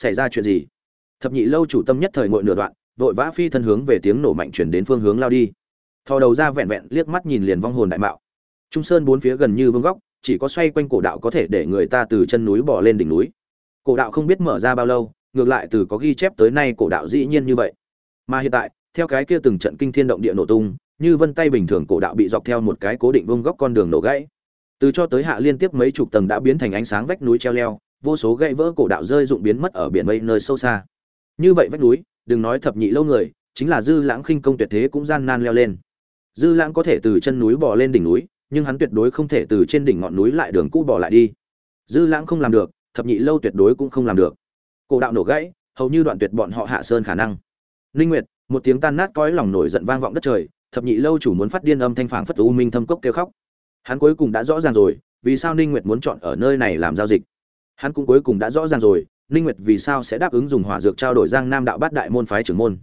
xảy ra chuyện gì? Thập nhị lâu chủ tâm nhất thời ngội nửa đoạn, vội vã phi thân hướng về tiếng nổ mạnh chuyển đến phương hướng lao đi. Thò đầu ra vẹn vẹn liếc mắt nhìn liền vong hồn đại mạo. Trung sơn bốn phía gần như vương góc, chỉ có xoay quanh cổ đạo có thể để người ta từ chân núi bỏ lên đỉnh núi. Cổ đạo không biết mở ra bao lâu, ngược lại từ có ghi chép tới nay cổ đạo dĩ nhiên như vậy. Mà hiện tại, theo cái kia từng trận kinh thiên động địa nổ tung, như vân tay bình thường cổ đạo bị dọc theo một cái cố định vương góc con đường nổ gãy. Từ cho tới hạ liên tiếp mấy chục tầng đã biến thành ánh sáng vách núi treo leo vô số gãy vỡ cổ đạo rơi dụng biến mất ở biển mây nơi sâu xa. Như vậy vách núi, đừng nói thập nhị lâu người, chính là dư lãng khinh công tuyệt thế cũng gian nan leo lên. Dư lãng có thể từ chân núi bò lên đỉnh núi, nhưng hắn tuyệt đối không thể từ trên đỉnh ngọn núi lại đường cũ bò lại đi. Dư lãng không làm được, thập nhị lâu tuyệt đối cũng không làm được. Cổ đạo nổ gãy, hầu như đoạn tuyệt bọn họ hạ sơn khả năng. Ninh nguyệt, một tiếng tan nát cõi lòng nổi giận vang vọng đất trời, thập nhị lâu chủ muốn phát điên âm thanh phảng phất u minh thâm cốc kêu khóc. Hắn cuối cùng đã rõ ràng rồi, vì sao ninh nguyệt muốn chọn ở nơi này làm giao dịch hắn cũng cuối cùng đã rõ ràng rồi ninh nguyệt vì sao sẽ đáp ứng dùng hỏa dược trao đổi giang nam đạo bát đại môn phái trưởng môn.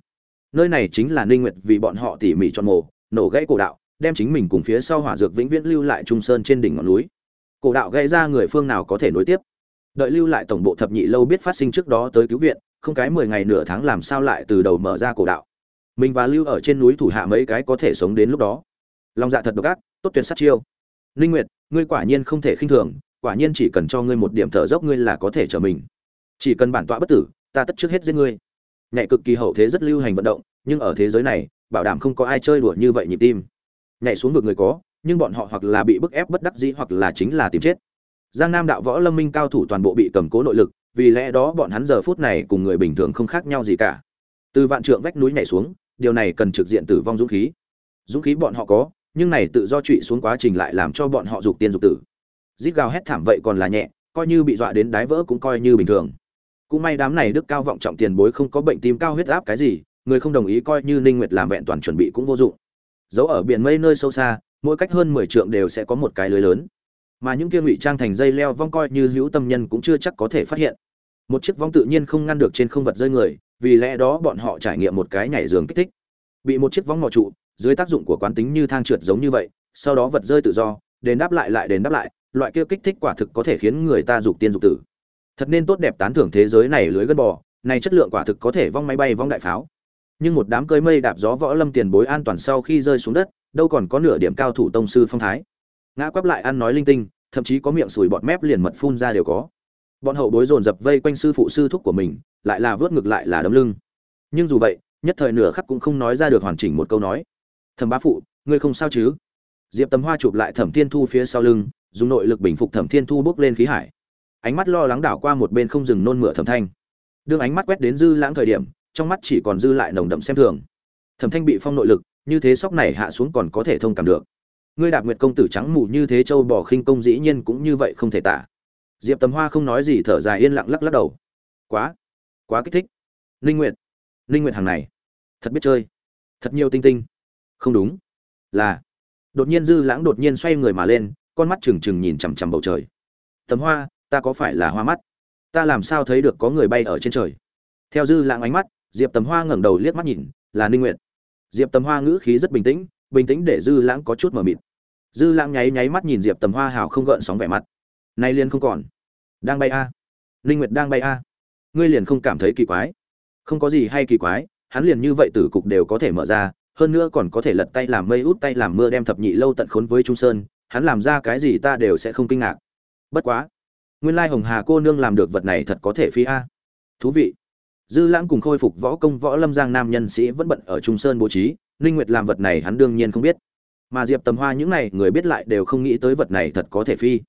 Nơi này chính là ninh nguyệt vì bọn họ tỉ mỉ chọn mộ, nổ gãy cổ đạo đem chính mình cùng phía sau hỏa dược vĩnh viễn lưu lại trung sơn trên đỉnh ngọn núi. Cổ đạo gây ra người phương nào có thể nối tiếp? Đợi lưu lại tổng bộ thập nhị lâu biết phát sinh trước đó tới cứu viện không cái mười ngày nửa tháng làm sao lại từ đầu mở ra cổ đạo? Mình và lưu ở trên núi thủ hạ mấy cái có thể sống đến lúc đó. Lòng dạ thật độc ác tốt tuyệt sát chiêu. Linh nguyệt ngươi quả nhiên không thể khinh thường quả nhiên chỉ cần cho ngươi một điểm thở dốc ngươi là có thể trở mình. Chỉ cần bản tọa bất tử, ta tất trước hết giết ngươi. Nhạy cực kỳ hậu thế rất lưu hành vận động, nhưng ở thế giới này, bảo đảm không có ai chơi đùa như vậy nhịp tim. Nhảy xuống vực người có, nhưng bọn họ hoặc là bị bức ép bất đắc dĩ hoặc là chính là tìm chết. Giang nam đạo võ lâm minh cao thủ toàn bộ bị cầm cố nội lực, vì lẽ đó bọn hắn giờ phút này cùng người bình thường không khác nhau gì cả. Từ vạn trượng vách núi nhảy xuống, điều này cần trực diện tử vong dũng khí. Dũng khí bọn họ có, nhưng này tự do trụy xuống quá trình lại làm cho bọn họ dục tiên dục tử rít gào hét thảm vậy còn là nhẹ, coi như bị dọa đến đái vỡ cũng coi như bình thường. Cũng may đám này đức cao vọng trọng tiền bối không có bệnh tim cao huyết áp cái gì, người không đồng ý coi như ninh nguyệt làm vẹn toàn chuẩn bị cũng vô dụng. Giấu ở biển mây nơi sâu xa, mỗi cách hơn 10 trượng đều sẽ có một cái lưới lớn. Mà những kia ngụy trang thành dây leo vong coi như hữu tâm nhân cũng chưa chắc có thể phát hiện. Một chiếc vong tự nhiên không ngăn được trên không vật rơi người, vì lẽ đó bọn họ trải nghiệm một cái nhảy giường kích thích. Bị một chiếc vong mò trụ, dưới tác dụng của quán tính như thang trượt giống như vậy, sau đó vật rơi tự do, đền đáp lại lại đền đáp lại loại kia kích thích quả thực có thể khiến người ta dục tiên dục tử. Thật nên tốt đẹp tán thưởng thế giới này lưới gân bò, này chất lượng quả thực có thể vong máy bay vong đại pháo. Nhưng một đám cơi mây đạp gió võ lâm tiền bối an toàn sau khi rơi xuống đất, đâu còn có nửa điểm cao thủ tông sư phong thái. Ngã quắp lại ăn nói linh tinh, thậm chí có miệng sùi bọt mép liền mật phun ra đều có. Bọn hậu bối dồn dập vây quanh sư phụ sư thúc của mình, lại là vớt ngược lại là đấm lưng. Nhưng dù vậy, nhất thời nửa khắc cũng không nói ra được hoàn chỉnh một câu nói. Thẩm bá phụ, ngươi không sao chứ? Diệp tầm hoa chụp lại thẩm thiên thu phía sau lưng dùng nội lực bình phục thẩm thiên thu bước lên khí hải. Ánh mắt lo lắng đảo qua một bên không dừng nôn mửa thẩm thanh. Đương ánh mắt quét đến dư lãng thời điểm, trong mắt chỉ còn dư lại nồng đậm xem thường. Thẩm thanh bị phong nội lực, như thế sóc này hạ xuống còn có thể thông cảm được. Ngươi đạp nguyệt công tử trắng mù như thế châu bò khinh công dĩ nhiên cũng như vậy không thể tả. Diệp tầm hoa không nói gì thở dài yên lặng lắc lắc đầu. Quá quá kích thích. Ninh nguyệt ninh nguyệt hàng này, thật biết chơi. Thật nhiều tinh tinh. Không đúng. Là, đột nhiên dư lãng đột nhiên xoay người mà lên con mắt trừng trừng nhìn chằm chằm bầu trời. Tấm hoa, ta có phải là hoa mắt? Ta làm sao thấy được có người bay ở trên trời? Theo dư lãng ánh mắt, diệp tầm hoa ngẩng đầu liếc mắt nhìn, là ninh nguyệt. Diệp tầm hoa ngữ khí rất bình tĩnh bình tĩnh để dư lãng có chút mờ mịt. Dư lãng nháy nháy mắt nhìn diệp tầm hoa hào không gợn sóng vẻ mặt. Nay liền không còn. Đang bay a. À. ninh nguyệt đang bay a. Ngươi liền không cảm thấy kỳ quái. Không có gì hay kỳ quái, hắn liền như vậy tử cục đều có thể mở ra, hơn nữa còn có thể lật tay làm mây út tay làm mưa đem thập nhị lâu tận khốn với trung sơn hắn làm ra cái gì ta đều sẽ không kinh ngạc. Bất quá, nguyên lai hồng hà cô nương làm được vật này thật có thể phi a. Thú vị. Dư lãng cùng khôi phục võ công võ lâm giang nam nhân sĩ vẫn bận ở trung sơn bố trí, ninh nguyệt làm vật này hắn đương nhiên không biết. Mà diệp tầm hoa những này, người biết lại đều không nghĩ tới vật này thật có thể phi.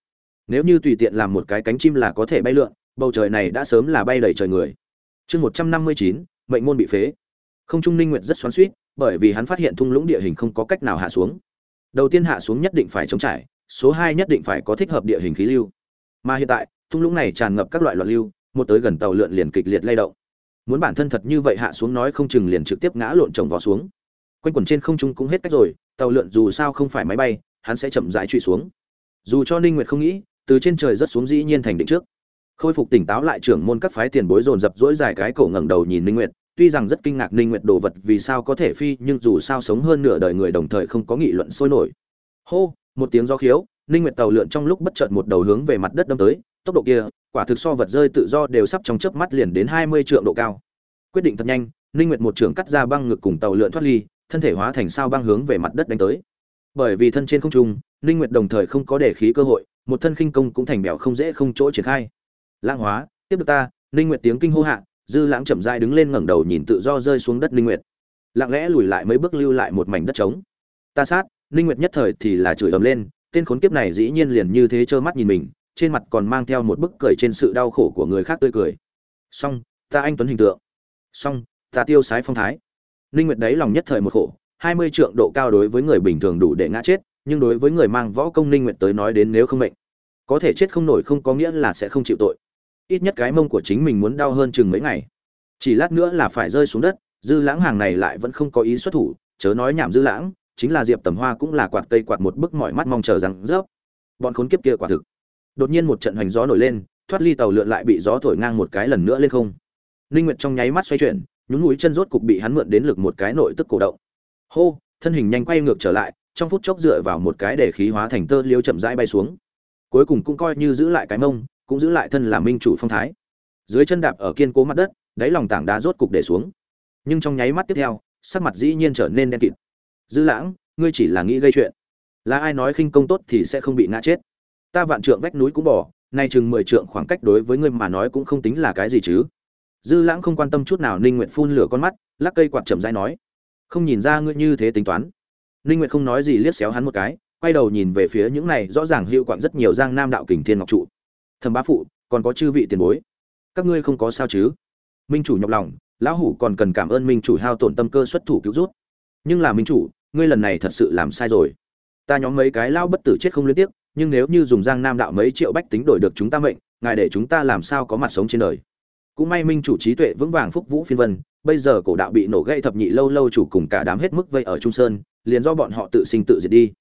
Nếu như tùy tiện làm một cái cánh chim là có thể bay lượn, bầu trời này đã sớm là bay đầy trời người. Chương một trăm năm mươi chín, mệnh môn bị phế. Không trung ninh nguyệt rất xoắn xuýt, bởi vì hắn phát hiện thung lũng địa hình không có cách nào hạ xuống đầu tiên hạ xuống nhất định phải chống trải, số hai nhất định phải có thích hợp địa hình khí lưu. Mà hiện tại, thung lũng này tràn ngập các loại loạn lưu, một tới gần tàu lượn liền kịch liệt lay động. Muốn bản thân thật như vậy hạ xuống nói không chừng liền trực tiếp ngã lộn chồng vào xuống. Quanh quẩn trên không trung cũng hết cách rồi, tàu lượn dù sao không phải máy bay, hắn sẽ chậm rãi trụy xuống. Dù cho ninh nguyệt không nghĩ, từ trên trời rất xuống dĩ nhiên thành định trước. Khôi phục tỉnh táo lại trưởng môn các phái tiền bối dồn dập dỗi dài cái cổ ngẩng đầu nhìn ninh nguyệt tuy rằng rất kinh ngạc ninh nguyệt đồ vật vì sao có thể phi, nhưng dù sao sống hơn nửa đời người đồng thời không có nghị luận sôi nổi. Hô, một tiếng gió khiếu, ninh nguyệt tàu lượn trong lúc bất chợt một đầu hướng về mặt đất đâm tới, tốc độ kia, quả thực so vật rơi tự do đều sắp trong chớp mắt liền đến hai mươi trượng độ cao. Quyết định thật nhanh, ninh nguyệt một trưởng cắt ra băng ngực cùng tàu lượn thoát ly, thân thể hóa thành sao băng hướng về mặt đất đánh tới. Bởi vì thân trên không trung, ninh nguyệt đồng thời không có để khí cơ hội, một thân khinh công cũng thành bèo không dễ không chỗ triển khai. Lãng hóa, tiếp được ta, ninh nguyệt tiếng kinh hô hạ dư lãng chậm rãi đứng lên ngẩng đầu nhìn tự do rơi xuống đất ninh nguyệt. Lặng lẽ lùi lại mấy bước lưu lại một mảnh đất trống. Ta sát, ninh nguyệt nhất thời thì là chửi ầm lên, tên khốn kiếp này dĩ nhiên liền như thế trơ mắt nhìn mình, trên mặt còn mang theo một bức cười trên sự đau khổ của người khác tươi cười. Song ta anh tuấn hình tượng. Song ta tiêu sái phong thái. Ninh nguyệt đấy lòng nhất thời một khổ, hai mươi trượng độ cao đối với người bình thường đủ để ngã chết, nhưng đối với người mang võ công ninh nguyệt tới nói đến nếu không mệnh, có thể chết không nổi không có nghĩa là sẽ không chịu tội ít nhất cái mông của chính mình muốn đau hơn chừng mấy ngày. Chỉ lát nữa là phải rơi xuống đất, dư lãng hàng này lại vẫn không có ý xuất thủ, chớ nói nhảm dư lãng, chính là diệp tầm hoa cũng là quạt cây quạt một bức mỏi mắt mong chờ rằng, rớp. Bọn khốn kiếp kia quả thực. Đột nhiên một trận hoành gió nổi lên, thoát ly tàu lượn lại bị gió thổi ngang một cái lần nữa lên không. Ninh nguyệt trong nháy mắt xoay chuyển, nhún mũi chân rốt cục bị hắn mượn đến lực một cái nội tức cổ động. Hô, thân hình nhanh quay ngược trở lại, trong phút chốc dựa vào một cái để khí hóa thành tơ liêu chậm rãi bay xuống. Cuối cùng cũng coi như giữ lại cái mông cũng giữ lại thân là minh chủ phong thái. Dưới chân đạp ở kiên cố mặt đất, đáy lòng tảng đá rốt cục để xuống. Nhưng trong nháy mắt tiếp theo, sắc mặt dĩ nhiên trở nên đen kịt. Dư lãng, ngươi chỉ là nghĩ gây chuyện. Là ai nói khinh công tốt thì sẽ không bị ngã chết? Ta vạn trượng vách núi cũng bỏ, nay chừng mười trượng khoảng cách đối với ngươi mà nói cũng không tính là cái gì chứ. Dư lãng không quan tâm chút nào, ninh nguyện phun lửa con mắt, lắc cây quạt chậm rãi nói, không nhìn ra ngươi như thế tính toán. Ninh nguyện không nói gì, liếc xéo hắn một cái, quay đầu nhìn về phía những này, rõ ràng hiệu quặng rất nhiều giang nam đạo kình thiên ngọc trụ thầm bá phụ, còn có chư vị tiền bối. Các ngươi không có sao chứ? Minh chủ nhọc lòng, lão hủ còn cần cảm ơn minh chủ hao tổn tâm cơ xuất thủ cứu rút nhưng là minh chủ, ngươi lần này thật sự làm sai rồi. Ta nhóm mấy cái lao bất tử chết không liên tiếp, nhưng nếu như dùng giang nam đạo mấy triệu bách tính đổi được chúng ta mệnh, ngài để chúng ta làm sao có mặt sống trên đời. Cũng may minh chủ trí tuệ vững vàng phúc vũ phiên vân, bây giờ cổ đạo bị nổ gây thập nhị lâu lâu chủ cùng cả đám hết mức vây ở trung sơn, liền do bọn họ tự sinh tự diệt đi.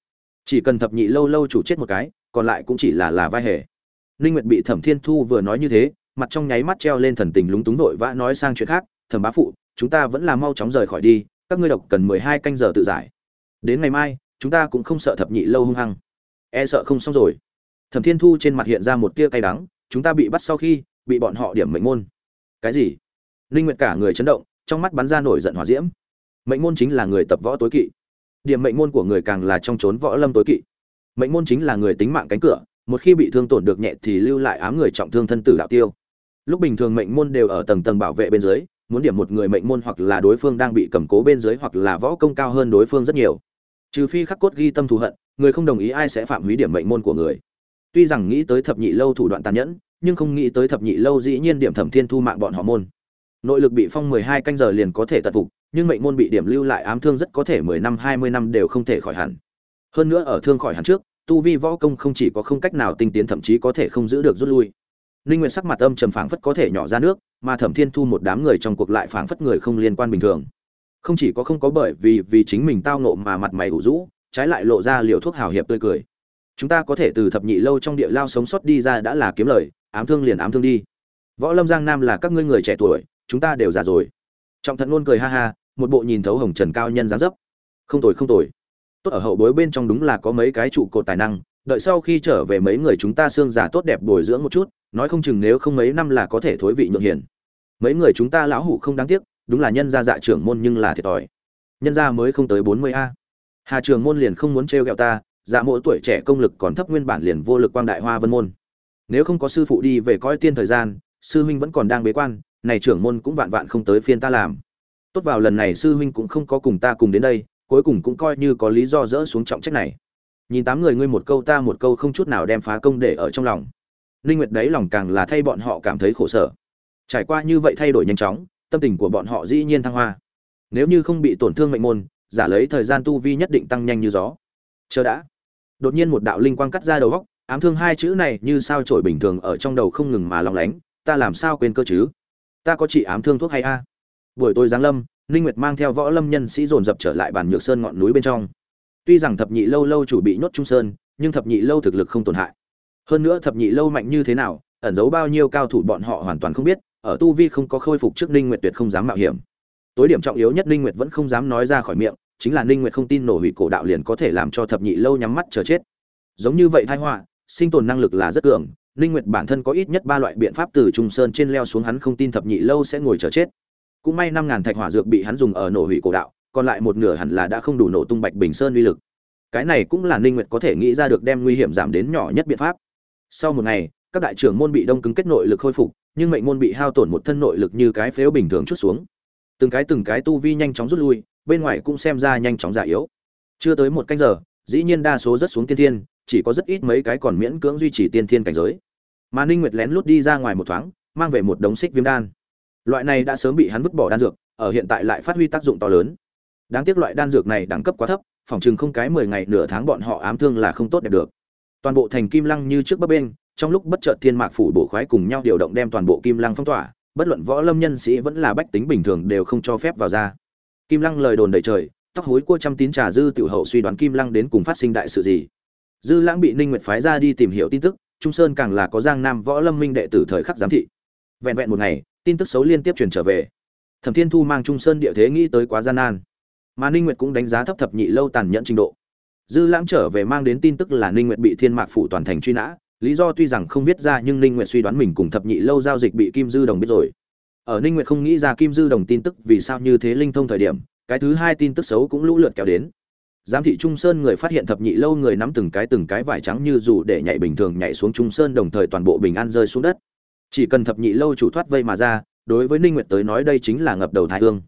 Chỉ cần thập nhị lâu lâu chủ chết một cái, còn lại cũng chỉ là là vai hề ninh nguyệt bị thẩm thiên thu vừa nói như thế, mặt trong nháy mắt treo lên thần tình lúng túng đội vã nói sang chuyện khác, thẩm bá phụ, chúng ta vẫn là mau chóng rời khỏi đi, các ngươi độc cần 12 canh giờ tự giải. Đến ngày mai, chúng ta cũng không sợ thập nhị lâu hung hăng. E sợ không xong rồi. Thẩm thiên thu trên mặt hiện ra một tia cay đắng, chúng ta bị bắt sau khi, bị bọn họ điểm mệnh môn. Cái gì? Linh nguyệt cả người chấn động, trong mắt bắn ra nổi giận hỏa diễm. Mệnh môn chính là người tập võ tối kỵ. Điểm mệnh môn của người càng là trong trốn võ lâm tối kỵ. Mệnh môn chính là người tính mạng cánh cửa một khi bị thương tổn được nhẹ thì lưu lại ám người trọng thương thân tử đạo tiêu. Lúc bình thường mệnh môn đều ở tầng tầng bảo vệ bên dưới, muốn điểm một người mệnh môn hoặc là đối phương đang bị cầm cố bên dưới hoặc là võ công cao hơn đối phương rất nhiều. Trừ phi khắc cốt ghi tâm thù hận, người không đồng ý ai sẽ phạm hủy điểm mệnh môn của người. Tuy rằng nghĩ tới thập nhị lâu thủ đoạn tàn nhẫn, nhưng không nghĩ tới thập nhị lâu dĩ nhiên điểm thẩm thiên thu mạng bọn họ môn. Nội lực bị phong mười hai canh giờ liền có thể tật phục, nhưng mệnh môn bị điểm lưu lại ám thương rất có thể mười năm, hai mươi năm đều không thể khỏi hẳn. Hơn nữa ở thương khỏi hẳn trước tu vi võ công không chỉ có không cách nào tinh tiến, thậm chí có thể không giữ được rút lui. Ninh nguyện sắc mặt âm trầm phảng phất có thể nhỏ ra nước, mà thẩm thiên thu một đám người trong cuộc lại phảng phất người không liên quan bình thường. Không chỉ có không có bởi vì vì chính mình tao nộ mà mặt mày ủ rũ, trái lại lộ ra liều thuốc hào hiệp tươi cười. Chúng ta có thể từ thập nhị lâu trong địa lao sống sót đi ra đã là kiếm lời, ám thương liền ám thương đi. Võ lâm giang nam là các ngươi người trẻ tuổi, chúng ta đều già rồi. Trọng thận luôn cười ha ha, một bộ nhìn thấu hồng trần cao nhân dáng dấp. Không tồi không tồi tốt ở hậu bối bên trong đúng là có mấy cái trụ cột tài năng, đợi sau khi trở về mấy người chúng ta xương giả tốt đẹp bồi dưỡng một chút, nói không chừng nếu không mấy năm là có thể thối vị nhượng hiền. Mấy người chúng ta lão hủ không đáng tiếc, đúng là nhân gia dạ trưởng môn nhưng là thiệt thòi. Nhân gia mới không tới bốn mươi a. Hà trường môn liền không muốn trêu ghẹo ta dạ mỗi tuổi trẻ công lực còn thấp nguyên bản liền vô lực quang đại hoa vân môn. Nếu không có sư phụ đi về coi tiên thời gian, sư huynh vẫn còn đang bế quan, này trưởng môn cũng vạn vạn không tới phiên ta làm. Tốt vào lần này sư huynh cũng không có cùng ta cùng đến đây cuối cùng cũng coi như có lý do dỡ xuống trọng trách này. Nhìn tám người ngươi một câu ta một câu không chút nào đem phá công để ở trong lòng. Linh nguyệt đấy lòng càng là thay bọn họ cảm thấy khổ sở. Trải qua như vậy thay đổi nhanh chóng, tâm tình của bọn họ dĩ nhiên thăng hoa. Nếu như không bị tổn thương mệnh môn, giả lấy thời gian tu vi nhất định tăng nhanh như gió. Chờ đã. Đột nhiên một đạo linh quang cắt ra đầu góc, ám thương hai chữ này như sao trổi bình thường ở trong đầu không ngừng mà long lánh, ta làm sao quên cơ chứ? Ta có chỉ ám thương thuốc hay a? Buổi tối giáng lâm ninh nguyệt mang theo võ lâm nhân sĩ dồn dập trở lại bản nhược sơn ngọn núi bên trong. Tuy rằng thập nhị lâu lâu chủ bị nhốt trung sơn, nhưng thập nhị lâu thực lực không tổn hại. Hơn nữa thập nhị lâu mạnh như thế nào, ẩn giấu bao nhiêu cao thủ bọn họ hoàn toàn không biết, ở tu vi không có khôi phục trước ninh nguyệt tuyệt không dám mạo hiểm. Tối điểm trọng yếu nhất ninh nguyệt vẫn không dám nói ra khỏi miệng, chính là ninh nguyệt không tin nổ hủy cổ đạo liền có thể làm cho thập nhị lâu nhắm mắt chờ chết. Giống như vậy tai họa, sinh tồn năng lực là rất cường, ninh nguyệt bản thân có ít nhất ba loại biện pháp từ trung sơn trên leo xuống hắn không tin thập nhị lâu sẽ ngồi chờ chết cũng may năm ngàn thạch hỏa dược bị hắn dùng ở nổ hủy cổ đạo, còn lại một nửa hẳn là đã không đủ nổ tung bạch bình sơn uy lực. Cái này cũng là ninh nguyệt có thể nghĩ ra được đem nguy hiểm giảm đến nhỏ nhất biện pháp. Sau một ngày, các đại trưởng môn bị đông cứng kết nội lực khôi phục, nhưng mệnh môn bị hao tổn một thân nội lực như cái phếu bình thường chút xuống. Từng cái từng cái tu vi nhanh chóng rút lui, bên ngoài cũng xem ra nhanh chóng già yếu. Chưa tới một canh giờ, dĩ nhiên đa số rất xuống tiên thiên, chỉ có rất ít mấy cái còn miễn cưỡng duy trì tiên thiên cảnh giới. Mà ninh nguyệt lén lút đi ra ngoài một thoáng, mang về một đống xích viêm đan loại này đã sớm bị hắn vứt bỏ đan dược, ở hiện tại lại phát huy tác dụng to lớn. Đáng tiếc loại đan dược này đẳng cấp quá thấp, phòng chừng không cái 10 ngày nửa tháng bọn họ ám thương là không tốt đẹp được. Toàn bộ thành kim lăng như trước bấp bên trong lúc bất chợt thiên mạc phủ bổ khoái cùng nhau điều động đem toàn bộ kim lăng phong tỏa, bất luận võ lâm nhân sĩ vẫn là bách tính bình thường đều không cho phép vào ra. Kim lăng lời đồn đầy trời, tóc hối cua trăm tín trà dư tiểu hậu suy đoán kim lăng đến cùng phát sinh đại sự gì. Dư lãng bị ninh nguyệt phái ra đi tìm hiểu tin tức, trung sơn càng là có giang nam võ lâm minh đệ tử thời khắc giám thị. Vẹn vẹn một ngày tin tức xấu liên tiếp truyền trở về. Thẩm thiên thu mang trung sơn địa thế nghĩ tới quá gian nan. Mà ninh nguyệt cũng đánh giá thấp thập nhị lâu tàn nhẫn trình độ. Dư lãng trở về mang đến tin tức là ninh nguyệt bị thiên mạc phủ toàn thành truy nã. Lý do tuy rằng không viết ra nhưng ninh nguyệt suy đoán mình cùng thập nhị lâu giao dịch bị kim dư đồng biết rồi. Ở ninh nguyệt không nghĩ ra kim dư đồng tin tức vì sao như thế linh thông thời điểm, cái thứ hai tin tức xấu cũng lũ lượt kéo đến. Giám thị trung sơn người phát hiện thập nhị lâu người nắm từng cái từng cái vải trắng như dù để nhảy bình thường nhảy xuống trung sơn đồng thời toàn bộ bình an rơi xuống đất chỉ cần thập nhị lâu chủ thoát vây mà ra, đối với ninh nguyệt tới nói đây chính là ngập đầu thái hương.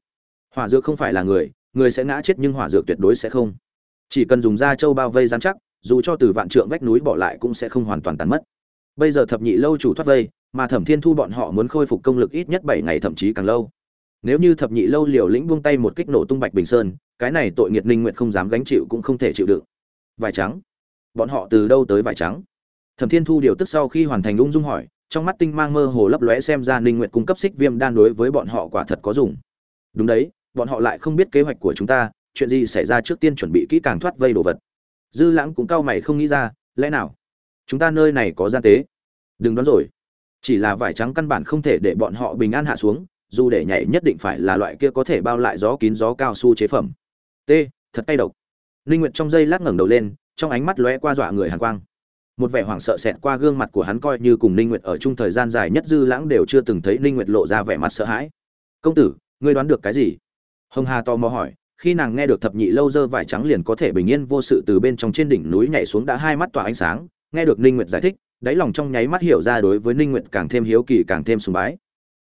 Hỏa dược không phải là người người sẽ ngã chết nhưng hỏa dược tuyệt đối sẽ không. Chỉ cần dùng da châu bao vây dán chắc, dù cho từ vạn trượng vách núi bỏ lại cũng sẽ không hoàn toàn tàn mất. Bây giờ thập nhị lâu chủ thoát vây, mà thẩm thiên thu bọn họ muốn khôi phục công lực ít nhất bảy ngày thậm chí càng lâu. Nếu như thập nhị lâu liều lĩnh buông tay một kích nổ tung bạch bình sơn, cái này tội nghiệt ninh nguyện không dám gánh chịu cũng không thể chịu đựng. Vải trắng. Bọn họ từ đâu tới vải trắng? Thẩm thiên thu điều tức sau khi hoàn thành ung dung hỏi trong mắt tinh mang mơ hồ lấp lóe xem ra ninh nguyện cung cấp xích viêm đan đối với bọn họ quả thật có dùng. Đúng đấy, bọn họ lại không biết kế hoạch của chúng ta, chuyện gì xảy ra trước tiên chuẩn bị kỹ càng thoát vây đồ vật. Dư lãng cũng cao mày không nghĩ ra, lẽ nào? Chúng ta nơi này có gian tế. Đừng đoán rồi. Chỉ là vải trắng căn bản không thể để bọn họ bình an hạ xuống, dù để nhảy nhất định phải là loại kia có thể bao lại gió kín gió cao su chế phẩm. T, thật tay độc. Linh nguyệt trong giây lát ngẩng đầu lên, trong ánh mắt lóe qua dọa người hàn quang một vẻ hoảng sợ xẹt qua gương mặt của hắn coi như cùng linh nguyệt ở chung thời gian dài nhất dư lãng đều chưa từng thấy linh nguyệt lộ ra vẻ mặt sợ hãi. Công tử, ngươi đoán được cái gì? Hồng hà to mò hỏi, khi nàng nghe được thập nhị lâu dơ vải trắng liền có thể bình yên vô sự từ bên trong trên đỉnh núi nhảy xuống đã hai mắt tỏa ánh sáng, nghe được ninh nguyệt giải thích, đáy lòng trong nháy mắt hiểu ra đối với ninh nguyệt càng thêm hiếu kỳ càng thêm sùng bái.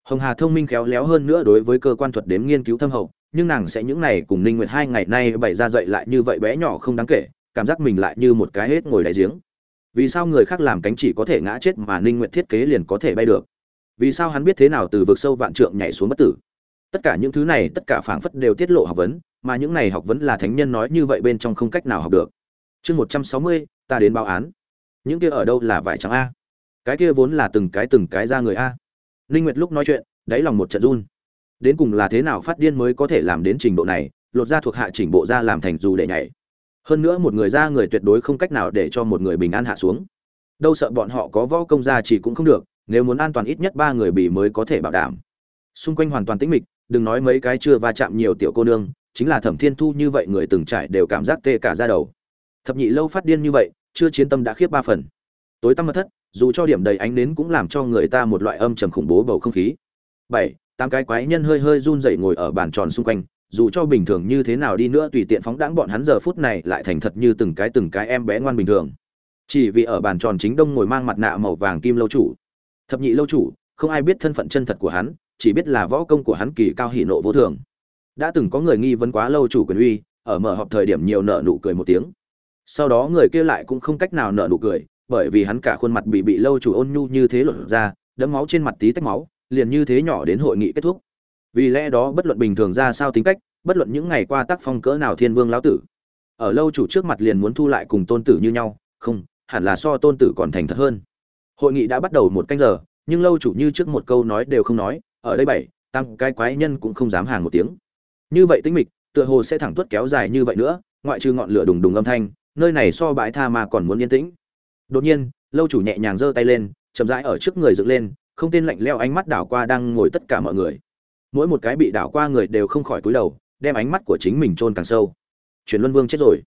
Hồng hà thông minh khéo léo hơn nữa đối với cơ quan thuật đếm nghiên cứu thâm hậu, nhưng nàng sẽ những này cùng ninh nguyệt hai ngày nay bày ra dậy lại như vậy bé nhỏ không đáng kể, cảm giác mình lại như một cái hết ngồi đáy giếng vì sao người khác làm cánh chỉ có thể ngã chết mà ninh nguyện thiết kế liền có thể bay được? Vì sao hắn biết thế nào từ vực sâu vạn trượng nhảy xuống bất tử? Tất cả những thứ này, tất cả phảng phất đều tiết lộ học vấn, mà những này học vấn là thánh nhân nói như vậy bên trong không cách nào học được. Chương một trăm sáu mươi, ta đến báo án. Những kia ở đâu là vải trắng a? Cái kia vốn là từng cái từng cái ra người a. Linh nguyệt lúc nói chuyện, đáy lòng một trận run. Đến cùng là thế nào phát điên mới có thể làm đến trình độ này, lột ra thuộc hạ chỉnh bộ ra làm thành dù để nhảy hơn nữa một người ra người tuyệt đối không cách nào để cho một người bình an hạ xuống. Đâu sợ bọn họ có võ công ra chỉ cũng không được, nếu muốn an toàn ít nhất ba người bị mới có thể bảo đảm. Xung quanh hoàn toàn tĩnh mịch, đừng nói mấy cái chưa va chạm nhiều tiểu cô nương, chính là thẩm thiên thu như vậy người từng trải đều cảm giác tê cả ra đầu. Thập nhị lâu phát điên như vậy, chưa chiến tâm đã khiếp ba phần. Tối tăm mật thất, dù cho điểm đầy ánh nến cũng làm cho người ta một loại âm trầm khủng bố bầu không khí. Bảy, tám cái quái nhân hơi hơi run rẩy ngồi ở bàn tròn xung quanh dù cho bình thường như thế nào đi nữa tùy tiện phóng đãng bọn hắn giờ phút này lại thành thật như từng cái từng cái em bé ngoan bình thường. Chỉ vì ở bàn tròn chính đông ngồi mang mặt nạ màu vàng kim lâu chủ. Thập nhị lâu chủ, không ai biết thân phận chân thật của hắn, chỉ biết là võ công của hắn kỳ cao hỉ nộ vô thường. Đã từng có người nghi vấn quá lâu chủ quyền uy, ở mở họp thời điểm nhiều nợ nụ cười một tiếng. Sau đó người kia lại cũng không cách nào nợ nụ cười, bởi vì hắn cả khuôn mặt bị bị lâu chủ ôn nhu như thế lột ra, đẫm máu trên mặt tí tách máu, liền như thế nhỏ đến hội nghị kết thúc vì lẽ đó bất luận bình thường ra sao tính cách, bất luận những ngày qua tác phong cỡ nào thiên vương lão tử, ở lâu chủ trước mặt liền muốn thu lại cùng tôn tử như nhau, không, hẳn là so tôn tử còn thành thật hơn. Hội nghị đã bắt đầu một canh giờ, nhưng lâu chủ như trước một câu nói đều không nói, ở đây bảy, tăng cái quái nhân cũng không dám hàng một tiếng. Như vậy tính mịch, tựa hồ sẽ thẳng tuất kéo dài như vậy nữa, ngoại trừ ngọn lửa đùng đùng âm thanh, nơi này so bãi tha mà còn muốn yên tĩnh. Đột nhiên, lâu chủ nhẹ nhàng giơ tay lên, chậm rãi ở trước người dựng lên, không tên lạnh leo ánh mắt đảo qua đang ngồi tất cả mọi người mỗi một cái bị đảo qua người đều không khỏi cúi đầu, đem ánh mắt của chính mình chôn càng sâu. Truyền luân vương chết rồi.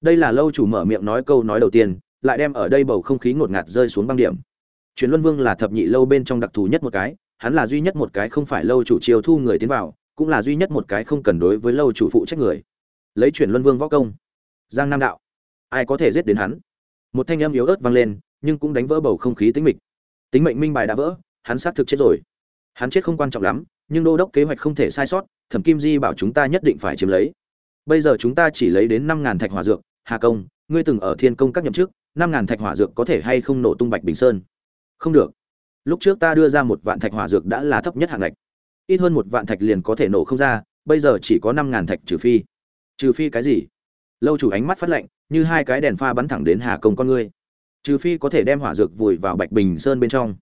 Đây là lâu chủ mở miệng nói câu nói đầu tiên, lại đem ở đây bầu không khí ngột ngạt rơi xuống băng điểm. Truyền luân vương là thập nhị lâu bên trong đặc thù nhất một cái, hắn là duy nhất một cái không phải lâu chủ chiêu thu người tiến vào, cũng là duy nhất một cái không cần đối với lâu chủ phụ trách người. Lấy chuyển luân vương võ công. Giang nam đạo. Ai có thể giết đến hắn? Một thanh âm yếu ớt vang lên, nhưng cũng đánh vỡ bầu không khí tính mịch. Tính mệnh minh bài đã vỡ, hắn xác thực chết rồi. Hắn chết không quan trọng lắm nhưng đô đốc kế hoạch không thể sai sót, thẩm kim di bảo chúng ta nhất định phải chiếm lấy. Bây giờ chúng ta chỉ lấy đến năm ngàn thạch hỏa dược, hà công, ngươi từng ở thiên công các nhậm chức, năm ngàn thạch hỏa dược có thể hay không nổ tung bạch bình sơn? Không được. Lúc trước ta đưa ra một vạn thạch hỏa dược đã là thấp nhất hạng ngạch. Ít hơn một vạn thạch liền có thể nổ không ra, bây giờ chỉ có năm ngàn thạch trừ phi. Trừ phi cái gì? Lâu chủ ánh mắt phát lạnh, như hai cái đèn pha bắn thẳng đến hà công con ngươi. Trừ phi có thể đem hỏa dược vùi vào bạch bình sơn bên trong.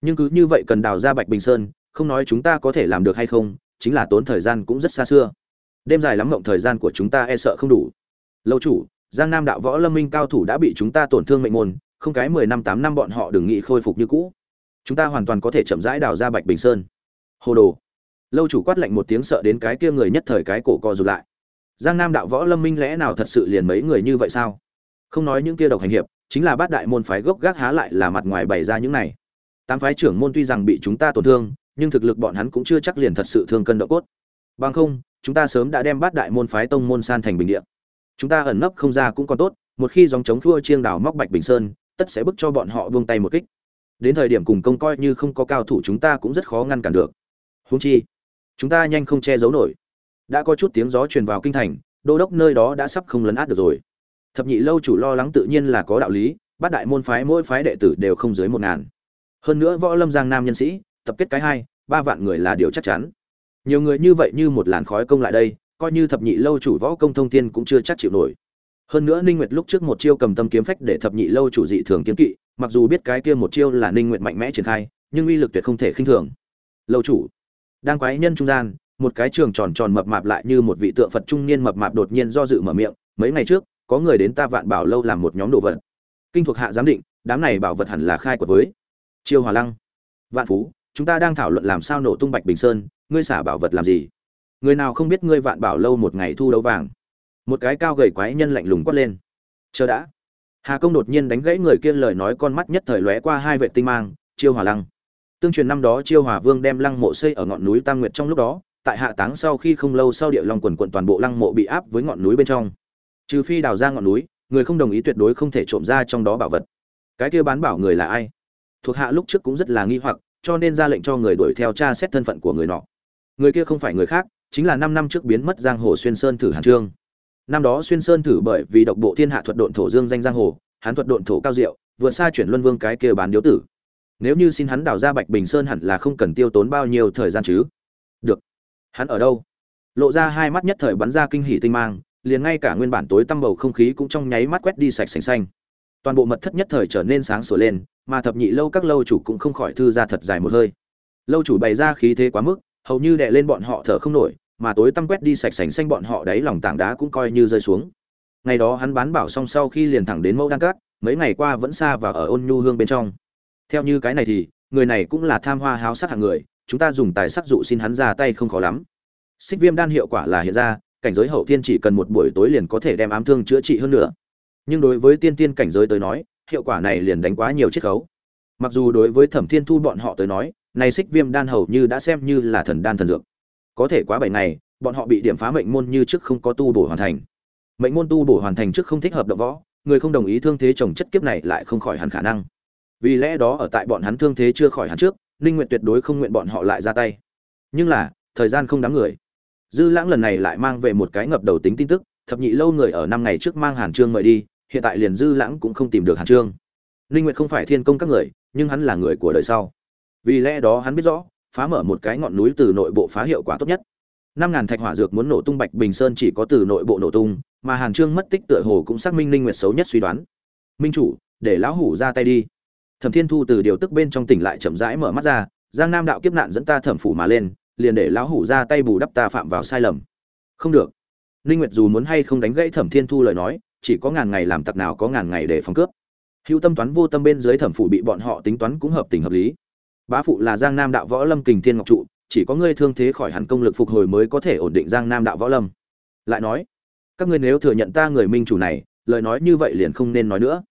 Nhưng cứ như vậy cần đào ra bạch bình sơn không nói chúng ta có thể làm được hay không, chính là tốn thời gian cũng rất xa xưa. Đêm dài lắm mộng thời gian của chúng ta e sợ không đủ. Lâu chủ, giang nam đạo võ lâm minh cao thủ đã bị chúng ta tổn thương mệnh môn, không cái mười năm tám năm bọn họ đừng nghĩ khôi phục như cũ. Chúng ta hoàn toàn có thể chậm rãi đào ra bạch bình sơn. Hồ đồ. Lâu chủ quát lạnh một tiếng sợ đến cái kia người nhất thời cái cổ co rụt lại. Giang nam đạo võ lâm minh lẽ nào thật sự liền mấy người như vậy sao? Không nói những kia độc hành hiệp, chính là bát đại môn phái gốc gác há lại là mặt ngoài bày ra những này. Tám phái trưởng môn tuy rằng bị chúng ta tổn thương nhưng thực lực bọn hắn cũng chưa chắc liền thật sự thương cân độ cốt. Bằng không, chúng ta sớm đã đem bát đại môn phái tông môn san thành bình địa. Chúng ta ẩn nấp không ra cũng còn tốt, một khi dòng chống thua chiêng đảo móc bạch bình sơn, tất sẽ bức cho bọn họ buông tay một kích. Đến thời điểm cùng công coi như không có cao thủ chúng ta cũng rất khó ngăn cản được. Huống chi, chúng ta nhanh không che giấu nổi. Đã có chút tiếng gió truyền vào kinh thành, đô đốc nơi đó đã sắp không lấn át được rồi. Thập nhị lâu chủ lo lắng tự nhiên là có đạo lý, bát đại môn phái mỗi phái đệ tử đều không dưới một ngàn. Hơn nữa võ lâm giang nam nhân sĩ, tập kết cái hai ba vạn người là điều chắc chắn. Nhiều người như vậy như một làn khói công lại đây, coi như thập nhị lâu chủ võ công thông thiên cũng chưa chắc chịu nổi. Hơn nữa ninh nguyệt lúc trước một chiêu cầm tâm kiếm phách để thập nhị lâu chủ dị thường kiếm kỵ, mặc dù biết cái kia một chiêu là ninh nguyệt mạnh mẽ triển khai, nhưng uy lực tuyệt không thể khinh thường. Lâu chủ, đang quái nhân trung gian, một cái trường tròn tròn mập mạp lại như một vị tượng phật trung niên mập mạp đột nhiên do dự mở miệng, mấy ngày trước, có người đến ta vạn bảo lâu làm một nhóm đồ vật. Kinh thuộc hạ giám định, đám này bảo vật hẳn là khai quật với chiêu hòa lăng, vạn phú chúng ta đang thảo luận làm sao nổ tung bạch bình sơn, ngươi xả bảo vật làm gì? Người nào không biết ngươi vạn bảo lâu một ngày thu đấu vàng? Một cái cao gầy quái nhân lạnh lùng quát lên. Chờ đã. Hà công đột nhiên đánh gãy người kia lời nói con mắt nhất thời lóe qua hai vệ tinh mang, chiêu hòa lăng. Tương truyền năm đó chiêu hòa vương đem lăng mộ xây ở ngọn núi tam nguyệt trong lúc đó, tại hạ táng sau khi không lâu sau địa long quần quận toàn bộ lăng mộ bị áp với ngọn núi bên trong. Trừ phi đào ra ngọn núi, người không đồng ý tuyệt đối không thể trộm ra trong đó bảo vật. Cái kia bán bảo người là ai? Thuộc hạ lúc trước cũng rất là nghi hoặc cho nên ra lệnh cho người đuổi theo tra xét thân phận của người nọ. Người kia không phải người khác, chính là năm năm trước biến mất giang hồ xuyên sơn thử hàn trương. Năm đó xuyên sơn thử bởi vì độc bộ thiên hạ thuật độn thổ dương danh giang hồ, hắn thuật độn thổ cao diệu, vượt xa chuyển luân vương cái kia bán điếu tử. Nếu như xin hắn đào ra bạch bình sơn hẳn là không cần tiêu tốn bao nhiêu thời gian chứ. Được. Hắn ở đâu? Lộ ra hai mắt nhất thời bắn ra kinh hỉ tinh mang, liền ngay cả nguyên bản tối tăm bầu không khí cũng trong nháy mắt quét đi sạch sành xanh. Toàn bộ mật thất nhất thời trở nên sáng sủa lên mà thập nhị lâu các lâu chủ cũng không khỏi thư ra thật dài một hơi. Lâu chủ bày ra khí thế quá mức, hầu như đè lên bọn họ thở không nổi, mà tối tăm quét đi sạch sành xanh bọn họ đấy lòng tảng đá cũng coi như rơi xuống. Ngày đó hắn bán bảo xong sau khi liền thẳng đến mẫu đan cát mấy ngày qua vẫn xa và ở ôn nhu hương bên trong. Theo như cái này thì, người này cũng là tham hoa háo sắc hạng người, chúng ta dùng tài sắc dụ xin hắn ra tay không khó lắm. Xích viêm đan hiệu quả là hiện ra, cảnh giới hậu thiên chỉ cần một buổi tối liền có thể đem ám thương chữa trị hơn nữa. Nhưng đối với tiên tiên cảnh giới tới nói hiệu quả này liền đánh quá nhiều chiết khấu. Mặc dù đối với thẩm thiên thu bọn họ tới nói, này xích viêm đan hầu như đã xem như là thần đan thần dược. Có thể quá bảy ngày, bọn họ bị điểm phá mệnh môn như trước không có tu bổ hoàn thành. Mệnh môn tu bổ hoàn thành trước không thích hợp động võ, người không đồng ý thương thế chồng chất kiếp này lại không khỏi hẳn khả năng. Vì lẽ đó ở tại bọn hắn thương thế chưa khỏi hẳn trước, ninh nguyện tuyệt đối không nguyện bọn họ lại ra tay. Nhưng là, thời gian không đáng người. Dư lãng lần này lại mang về một cái ngập đầu tính tin tức, thập nhị lâu người ở năm ngày trước mang hàn trương mời đi hiện tại liền dư lãng cũng không tìm được hàn trương. Ninh Nguyệt không phải thiên công các người, nhưng hắn là người của đời sau. Vì lẽ đó hắn biết rõ, phá mở một cái ngọn núi từ nội bộ phá hiệu quả tốt nhất. Năm ngàn thạch hỏa dược muốn nổ tung bạch bình sơn chỉ có từ nội bộ nổ tung, mà hàn trương mất tích tựa hồ cũng xác minh ninh nguyệt xấu nhất suy đoán. Minh chủ, để lão hủ ra tay đi. Thẩm thiên thu từ điều tức bên trong tỉnh lại chậm rãi mở mắt ra, giang nam đạo kiếp nạn dẫn ta thẩm phủ mà lên, liền để lão hủ ra tay bù đắp ta phạm vào sai lầm. Không được. Ninh nguyệt dù muốn hay không đánh gãy thẩm thiên thu lời nói chỉ có ngàn ngày làm tặc nào có ngàn ngày để phòng cướp. Hữu tâm toán vô tâm bên dưới thẩm phủ bị bọn họ tính toán cũng hợp tình hợp lý. Bá phụ là giang nam đạo võ lâm kình thiên ngọc trụ, chỉ có ngươi thương thế khỏi hẳn công lực phục hồi mới có thể ổn định giang nam đạo võ lâm. Lại nói, các ngươi nếu thừa nhận ta người minh chủ này, lời nói như vậy liền không nên nói nữa.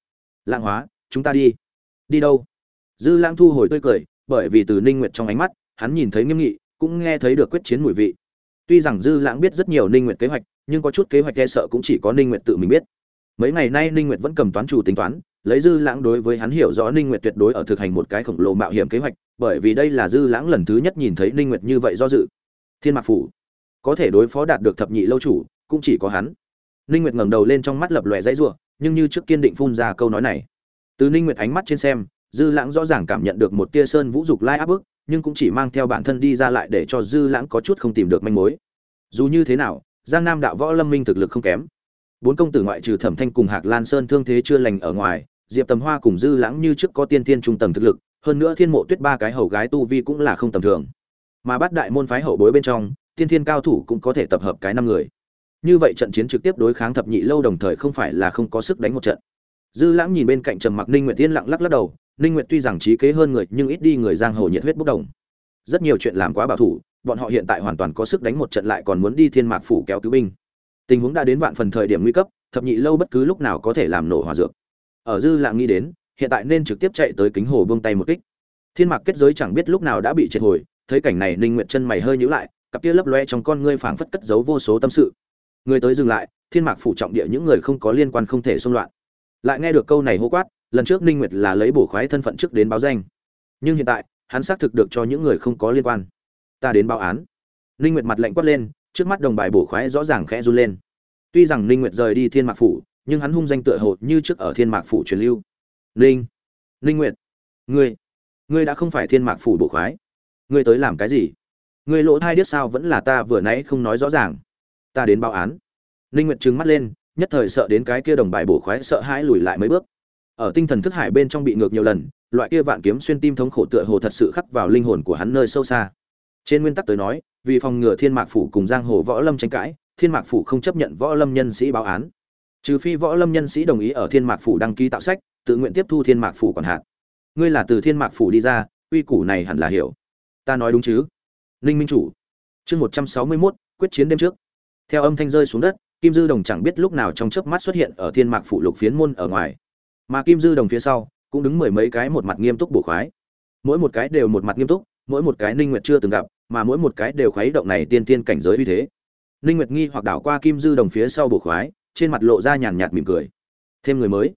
Lạng hóa, chúng ta đi. Đi đâu? Dư lãng thu hồi tươi cười, bởi vì từ ninh nguyệt trong ánh mắt, hắn nhìn thấy nghiêm nghị, cũng nghe thấy được quyết chiến mùi vị. Tuy rằng dư lãng biết rất nhiều ninh nguyệt kế hoạch, nhưng có chút kế hoạch e sợ cũng chỉ có ninh nguyệt tự mình biết mấy ngày nay ninh nguyệt vẫn cầm toán chủ tính toán, lấy dư lãng đối với hắn hiểu rõ ninh nguyệt tuyệt đối ở thực hành một cái khổng lồ mạo hiểm kế hoạch, bởi vì đây là dư lãng lần thứ nhất nhìn thấy ninh nguyệt như vậy do dự. Thiên mạc phủ, có thể đối phó đạt được thập nhị lâu chủ, cũng chỉ có hắn. Ninh nguyệt ngẩng đầu lên trong mắt lập lòe dãy rủa, nhưng như trước kiên định phun ra câu nói này. Từ ninh nguyệt ánh mắt trên xem, dư lãng rõ ràng cảm nhận được một tia sơn vũ dục lai áp bức, nhưng cũng chỉ mang theo bản thân đi ra lại để cho dư lãng có chút không tìm được manh mối. Dù như thế nào, giang nam đạo võ lâm minh thực lực không kém bốn công tử ngoại trừ thẩm thanh cùng hạc lan sơn thương thế chưa lành ở ngoài, diệp tầm hoa cùng dư lãng như trước có tiên tiên trung tầng thực lực, hơn nữa thiên mộ tuyết ba cái hầu gái tu vi cũng là không tầm thường. Mà bắt đại môn phái hậu bối bên trong, tiên thiên cao thủ cũng có thể tập hợp cái năm người. Như vậy trận chiến trực tiếp đối kháng thập nhị lâu đồng thời không phải là không có sức đánh một trận. Dư lãng nhìn bên cạnh trầm mặc ninh nguyệt tiên lặng lắc lắc đầu, ninh nguyệt tuy rằng trí kế hơn người, nhưng ít đi người giang hồ nhiệt huyết bốc đồng. Rất nhiều chuyện làm quá bảo thủ, bọn họ hiện tại hoàn toàn có sức đánh một trận lại còn muốn đi thiên mạc phủ kéo cứu binh tình huống đã đến vạn phần thời điểm nguy cấp, thập nhị lâu bất cứ lúc nào có thể làm nổ hòa dược. Ở dư lạng nghĩ đến, hiện tại nên trực tiếp chạy tới kính hồ buông tay một kích. Thiên mạc kết giới chẳng biết lúc nào đã bị triệt hồi, thấy cảnh này ninh nguyệt chân mày hơi nhíu lại, cặp kia lấp loe trong con ngươi phảng phất cất giấu vô số tâm sự. Người tới dừng lại, thiên mạc phủ trọng địa những người không có liên quan không thể xung loạn. Lại nghe được câu này hô quát, lần trước ninh nguyệt là lấy bổ khoái thân phận trước đến báo danh. Nhưng hiện tại, hắn xác thực được cho những người không có liên quan. Ta đến báo án. Ninh nguyệt mặt lạnh quát lên trước mắt đồng bài bổ khoái rõ ràng khẽ run lên. Tuy rằng ninh nguyệt rời đi thiên mạc phủ, nhưng hắn hung danh tựa hồ như trước ở thiên mạc phủ truyền lưu. Ninh ninh nguyệt, ngươi ngươi đã không phải thiên mạc phủ bổ khoái. Ngươi tới làm cái gì? Ngươi lỗ thai điếc sao vẫn là ta vừa nãy không nói rõ ràng. Ta đến báo án. Ninh nguyệt trừng mắt lên, nhất thời sợ đến cái kia đồng bài bổ khoái sợ hãi lùi lại mấy bước. Ở tinh thần thức hải bên trong bị ngược nhiều lần, loại kia vạn kiếm xuyên tim thống khổ tựa hồ thật sự khắc vào linh hồn của hắn nơi sâu xa. Trên nguyên tắc tới nói vì phòng ngừa thiên mạc phủ cùng giang hồ võ lâm tranh cãi, thiên mạc phủ không chấp nhận võ lâm nhân sĩ báo án. Trừ phi võ lâm nhân sĩ đồng ý ở thiên mạc phủ đăng ký tạo sách, tự nguyện tiếp thu thiên mạc phủ còn hạn ngươi là từ thiên mạc phủ đi ra, uy củ này hẳn là hiểu. Ta nói đúng chứ? Ninh minh chủ. Chương một trăm sáu mươi mốt, quyết chiến đêm trước. Theo âm thanh rơi xuống đất, kim dư đồng chẳng biết lúc nào trong chớp mắt xuất hiện ở thiên mạc phủ lục phiến môn ở ngoài. Mà kim dư đồng phía sau, cũng đứng mười mấy cái một mặt nghiêm túc bổ khoái. Mỗi một cái đều một mặt nghiêm túc, mỗi một cái ninh nguyệt chưa từng gặp mà mỗi một cái đều khuấy động này tiên tiên cảnh giới uy thế. Ninh nguyệt nghi hoặc đảo qua kim dư đồng phía sau bổ khoái, trên mặt lộ ra nhàn nhạt mỉm cười. Thêm người mới.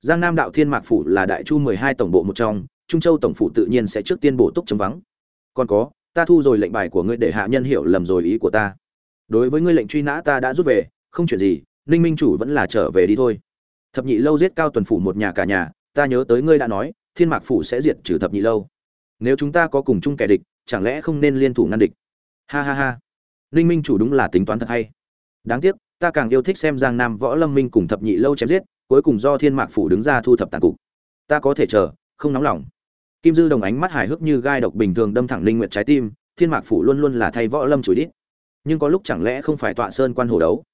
Giang nam đạo thiên mạc phủ là đại chu 12 tổng bộ một trong, trung châu tổng phủ tự nhiên sẽ trước tiên bổ túc chấm vắng. Còn có, ta thu rồi lệnh bài của ngươi để hạ nhân hiểu lầm rồi ý của ta. Đối với ngươi lệnh truy nã ta đã rút về, không chuyện gì, ninh minh chủ vẫn là trở về đi thôi. Thập nhị lâu giết cao tuần phủ một nhà cả nhà, ta nhớ tới ngươi đã nói, thiên mạc phủ sẽ diệt trừ thập nhị lâu nếu chúng ta có cùng chung kẻ địch, chẳng lẽ không nên liên thủ ngăn địch? Ha ha ha. Ninh minh chủ đúng là tính toán thật hay. Đáng tiếc, ta càng yêu thích xem giang nam võ lâm minh cùng thập nhị lâu chém giết, cuối cùng do thiên mạc phủ đứng ra thu thập tàn cục. Ta có thể chờ, không nóng lòng. Kim dư đồng ánh mắt hài hước như gai độc bình thường đâm thẳng linh nguyện trái tim, thiên mạc phủ luôn luôn là thay võ lâm chửi đít nhưng có lúc chẳng lẽ không phải tọa sơn quan hồ đấu?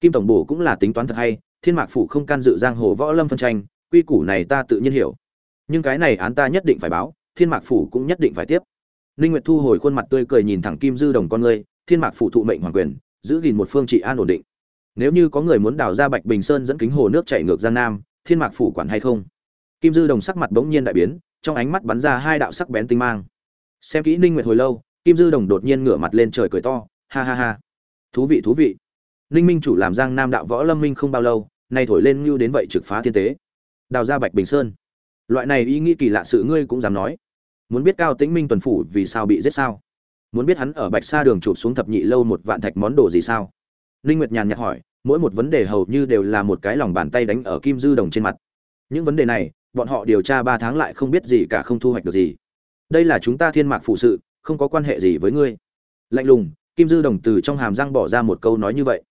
Kim tổng bổ cũng là tính toán thật hay, thiên mạc phủ không can dự giang hồ võ lâm phân tranh, quy củ này ta tự nhiên hiểu. Nhưng cái này án ta nhất định phải báo thiên mạc phủ cũng nhất định phải tiếp. Ninh nguyệt thu hồi khuôn mặt tươi cười nhìn thẳng kim dư đồng con ngươi, thiên mạc phủ thụ mệnh hoàng quyền, giữ gìn một phương trị an ổn định. Nếu như có người muốn đào ra bạch bình sơn dẫn kính hồ nước chảy ngược giang nam, thiên mạc phủ quản hay không? Kim dư đồng sắc mặt bỗng nhiên đại biến, trong ánh mắt bắn ra hai đạo sắc bén tinh mang. Xem kỹ ninh nguyệt hồi lâu, kim dư đồng đột nhiên ngửa mặt lên trời cười to, ha ha ha. Thú vị thú vị. Ninh minh chủ làm giang nam đạo võ lâm minh không bao lâu, nay thổi lên như đến vậy trực phá thiên tế. Đào ra bạch bình sơn. Loại này ý nghĩ kỳ lạ sự ngươi cũng dám nói muốn biết cao tĩnh minh tuần phủ vì sao bị giết sao? Muốn biết hắn ở bạch sa đường chụp xuống thập nhị lâu một vạn thạch món đồ gì sao? Ninh nguyệt nhàn nhạt hỏi, mỗi một vấn đề hầu như đều là một cái lòng bàn tay đánh ở kim dư đồng trên mặt. Những vấn đề này, bọn họ điều tra ba tháng lại không biết gì cả không thu hoạch được gì. Đây là chúng ta thiên mạc phụ sự, không có quan hệ gì với ngươi. Lạnh lùng, kim dư đồng từ trong hàm răng bỏ ra một câu nói như vậy.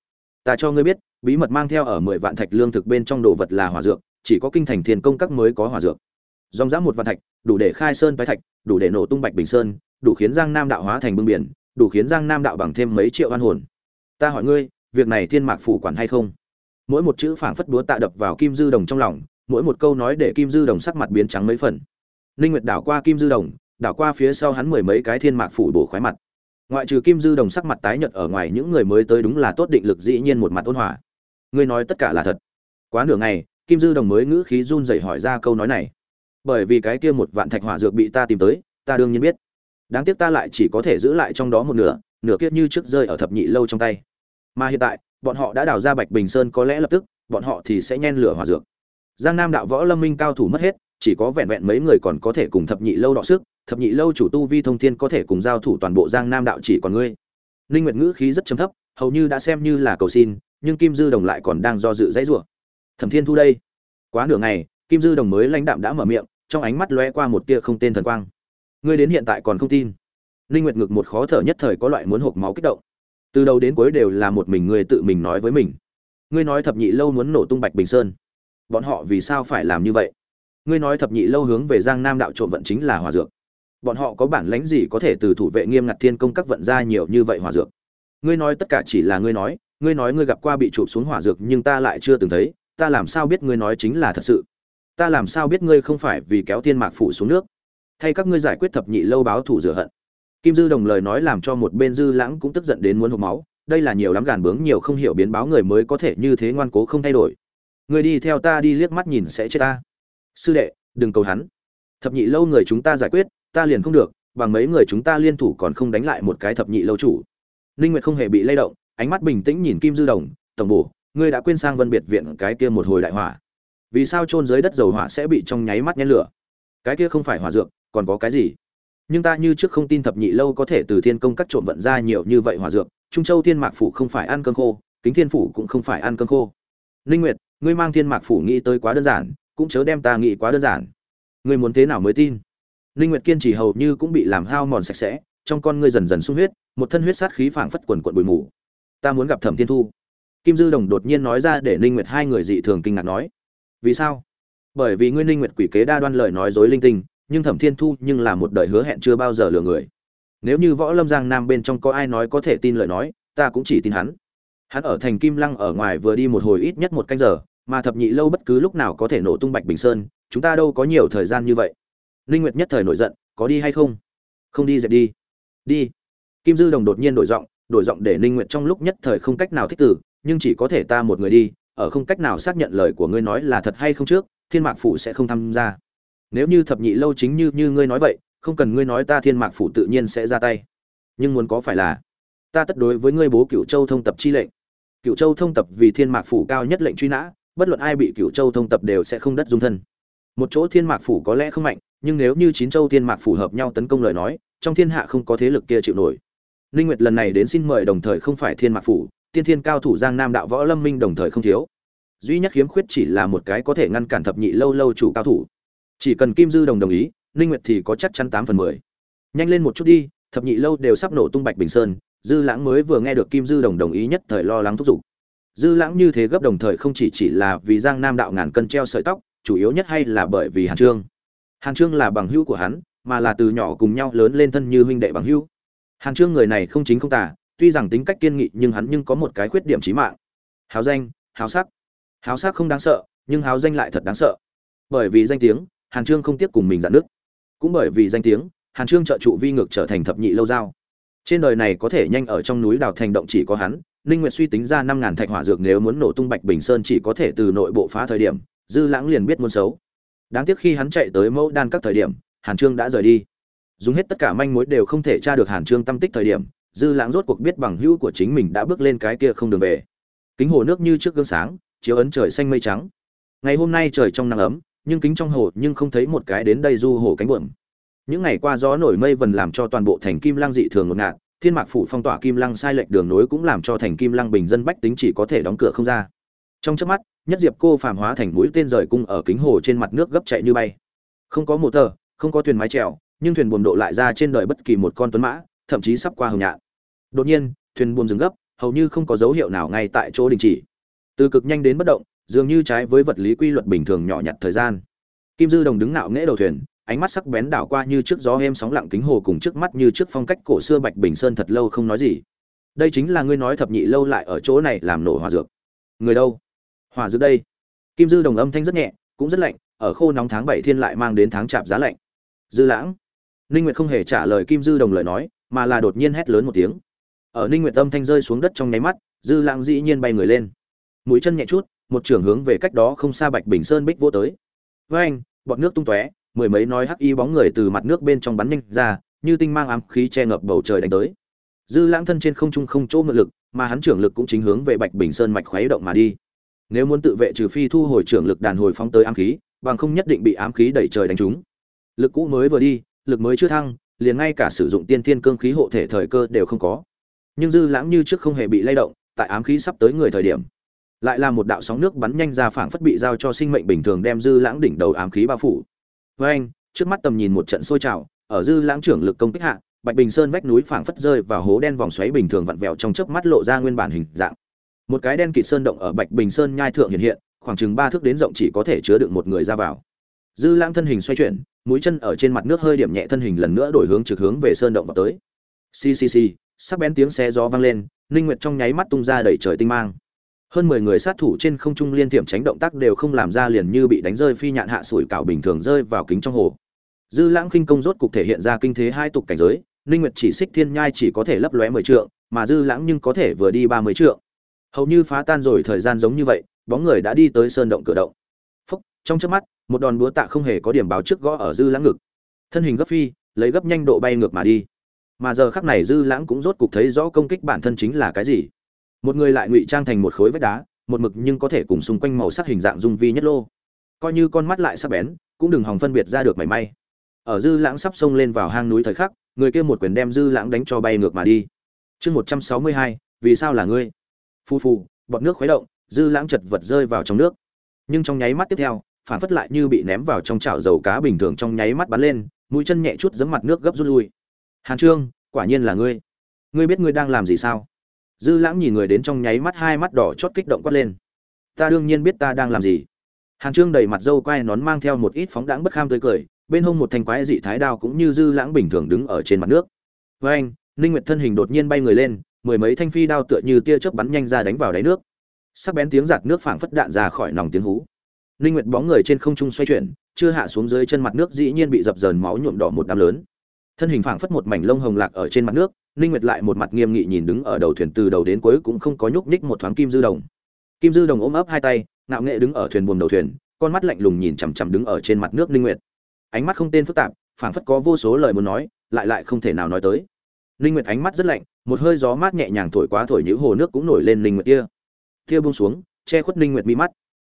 Ta cho ngươi biết, bí mật mang theo ở mười vạn thạch lương thực bên trong đồ vật là hỏa dược, chỉ có kinh thành thiên công các mới có hỏa dược dòng dã một vạn thạch, đủ để khai sơn bái thạch, đủ để nổ tung bạch bình sơn, đủ khiến giang nam đạo hóa thành bưng biển, đủ khiến giang nam đạo bằng thêm mấy triệu oan hồn. Ta hỏi ngươi, việc này thiên mạc phủ quản hay không? Mỗi một chữ phảng phất búa tạ đập vào kim dư đồng trong lòng, mỗi một câu nói để kim dư đồng sắc mặt biến trắng mấy phần. Ninh nguyệt đảo qua kim dư đồng, đảo qua phía sau hắn mười mấy cái thiên mạc phủ bổ khoái mặt. Ngoại trừ kim dư đồng sắc mặt tái nhợt ở ngoài, những người mới tới đúng là tốt định lực dĩ nhiên một mặt ôn hòa. Ngươi nói tất cả là thật. Quá nửa ngày, kim dư đồng mới ngữ khí run rẩy hỏi ra câu nói này bởi vì cái kia một vạn thạch hỏa dược bị ta tìm tới, ta đương nhiên biết. Đáng tiếc ta lại chỉ có thể giữ lại trong đó một nửa nửa kiếp như trước rơi ở thập nhị lâu trong tay. Mà hiện tại, bọn họ đã đào ra bạch bình sơn có lẽ lập tức, bọn họ thì sẽ nhen lửa hỏa dược. Giang nam đạo võ lâm minh cao thủ mất hết, chỉ có vẹn vẹn mấy người còn có thể cùng thập nhị lâu đọ sức, thập nhị lâu chủ tu vi thông thiên có thể cùng giao thủ toàn bộ giang nam đạo chỉ còn ngươi. Ninh nguyệt ngữ khí rất trầm thấp, hầu như đã xem như là cầu xin, nhưng kim dư đồng lại còn đang do dự dãy rủa. Thẩm thiên thu đây. Quá nửa ngày, kim dư đồng mới lãnh đạm đã mở miệng trong ánh mắt lóe qua một tia không tên thần quang. Ngươi đến hiện tại còn không tin. Linh nguyệt ngực một khó thở nhất thời có loại muốn hộc máu kích động. Từ đầu đến cuối đều là một mình ngươi tự mình nói với mình. Ngươi nói thập nhị lâu muốn nổ tung bạch bình sơn. Bọn họ vì sao phải làm như vậy? Ngươi nói thập nhị lâu hướng về giang nam đạo trộm vận chính là hòa dược. Bọn họ có bản lãnh gì có thể từ thủ vệ nghiêm ngặt thiên công các vận ra nhiều như vậy hòa dược? Ngươi nói tất cả chỉ là ngươi nói ngươi nói ngươi gặp qua bị chụp xuống hỏa dược nhưng ta lại chưa từng thấy, ta làm sao biết ngươi nói chính là thật sự? Ta làm sao biết ngươi không phải vì kéo thiên mạc phủ xuống nước? Thay các ngươi giải quyết thập nhị lâu báo thủ rửa hận. Kim dư đồng lời nói làm cho một bên dư lãng cũng tức giận đến muốn hộp máu. Đây là nhiều lắm gàn bướng, nhiều không hiểu biến báo người mới có thể như thế ngoan cố không thay đổi. Người đi theo ta đi liếc mắt nhìn sẽ chết ta. Sư đệ, đừng cầu hắn. Thập nhị lâu người chúng ta giải quyết, ta liền không được, bằng mấy người chúng ta liên thủ còn không đánh lại một cái thập nhị lâu chủ. Ninh nguyệt không hề bị lay động, ánh mắt bình tĩnh nhìn kim dư đồng. Tổng bổ, ngươi đã quên sang vân biệt viện cái kia một hồi đại hỏa vì sao chôn dưới đất dầu hỏa sẽ bị trong nháy mắt nhét lửa? Cái kia không phải hỏa dược, còn có cái gì? Nhưng ta như trước không tin thập nhị lâu có thể từ thiên công cắt trộm vận ra nhiều như vậy hỏa dược, trung châu thiên mạc phủ không phải ăn cơm khô, kính thiên phủ cũng không phải ăn cơm khô. Ninh nguyệt, ngươi mang thiên mạc phủ nghĩ tới quá đơn giản, cũng chớ đem ta nghĩ quá đơn giản. Ngươi muốn thế nào mới tin? Ninh nguyệt kiên trì hầu như cũng bị làm hao mòn sạch sẽ, trong con ngươi dần dần sung huyết, một thân huyết sát khí phảng phất quần quần bụi mù. Ta muốn gặp thẩm thiên thu. Kim dư đồng đột nhiên nói ra để ninh nguyệt hai người dị thường kinh ngạc nói vì sao? Bởi vì nguyên linh nguyệt quỷ kế đa đoan lời nói dối linh tinh, nhưng thẩm thiên thu nhưng là một đời hứa hẹn chưa bao giờ lừa người. Nếu như võ lâm giang nam bên trong có ai nói có thể tin lời nói, ta cũng chỉ tin hắn. Hắn ở thành kim lăng ở ngoài vừa đi một hồi ít nhất một canh giờ, mà thập nhị lâu bất cứ lúc nào có thể nổ tung bạch bình sơn, chúng ta đâu có nhiều thời gian như vậy. Linh nguyệt nhất thời nổi giận, có đi hay không? Không đi dẹp đi. Đi. Kim dư đồng đột nhiên đổi giọng đổi giọng để linh nguyệt trong lúc nhất thời không cách nào thích từ, nhưng chỉ có thể ta một người đi ở không cách nào xác nhận lời của ngươi nói là thật hay không trước thiên mạc phủ sẽ không tham gia. Nếu như thập nhị lâu chính như như ngươi nói vậy không cần ngươi nói ta thiên mạc phủ tự nhiên sẽ ra tay. Nhưng muốn có phải là ta tất đối với ngươi bố cựu châu thông tập chi lệnh. Cựu châu thông tập vì thiên mạc phủ cao nhất lệnh truy nã bất luận ai bị cựu châu thông tập đều sẽ không đất dung thân. Một chỗ thiên mạc phủ có lẽ không mạnh nhưng nếu như chín châu thiên mạc phủ hợp nhau tấn công lời nói trong thiên hạ không có thế lực kia chịu nổi. Linh Nguyệt lần này đến xin mời đồng thời không phải Thiên Mạc phủ, tiên thiên cao thủ Giang Nam đạo võ lâm minh đồng thời không thiếu. Duy nhất khiếm khuyết chỉ là một cái có thể ngăn cản thập nhị lâu lâu chủ cao thủ. Chỉ cần Kim Dư đồng đồng ý, Linh Nguyệt thì có chắc chắn 8 phần 10. Nhanh lên một chút đi, thập nhị lâu đều sắp nổ tung Bạch Bình Sơn, Dư Lãng mới vừa nghe được Kim Dư đồng đồng ý nhất thời lo lắng thúc giục. Dư Lãng như thế gấp đồng thời không chỉ chỉ là vì Giang Nam đạo ngàn cân treo sợi tóc, chủ yếu nhất hay là bởi vì Hàn Trương. Hàn Trương là bằng hữu của hắn, mà là từ nhỏ cùng nhau lớn lên thân như huynh đệ bằng hữu. Hàn Trương người này không chính không tà, tuy rằng tính cách kiên nghị nhưng hắn nhưng có một cái khuyết điểm chí mạng. Háo danh, háo sắc. Háo sắc không đáng sợ, nhưng háo danh lại thật đáng sợ. Bởi vì danh tiếng, Hàn Trương không tiếc cùng mình dạn nước. Cũng bởi vì danh tiếng, Hàn Trương trợ trụ vi ngược trở thành thập nhị lâu giao. Trên đời này có thể nhanh ở trong núi đào thành động chỉ có hắn, Ninh Nguyệt suy tính ra 5000 thạch hỏa dược nếu muốn nổ tung Bạch Bình Sơn chỉ có thể từ nội bộ phá thời điểm, Dư Lãng liền biết muốn xấu. Đáng tiếc khi hắn chạy tới mẫu đan các thời điểm, Hàn Trương đã rời đi dùng hết tất cả manh mối đều không thể tra được hàn trương tâm tích thời điểm dư lãng rốt cuộc biết bằng hữu của chính mình đã bước lên cái kia không đường về. Kính hồ nước như trước gương sáng, chiếu ấn trời xanh mây trắng. Ngày hôm nay trời trong nắng ấm, nhưng kính trong hồ nhưng không thấy một cái đến đây du hồ cánh buồm. Những ngày qua gió nổi mây vần làm cho toàn bộ thành kim lăng dị thường ngột ngạt, thiên mạc phủ phong tỏa kim lăng sai lệch đường nối cũng làm cho thành kim lăng bình dân bách tính chỉ có thể đóng cửa không ra. Trong chớp mắt, nhất diệp cô phàm hóa thành mũi tên rời cung ở kính hồ trên mặt nước gấp chạy như bay. Không có motor không có thuyền mái chèo, nhưng thuyền buồm độ lại ra trên đời bất kỳ một con tuấn mã, thậm chí sắp qua hồng nhạn đột nhiên, thuyền buồm dừng gấp, hầu như không có dấu hiệu nào ngay tại chỗ đình chỉ. Từ cực nhanh đến bất động, dường như trái với vật lý quy luật bình thường nhỏ nhặt thời gian. Kim dư đồng đứng nạo nghễ đầu thuyền, ánh mắt sắc bén đảo qua như trước gió êm sóng lặng kính hồ cùng trước mắt như trước phong cách cổ xưa bạch bình sơn thật lâu không nói gì. Đây chính là ngươi nói thập nhị lâu lại ở chỗ này làm nổ hỏa dược. Người đâu? Hỏa dược đây. Kim dư đồng âm thanh rất nhẹ, cũng rất lạnh, ở khô nóng tháng bảy thiên lại mang đến tháng chạp giá lạnh. Dư lãng. Ninh nguyệt không hề trả lời kim dư đồng lời nói, mà là đột nhiên hét lớn một tiếng ở ninh nguyệt tâm thanh rơi xuống đất trong nháy mắt, dư lãng dĩ nhiên bay người lên. Mũi chân nhẹ chút, một trường hướng về cách đó không xa bạch bình sơn bích vô tới. Với anh, bọt nước tung tóe, mười mấy nói hắc y bóng người từ mặt nước bên trong bắn nhanh ra, như tinh mang ám khí che ngập bầu trời đánh tới. Dư lãng thân trên không trung không chỗ mượn lực, mà hắn trưởng lực cũng chính hướng về bạch bình sơn mạch khuấy động mà đi. Nếu muốn tự vệ trừ phi thu hồi trưởng lực đàn hồi phóng tới ám khí, bằng không nhất định bị ám khí đẩy trời đánh trúng. Lực cũ mới vừa đi, lực mới chưa thăng, liền ngay cả sử dụng tiên thiên cương khí hộ thể thời cơ đều không có nhưng dư lãng như trước không hề bị lay động, tại ám khí sắp tới người thời điểm. Lại là một đạo sóng nước bắn nhanh ra phảng phất bị giao cho sinh mệnh bình thường đem dư lãng đỉnh đầu ám khí bao phủ. Với anh, trước mắt tầm nhìn một trận sôi trào, ở dư lãng trưởng lực công kích hạ, bạch bình sơn vách núi phảng phất rơi vào hố đen vòng xoáy bình thường vặn vẹo trong chớp mắt lộ ra nguyên bản hình dạng. Một cái đen kịt sơn động ở bạch bình sơn nhai thượng hiện hiện, khoảng chừng ba thước đến rộng chỉ có thể chứa được một người ra vào. Dư lãng thân hình xoay chuyển, mũi chân ở trên mặt nước hơi điểm nhẹ thân hình lần nữa đổi hướng trực hướng về sơn động vào tới. Ccc sắc bén tiếng xe gió vang lên, ninh nguyệt trong nháy mắt tung ra đẩy trời tinh mang. Hơn 10 người sát thủ trên không trung liên tiệm tránh động tác đều không làm ra liền như bị đánh rơi phi nhạn hạ sủi cảo bình thường rơi vào kính trong hồ. Dư lãng khinh công rốt cục thể hiện ra kinh thế hai tục cảnh giới, ninh nguyệt chỉ xích thiên nhai chỉ có thể lấp lóe 10 trượng, mà dư lãng nhưng có thể vừa đi 30 trượng. Hầu như phá tan rồi thời gian giống như vậy, bóng người đã đi tới sơn động cửa động. Phúc, trong chớp mắt, một đòn búa tạ không hề có điểm báo trước gõ ở dư lãng ngực. Thân hình gấp phi, lấy gấp nhanh độ bay ngược mà đi mà giờ khắc này dư lãng cũng rốt cục thấy rõ công kích bản thân chính là cái gì. Một người lại ngụy trang thành một khối vách đá, một mực nhưng có thể cùng xung quanh màu sắc hình dạng dung vi nhất lô. Coi như con mắt lại sắc bén, cũng đừng hòng phân biệt ra được mảy may. Ở dư lãng sắp xông lên vào hang núi thời khắc, người kia một quyền đem dư lãng đánh cho bay ngược mà đi. Chương một trăm sáu mươi hai, vì sao là ngươi? Phu phu bọt nước khuấy động, dư lãng chật vật rơi vào trong nước. Nhưng trong nháy mắt tiếp theo, phản phất lại như bị ném vào trong chảo dầu cá bình thường trong nháy mắt bắn lên, mũi chân nhẹ chút giấm mặt nước gấp rút lui hàn trương, quả nhiên là ngươi. Ngươi biết ngươi đang làm gì sao? Dư lãng nhìn người đến trong nháy mắt hai mắt đỏ chót kích động quát lên. Ta đương nhiên biết ta đang làm gì. Hàn trương đầy mặt dâu quai nón mang theo một ít phóng đãng bất kham tươi cười, bên hông một thanh quái dị thái đao cũng như dư lãng bình thường đứng ở trên mặt nước. Với anh, ninh nguyệt thân hình đột nhiên bay người lên, mười mấy thanh phi đao tựa như tia chớp bắn nhanh ra đánh vào đáy nước. Sắc bén tiếng giạt nước phảng phất đạn ra khỏi nòng tiếng hú. Ninh nguyệt bóng người trên không trung xoay chuyển, chưa hạ xuống dưới chân mặt nước dĩ nhiên bị dập dờn máu nhuộm đỏ một đám lớn thân hình phảng phất một mảnh lông hồng lạc ở trên mặt nước, ninh nguyệt lại một mặt nghiêm nghị nhìn đứng ở đầu thuyền từ đầu đến cuối cũng không có nhúc nhích một thoáng kim dư đồng. Kim dư đồng ôm ấp hai tay, ngạo nghệ đứng ở thuyền buồm đầu thuyền, con mắt lạnh lùng nhìn chằm chằm đứng ở trên mặt nước ninh nguyệt. Ánh mắt không tên phức tạp, phảng phất có vô số lời muốn nói, lại lại không thể nào nói tới. Ninh nguyệt ánh mắt rất lạnh, một hơi gió mát nhẹ nhàng thổi quá thổi những hồ nước cũng nổi lên ninh nguyệt kia. Kia buông xuống, che khuất ninh nguyệt mi mắt.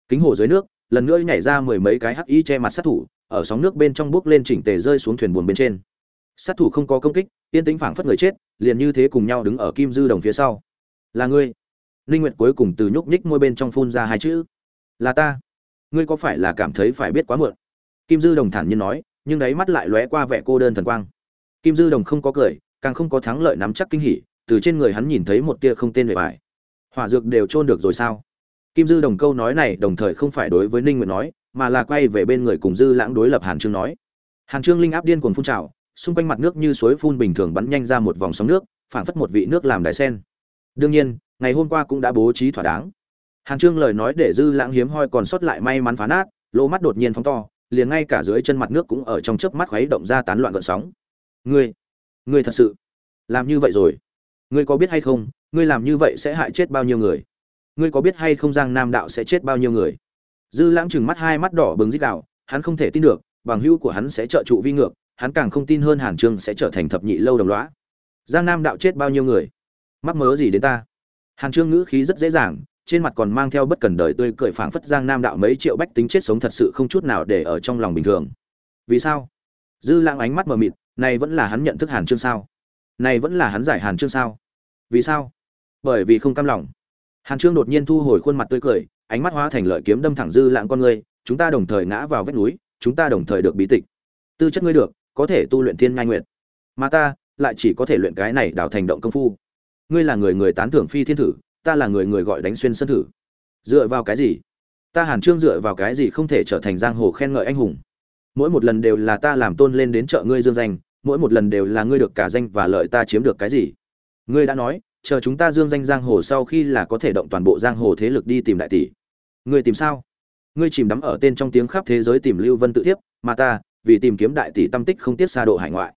Kính hồ dưới nước, lần nữa nhảy ra mười mấy cái hắc y che mặt sát thủ, ở sóng nước bên trong bước lên chỉnh tề rơi xuống thuyền buồm bên trên sát thủ không có công kích tiên tĩnh phảng phất người chết, liền như thế cùng nhau đứng ở kim dư đồng phía sau. Là ngươi. Linh nguyệt cuối cùng từ nhúc nhích môi bên trong phun ra hai chữ. Là ta. Ngươi có phải là cảm thấy phải biết quá muộn? Kim dư đồng thản nhiên nói, nhưng đáy mắt lại lóe qua vẻ cô đơn thần quang. Kim dư đồng không có cười, càng không có thắng lợi nắm chắc kinh hỉ, từ trên người hắn nhìn thấy một tia không tên về bài hỏa dược đều trôn được rồi sao? Kim dư đồng câu nói này đồng thời không phải đối với ninh nguyệt nói, mà là quay về bên người cùng dư lãng đối lập hàn trương nói. Hàn trương linh áp điên cuồng phun trào xung quanh mặt nước như suối phun bình thường bắn nhanh ra một vòng sóng nước, phảng phất một vị nước làm đài sen. Đương nhiên, ngày hôm qua cũng đã bố trí thỏa đáng. Hàn trương lời nói để dư lãng hiếm hoi còn sót lại may mắn phá nát, lỗ mắt đột nhiên phóng to, liền ngay cả dưới chân mặt nước cũng ở trong chớp mắt khuấy động ra tán loạn gợn sóng. Ngươi ngươi thật sự làm như vậy rồi. Ngươi có biết hay không, ngươi làm như vậy sẽ hại chết bao nhiêu người? Ngươi có biết hay không giang nam đạo sẽ chết bao nhiêu người? Dư lãng chừng mắt hai mắt đỏ bừng dích đạo hắn không thể tin được, bằng hữu của hắn sẽ trợ trụ vi ngược hắn càng không tin hơn hàn trương sẽ trở thành thập nhị lâu đồng lõa. Giang nam đạo chết bao nhiêu người? Mắc mớ gì đến ta? Hàn trương ngữ khí rất dễ dàng trên mặt còn mang theo bất cần đời tươi cười phảng phất giang nam đạo mấy triệu bách tính chết sống thật sự không chút nào để ở trong lòng bình thường. Vì sao? Dư lãng ánh mắt mờ mịt này vẫn là hắn nhận thức hàn trương sao? Này vẫn là hắn giải hàn trương sao? Vì sao? Bởi vì không cam lòng. Hàn trương đột nhiên thu hồi khuôn mặt tươi cười ánh mắt hóa thành lợi kiếm đâm thẳng dư lãng con người, chúng ta đồng thời ngã vào vách núi chúng ta đồng thời được bí tịch. Tư chất ngươi được có thể tu luyện thiên ngai nguyện mà ta lại chỉ có thể luyện cái này đào thành động công phu. Ngươi là người người tán thưởng phi thiên thử, ta là người người gọi đánh xuyên sân thử. Dựa vào cái gì? Ta hàn trương dựa vào cái gì không thể trở thành giang hồ khen ngợi anh hùng? Mỗi một lần đều là ta làm tôn lên đến chợ ngươi dương danh, mỗi một lần đều là ngươi được cả danh và lợi ta chiếm được cái gì? Ngươi đã nói, chờ chúng ta dương danh giang hồ sau khi là có thể động toàn bộ giang hồ thế lực đi tìm đại tỷ. Ngươi tìm sao? Ngươi chìm đắm ở tên trong tiếng khắp thế giới tìm lưu vân tự thiếp mà ta vì tìm kiếm đại tỷ tâm tích không tiếc xa độ hải ngoại.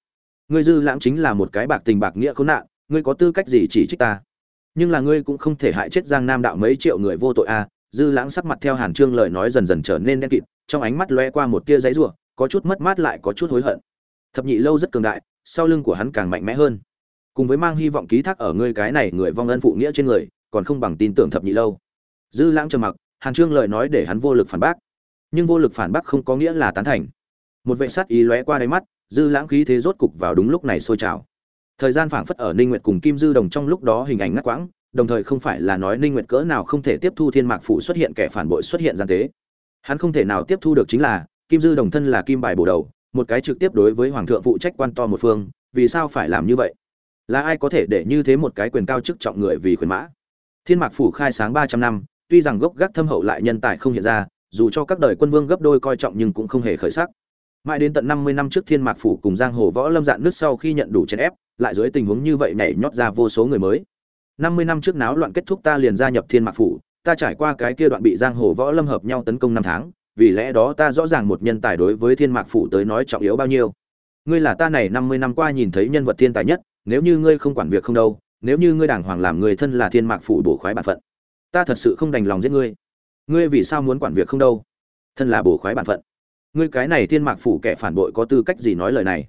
Ngươi dư lãng chính là một cái bạc tình bạc nghĩa khốn nạn, ngươi có tư cách gì chỉ trích ta? Nhưng là ngươi cũng không thể hại chết giang nam đạo mấy triệu người vô tội a à. dư lãng sắc mặt theo hàn trương lời nói dần dần trở nên đen kịt, trong ánh mắt loe qua một tia giấy rủa, có chút mất mát lại có chút hối hận. Thập nhị lâu rất cường đại, sau lưng của hắn càng mạnh mẽ hơn. Cùng với mang hy vọng ký thác ở ngươi cái này người vong ân phụ nghĩa trên người, còn không bằng tin tưởng thập nhị lâu. Dư lãng trầm mặc, hàn trương lời nói để hắn vô lực phản bác. Nhưng vô lực phản bác không có nghĩa là tán thành một vệ sắt ý lóe qua đáy mắt, dư lãng khí thế rốt cục vào đúng lúc này sôi trào. Thời gian phảng phất ở ninh nguyệt cùng kim dư đồng trong lúc đó hình ảnh ngắt quãng, đồng thời không phải là nói ninh nguyệt cỡ nào không thể tiếp thu thiên mạc phủ xuất hiện kẻ phản bội xuất hiện gian tế. Hắn không thể nào tiếp thu được chính là, kim dư đồng thân là kim bài bổ đầu, một cái trực tiếp đối với hoàng thượng phụ trách quan to một phương, vì sao phải làm như vậy? Là ai có thể để như thế một cái quyền cao chức trọng người vì quyền mã? Thiên mạc phủ khai sáng ba trăm năm, tuy rằng gốc gác thâm hậu lại nhân tài không hiện ra, dù cho các đời quân vương gấp đôi coi trọng nhưng cũng không hề khởi sắc mãi đến tận năm mươi năm trước thiên mạc phủ cùng giang hồ võ lâm dạn nước sau khi nhận đủ chèn ép, lại dưới tình huống như vậy nhảy nhót ra vô số người mới. Năm mươi năm trước náo loạn kết thúc ta liền gia nhập thiên mạc phủ, ta trải qua cái kia đoạn bị giang hồ võ lâm hợp nhau tấn công năm tháng, vì lẽ đó ta rõ ràng một nhân tài đối với thiên mạc phủ tới nói trọng yếu bao nhiêu. Ngươi là ta này năm mươi năm qua nhìn thấy nhân vật thiên tài nhất, nếu như ngươi không quản việc không đâu, nếu như ngươi đàng hoàng làm người thân là thiên mạc phủ bổ khoái bản phận, ta thật sự không đành lòng giết ngươi. Ngươi vì sao muốn quản việc không đâu? Thân là bổ khoái bản phận ngươi cái này thiên mạc phủ kẻ phản bội có tư cách gì nói lời này?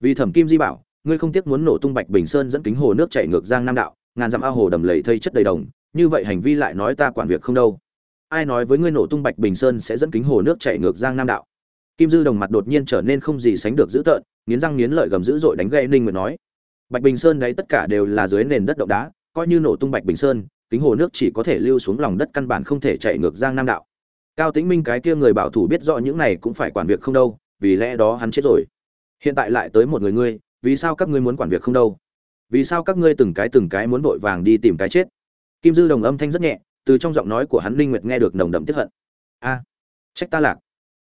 Vì thẩm kim di bảo, ngươi không tiếc muốn nổ tung bạch bình sơn dẫn kính hồ nước chảy ngược giang nam đạo, ngàn dặm ao hồ đầm lầy thây chất đầy đồng, như vậy hành vi lại nói ta quản việc không đâu. Ai nói với ngươi nổ tung bạch bình sơn sẽ dẫn kính hồ nước chảy ngược giang nam đạo? Kim dư đồng mặt đột nhiên trở nên không gì sánh được dữ tợn, nghiến răng nghiến lợi gầm dữ dội đánh gậy ninh nguyệt nói, bạch bình sơn đấy tất cả đều là dưới nền đất động đá, coi như nổ tung bạch bình sơn, kính hồ nước chỉ có thể lưu xuống lòng đất căn bản không thể chạy ngược giang nam đạo cao tĩnh minh cái kia người bảo thủ biết rõ những này cũng phải quản việc không đâu, vì lẽ đó hắn chết rồi. Hiện tại lại tới một người ngươi, vì sao các ngươi muốn quản việc không đâu? Vì sao các ngươi từng cái từng cái muốn vội vàng đi tìm cái chết? Kim dư đồng âm thanh rất nhẹ, từ trong giọng nói của hắn linh nguyệt nghe được nồng đậm tiếc hận. A, trách ta lạc.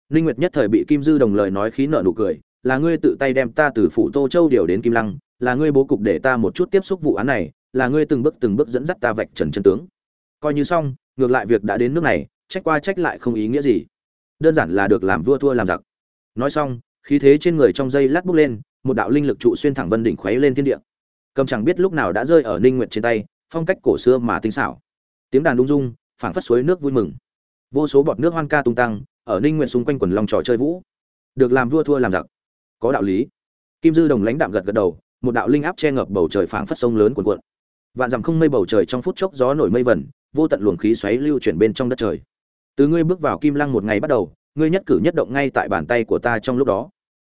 Linh nguyệt nhất thời bị kim dư đồng lời nói khí nợ nụ cười, là ngươi tự tay đem ta từ phủ tô châu điều đến kim lăng, là ngươi bố cục để ta một chút tiếp xúc vụ án này, là ngươi từng bước từng bước dẫn dắt ta vạch trần chân tướng. Coi như xong, ngược lại việc đã đến nước này trách qua trách lại không ý nghĩa gì. Đơn giản là được làm vua thua làm giặc. Nói xong, khí thế trên người trong dây lát bốc lên, một đạo linh lực trụ xuyên thẳng vân đỉnh khuấy lên thiên địa. Cầm chẳng biết lúc nào đã rơi ở ninh nguyệt trên tay, phong cách cổ xưa mà tinh xảo. Tiếng đàn đung dung, phảng phất suối nước vui mừng. Vô số bọt nước hoan ca tung tăng, ở ninh nguyệt xung quanh quần long trò chơi vũ. Được làm vua thua làm giặc. Có đạo lý. Kim dư đồng lãnh đạm gật gật đầu, một đạo linh áp che ngập bầu trời phảng phất sông lớn cuồn cuộn. Vạn dặm không mây bầu trời trong phút chốc gió nổi mây vẩn vô tận luồng khí xoáy lưu chuyển bên trong đất trời từ ngươi bước vào kim lăng một ngày bắt đầu, ngươi nhất cử nhất động ngay tại bàn tay của ta trong lúc đó.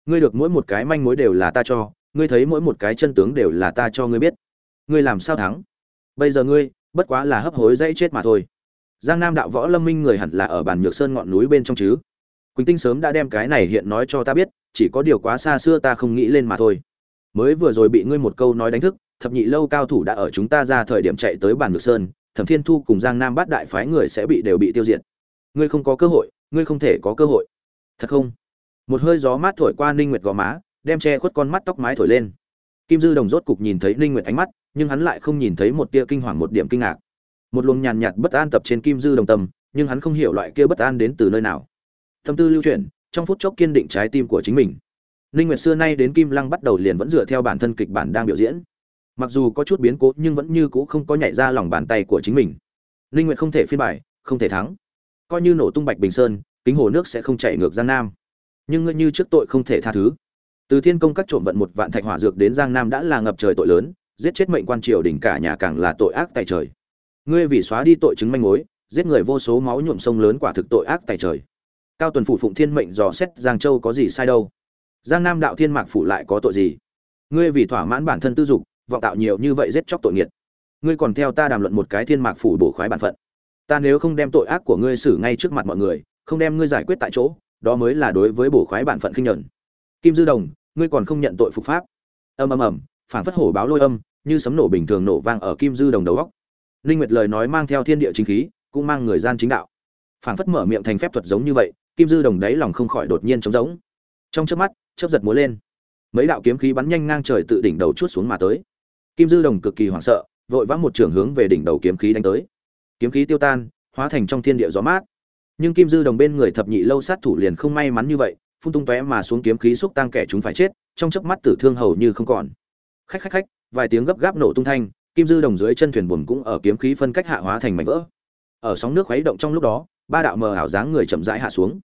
Ngươi được mỗi một cái manh mối đều là ta cho, ngươi thấy mỗi một cái chân tướng đều là ta cho ngươi biết. Ngươi làm sao thắng? Bây giờ ngươi, bất quá là hấp hối dãy chết mà thôi. Giang nam đạo võ lâm minh người hẳn là ở bản nhược sơn ngọn núi bên trong chứ? Quỳnh tinh sớm đã đem cái này hiện nói cho ta biết, chỉ có điều quá xa xưa ta không nghĩ lên mà thôi. Mới vừa rồi bị ngươi một câu nói đánh thức, thập nhị lâu cao thủ đã ở chúng ta ra thời điểm chạy tới bản nhược sơn, thẩm thiên thu cùng giang nam bát đại phái người sẽ bị đều bị tiêu diệt ngươi không có cơ hội, ngươi không thể có cơ hội. Thật không? Một hơi gió mát thổi qua ninh nguyệt gò má, đem che khuất con mắt tóc mái thổi lên. Kim dư đồng rốt cục nhìn thấy ninh nguyệt ánh mắt, nhưng hắn lại không nhìn thấy một tia kinh hoàng một điểm kinh ngạc. Một luồng nhàn nhạt bất an tập trên kim dư đồng tâm, nhưng hắn không hiểu loại kia bất an đến từ nơi nào. Tâm tư lưu chuyển, trong phút chốc kiên định trái tim của chính mình. Ninh nguyệt xưa nay đến kim lăng bắt đầu liền vẫn dựa theo bản thân kịch bản đang biểu diễn. Mặc dù có chút biến cố, nhưng vẫn như cũ không có nhảy ra lòng bàn tay của chính mình. Ninh nguyệt không thể phiên bài, không thể thắng coi như nổ tung bạch bình sơn, kính hồ nước sẽ không chảy ngược giang nam. Nhưng ngươi như trước tội không thể tha thứ. Từ thiên công các trộm vận một vạn thạch hỏa dược đến giang nam đã là ngập trời tội lớn, giết chết mệnh quan triều đỉnh cả nhà càng là tội ác tại trời. Ngươi vì xóa đi tội chứng manh mối, giết người vô số máu nhuộm sông lớn quả thực tội ác tại trời. Cao tuần phủ phụng thiên mệnh dò xét giang châu có gì sai đâu? Giang nam đạo thiên mạc phủ lại có tội gì? Ngươi vì thỏa mãn bản thân tư dục, vọng tạo nhiều như vậy giết chóc tội nghiệt. Ngươi còn theo ta đàm luận một cái thiên mạc phủ bổ khoái bản phận ta nếu không đem tội ác của ngươi xử ngay trước mặt mọi người, không đem ngươi giải quyết tại chỗ, đó mới là đối với bổ khoái bản phận khinh nhẫn. Kim dư đồng, ngươi còn không nhận tội phục pháp. Ầm ầm ầm, phản phất hổ báo lôi âm, như sấm nổ bình thường nổ vang ở kim dư đồng đầu góc. Linh nguyệt lời nói mang theo thiên địa chính khí, cũng mang người gian chính đạo. Phản phất mở miệng thành phép thuật giống như vậy, kim dư đồng đáy lòng không khỏi đột nhiên trống rỗng. Trong chớp mắt, chớp giật múa lên. Mấy đạo kiếm khí bắn nhanh ngang trời tự đỉnh đầu chuốt xuống mà tới. Kim dư đồng cực kỳ hoảng sợ, vội vã một trường hướng về đỉnh đầu kiếm khí đánh tới kiếm khí tiêu tan, hóa thành trong thiên địa gió mát. Nhưng kim dư đồng bên người thập nhị lâu sát thủ liền không may mắn như vậy, phun tung tóe mà xuống kiếm khí xúc tăng kẻ chúng phải chết, trong chớp mắt tử thương hầu như không còn. Khách khách khách, vài tiếng gấp gáp nổ tung thanh, kim dư đồng dưới chân thuyền buồm cũng ở kiếm khí phân cách hạ hóa thành mảnh vỡ. Ở sóng nước khuấy động trong lúc đó, ba đạo mờ ảo dáng người chậm rãi hạ xuống.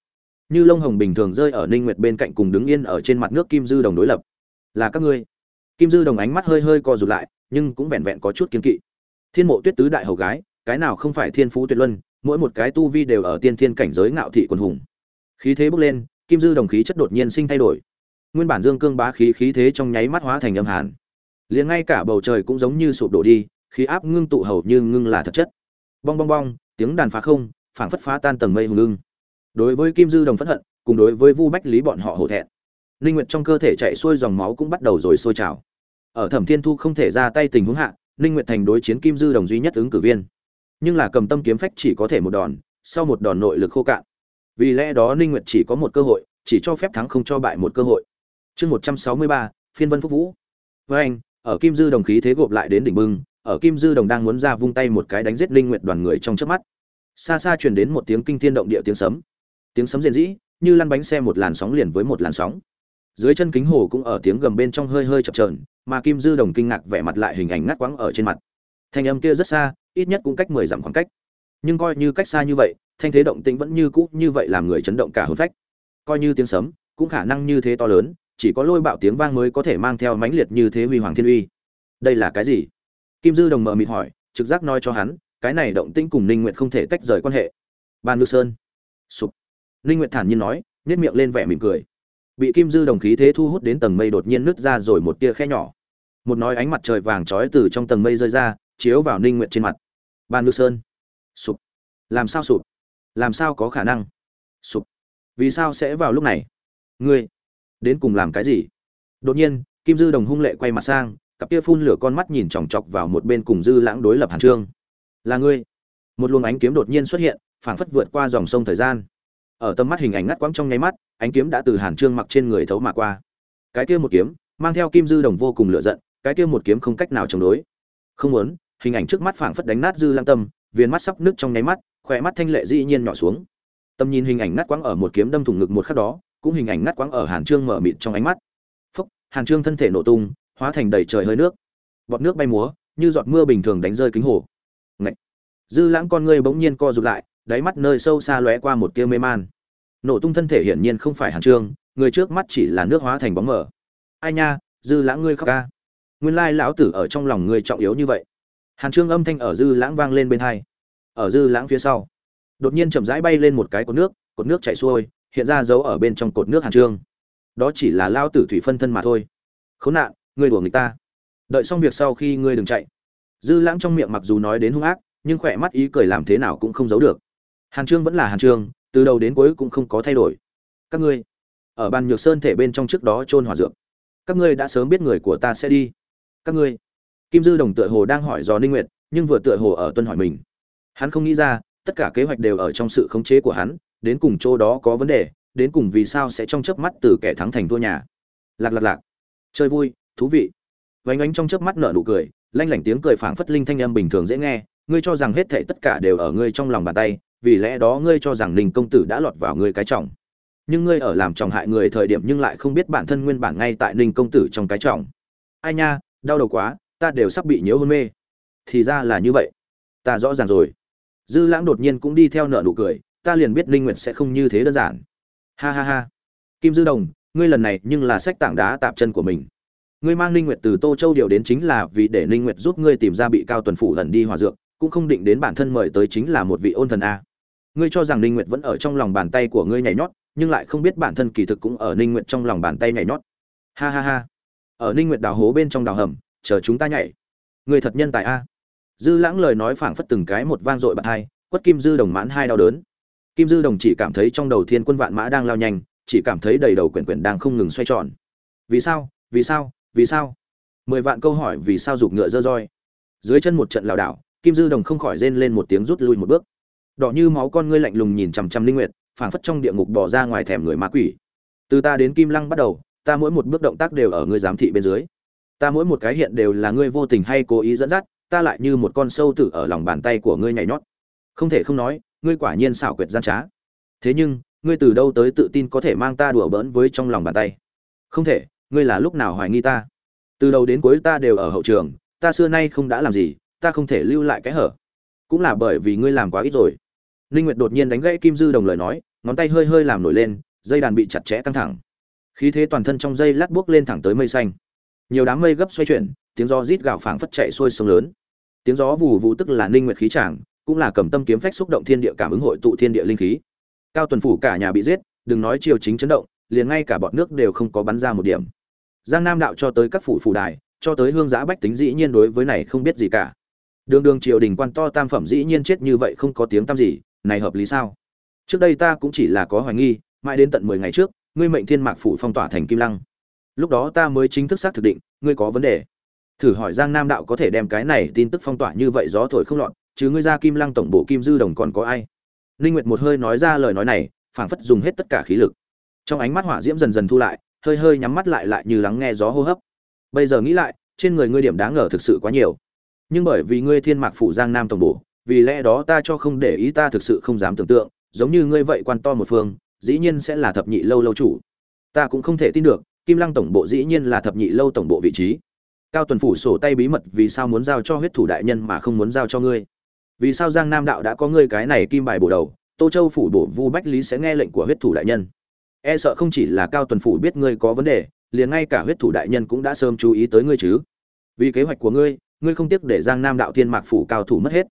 Như lông hồng bình thường rơi ở ninh nguyệt bên cạnh cùng đứng yên ở trên mặt nước kim dư đồng đối lập. Là các ngươi. Kim dư đồng ánh mắt hơi hơi co rụt lại, nhưng cũng vẹn vẹn có chút kiên kỵ. Thiên mộ tuyết tứ đại hầu gái cái nào không phải thiên phú tuyệt luân, mỗi một cái tu vi đều ở tiên thiên cảnh giới ngạo thị quần hùng. Khí thế bốc lên, kim dư đồng khí chất đột nhiên sinh thay đổi. Nguyên bản dương cương bá khí khí thế trong nháy mắt hóa thành âm hàn. Liền ngay cả bầu trời cũng giống như sụp đổ đi, khí áp ngưng tụ hầu như ngưng là thật chất. Bong bong bong, tiếng đàn phá không, phảng phất phá tan tầng mây hùng ngưng. Đối với kim dư đồng phẫn hận, cùng đối với vu bách lý bọn họ hổ thẹn. Linh nguyệt trong cơ thể chạy xuôi dòng máu cũng bắt đầu rồi sôi trào. Ở thẩm thiên thu không thể ra tay tình huống hạ, linh nguyệt thành đối chiến kim dư đồng duy nhất ứng cử viên nhưng là cầm tâm kiếm phách chỉ có thể một đòn sau một đòn nội lực khô cạn. Vì lẽ đó ninh nguyệt chỉ có một cơ hội chỉ cho phép thắng không cho bại một cơ hội. Chương 163, phiên vân phúc vũ. Với anh ở kim dư đồng khí thế gộp lại đến đỉnh bưng ở kim dư đồng đang muốn ra vung tay một cái đánh giết ninh nguyệt đoàn người trong chớp mắt. Xa xa truyền đến một tiếng kinh thiên động địa tiếng sấm. Tiếng sấm rền rĩ như lăn bánh xe một làn sóng liền với một làn sóng. Dưới chân kính hồ cũng ở tiếng gầm bên trong hơi hơi chập chờn mà kim dư đồng kinh ngạc vẻ mặt lại hình ảnh ngắt quãng ở trên mặt. Thanh âm kia rất xa ít nhất cũng cách mười dặm khoảng cách. Nhưng coi như cách xa như vậy, thanh thế động tĩnh vẫn như cũ như vậy làm người chấn động cả hồn phách. Coi như tiếng sấm, cũng khả năng như thế to lớn, chỉ có lôi bạo tiếng vang mới có thể mang theo mãnh liệt như thế huy hoàng thiên uy. Đây là cái gì? Kim dư đồng mờ mịt hỏi, trực giác nói cho hắn, cái này động tĩnh cùng ninh nguyệt không thể tách rời quan hệ. Ban nước sơn. Sụp. Ninh nguyệt thản nhiên nói, nhếch miệng lên vẻ mỉm cười. Bị kim dư đồng khí thế thu hút đến tầng mây đột nhiên nứt ra rồi một tia khe nhỏ. Một nói ánh mặt trời vàng chói từ trong tầng mây rơi ra, chiếu vào ninh nguyệt trên mặt ban nước sơn. Sụp. Làm sao sụp? Làm sao có khả năng? Sụp. Vì sao sẽ vào lúc này? Ngươi, đến cùng làm cái gì? Đột nhiên, kim dư đồng hung lệ quay mặt sang, cặp kia phun lửa con mắt nhìn chòng chọc vào một bên cùng dư lãng đối lập hàn trương. Là ngươi. Một luồng ánh kiếm đột nhiên xuất hiện, phảng phất vượt qua dòng sông thời gian. Ở tầm mắt hình ảnh ngắt quãng trong nháy mắt, ánh kiếm đã từ hàn trương mặc trên người thấu mà qua. Cái kia một kiếm, mang theo kim dư đồng vô cùng lửa giận, cái kia một kiếm không cách nào chống đối. Không muốn hình ảnh trước mắt phảng phất đánh nát dư lãng tâm viên mắt sắp nước trong nháy mắt khỏe mắt thanh lệ dĩ nhiên nhỏ xuống. Tầm nhìn hình ảnh ngắt quãng ở một kiếm đâm thủng ngực một khắc đó, cũng hình ảnh ngắt quãng ở hàn trương mở mịt trong ánh mắt. Phúc, hàn trương thân thể nổ tung, hóa thành đầy trời hơi nước. Bọt nước bay múa, như giọt mưa bình thường đánh rơi kính hồ. Ngậy. dư lãng con ngươi bỗng nhiên co rụt lại, đáy mắt nơi sâu xa lóe qua một tia mê man. Nổ tung thân thể hiển nhiên không phải hàn trương, người trước mắt chỉ là nước hóa thành bóng mờ. Ai nha, dư lãng ngươi khóc ca. Nguyên lai lão tử ở trong lòng ngươi trọng yếu như vậy hàn trương âm thanh ở dư lãng vang lên bên hai. Ở dư lãng phía sau, đột nhiên chậm rãi bay lên một cái cột nước cột nước chảy xuôi, hiện ra dấu ở bên trong cột nước hàn trương. Đó chỉ là lao tử thủy phân thân mà thôi. Khốn nạn, ngươi đùa người ta. Đợi xong việc sau khi ngươi đừng chạy. Dư lãng trong miệng mặc dù nói đến hung ác, nhưng khỏe mắt ý cười làm thế nào cũng không giấu được. Hàn trương vẫn là hàn trương, từ đầu đến cuối cũng không có thay đổi. Các ngươi, ở bàn nhược sơn thể bên trong trước đó trôn hỏa dược. Các ngươi đã sớm biết người của ta sẽ đi. Các ngươi kim dư đồng tựa hồ đang hỏi dò ninh nguyệt, nhưng vừa tựa hồ ở tuân hỏi mình. Hắn không nghĩ ra, tất cả kế hoạch đều ở trong sự khống chế của hắn, đến cùng chỗ đó có vấn đề, đến cùng vì sao sẽ trong chớp mắt từ kẻ thắng thành thua nhà. Lạc lạc lạc. Chơi vui, thú vị. Vánh ánh trong chớp mắt nở nụ cười, lanh lảnh tiếng cười phảng phất linh thanh âm bình thường dễ nghe, ngươi cho rằng hết thảy tất cả đều ở ngươi trong lòng bàn tay, vì lẽ đó ngươi cho rằng ninh công tử đã lọt vào ngươi cái trọng. Nhưng ngươi ở làm chồng hại người thời điểm nhưng lại không biết bản thân nguyên bản ngay tại ninh công tử trong cái trọng. Ai nha, đau đầu quá ta đều sắp bị nhớ hôn mê. Thì ra là như vậy. Ta rõ ràng rồi. Dư lãng đột nhiên cũng đi theo nợ nụ cười, ta liền biết ninh nguyệt sẽ không như thế đơn giản. Ha ha ha. Kim dư đồng, ngươi lần này nhưng là sách tảng đá tạm chân của mình. Ngươi mang ninh nguyệt từ tô châu điều đến chính là vì để ninh nguyệt giúp ngươi tìm ra bị cao tuần phủ lần đi hòa dược, cũng không định đến bản thân mời tới chính là một vị ôn thần a. Ngươi cho rằng ninh nguyệt vẫn ở trong lòng bàn tay của ngươi nhảy nhót, nhưng lại không biết bản thân kỳ thực cũng ở ninh nguyệt trong lòng bàn tay nhảy nhót. Ha ha ha. Ở ninh nguyệt đào hố bên trong đào hầm chờ chúng ta nhảy. Người thật nhân tài a. Dư lãng lời nói phảng phất từng cái một vang dội bạc hai, quất kim dư đồng mãn hai đau đớn. Kim dư đồng chỉ cảm thấy trong đầu thiên quân vạn mã đang lao nhanh, chỉ cảm thấy đầy đầu quyển quyển đang không ngừng xoay tròn. Vì sao? Vì sao? Vì sao? Mười vạn câu hỏi vì sao giục ngựa dơ roi. Dưới chân một trận lảo đảo, kim dư đồng không khỏi rên lên một tiếng rút lui một bước. Đỏ như máu con ngươi lạnh lùng nhìn chằm chằm linh nguyệt, phảng phất trong địa ngục bỏ ra ngoài thèm người ma quỷ. Từ ta đến kim lăng bắt đầu, ta mỗi một bước động tác đều ở ngươi giám thị bên dưới ta mỗi một cái hiện đều là ngươi vô tình hay cố ý dẫn dắt, ta lại như một con sâu tử ở lòng bàn tay của ngươi nhảy nhót. Không thể không nói, ngươi quả nhiên xảo quyệt gian trá. Thế nhưng, ngươi từ đâu tới tự tin có thể mang ta đùa bỡn với trong lòng bàn tay? Không thể, ngươi là lúc nào hoài nghi ta? Từ đầu đến cuối ta đều ở hậu trường, ta xưa nay không đã làm gì, ta không thể lưu lại cái hở. Cũng là bởi vì ngươi làm quá ít rồi. Ninh nguyệt đột nhiên đánh gãy kim dư đồng lời nói, ngón tay hơi hơi làm nổi lên, dây đàn bị chặt chẽ căng thẳng. Khí thế toàn thân trong dây lát buốc lên thẳng tới mây xanh nhiều đám mây gấp xoay chuyển, tiếng gió rít gào phảng phất chạy xuôi sông lớn. Tiếng gió vù vù tức là ninh nguyệt khí tràng cũng là cầm tâm kiếm phách xúc động thiên địa cảm ứng hội tụ thiên địa linh khí. Cao tuần phủ cả nhà bị giết, đừng nói triều chính chấn động, liền ngay cả bọn nước đều không có bắn ra một điểm. Giang nam đạo cho tới các phủ phủ đài, cho tới hương giã bách tính dĩ nhiên đối với này không biết gì cả. Đường đường triều đình quan to tam phẩm dĩ nhiên chết như vậy không có tiếng tăm gì, này hợp lý sao? Trước đây ta cũng chỉ là có hoài nghi, mãi đến tận mười ngày trước, ngươi mệnh thiên mạc phủ phong tỏa thành kim lăng lúc đó ta mới chính thức xác thực định, ngươi có vấn đề. Thử hỏi giang nam đạo có thể đem cái này tin tức phong tỏa như vậy gió thổi không lọt, chứ ngươi ra kim lăng tổng bộ kim dư đồng còn có ai? Linh nguyệt một hơi nói ra lời nói này, phảng phất dùng hết tất cả khí lực. Trong ánh mắt hỏa diễm dần dần thu lại, hơi hơi nhắm mắt lại lại như lắng nghe gió hô hấp. Bây giờ nghĩ lại, trên người ngươi điểm đáng ngờ thực sự quá nhiều. Nhưng bởi vì ngươi thiên mạc phủ giang nam tổng bộ, vì lẽ đó ta cho không để ý ta thực sự không dám tưởng tượng, giống như ngươi vậy quan to một phương, dĩ nhiên sẽ là thập nhị lâu lâu chủ. Ta cũng không thể tin được kim lăng tổng bộ dĩ nhiên là thập nhị lâu tổng bộ vị trí. Cao tuần phủ sổ tay bí mật vì sao muốn giao cho huyết thủ đại nhân mà không muốn giao cho ngươi? Vì sao giang nam đạo đã có ngươi cái này kim bài bổ đầu, tô châu phủ bổ vu bách lý sẽ nghe lệnh của huyết thủ đại nhân? E sợ không chỉ là cao tuần phủ biết ngươi có vấn đề, liền ngay cả huyết thủ đại nhân cũng đã sớm chú ý tới ngươi chứ. Vì kế hoạch của ngươi ngươi không tiếc để giang nam đạo thiên mạc phủ cao thủ mất hết.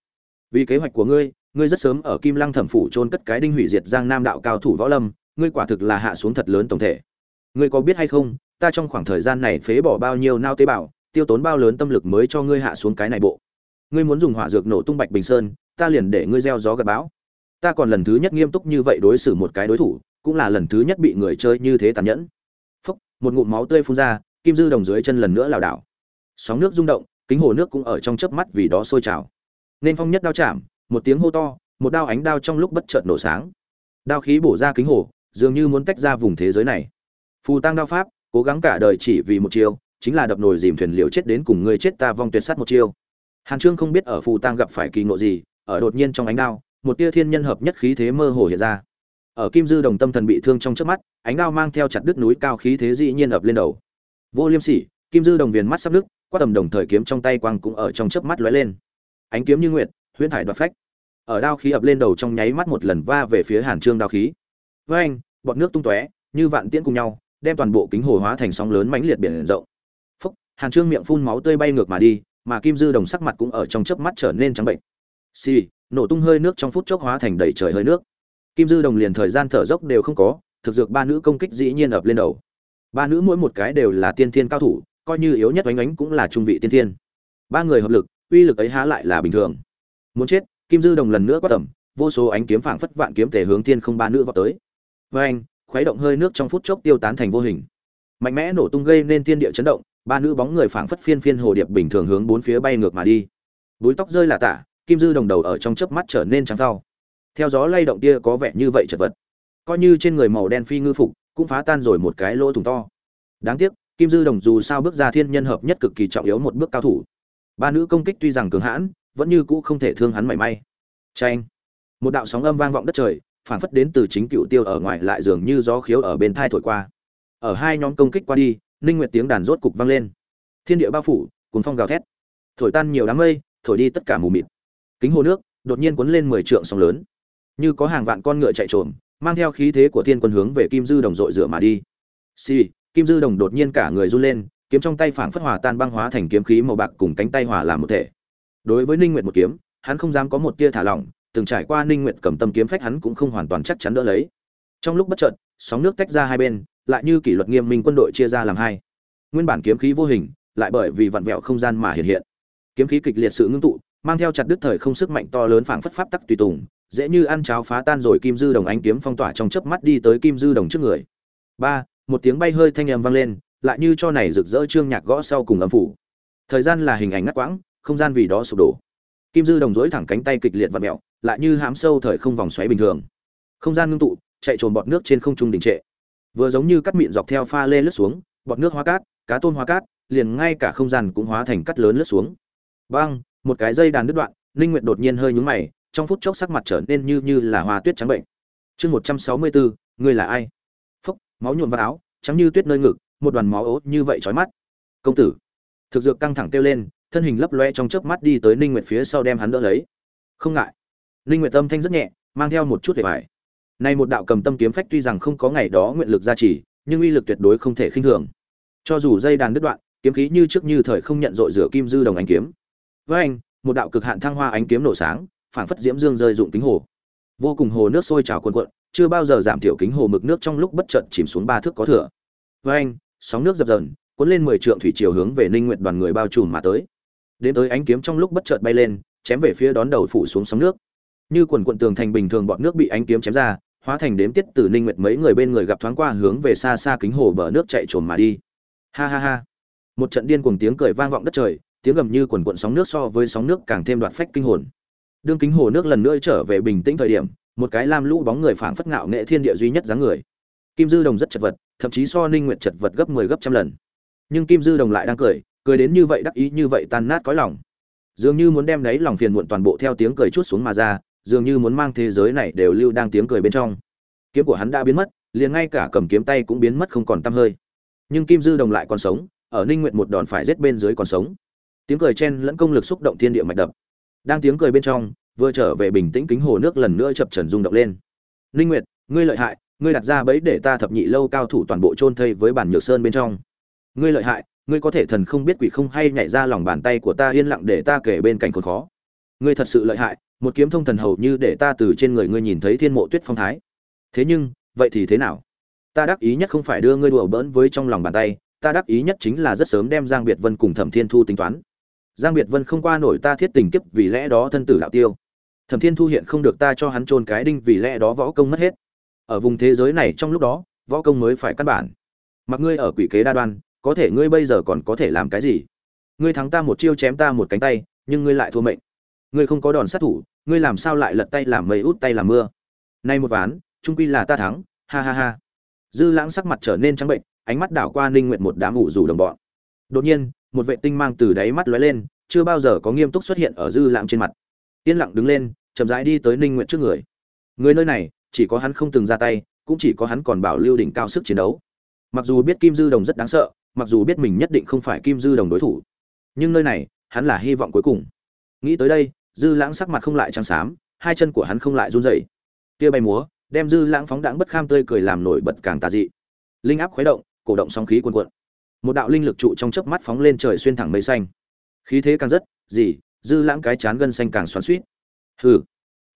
Vì kế hoạch của ngươi ngươi rất sớm ở kim lăng thẩm phủ trôn cất cái đinh hủy diệt giang nam đạo cao thủ võ lâm, ngươi quả thực là hạ xuống thật lớn tổng thể ngươi có biết hay không, ta trong khoảng thời gian này phế bỏ bao nhiêu nao tế bào, tiêu tốn bao lớn tâm lực mới cho ngươi hạ xuống cái này bộ. Ngươi muốn dùng hỏa dược nổ tung bạch bình sơn, ta liền để ngươi gieo gió gặt bão. Ta còn lần thứ nhất nghiêm túc như vậy đối xử một cái đối thủ, cũng là lần thứ nhất bị người chơi như thế tàn nhẫn. Phúc, một ngụm máu tươi phun ra, kim dư đồng dưới chân lần nữa lảo đảo. Sóng nước rung động, kính hồ nước cũng ở trong chớp mắt vì đó sôi trào. Nên phong nhất đao chạm, một tiếng hô to, một đao ánh đao trong lúc bất chợt nổ sáng. Đao khí bổ ra kính hồ, dường như muốn tách ra vùng thế giới này phù tăng đao pháp, cố gắng cả đời chỉ vì một chiêu, chính là đập nồi dìm thuyền liều chết đến cùng người chết ta vong tuyệt sát một chiêu. Hàn trương không biết ở phù tăng gặp phải kỳ ngộ gì, ở đột nhiên trong ánh đao, một tia thiên nhân hợp nhất khí thế mơ hồ hiện ra. Ở kim dư đồng tâm thần bị thương trong trước mắt, ánh đao mang theo chặt đứt núi cao khí thế dĩ nhiên ập lên đầu. Vô liêm sỉ, kim dư đồng viền mắt sắp đứt qua tầm đồng thời kiếm trong tay quang cũng ở trong chớp mắt lóe lên. Ánh kiếm như nguyệt, huyễn thải đoạt phách. Ở đao khí ập lên đầu trong nháy mắt một lần va về phía hàn trương đao khí. Với anh bọt nước tung tóe, như vạn tiễn cùng nhau đem toàn bộ kính hồ hóa thành sóng lớn mãnh liệt biển rộng. Phúc, hàn trương miệng phun máu tươi bay ngược mà đi, mà kim dư đồng sắc mặt cũng ở trong chớp mắt trở nên trắng bệnh. Xì, nổ tung hơi nước trong phút chốc hóa thành đầy trời hơi nước. Kim dư đồng liền thời gian thở dốc đều không có, thực dược ba nữ công kích dĩ nhiên ập lên đầu. Ba nữ mỗi một cái đều là tiên thiên cao thủ, coi như yếu nhất oánh oánh cũng là trung vị tiên thiên. Ba người hợp lực, uy lực ấy há lại là bình thường. Muốn chết, kim dư đồng lần nữa quát tầm, vô số ánh kiếm phảng phất vạn kiếm tề hướng tiên không ba nữ vọt tới. Với anh khuấy động hơi nước trong phút chốc tiêu tán thành vô hình. Mạnh mẽ nổ tung gây nên thiên địa chấn động, ba nữ bóng người phảng phất phiên phiên hồ điệp bình thường hướng bốn phía bay ngược mà đi. Búi tóc rơi là tả, kim dư đồng đầu ở trong chớp mắt trở nên trắng phao. Theo gió lay động tia có vẻ như vậy chật vật. Coi như trên người màu đen phi ngư phục, cũng phá tan rồi một cái lỗ thủng to. Đáng tiếc, kim dư đồng dù sao bước ra thiên nhân hợp nhất cực kỳ trọng yếu một bước cao thủ. Ba nữ công kích tuy rằng cường hãn, vẫn như cũ không thể thương hắn mảy may. Tranh một đạo sóng âm vang vọng đất trời phản phất đến từ chính cựu tiêu ở ngoài lại dường như gió khiếu ở bên thai thổi qua. Ở hai nhóm công kích qua đi, ninh nguyệt tiếng đàn rốt cục vang lên. Thiên địa bao phủ cuốn phong gào thét. Thổi tan nhiều đám mây, thổi đi tất cả mù mịt. Kính hồ nước, đột nhiên cuốn lên mười trượng sóng lớn. Như có hàng vạn con ngựa chạy trồm, mang theo khí thế của thiên quân hướng về kim dư đồng dội rửa mà đi. Xì, kim dư đồng đột nhiên cả người run lên, kiếm trong tay phảng phất hòa tan băng hóa thành kiếm khí màu bạc cùng cánh tay hòa làm một thể. Đối với ninh nguyệt một kiếm, hắn không dám có một tia thả lỏng từng trải qua ninh nguyệt cầm tâm kiếm phách hắn cũng không hoàn toàn chắc chắn đỡ lấy. Trong lúc bất chợt sóng nước tách ra hai bên lại như kỷ luật nghiêm minh quân đội chia ra làm hai. Nguyên bản kiếm khí vô hình lại bởi vì vặn vẹo không gian mà hiện hiện. Kiếm khí kịch liệt sự ngưng tụ mang theo chặt đứt thời không sức mạnh to lớn phảng phất pháp tắc tùy tùng dễ như ăn cháo phá tan rồi kim dư đồng ánh kiếm phong tỏa trong chớp mắt đi tới kim dư đồng trước người. Ba một tiếng bay hơi thanh âm vang lên lại như cho này rực rỡ trương nhạc gõ sau cùng âm phủ. Thời gian là hình ảnh ngắt quãng không gian vì đó sụp đổ. Kim dư đồng duỗi thẳng cánh tay kịch liệt vặn mèo, lại như hám sâu thời không vòng xoáy bình thường. Không gian ngưng tụ, chạy trồn bọt nước trên không trung đình trệ. Vừa giống như cắt mịn dọc theo pha lê lướt xuống, bọt nước hóa cát, cá tôn hóa cát, liền ngay cả không gian cũng hóa thành cắt lớn lướt xuống. Băng một cái dây đàn đứt đoạn linh nguyệt đột nhiên hơi nhúng mày, trong phút chốc sắc mặt trở nên như như là hoa tuyết trắng bệnh. Chương một trăm sáu mươi bốn ngươi là ai? Phúc, máu nhuộm vào áo, trắng như tuyết nơi ngực, một đoàn máu ố như vậy chói mắt. Công tử. Thực dược căng thẳng kêu lên, thân hình lấp loe trong chớp mắt đi tới ninh nguyệt phía sau đem hắn đỡ lấy. Không ngại. Linh nguyệt tâm thanh rất nhẹ mang theo một chút vẻ bại. Nay một đạo cầm tâm kiếm phách tuy rằng không có ngày đó nguyện lực gia trì, nhưng uy lực tuyệt đối không thể khinh thường. Cho dù dây đàn đứt đoạn, kiếm khí như trước như thời không nhận dội rửa kim dư đồng ánh kiếm. Với anh, một đạo cực hạn thăng hoa ánh kiếm nổ sáng, phảng phất diễm dương rơi dụng kính hồ. Vô cùng hồ nước sôi trào cuồn cuộn, chưa bao giờ giảm thiểu kính hồ mực nước trong lúc bất chợt chìm xuống ba thước có thừa. Với anh, sóng nước dập dờn, cuốn lên mười trượng thủy chiều hướng về Ninh Nguyệt đoàn người bao trùm mà tới. Đến tới ánh kiếm trong lúc bất chợt bay lên, chém về phía đón đầu phủ xuống sóng nước. Như quần quận tường thành bình thường bọn nước bị ánh kiếm chém ra, hóa thành đếm tiết từ Ninh Nguyệt mấy người bên người gặp thoáng qua hướng về xa xa kính hồ bờ nước chạy trồm mà đi. Ha ha ha. Một trận điên cuồng tiếng cười vang vọng đất trời, tiếng gầm như quần cuộn sóng nước so với sóng nước càng thêm đoạt phách kinh hồn. Đương kính hồ nước lần nữa trở về bình tĩnh thời điểm, một cái lam lũ bóng người phảng phất ngạo nghệ thiên địa duy nhất dáng người. Kim Dư Đồng rất chật vật, thậm chí so Ninh Nguyệt chật vật gấp 10 gấp trăm lần. Nhưng Kim Dư Đồng lại đang cười, cười đến như vậy đắc ý như vậy tan nát cõi lòng. Dường như muốn đem đấy lòng phiền muộn toàn bộ theo tiếng cười chuốt xuống mà ra, dường như muốn mang thế giới này đều lưu đang tiếng cười bên trong. Kiếm của hắn đã biến mất, liền ngay cả cầm kiếm tay cũng biến mất không còn tăm hơi. Nhưng Kim Dư Đồng lại còn sống, ở Ninh Nguyệt một đòn phải giết bên dưới còn sống. Tiếng cười chen lẫn công lực xúc động thiên địa mạch đập. Đang tiếng cười bên trong, vừa trở về bình tĩnh kính hồ nước lần nữa chập chẩn rung động lên. Ninh Nguyệt, ngươi lợi hại, ngươi đặt ra bẫy để ta thập nhị lâu cao thủ toàn bộ chôn thây với bản nhược sơn bên trong. Ngươi lợi hại, ngươi có thể thần không biết quỷ không hay nhảy ra lòng bàn tay của ta yên lặng để ta kể bên cạnh khốn khó. Ngươi thật sự lợi hại, một kiếm thông thần hầu như để ta từ trên người ngươi nhìn thấy thiên mộ tuyết phong thái. Thế nhưng, vậy thì thế nào? Ta đắc ý nhất không phải đưa ngươi đùa bỡn với trong lòng bàn tay, ta đắc ý nhất chính là rất sớm đem Giang Biệt Vân cùng Thẩm Thiên Thu tính toán. Giang Biệt Vân không qua nổi ta thiết tình kiếp vì lẽ đó thân tử đạo tiêu. Thẩm Thiên Thu hiện không được ta cho hắn chôn cái đinh vì lẽ đó võ công mất hết. Ở vùng thế giới này trong lúc đó, võ công mới phải căn bản. Mặc ngươi ở quỷ kế đa đoan, có thể ngươi bây giờ còn có thể làm cái gì? Ngươi thắng ta một chiêu chém ta một cánh tay, nhưng ngươi lại thua mệnh. Ngươi không có đòn sát thủ, ngươi làm sao lại lật tay làm mây út tay làm mưa? Nay một ván, trung quy là ta thắng, ha ha ha. Dư Lãng sắc mặt trở nên trắng bệnh, ánh mắt đảo qua Ninh Nguyệt một đám ngủ rủ đồng bọn. Đột nhiên, một vệ tinh mang từ đáy mắt lóe lên, chưa bao giờ có nghiêm túc xuất hiện ở Dư Lãng trên mặt. Tiên lặng đứng lên, chậm rãi đi tới Ninh Nguyệt trước người. Người nơi này, chỉ có hắn không từng ra tay, cũng chỉ có hắn còn bảo lưu đỉnh cao sức chiến đấu. Mặc dù biết Kim Dư Đồng rất đáng sợ, mặc dù biết mình nhất định không phải Kim Dư Đồng đối thủ, nhưng nơi này, hắn là hy vọng cuối cùng. Nghĩ tới đây, Dư Lãng sắc mặt không lại trắng xám, hai chân của hắn không lại run rẩy. Tia bay múa, đem Dư Lãng phóng đãng bất kham tươi cười làm nổi bật càng tà dị. Linh áp khuấy động, cổ động sóng khí cuồn cuộn. Một đạo linh lực trụ trong chớp mắt phóng lên trời xuyên thẳng mây xanh. Khí thế càng rất, gì, Dư Lãng cái chán gân xanh càng xoắn suýt Hừ.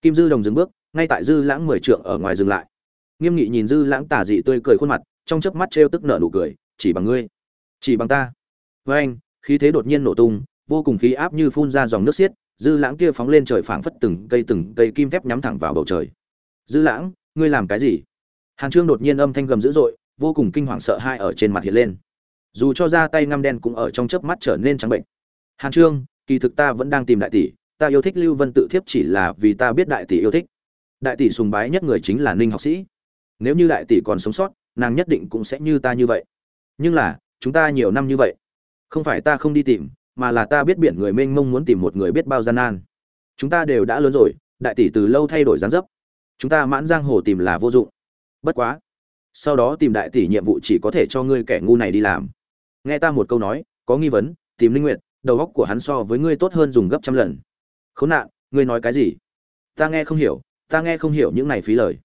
Kim Dư Đồng dừng bước, ngay tại Dư Lãng mười trượng ở ngoài dừng lại. Nghiêm nghị nhìn Dư Lãng tà dị tươi cười khuôn mặt, trong chớp mắt trêu tức nở nụ cười, chỉ bằng ngươi, chỉ bằng ta. Với anh, khí thế đột nhiên nổ tung, vô cùng khí áp như phun ra dòng nước xiết, Dư Lãng kia phóng lên trời phảng phất từng cây từng cây kim thép nhắm thẳng vào bầu trời. Dư Lãng, ngươi làm cái gì? Hàn Trương đột nhiên âm thanh gầm dữ dội, vô cùng kinh hoàng sợ hai ở trên mặt hiện lên. Dù cho ra tay ngăm đen cũng ở trong chớp mắt trở nên trắng bệnh. Hàn Trương, kỳ thực ta vẫn đang tìm đại tỷ, ta yêu thích lưu vân tự thiếp chỉ là vì ta biết đại tỷ yêu thích đại tỷ sùng bái nhất người chính là ninh học sĩ nếu như đại tỷ còn sống sót nàng nhất định cũng sẽ như ta như vậy nhưng là chúng ta nhiều năm như vậy không phải ta không đi tìm mà là ta biết biển người mênh mông muốn tìm một người biết bao gian nan. Chúng ta đều đã lớn rồi, đại tỷ từ lâu thay đổi dáng dấp. Chúng ta mãn giang hồ tìm là vô dụng. Bất quá, sau đó tìm đại tỷ nhiệm vụ chỉ có thể cho ngươi kẻ ngu này đi làm. Nghe ta một câu nói, có nghi vấn, tìm linh nguyện đầu óc của hắn so với ngươi tốt hơn dùng gấp trăm lần. Khốn nạn, ngươi nói cái gì? Ta nghe không hiểu, ta nghe không hiểu những này phí lời.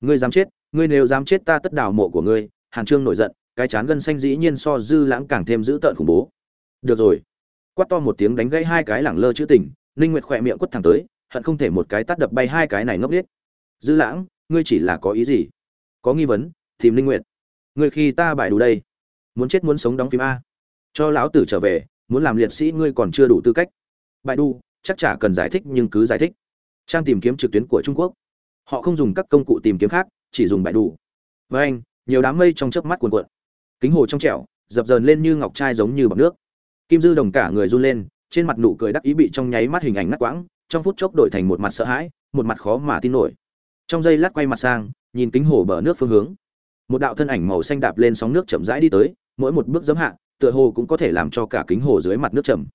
Ngươi dám chết, ngươi nếu dám chết ta tất đào mộ của ngươi, hàn trương nổi giận, cái chán gân xanh dĩ nhiên so dư lãng càng thêm dữ tợn khủng bố. Được rồi quát to một tiếng đánh gãy hai cái lẳng lơ chữ tình, ninh nguyệt khỏe miệng quất thẳng tới, hận không thể một cái tát đập bay hai cái này ngốc điếc dư lãng, ngươi chỉ là có ý gì? Có nghi vấn, tìm ninh nguyệt. Ngươi khi ta bại đủ đây. Muốn chết muốn sống đóng phim a. Cho lão tử trở về, muốn làm liệt sĩ ngươi còn chưa đủ tư cách. Bại đu chắc chả cần giải thích nhưng cứ giải thích. Trang tìm kiếm trực tuyến của trung quốc. Họ không dùng các công cụ tìm kiếm khác, chỉ dùng bại đủ. Với anh, nhiều đám mây trong chớp mắt cuồn cuộn. Kính hồ trong trẻo, dập dờn lên như ngọc trai giống như bọc nước kim dư đồng cả người run lên, trên mặt nụ cười đắc ý bị trong nháy mắt hình ảnh ngắt quãng, trong phút chốc đổi thành một mặt sợ hãi, một mặt khó mà tin nổi. Trong giây lát quay mặt sang, nhìn kính hồ bờ nước phương hướng. Một đạo thân ảnh màu xanh đạp lên sóng nước chậm rãi đi tới, mỗi một bước giấm hạ, tựa hồ cũng có thể làm cho cả kính hồ dưới mặt nước chậm.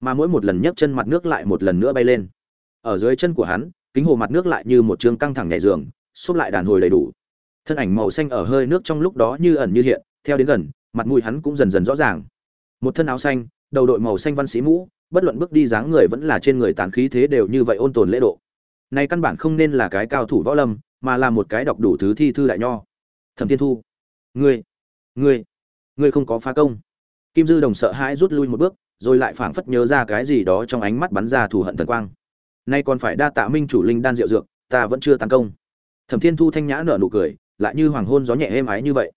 Mà mỗi một lần nhấc chân mặt nước lại một lần nữa bay lên. Ở dưới chân của hắn, kính hồ mặt nước lại như một trường căng thẳng nhảy giường xúc lại đàn hồi đầy đủ. Thân ảnh màu xanh ở hơi nước trong lúc đó như ẩn như hiện, theo đến gần, mặt mũi hắn cũng dần dần rõ ràng. Một thân áo xanh đầu đội màu xanh văn sĩ mũ, bất luận bước đi dáng người vẫn là trên người tán khí thế đều như vậy ôn tồn lễ độ. Này căn bản không nên là cái cao thủ võ lâm, mà là một cái đọc đủ thứ thi thư đại nho. Thẩm thiên thu, ngươi ngươi ngươi không có phá công. Kim dư đồng sợ hãi rút lui một bước, rồi lại phảng phất nhớ ra cái gì đó trong ánh mắt bắn ra thù hận thần quang. Nay còn phải đa tạ minh chủ linh đan diệu dược, ta vẫn chưa tấn công. Thẩm thiên thu thanh nhã nở nụ cười, lại như hoàng hôn gió nhẹ êm ái như vậy.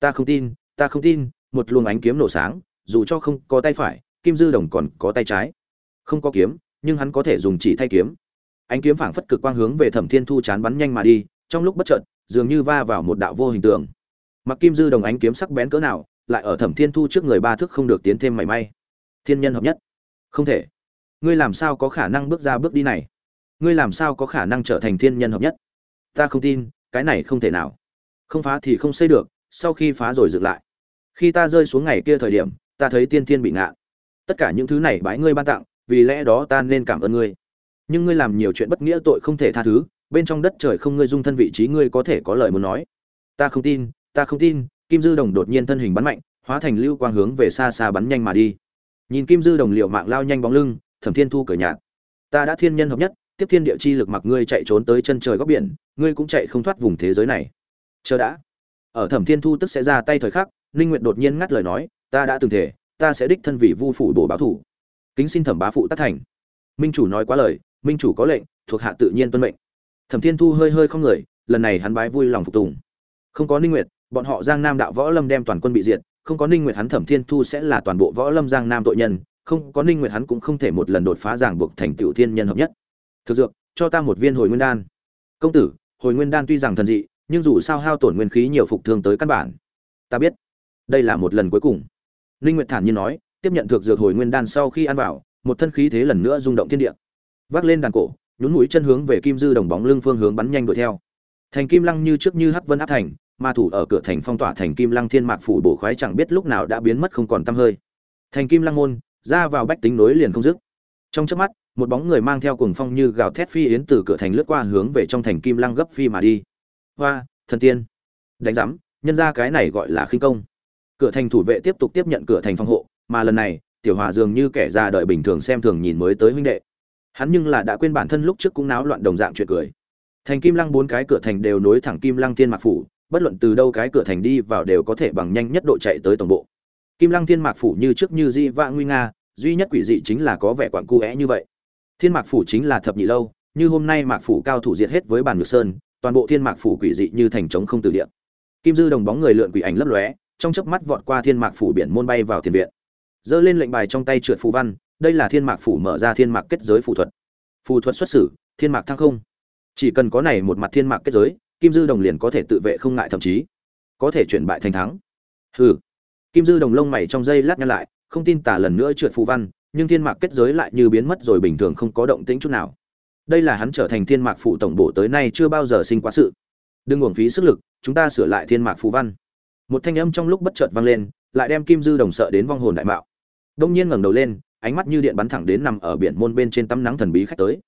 Ta không tin, ta không tin, một luồng ánh kiếm nổ sáng dù cho không có tay phải, kim dư đồng còn có tay trái. Không có kiếm, nhưng hắn có thể dùng chỉ thay kiếm. Ánh kiếm phảng phất cực quang hướng về thẩm thiên thu chán bắn nhanh mà đi, trong lúc bất chợt, dường như va vào một đạo vô hình tượng. Mặc kim dư đồng ánh kiếm sắc bén cỡ nào, lại ở thẩm thiên thu trước người ba thước không được tiến thêm mảy may. Thiên nhân hợp nhất. Không thể. Ngươi làm sao có khả năng bước ra bước đi này? Ngươi làm sao có khả năng trở thành thiên nhân hợp nhất? Ta không tin, cái này không thể nào. Không phá thì không xây được, sau khi phá rồi dựng lại. Khi ta rơi xuống ngày kia thời điểm ta thấy tiên thiên bị ngạ. Tất cả những thứ này bái ngươi ban tặng, vì lẽ đó ta nên cảm ơn ngươi. Nhưng ngươi làm nhiều chuyện bất nghĩa tội không thể tha thứ, bên trong đất trời không ngươi dung thân vị trí ngươi có thể có lời muốn nói. Ta không tin, ta không tin, kim dư đồng đột nhiên thân hình bắn mạnh, hóa thành lưu quang hướng về xa xa bắn nhanh mà đi. Nhìn kim dư đồng liệu mạng lao nhanh bóng lưng, thẩm thiên thu cởi nhạt. Ta đã thiên nhân hợp nhất, tiếp thiên địa chi lực mặc ngươi chạy trốn tới chân trời góc biển, ngươi cũng chạy không thoát vùng thế giới này. Chờ đã. Ở thẩm thiên thu tức sẽ ra tay thời khắc, ninh nguyệt đột nhiên ngắt lời nói ta đã từng thể ta sẽ đích thân vị vu phủ bổ báo thủ. Kính xin thẩm bá phụ tác thành. Minh chủ nói quá lời, minh chủ có lệnh, thuộc hạ tự nhiên tuân mệnh. Thẩm thiên thu hơi hơi không người, lần này hắn bái vui lòng phục tùng. Không có ninh nguyệt, bọn họ giang nam đạo võ lâm đem toàn quân bị diệt, không có ninh nguyệt hắn thẩm thiên thu sẽ là toàn bộ võ lâm giang nam tội nhân, không có ninh nguyệt hắn cũng không thể một lần đột phá giảng buộc thành Tiểu thiên nhân hợp nhất. Thực dược, cho ta một viên hồi nguyên đan. Công tử, hồi nguyên đan tuy rằng thần dị, nhưng dù sao hao tổn nguyên khí nhiều phục thương tới căn bản. Ta biết, đây là một lần cuối cùng ninh nguyệt thản nhiên nói, tiếp nhận thực dược hồi nguyên đan sau khi ăn vào, một thân khí thế lần nữa rung động thiên địa. Vác lên đàn cổ, nhún mũi chân hướng về kim dư đồng bóng lưng phương hướng bắn nhanh đuổi theo. Thành kim lăng như trước như hắc vân áp thành ma thủ ở cửa thành phong tỏa thành kim lăng thiên mạc phủ bổ khoái chẳng biết lúc nào đã biến mất không còn tăm hơi. Thành kim lăng môn, ra vào bách tính nối liền không dứt. Trong chớp mắt, một bóng người mang theo cuồng phong như gào thét phi yến từ cửa thành lướt qua hướng về trong thành kim lăng gấp phi mà đi. Hoa, thần tiên. Đánh giám, nhân ra cái này gọi là khinh công cửa thành thủ vệ tiếp tục tiếp nhận cửa thành phòng hộ, mà lần này, tiểu hòa dường như kẻ già đợi bình thường xem thường nhìn mới tới huynh đệ. Hắn nhưng là đã quên bản thân lúc trước cũng náo loạn đồng dạng chuyện cười. Thành kim lăng bốn cái cửa thành đều nối thẳng kim lăng thiên mạc phủ, bất luận từ đâu cái cửa thành đi vào đều có thể bằng nhanh nhất độ chạy tới tổng bộ. Kim lăng thiên mạc phủ như trước như di vạ nguy nga, duy nhất quỷ dị chính là có vẻ quặn cu é như vậy. Thiên mạc phủ chính là thập nhị lâu, như hôm nay mạc phủ cao thủ diệt hết với bàn nhược sơn, toàn bộ thiên mạc phủ quỷ dị như thành trống không từ địa. Kim dư đồng bóng người lượn quỷ ảnh lấp lóe trong chớp mắt vọt qua thiên mạc phủ biển môn bay vào tiền viện. Giơ lên lệnh bài trong tay trượt phù văn, đây là thiên mạc phủ mở ra thiên mạc kết giới phù thuật. Phù thuật xuất xử, thiên mạc thăng không. Chỉ cần có này một mặt thiên mạc kết giới, kim dư đồng liền có thể tự vệ không ngại thậm chí có thể chuyển bại thành thắng. Hừ. Kim dư đồng lông mày trong dây lát nhăn lại, không tin tả lần nữa trượt phù văn, nhưng thiên mạc kết giới lại như biến mất rồi bình thường không có động tĩnh chút nào. Đây là hắn trở thành thiên mạc phụ tổng bộ tới nay chưa bao giờ sinh quá sự. Đừng uổng phí sức lực, chúng ta sửa lại thiên mạc phù văn một thanh âm trong lúc bất chợt vang lên, lại đem kim dư đồng sợ đến vong hồn đại mạo. Đông nhiên ngẩng đầu lên, ánh mắt như điện bắn thẳng đến nằm ở biển môn bên trên tắm nắng thần bí khách tới.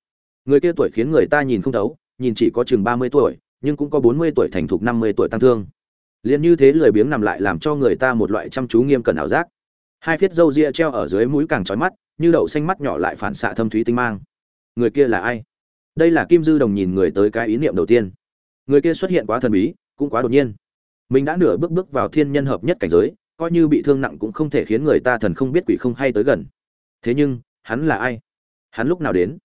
Người kia tuổi khiến người ta nhìn không thấu, nhìn chỉ có chừng ba mươi tuổi, nhưng cũng có bốn mươi tuổi thành thục năm mươi tuổi tăng thương. Liền như thế lười biếng nằm lại làm cho người ta một loại chăm chú nghiêm cẩn ảo giác. Hai phiết râu ria treo ở dưới mũi càng trói mắt, như đậu xanh mắt nhỏ lại phản xạ thâm thúy tinh mang. Người kia là ai? Đây là kim dư đồng nhìn người tới cái ý niệm đầu tiên. Người kia xuất hiện quá thần bí, cũng quá đột nhiên mình đã nửa bước bước vào thiên nhân hợp nhất cảnh giới, coi như bị thương nặng cũng không thể khiến người ta thần không biết quỷ không hay tới gần. Thế nhưng, hắn là ai? Hắn lúc nào đến?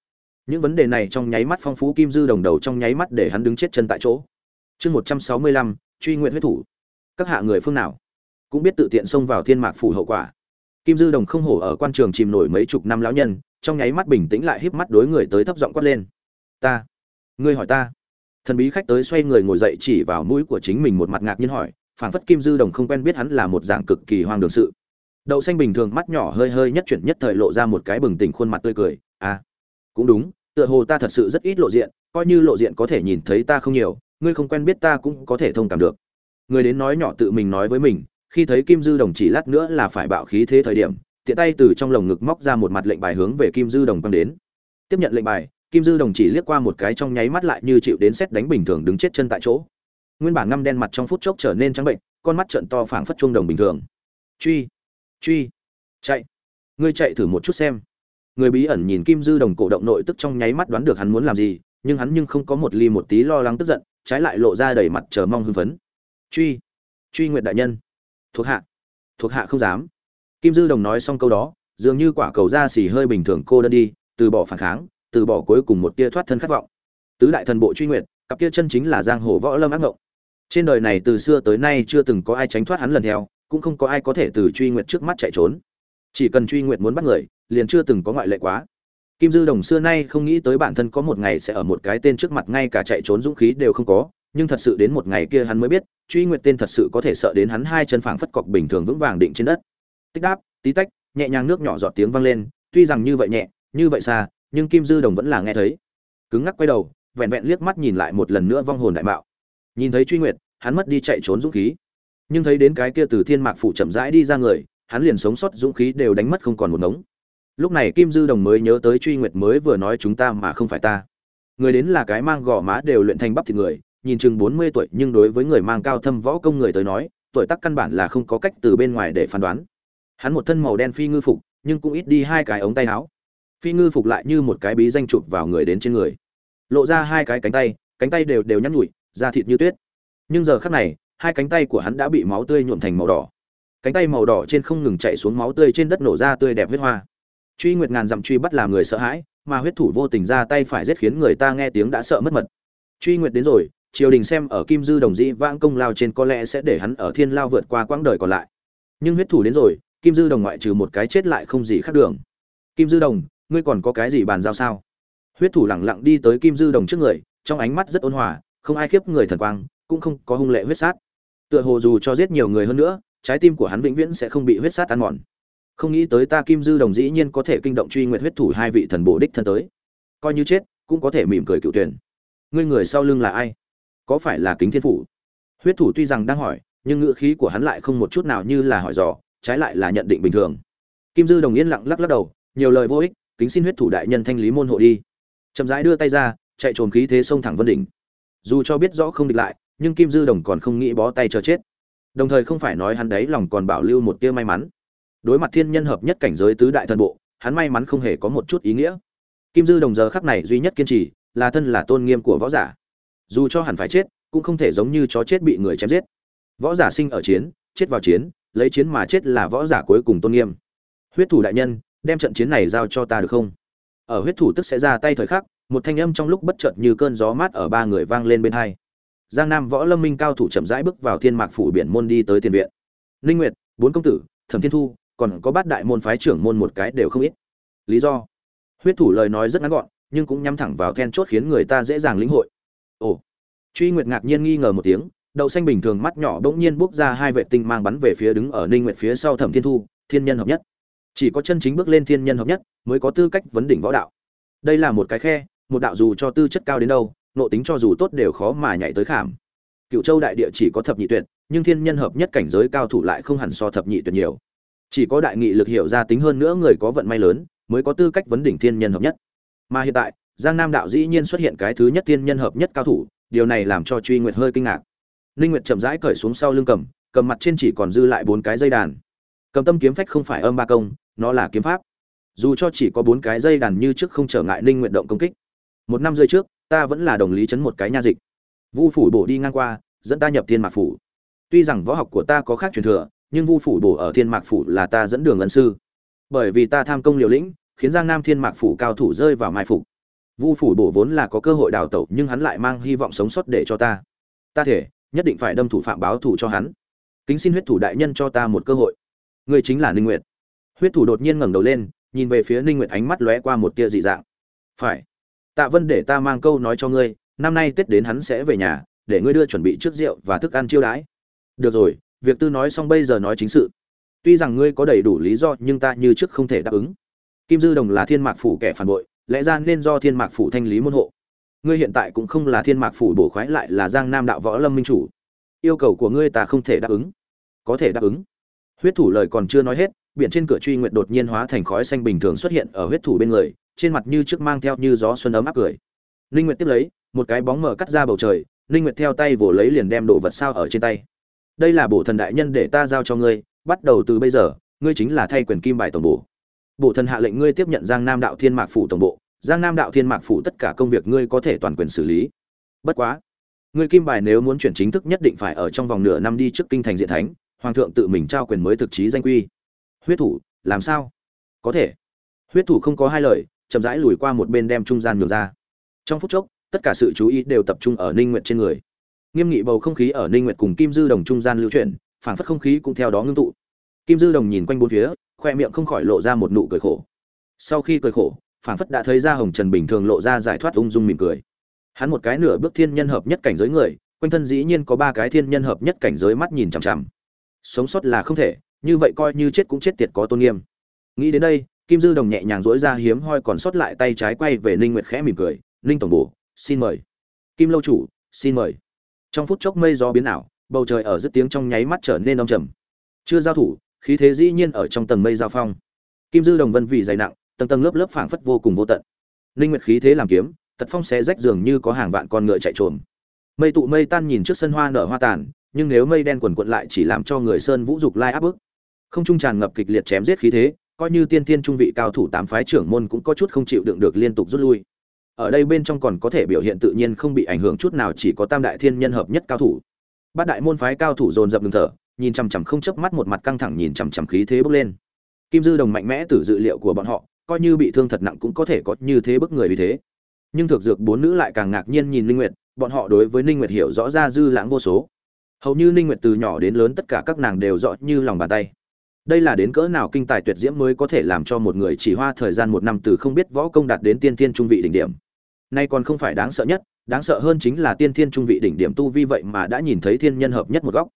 Những vấn đề này trong nháy mắt phong phú kim dư đồng đầu trong nháy mắt để hắn đứng chết chân tại chỗ. Chương một trăm sáu mươi lăm, truy nguyện huyết thủ. Các hạ người phương nào? Cũng biết tự tiện xông vào thiên mạc phủ hậu quả. Kim dư đồng không hổ ở quan trường chìm nổi mấy chục năm lão nhân, trong nháy mắt bình tĩnh lại híp mắt đối người tới thấp giọng quát lên. Ta. Ngươi hỏi ta thần bí khách tới xoay người ngồi dậy chỉ vào mũi của chính mình một mặt ngạc nhiên hỏi, phảng phất kim dư đồng không quen biết hắn là một dạng cực kỳ hoang đường sự. Đậu xanh bình thường mắt nhỏ hơi hơi nhất chuyển nhất thời lộ ra một cái bừng tỉnh khuôn mặt tươi cười à cũng đúng, tựa hồ ta thật sự rất ít lộ diện, coi như lộ diện có thể nhìn thấy ta không nhiều, ngươi không quen biết ta cũng có thể thông cảm được. Người đến nói nhỏ tự mình nói với mình, khi thấy kim dư đồng chỉ lát nữa là phải bạo khí thế thời điểm, tiện tay từ trong lồng ngực móc ra một mặt lệnh bài hướng về kim dư đồng quăng đến. Tiếp nhận lệnh bài kim dư đồng chỉ liếc qua một cái trong nháy mắt lại như chịu đến xét đánh bình thường đứng chết chân tại chỗ. Nguyên bản ngăm đen mặt trong phút chốc trở nên trắng bệnh, con mắt trận to phảng phất chuông đồng bình thường. Truy truy, chạy. Ngươi chạy thử một chút xem. Người bí ẩn nhìn kim dư đồng cổ động nội tức trong nháy mắt đoán được hắn muốn làm gì, nhưng hắn nhưng không có một ly một tí lo lắng tức giận, trái lại lộ ra đầy mặt chờ mong hưng phấn. Truy truy nguyện đại nhân. Thuộc hạ thuộc hạ không dám. Kim dư đồng nói xong câu đó, dường như quả cầu da xì hơi bình thường cô đơn đi, từ bỏ phản kháng từ bỏ cuối cùng một tia thoát thân khát vọng. Tứ đại thần bộ truy nguyện cặp kia chân chính là giang hồ võ lâm ác ngộng. Trên đời này từ xưa tới nay chưa từng có ai tránh thoát hắn lần theo, cũng không có ai có thể từ truy nguyện trước mắt chạy trốn. Chỉ cần truy nguyện muốn bắt người, liền chưa từng có ngoại lệ quá. Kim dư đồng xưa nay không nghĩ tới bản thân có một ngày sẽ ở một cái tên trước mặt ngay cả chạy trốn dũng khí đều không có, nhưng thật sự đến một ngày kia hắn mới biết, truy nguyện tên thật sự có thể sợ đến hắn hai chân phảng phất cọc bình thường vững vàng định trên đất. Tích đáp, tí tách, nhẹ nhàng nước nhỏ giọt tiếng vang lên, tuy rằng như vậy nhẹ, như vậy xa nhưng kim dư đồng vẫn là nghe thấy. Cứng ngắc quay đầu, vẹn vẹn liếc mắt nhìn lại một lần nữa vong hồn đại mạo. Nhìn thấy truy nguyệt, hắn mất đi chạy trốn dũng khí. Nhưng thấy đến cái kia từ thiên mạc phủ chậm rãi đi ra người, hắn liền sống sót dũng khí đều đánh mất không còn một ngống. Lúc này kim dư đồng mới nhớ tới truy nguyệt mới vừa nói chúng ta mà không phải ta. Người đến là cái mang gò má đều luyện thành bắp thịt người, nhìn chừng bốn mươi tuổi nhưng đối với người mang cao thâm võ công người tới nói, tuổi tác căn bản là không có cách từ bên ngoài để phán đoán. Hắn một thân màu đen phi ngư phục, nhưng cũng ít đi hai cái ống tay áo phi ngư phục lại như một cái bí danh chụp vào người đến trên người. Lộ ra hai cái cánh tay cánh tay đều đều nhăn nhụi da thịt như tuyết. Nhưng giờ khắc này, hai cánh tay của hắn đã bị máu tươi nhuộm thành màu đỏ. Cánh tay màu đỏ trên không ngừng chạy xuống máu tươi trên đất nổ ra tươi đẹp huyết hoa. Truy nguyệt ngàn dặm truy bắt làm người sợ hãi, mà huyết thủ vô tình ra tay phải giết khiến người ta nghe tiếng đã sợ mất mật. Truy nguyệt đến rồi, triều đình xem ở kim dư đồng dĩ vãng công lao trên có lẽ sẽ để hắn ở thiên lao vượt qua quãng đời còn lại. Nhưng huyết thủ đến rồi, kim dư đồng ngoại trừ một cái chết lại không gì khác đường. Kim dư đồng ngươi còn có cái gì bàn giao sao? Huyết thủ lẳng lặng đi tới kim dư đồng trước người, trong ánh mắt rất ôn hòa, không ai khiếp người thần quang, cũng không có hung lệ huyết sát. Tựa hồ dù cho giết nhiều người hơn nữa, trái tim của hắn vĩnh viễn sẽ không bị huyết sát ăn mòn. Không nghĩ tới ta kim dư đồng dĩ nhiên có thể kinh động truy nguyện huyết thủ hai vị thần bổ đích thân tới. Coi như chết, cũng có thể mỉm cười cựu tuyển. Ngươi người sau lưng là ai? Có phải là kính thiên phủ? Huyết thủ tuy rằng đang hỏi, nhưng ngữ khí của hắn lại không một chút nào như là hỏi dò, trái lại là nhận định bình thường. Kim dư đồng yên lặng lắc lắc đầu, nhiều lời vô ích kính xin huyết thủ đại nhân thanh lý môn hộ đi. Chậm rãi đưa tay ra, chạy trồn khí thế sông thẳng vân đỉnh. Dù cho biết rõ không địch lại, nhưng kim dư đồng còn không nghĩ bó tay cho chết. Đồng thời không phải nói hắn đấy lòng còn bảo lưu một tia may mắn. Đối mặt thiên nhân hợp nhất cảnh giới tứ đại thần bộ, hắn may mắn không hề có một chút ý nghĩa. Kim dư đồng giờ khắc này duy nhất kiên trì, là thân là tôn nghiêm của võ giả. Dù cho hẳn phải chết, cũng không thể giống như chó chết bị người chém giết. Võ giả sinh ở chiến, chết vào chiến, lấy chiến mà chết là võ giả cuối cùng tôn nghiêm. Huyết thủ đại nhân đem trận chiến này giao cho ta được không? Ở huyết thủ tức sẽ ra tay thời khắc, một thanh âm trong lúc bất chợt như cơn gió mát ở ba người vang lên bên hai. Giang nam võ lâm minh cao thủ chậm rãi bước vào thiên mạc phủ biển môn đi tới tiền viện. Ninh nguyệt, bốn công tử, thẩm thiên thu, còn có bát đại môn phái trưởng môn một cái đều không ít. Lý do. Huyết thủ lời nói rất ngắn gọn, nhưng cũng nhắm thẳng vào then chốt khiến người ta dễ dàng lĩnh hội. Ồ. Truy nguyệt ngạc nhiên nghi ngờ một tiếng, đậu xanh bình thường mắt nhỏ bỗng nhiên bốc ra hai vệ tinh mang bắn về phía đứng ở ninh nguyệt phía sau thẩm thiên thu, thiên nhân hợp nhất chỉ có chân chính bước lên thiên nhân hợp nhất mới có tư cách vấn đỉnh võ đạo. Đây là một cái khe, một đạo dù cho tư chất cao đến đâu, nộ tính cho dù tốt đều khó mà nhảy tới khảm. Cựu châu đại địa chỉ có thập nhị tuyệt, nhưng thiên nhân hợp nhất cảnh giới cao thủ lại không hẳn so thập nhị tuyệt nhiều. Chỉ có đại nghị lực hiểu ra tính hơn nữa người có vận may lớn, mới có tư cách vấn đỉnh thiên nhân hợp nhất. Mà hiện tại, giang nam đạo dĩ nhiên xuất hiện cái thứ nhất thiên nhân hợp nhất cao thủ, điều này làm cho truy nguyệt hơi kinh ngạc. Ninh nguyệt chậm rãi cởi xuống sau lưng cầm cầm mặt trên chỉ còn dư lại bốn cái dây đàn. Cầm tâm kiếm phách không phải âm ba công nó là kiếm pháp. Dù cho chỉ có bốn cái dây đàn như trước không trở ngại ninh nguyện động công kích. Một năm rơi trước, ta vẫn là đồng lý chấn một cái nha dịch. Vu phủ bổ đi ngang qua, dẫn ta nhập thiên mạc phủ. Tuy rằng võ học của ta có khác truyền thừa, nhưng vu phủ bổ ở thiên mạc phủ là ta dẫn đường ân sư. Bởi vì ta tham công liều lĩnh, khiến giang nam thiên mạc phủ cao thủ rơi vào mai phục. Vu phủ bổ vốn là có cơ hội đào tẩu, nhưng hắn lại mang hy vọng sống sót để cho ta. Ta thể, nhất định phải đâm thủ phạm báo thủ cho hắn. Kính xin huyết thủ đại nhân cho ta một cơ hội. Người chính là ninh nguyệt huyết thủ đột nhiên ngẩng đầu lên, nhìn về phía ninh nguyệt ánh mắt lóe qua một tia dị dạng. Phải. Tạ vân để ta mang câu nói cho ngươi, năm nay tết đến hắn sẽ về nhà, để ngươi đưa chuẩn bị trước rượu và thức ăn chiêu đãi. Được rồi, việc tư nói xong bây giờ nói chính sự. Tuy rằng ngươi có đầy đủ lý do, nhưng ta như trước không thể đáp ứng. Kim dư đồng là thiên mạc phủ kẻ phản bội, lẽ ra nên do thiên mạc phủ thanh lý môn hộ. Ngươi hiện tại cũng không là thiên mạc phủ bổ khoái lại là giang nam đạo võ lâm minh chủ. Yêu cầu của ngươi ta không thể đáp ứng. Có thể đáp ứng. Huyết thủ lời còn chưa nói hết biển trên cửa truy nguyện đột nhiên hóa thành khói xanh bình thường xuất hiện ở huyết thủ bên người, trên mặt như trước mang theo như gió xuân ấm áp cười. Ninh nguyện tiếp lấy, một cái bóng mờ cắt ra bầu trời ninh nguyện theo tay vồ lấy liền đem đồ vật sao ở trên tay. Đây là bổ thần đại nhân để ta giao cho ngươi, bắt đầu từ bây giờ, ngươi chính là thay quyền kim bài tổng bộ bộ thần hạ lệnh ngươi tiếp nhận giang nam đạo thiên mạc phủ tổng bộ giang nam đạo thiên mạc phủ tất cả công việc ngươi có thể toàn quyền xử lý. Bất quá, ngươi kim bài nếu muốn chuyển chính thức nhất định phải ở trong vòng nửa năm đi trước kinh thành diện thánh, hoàng thượng tự mình trao quyền mới thực chí danh quy huyết thủ, làm sao? Có thể. Huyết thủ không có hai lời, chậm rãi lùi qua một bên đem trung gian nhường ra. Trong phút chốc, tất cả sự chú ý đều tập trung ở ninh nguyệt trên người. Nghiêm nghị bầu không khí ở ninh nguyệt cùng kim dư đồng trung gian lưu chuyển, phảng phất không khí cũng theo đó ngưng tụ. Kim dư đồng nhìn quanh bốn phía, khoe miệng không khỏi lộ ra một nụ cười khổ. Sau khi cười khổ, phảng phất đã thấy ra hồng trần bình thường lộ ra giải thoát ung dung mỉm cười. Hắn một cái nửa bước thiên nhân hợp nhất cảnh giới người, quanh thân dĩ nhiên có ba cái thiên nhân hợp nhất cảnh giới mắt nhìn chằm chằm. Sống sót là không thể như vậy coi như chết cũng chết tiệt có tôn nghiêm. Nghĩ đến đây, kim dư đồng nhẹ nhàng dỗi ra hiếm hoi còn sót lại tay trái quay về ninh nguyệt khẽ mỉm cười, ninh tổng bổ, xin mời. Kim lâu chủ, xin mời. Trong phút chốc mây gió biến ảo, bầu trời ở dứt tiếng trong nháy mắt trở nên đông trầm. Chưa giao thủ, khí thế dĩ nhiên ở trong tầng mây giao phong. Kim dư đồng vân vì dày nặng, tầng tầng lớp lớp phảng phất vô cùng vô tận. Linh nguyệt khí thế làm kiếm, tật phong xé rách dường như có hàng vạn con ngựa chạy trồm. Mây tụ mây tan nhìn trước sân hoa nở hoa tàn, nhưng nếu mây đen quần quận lại chỉ làm cho người sơn vũ dục lai áp bức không trung tràn ngập kịch liệt chém giết khí thế, coi như tiên tiên trung vị cao thủ tám phái trưởng môn cũng có chút không chịu đựng được liên tục rút lui. Ở đây bên trong còn có thể biểu hiện tự nhiên không bị ảnh hưởng chút nào, chỉ có tam đại thiên nhân hợp nhất cao thủ. Bát đại môn phái cao thủ dồn dập ngừng thở, nhìn chằm chằm không chớp mắt một mặt căng thẳng nhìn chằm chằm khí thế bốc lên. Kim dư đồng mạnh mẽ từ dự liệu của bọn họ, coi như bị thương thật nặng cũng có thể có như thế bức người vì thế. Nhưng thực dược bốn nữ lại càng ngạc nhiên nhìn linh nguyệt, bọn họ đối với ninh nguyệt hiểu rõ ra dư lãng vô số. Hầu như ninh nguyệt từ nhỏ đến lớn tất cả các nàng đều rõ như lòng bàn tay đây là đến cỡ nào kinh tài tuyệt diễm mới có thể làm cho một người chỉ hoa thời gian một năm từ không biết võ công đạt đến tiên thiên trung vị đỉnh điểm. Nay còn không phải đáng sợ nhất, đáng sợ hơn chính là tiên thiên trung vị đỉnh điểm tu vi vậy mà đã nhìn thấy thiên nhân hợp nhất một góc.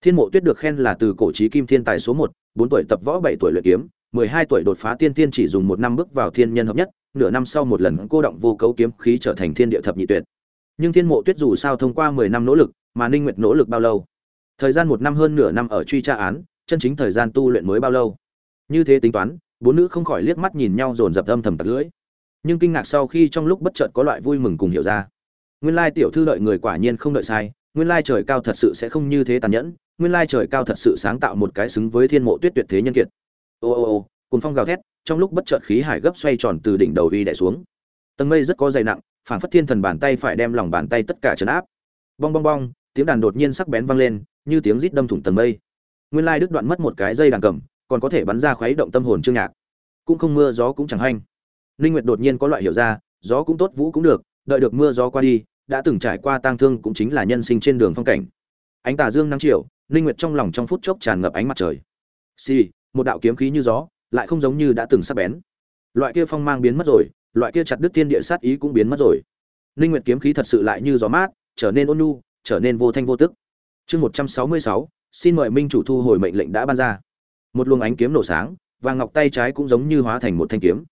Thiên mộ tuyết được khen là từ cổ trí kim thiên tài số một, bốn tuổi tập võ, bảy tuổi luyện kiếm, mười hai tuổi đột phá tiên thiên chỉ dùng một năm bước vào thiên nhân hợp nhất, nửa năm sau một lần cô động vô cấu kiếm khí trở thành thiên địa thập nhị tuyệt. Nhưng thiên mộ tuyết dù sao thông qua mười năm nỗ lực, mà ninh nguyệt nỗ lực bao lâu? Thời gian một năm hơn nửa năm ở truy tra án chân chính thời gian tu luyện mới bao lâu. Như thế tính toán, bốn nữ không khỏi liếc mắt nhìn nhau dồn dập âm thầm tật lưỡi. Nhưng kinh ngạc sau khi trong lúc bất chợt có loại vui mừng cùng hiểu ra. Nguyên lai tiểu thư đợi người quả nhiên không đợi sai, nguyên lai trời cao thật sự sẽ không như thế tàn nhẫn, nguyên lai trời cao thật sự sáng tạo một cái xứng với thiên mộ tuyết tuyệt thế nhân kiệt. Ô ô ô cùng phong gào thét, trong lúc bất chợt khí hải gấp xoay tròn từ đỉnh đầu uy đẻ xuống. Tầng mây rất có dày nặng phản phất thiên thần bàn tay phải đem lòng bàn tay tất cả chấn áp. Bong bong bong, tiếng đàn đột nhiên sắc bén vang lên, như tiếng rít đâm thủng tầng mây nguyên lai đứt đoạn mất một cái dây đàn cầm còn có thể bắn ra khuấy động tâm hồn chương nhạc. Cũng không mưa gió cũng chẳng hanh. Linh nguyệt đột nhiên có loại hiểu ra gió cũng tốt vũ cũng được đợi được mưa gió qua đi đã từng trải qua tang thương cũng chính là nhân sinh trên đường phong cảnh. Ánh tà dương nắng chiều linh nguyệt trong lòng trong phút chốc tràn ngập ánh mặt trời. Xì một đạo kiếm khí như gió lại không giống như đã từng sắp bén. Loại kia phong mang biến mất rồi loại kia chặt đứt thiên địa sát ý cũng biến mất rồi. Linh nguyệt kiếm khí thật sự lại như gió mát trở nên ôn nhu trở nên vô thanh vô tức. Chương 166, xin mời minh chủ thu hồi mệnh lệnh đã ban ra. Một luồng ánh kiếm nổ sáng, và ngọc tay trái cũng giống như hóa thành một thanh kiếm.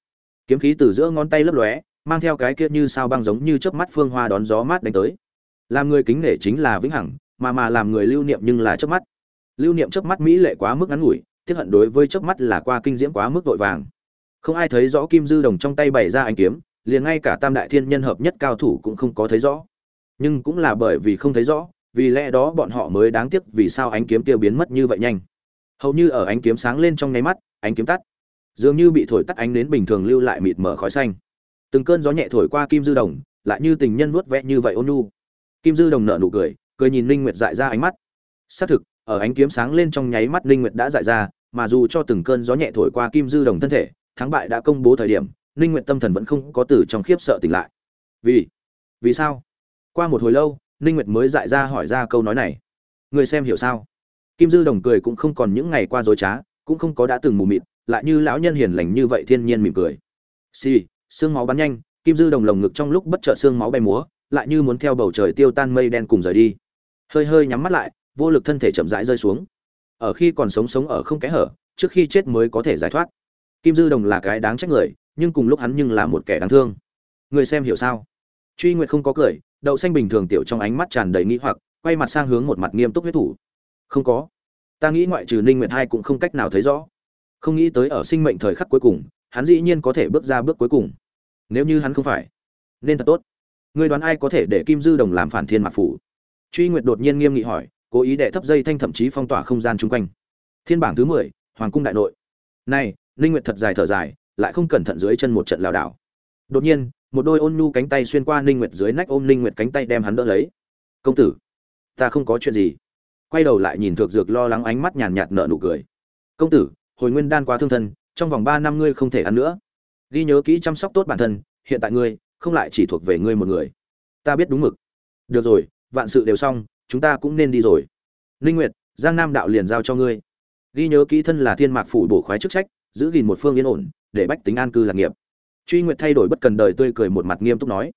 Kiếm khí từ giữa ngón tay lấp lóe, mang theo cái kia như sao băng giống như chớp mắt phương hoa đón gió mát đánh tới. Làm người kính nể chính là vĩnh hằng, mà mà làm người lưu niệm nhưng là chớp mắt. Lưu niệm chớp mắt mỹ lệ quá mức ngắn ngủi, tiếc hận đối với chớp mắt là qua kinh diễm quá mức vội vàng. Không ai thấy rõ kim dư đồng trong tay bày ra ánh kiếm, liền ngay cả tam đại thiên nhân hợp nhất cao thủ cũng không có thấy rõ. Nhưng cũng là bởi vì không thấy rõ vì lẽ đó bọn họ mới đáng tiếc vì sao ánh kiếm kia biến mất như vậy nhanh. Hầu như ở ánh kiếm sáng lên trong nháy mắt, ánh kiếm tắt. Dường như bị thổi tắt ánh đến bình thường lưu lại mịt mở khói xanh. Từng cơn gió nhẹ thổi qua kim dư đồng, lại như tình nhân vuốt vẽ như vậy ôn nhu. Kim dư đồng nở nụ cười cười nhìn linh nguyệt dại ra ánh mắt. Xác thực, ở ánh kiếm sáng lên trong nháy mắt linh nguyệt đã dại ra, mà dù cho từng cơn gió nhẹ thổi qua kim dư đồng thân thể, thắng bại đã công bố thời điểm linh nguyệt tâm thần vẫn không có từ trong khiếp sợ tỉnh lại. Vì vì sao? Qua một hồi lâu ninh nguyệt mới dại ra hỏi ra câu nói này. Người xem hiểu sao? Kim dư đồng cười cũng không còn những ngày qua dối trá, cũng không có đã từng mù mịt, lại như lão nhân hiền lành như vậy thiên nhiên mỉm cười. Xì, xương máu bắn nhanh, kim dư đồng lồng ngực trong lúc bất chợt xương máu bay múa, lại như muốn theo bầu trời tiêu tan mây đen cùng rời đi. Hơi hơi nhắm mắt lại, vô lực thân thể chậm rãi rơi xuống. Ở khi còn sống sống ở không kẽ hở, trước khi chết mới có thể giải thoát. Kim dư đồng là cái đáng trách người, nhưng cùng lúc hắn nhưng là một kẻ đáng thương. Người xem hiểu sao? Truy nguyệt không có cười đậu xanh bình thường tiểu trong ánh mắt tràn đầy nghĩ hoặc, quay mặt sang hướng một mặt nghiêm túc huyết thủ. Không có. Ta nghĩ ngoại trừ ninh nguyệt hai cũng không cách nào thấy rõ. Không nghĩ tới ở sinh mệnh thời khắc cuối cùng, hắn dĩ nhiên có thể bước ra bước cuối cùng. Nếu như hắn không phải, nên thật tốt. Ngươi đoán ai có thể để kim dư đồng làm phản thiên mạc phủ? Truy nguyệt đột nhiên nghiêm nghị hỏi, cố ý đệ thấp dây thanh thậm chí phong tỏa không gian chung quanh. Thiên bảng thứ mười, hoàng cung đại nội. Này, ninh nguyệt thật dài thở dài, lại không cẩn thận dưới chân một trận lảo đảo. Đột nhiên một đôi ôn nhu cánh tay xuyên qua ninh nguyệt dưới nách ôm ninh nguyệt cánh tay đem hắn đỡ lấy. Công tử, ta không có chuyện gì. Quay đầu lại nhìn thược dược lo lắng ánh mắt nhàn nhạt nở nụ cười. Công tử, hồi nguyên đan quá thương thân, trong vòng ba năm ngươi không thể ăn nữa. Ghi nhớ kỹ chăm sóc tốt bản thân, hiện tại ngươi không lại chỉ thuộc về ngươi một người. Ta biết đúng mực. Được rồi, vạn sự đều xong, chúng ta cũng nên đi rồi. Ninh nguyệt, giang nam đạo liền giao cho ngươi. Ghi nhớ kỹ thân là thiên mạc phủ bổ khoái chức trách, giữ gìn một phương yên ổn, để bách tính an cư lạc nghiệp truy nguyệt thay đổi bất cần đời tươi cười một mặt nghiêm túc nói,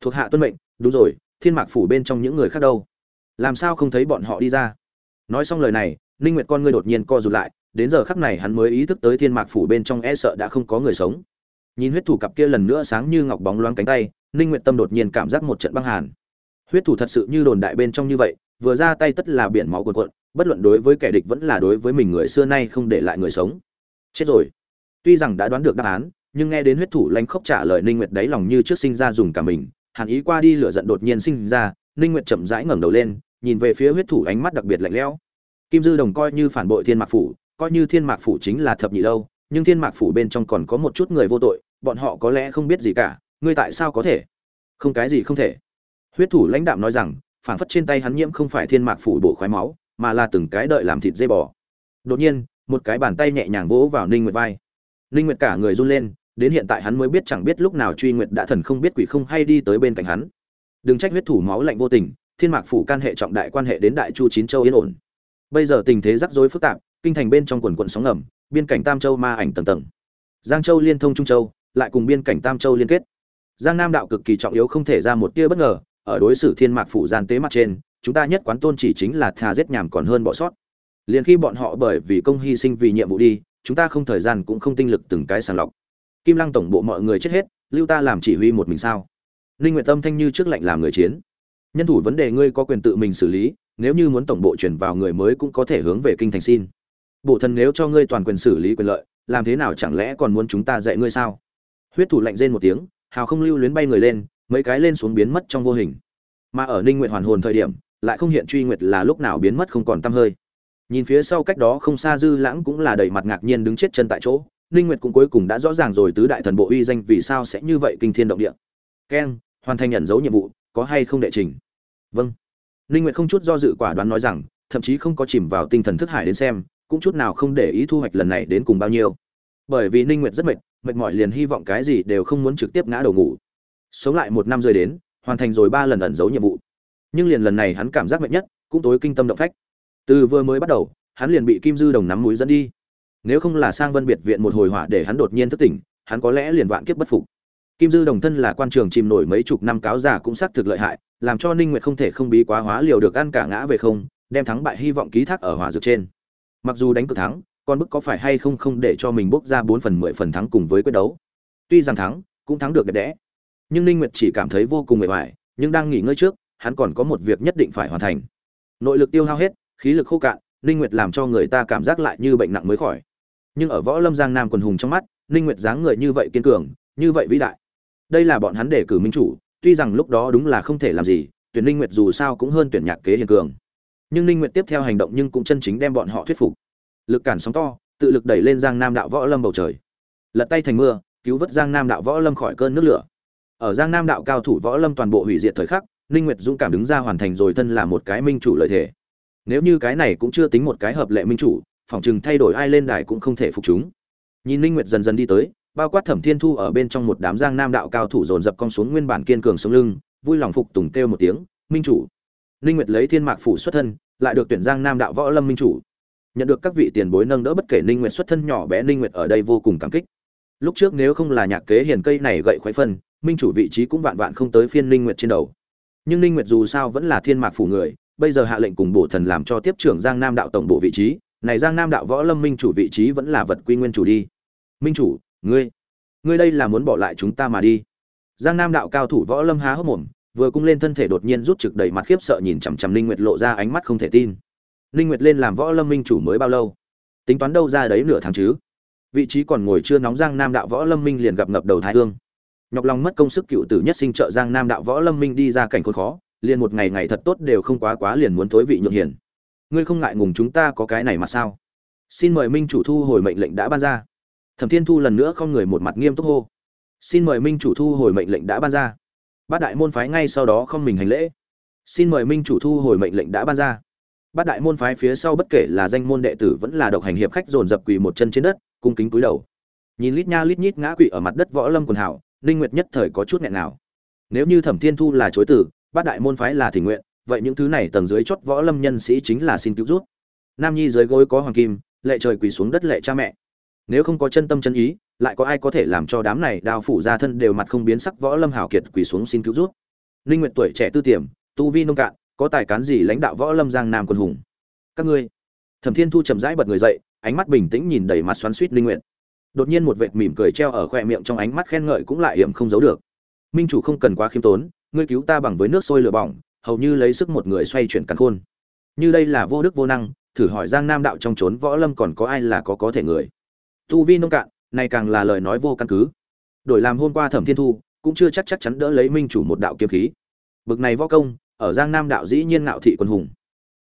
thuộc hạ tuân mệnh, đúng rồi, thiên mạc phủ bên trong những người khác đâu? Làm sao không thấy bọn họ đi ra? Nói xong lời này, ninh nguyệt con ngươi đột nhiên co rụt lại, đến giờ khắc này hắn mới ý thức tới thiên mạc phủ bên trong e sợ đã không có người sống. Nhìn huyết thủ cặp kia lần nữa sáng như ngọc bóng loáng cánh tay, ninh nguyệt tâm đột nhiên cảm giác một trận băng hàn. Huyết thủ thật sự như đồn đại bên trong như vậy, vừa ra tay tất là biển máu cuồn cuộn, bất luận đối với kẻ địch vẫn là đối với mình người xưa nay không để lại người sống. Chết rồi. Tuy rằng đã đoán được đáp án nhưng nghe đến huyết thủ lanh khốc trả lời ninh nguyệt đáy lòng như trước sinh ra dùng cả mình, hàn ý qua đi lửa giận đột nhiên sinh ra, ninh nguyệt chậm rãi ngẩng đầu lên, nhìn về phía huyết thủ ánh mắt đặc biệt lạnh lẽo. Kim dư đồng coi như phản bội thiên mạc phủ, coi như thiên mạc phủ chính là thập nhị lâu, nhưng thiên mạc phủ bên trong còn có một chút người vô tội, bọn họ có lẽ không biết gì cả, ngươi tại sao có thể? Không cái gì không thể. Huyết thủ lãnh đạm nói rằng phản phất trên tay hắn nhiễm không phải thiên mạc phủ bổ khoái máu, mà là từng cái đợi làm thịt dây bò. Đột nhiên, một cái bàn tay nhẹ nhàng vỗ vào ninh nguyệt vai. Ninh nguyệt cả người run lên đến hiện tại hắn mới biết chẳng biết lúc nào truy nguyệt đã thần không biết quỷ không hay đi tới bên cạnh hắn. Đừng trách huyết thủ máu lạnh vô tình, thiên mạc phủ can hệ trọng đại quan hệ đến đại chu chín châu yên ổn. Bây giờ tình thế rắc rối phức tạp, kinh thành bên trong quần quận sóng ngầm, biên cảnh tam châu ma ảnh tầng tầng. Giang châu liên thông trung châu, lại cùng biên cảnh tam châu liên kết. Giang nam đạo cực kỳ trọng yếu không thể ra một tia bất ngờ, ở đối xử thiên mạc phủ gian tế mặt trên, chúng ta nhất quán tôn chỉ chính là thà giết nhảm còn hơn bỏ sót. Liền khi bọn họ bởi vì công hy sinh vì nhiệm vụ đi, chúng ta không thời gian cũng không tinh lực từng cái sàng lọc kim lăng tổng bộ mọi người chết hết, lưu ta làm chỉ huy một mình sao? Ninh nguyệt tâm thanh như trước lệnh làm người chiến. Nhân thủ vấn đề ngươi có quyền tự mình xử lý, nếu như muốn tổng bộ chuyển vào người mới cũng có thể hướng về kinh thành xin. Bộ thần nếu cho ngươi toàn quyền xử lý quyền lợi, làm thế nào chẳng lẽ còn muốn chúng ta dạy ngươi sao? Huyết thủ lạnh rên một tiếng, hào không lưu luyến bay người lên, mấy cái lên xuống biến mất trong vô hình. Mà ở ninh nguyệt hoàn hồn thời điểm, lại không hiện truy nguyệt là lúc nào biến mất không còn tăm hơi. Nhìn phía sau cách đó không xa dư lãng cũng là đầy mặt ngạc nhiên đứng chết chân tại chỗ ninh nguyệt cũng cuối cùng đã rõ ràng rồi tứ đại thần bộ uy danh vì sao sẽ như vậy kinh thiên động địa. Keng, hoàn thành nhận dấu nhiệm vụ, có hay không đệ trình? Vâng. Ninh nguyệt không chút do dự quả đoán nói rằng, thậm chí không có chìm vào tinh thần thức hải đến xem, cũng chút nào không để ý thu hoạch lần này đến cùng bao nhiêu. Bởi vì ninh nguyệt rất mệt mệt mỏi liền hy vọng cái gì đều không muốn trực tiếp ngã đầu ngủ. Sống lại một năm rơi đến, hoàn thành rồi ba lần ẩn giấu nhiệm vụ. Nhưng liền lần này hắn cảm giác mệt nhất, cũng tối kinh tâm động phách. Từ vừa mới bắt đầu, hắn liền bị kim dư đồng nắm mũi dẫn đi nếu không là sang vân biệt viện một hồi hỏa để hắn đột nhiên thức tỉnh, hắn có lẽ liền vạn kiếp bất phục. Kim dư đồng thân là quan trường chìm nổi mấy chục năm cáo già cũng xác thực lợi hại, làm cho ninh nguyệt không thể không bí quá hóa liều được ăn cả ngã về không, đem thắng bại hy vọng ký thác ở hỏa dược trên. Mặc dù đánh cực thắng con bức có phải hay không không để cho mình bốc ra bốn phần mười phần thắng cùng với quyết đấu. Tuy rằng thắng, cũng thắng được đẹp đẽ. Nhưng ninh nguyệt chỉ cảm thấy vô cùng mệt mỏi, nhưng đang nghỉ ngơi trước, hắn còn có một việc nhất định phải hoàn thành. Nội lực tiêu hao hết, khí lực khô cạn, ninh nguyệt làm cho người ta cảm giác lại như bệnh nặng mới khỏi nhưng ở võ lâm giang nam quần hùng trong mắt, ninh nguyệt dáng người như vậy kiên cường, như vậy vĩ đại. Đây là bọn hắn để cử minh chủ, tuy rằng lúc đó đúng là không thể làm gì, tuyển ninh nguyệt dù sao cũng hơn tuyển nhạc kế hiền cường. Nhưng ninh nguyệt tiếp theo hành động nhưng cũng chân chính đem bọn họ thuyết phục. Lực cản sóng to, tự lực đẩy lên giang nam đạo võ lâm bầu trời. Lật tay thành mưa, cứu vớt giang nam đạo võ lâm khỏi cơn nước lửa. Ở giang nam đạo cao thủ võ lâm toàn bộ hủy diệt thời khắc, ninh nguyệt dũng cảm đứng ra hoàn thành rồi thân là một cái minh chủ lợi thể. Nếu như cái này cũng chưa tính một cái hợp lệ minh chủ phỏng chừng thay đổi ai lên đài cũng không thể phục chúng. Nhìn ninh nguyệt dần dần đi tới, bao quát thẩm thiên thu ở bên trong một đám giang nam đạo cao thủ dồn dập con xuống nguyên bản kiên cường sống lưng, vui lòng phục tùng kêu một tiếng, minh chủ. Ninh nguyệt lấy thiên mạc phủ xuất thân, lại được tuyển giang nam đạo võ lâm minh chủ. Nhận được các vị tiền bối nâng đỡ bất kể ninh nguyệt xuất thân nhỏ bé, ninh nguyệt ở đây vô cùng cảm kích. Lúc trước nếu không là nhạc kế hiền cây này gậy khoái phân, minh chủ vị trí cũng vạn vạn không tới phiên ninh nguyệt trên đầu. Nhưng ninh nguyệt dù sao vẫn là thiên mạc phủ người, bây giờ hạ lệnh cùng bổ thần làm cho tiếp trưởng giang nam đạo tổng bộ vị trí này giang nam đạo võ lâm minh chủ vị trí vẫn là vật quy nguyên chủ đi. Minh chủ, ngươi ngươi đây là muốn bỏ lại chúng ta mà đi. Giang nam đạo cao thủ võ lâm há hốc mồm, vừa cung lên thân thể đột nhiên rút trực đầy mặt khiếp sợ nhìn chằm chằm linh nguyệt lộ ra ánh mắt không thể tin. Linh nguyệt lên làm võ lâm minh chủ mới bao lâu? Tính toán đâu ra đấy nửa tháng chứ? Vị trí còn ngồi chưa nóng giang nam đạo võ lâm minh liền gặp ngập đầu thái hương. Nhọc lòng mất công sức cựu tử nhất sinh trợ giang nam đạo võ lâm minh đi ra cảnh khốn khó, liền một ngày ngày thật tốt đều không quá quá liền muốn thối vị nhượng hiền ngươi không ngại ngùng chúng ta có cái này mà sao? Xin mời minh chủ thu hồi mệnh lệnh đã ban ra. Thẩm thiên thu lần nữa không người một mặt nghiêm túc hô. Xin mời minh chủ thu hồi mệnh lệnh đã ban ra. Bát đại môn phái ngay sau đó không mình hành lễ. Xin mời minh chủ thu hồi mệnh lệnh đã ban ra. Bát đại môn phái phía sau bất kể là danh môn đệ tử vẫn là độc hành hiệp khách dồn dập quỳ một chân trên đất, cung kính cúi đầu. Nhìn lít nha lít nhít ngã quỵ ở mặt đất võ lâm quần hảo, ninh nguyệt nhất thời có chút nghẹn nào nếu như thẩm thiên thu là chối từ bát đại môn phái là thỉnh nguyện vậy những thứ này tầng dưới chót võ lâm nhân sĩ chính là xin cứu rút. Nam nhi dưới gối có hoàng kim, lệ trời quỳ xuống đất lệ cha mẹ. Nếu không có chân tâm chân ý, lại có ai có thể làm cho đám này đao phủ ra thân đều mặt không biến sắc võ lâm hảo kiệt quỳ xuống xin cứu rút? Ninh nguyệt tuổi trẻ tư tiềm, tu vi nông cạn, có tài cán gì lãnh đạo võ lâm giang nam quân hùng? Các ngươi. Thẩm thiên thu chậm rãi bật người dậy, ánh mắt bình tĩnh nhìn đầy mặt xoắn suýt linh nguyện đột nhiên một vệt mỉm cười treo ở khoe miệng trong ánh mắt khen ngợi cũng lại hiểm không giấu được. Minh chủ không cần quá khiêm tốn, ngươi cứu ta bằng với nước sôi lửa bỏng hầu như lấy sức một người xoay chuyển cắn khôn. Như đây là vô đức vô năng, thử hỏi giang nam đạo trong trốn võ lâm còn có ai là có có thể người. Tu vi nông cạn, này càng là lời nói vô căn cứ. Đổi làm hôm qua thẩm thiên thu, cũng chưa chắc chắc chắn đỡ lấy minh chủ một đạo kiếm khí. Bực này võ công, ở giang nam đạo dĩ nhiên ngạo thị quân hùng.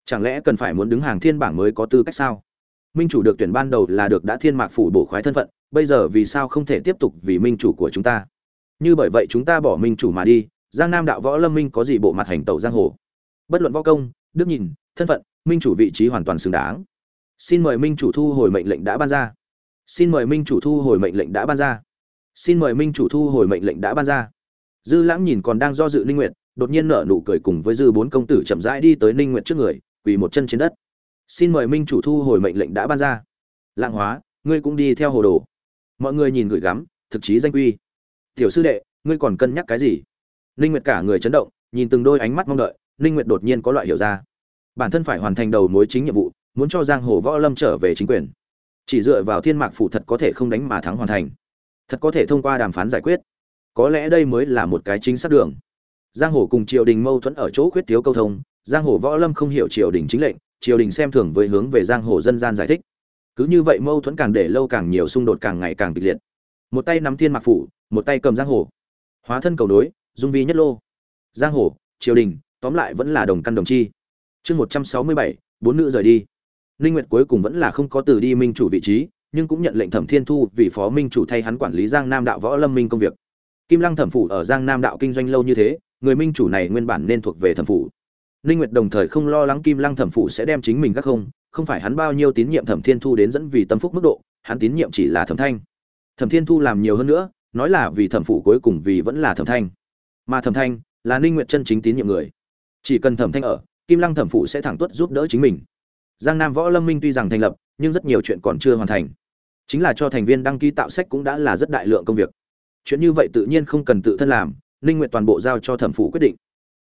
Chẳng lẽ cần phải muốn đứng hàng thiên bảng mới có tư cách sao? Minh chủ được tuyển ban đầu là được đã thiên mạc phủ bổ khoái thân phận, bây giờ vì sao không thể tiếp tục vì minh chủ của chúng ta? Như bởi vậy chúng ta bỏ minh chủ mà đi giang nam đạo võ lâm minh có gì bộ mặt hành tẩu giang hồ? Bất luận võ công đức nhìn thân phận minh chủ vị trí hoàn toàn xứng đáng. Xin mời minh chủ thu hồi mệnh lệnh đã ban ra. Xin mời minh chủ thu hồi mệnh lệnh đã ban ra. Xin mời minh chủ thu hồi mệnh lệnh đã ban ra. Dư lãng nhìn còn đang do dự ninh Nguyệt, đột nhiên nở nụ cười cùng với dư bốn công tử chậm rãi đi tới ninh Nguyệt trước người quỳ một chân trên đất. Xin mời minh chủ thu hồi mệnh lệnh đã ban ra. Lạng hóa ngươi cũng đi theo hồ đồ. Mọi người nhìn gửi gắm thực chí danh quy. Tiểu sư đệ ngươi còn cân nhắc cái gì? Ninh nguyệt cả người chấn động, nhìn từng đôi ánh mắt mong đợi ninh nguyệt đột nhiên có loại hiểu ra. Bản thân phải hoàn thành đầu mối chính nhiệm vụ, muốn cho giang hồ võ lâm trở về chính quyền. Chỉ dựa vào thiên mạc phủ thật có thể không đánh mà thắng hoàn thành. Thật có thể thông qua đàm phán giải quyết. Có lẽ đây mới là một cái chính xác đường. Giang hồ cùng triều đình mâu thuẫn ở chỗ khuyết thiếu câu thông, giang hồ võ lâm không hiểu triều đình chính lệnh, triều đình xem thường với hướng về giang hồ dân gian giải thích. Cứ như vậy mâu thuẫn càng để lâu càng nhiều xung đột càng ngày càng kịch liệt. Một tay nắm thiên mạc phủ, một tay cầm giang hồ. Hóa thân cầu đối dung vi nhất lô. Giang hồ triều đình tóm lại vẫn là đồng căn đồng chi. Chương một trăm sáu mươi bảy bốn nữ rời đi. Ninh nguyệt cuối cùng vẫn là không có từ đi minh chủ vị trí nhưng cũng nhận lệnh thẩm thiên thu vì phó minh chủ thay hắn quản lý giang nam đạo võ lâm minh công việc. Kim lăng thẩm phủ ở giang nam đạo kinh doanh lâu như thế người minh chủ này nguyên bản nên thuộc về thẩm phủ. Ninh Nguyệt đồng thời không lo lắng Kim Lăng Thẩm phủ sẽ đem chính mình các không, không phải hắn bao nhiêu tín nhiệm Thẩm Thiên Thu đến dẫn vì tâm phúc mức độ, hắn tín nhiệm chỉ là Thẩm Thanh. Thẩm Thiên Thu làm nhiều hơn nữa, nói là vì Thẩm phủ cuối cùng vì vẫn là Thẩm Thanh. Mà Thẩm Thanh là Ninh Nguyệt chân chính tín nhiệm người. Chỉ cần Thẩm Thanh ở, Kim Lăng Thẩm Phụ sẽ thẳng tuất giúp đỡ chính mình. Giang Nam Võ Lâm Minh tuy rằng thành lập, nhưng rất nhiều chuyện còn chưa hoàn thành. Chính là cho thành viên đăng ký tạo sách cũng đã là rất đại lượng công việc. Chuyện như vậy tự nhiên không cần tự thân làm, Ninh Nguyệt toàn bộ giao cho Thẩm Phụ quyết định.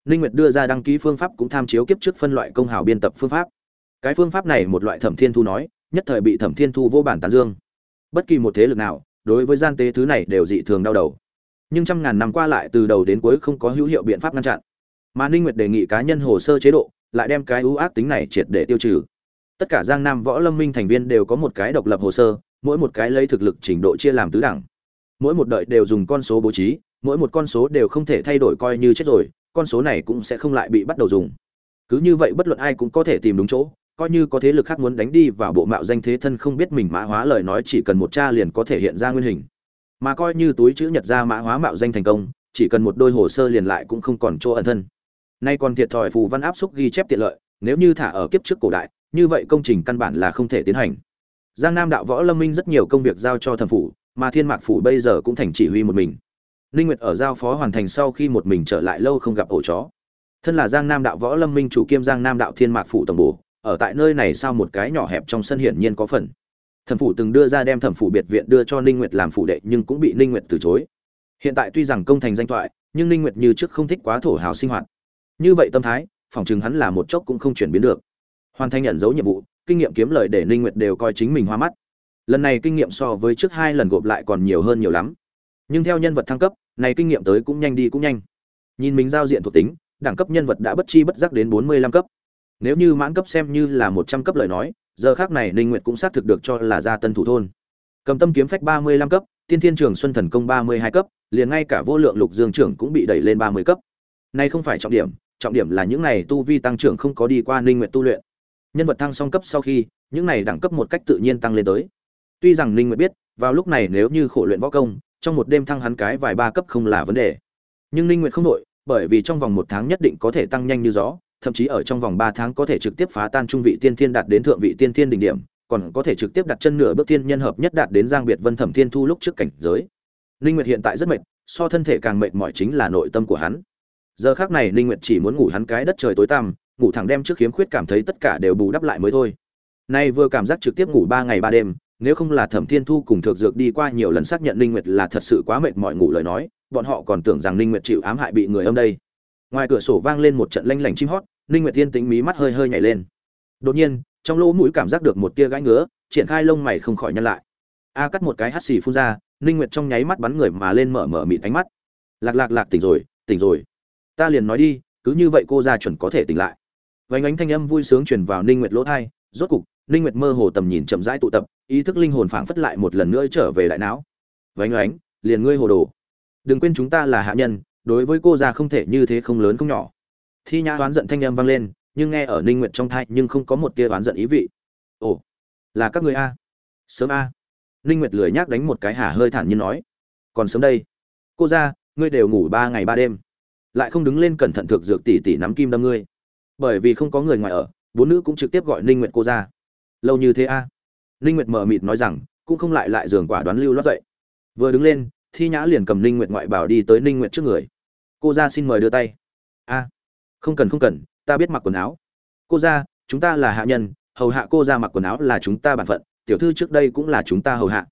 Ninh Nguyệt đưa ra đăng ký phương pháp cũng tham chiếu kiếp trước phân loại công hào biên tập phương pháp. Cái phương pháp này một loại Thẩm Thiên Thu nói, nhất thời bị Thẩm Thiên Thu vô bản tán dương. Bất kỳ một thế lực nào, đối với gian tế thứ này đều dị thường đau đầu. Nhưng trăm ngàn năm qua lại từ đầu đến cuối không có hữu hiệu biện pháp ngăn chặn. Mà Ninh Nguyệt đề nghị cá nhân hồ sơ chế độ, lại đem cái ưu ác tính này triệt để tiêu trừ. Tất cả Giang Nam Võ Lâm Minh thành viên đều có một cái độc lập hồ sơ, mỗi một cái lấy thực lực trình độ chia làm tứ đẳng. Mỗi một đợi đều dùng con số bố trí, mỗi một con số đều không thể thay đổi coi như chết rồi, con số này cũng sẽ không lại bị bắt đầu dùng cứ như vậy bất luận ai cũng có thể tìm đúng chỗ coi như có thế lực khác muốn đánh đi vào bộ mạo danh thế thân không biết mình mã hóa lời nói chỉ cần một tra liền có thể hiện ra nguyên hình mà coi như túi chữ nhật ra mã hóa mạo danh thành công chỉ cần một đôi hồ sơ liền lại cũng không còn chỗ ẩn thân nay còn thiệt thòi phù văn áp xúc ghi chép tiện lợi nếu như thả ở kiếp trước cổ đại như vậy công trình căn bản là không thể tiến hành giang nam đạo võ lâm minh rất nhiều công việc giao cho thẩm phủ mà thiên mạc phủ bây giờ cũng thành chỉ huy một mình Ninh Nguyệt ở giao phó hoàn thành sau khi một mình trở lại lâu không gặp ổ chó. Thân là Giang Nam đạo võ lâm minh chủ kiêm Giang Nam đạo Thiên Mạc phủ tổng bổ, ở tại nơi này sao một cái nhỏ hẹp trong sân hiển nhiên có phần. Thẩm phủ từng đưa ra đem thẩm phủ biệt viện đưa cho Ninh Nguyệt làm phủ đệ nhưng cũng bị Ninh Nguyệt từ chối. Hiện tại tuy rằng công thành danh thoại, nhưng Ninh Nguyệt như trước không thích quá thổ hào sinh hoạt. Như vậy tâm thái, phỏng chừng hắn là một chốc cũng không chuyển biến được. Hoàn thành nhận dấu nhiệm vụ, kinh nghiệm kiếm lời để Ninh Nguyệt đều coi chính mình hoa mắt. Lần này kinh nghiệm so với trước hai lần gộp lại còn nhiều hơn nhiều lắm nhưng theo nhân vật thăng cấp này kinh nghiệm tới cũng nhanh đi cũng nhanh nhìn mình giao diện thuộc tính đẳng cấp nhân vật đã bất chi bất giác đến bốn mươi lăm cấp nếu như mãn cấp xem như là một trăm cấp lời nói giờ khác này ninh nguyệt cũng xác thực được cho là gia tân thủ thôn. Cầm tâm kiếm phách ba mươi lăm cấp, tiên thiên trường xuân thần công ba mươi hai cấp, liền ngay cả vô lượng lục dương trưởng cũng bị đẩy lên ba mươi cấp. Nay không phải trọng điểm trọng điểm là những này tu vi tăng trưởng không có đi qua ninh nguyệt tu luyện. Nhân vật thăng song cấp sau khi, những này đẳng cấp một cách tự nhiên tăng lên tới. Tuy rằng ninh nguyệt biết, vào lúc này nếu như khổ luyện võ công, trong một đêm thăng hắn cái vài ba cấp không là vấn đề. Nhưng ninh nguyệt không đội bởi vì trong vòng một tháng nhất định có thể tăng nhanh như gió thậm chí ở trong vòng ba tháng có thể trực tiếp phá tan trung vị tiên thiên đạt đến thượng vị tiên thiên đỉnh điểm, còn có thể trực tiếp đặt chân nửa bước tiên nhân hợp nhất đạt đến giang biệt vân thẩm thiên thu lúc trước cảnh giới. Linh nguyệt hiện tại rất mệt, so thân thể càng mệt mỏi chính là nội tâm của hắn. Giờ khắc này Linh nguyệt chỉ muốn ngủ hắn cái đất trời tối tăm, ngủ thẳng đem trước khiếm khuyết cảm thấy tất cả đều bù đắp lại mới thôi. Nay vừa cảm giác trực tiếp ngủ ba ngày ba đêm, nếu không là thẩm thiên thu cùng thượng dược đi qua nhiều lần xác nhận Linh nguyệt là thật sự quá mệt mỏi ngủ lời nói, bọn họ còn tưởng rằng Linh nguyệt chịu ám hại bị người âm đây ngoài cửa sổ vang lên một trận lanh lảnh chim hót, ninh nguyệt tiên tính mí mắt hơi hơi nhảy lên. Đột nhiên, trong lỗ mũi cảm giác được một tia gãi ngứa, triển khai lông mày không khỏi nhăn lại. A cắt một cái hắt xì phun ra, ninh nguyệt trong nháy mắt bắn người mà lên mở mở mịt ánh mắt. Lạc lạc lạc tỉnh rồi tỉnh rồi. Ta liền nói đi, cứ như vậy cô ra chuẩn có thể tỉnh lại. Vánh ánh thanh âm vui sướng truyền vào ninh nguyệt lỗ thai, rốt cục, ninh nguyệt mơ hồ tầm nhìn chậm rãi tụ tập, ý thức linh hồn phảng phất lại một lần nữa trở về đại não. Vánh ánh, liền ngươi hồ đồ. Đừng quên chúng ta là hạ nhân đối với cô già không thể như thế không lớn không nhỏ. Thi nhã oán giận thanh âm vang lên, nhưng nghe ở ninh nguyệt trong thai nhưng không có một tia oán giận ý vị. Ồ, là các người a? Sớm a? Ninh nguyệt lười nhác đánh một cái hả hơi thản nhiên nói. Còn sớm đây. Cô ra ngươi đều ngủ ba ngày ba đêm. Lại không đứng lên cẩn thận thực dược tỷ tỷ nắm kim đâm ngươi. Bởi vì không có người ngoài ở, bốn nữ cũng trực tiếp gọi ninh nguyệt cô ra lâu như thế a? Ninh nguyệt mờ mịt nói rằng, cũng không lại lại giường quả đoán lưu lót dậy. Vừa đứng lên, thi nhã liền cầm ninh nguyệt ngoại bảo đi tới ninh nguyệt trước người cô ra xin mời đưa tay. A, không cần không cần, ta biết mặc quần áo. Cô ra, chúng ta là hạ nhân, hầu hạ cô ra mặc quần áo là chúng ta bản phận, tiểu thư trước đây cũng là chúng ta hầu hạ.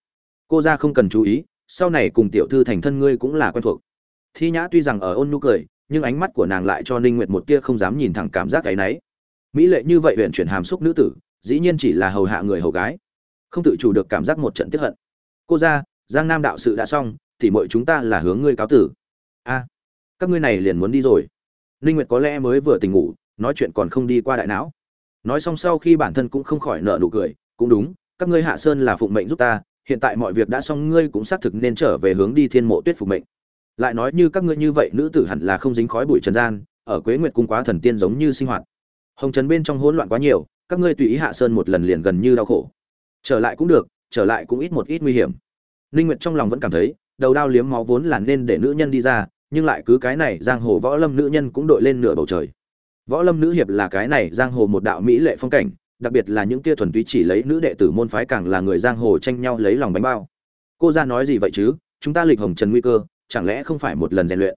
Cô ra không cần chú ý, sau này cùng tiểu thư thành thân ngươi cũng là quen thuộc. Thi nhã tuy rằng ở ôn nhu cười, nhưng ánh mắt của nàng lại cho ninh nguyệt một tia không dám nhìn thẳng cảm giác cái nấy. Mỹ lệ như vậy huyện chuyển hàm xúc nữ tử, dĩ nhiên chỉ là hầu hạ người hầu gái. Không tự chủ được cảm giác một trận tiếp hận. Cô ra, giang nam đạo sự đã xong thì mọi chúng ta là hướng ngươi cáo tử. A các ngươi này liền muốn đi rồi. Ninh nguyệt có lẽ mới vừa tỉnh ngủ, nói chuyện còn không đi qua đại não. Nói xong sau khi bản thân cũng không khỏi nợ nụ cười, cũng đúng, các ngươi hạ sơn là phụng mệnh giúp ta, hiện tại mọi việc đã xong, ngươi cũng xác thực nên trở về hướng đi thiên mộ tuyết phục mệnh. Lại nói như các ngươi như vậy, nữ tử hẳn là không dính khói bụi trần gian, ở quế nguyệt cung quá thần tiên giống như sinh hoạt. Hồng trần bên trong hỗn loạn quá nhiều, các ngươi tùy ý hạ sơn một lần liền gần như đau khổ. Trở lại cũng được, trở lại cũng ít một ít nguy hiểm. Ninh nguyệt trong lòng vẫn cảm thấy, đầu đao liếm máu vốn là nên để nữ nhân đi ra nhưng lại cứ cái này giang hồ võ lâm nữ nhân cũng đội lên nửa bầu trời. Võ lâm nữ hiệp là cái này giang hồ một đạo mỹ lệ phong cảnh, đặc biệt là những kia thuần túy chỉ lấy nữ đệ tử môn phái càng là người giang hồ tranh nhau lấy lòng bánh bao. Cô ra nói gì vậy chứ? Chúng ta lịch hồng trần nguy cơ, chẳng lẽ không phải một lần rèn luyện?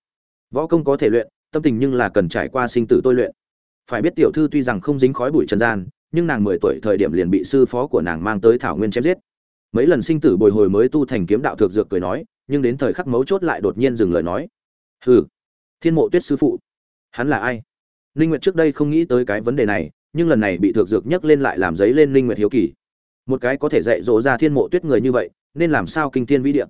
Võ công có thể luyện, tâm tình nhưng là cần trải qua sinh tử tôi luyện. Phải biết tiểu thư tuy rằng không dính khói bụi trần gian, nhưng nàng mười tuổi thời điểm liền bị sư phó của nàng mang tới thảo nguyên chém giết. Mấy lần sinh tử bồi hồi mới tu thành kiếm đạo thực dược cười nói, nhưng đến thời khắc mấu chốt lại đột nhiên dừng lời nói hừ. Thiên mộ tuyết sư phụ. Hắn là ai? Ninh nguyệt trước đây không nghĩ tới cái vấn đề này, nhưng lần này bị thược dược nhắc lên lại làm giấy lên ninh nguyệt hiếu kỳ. Một cái có thể dạy dỗ ra thiên mộ tuyết người như vậy, nên làm sao kinh thiên vĩ địa?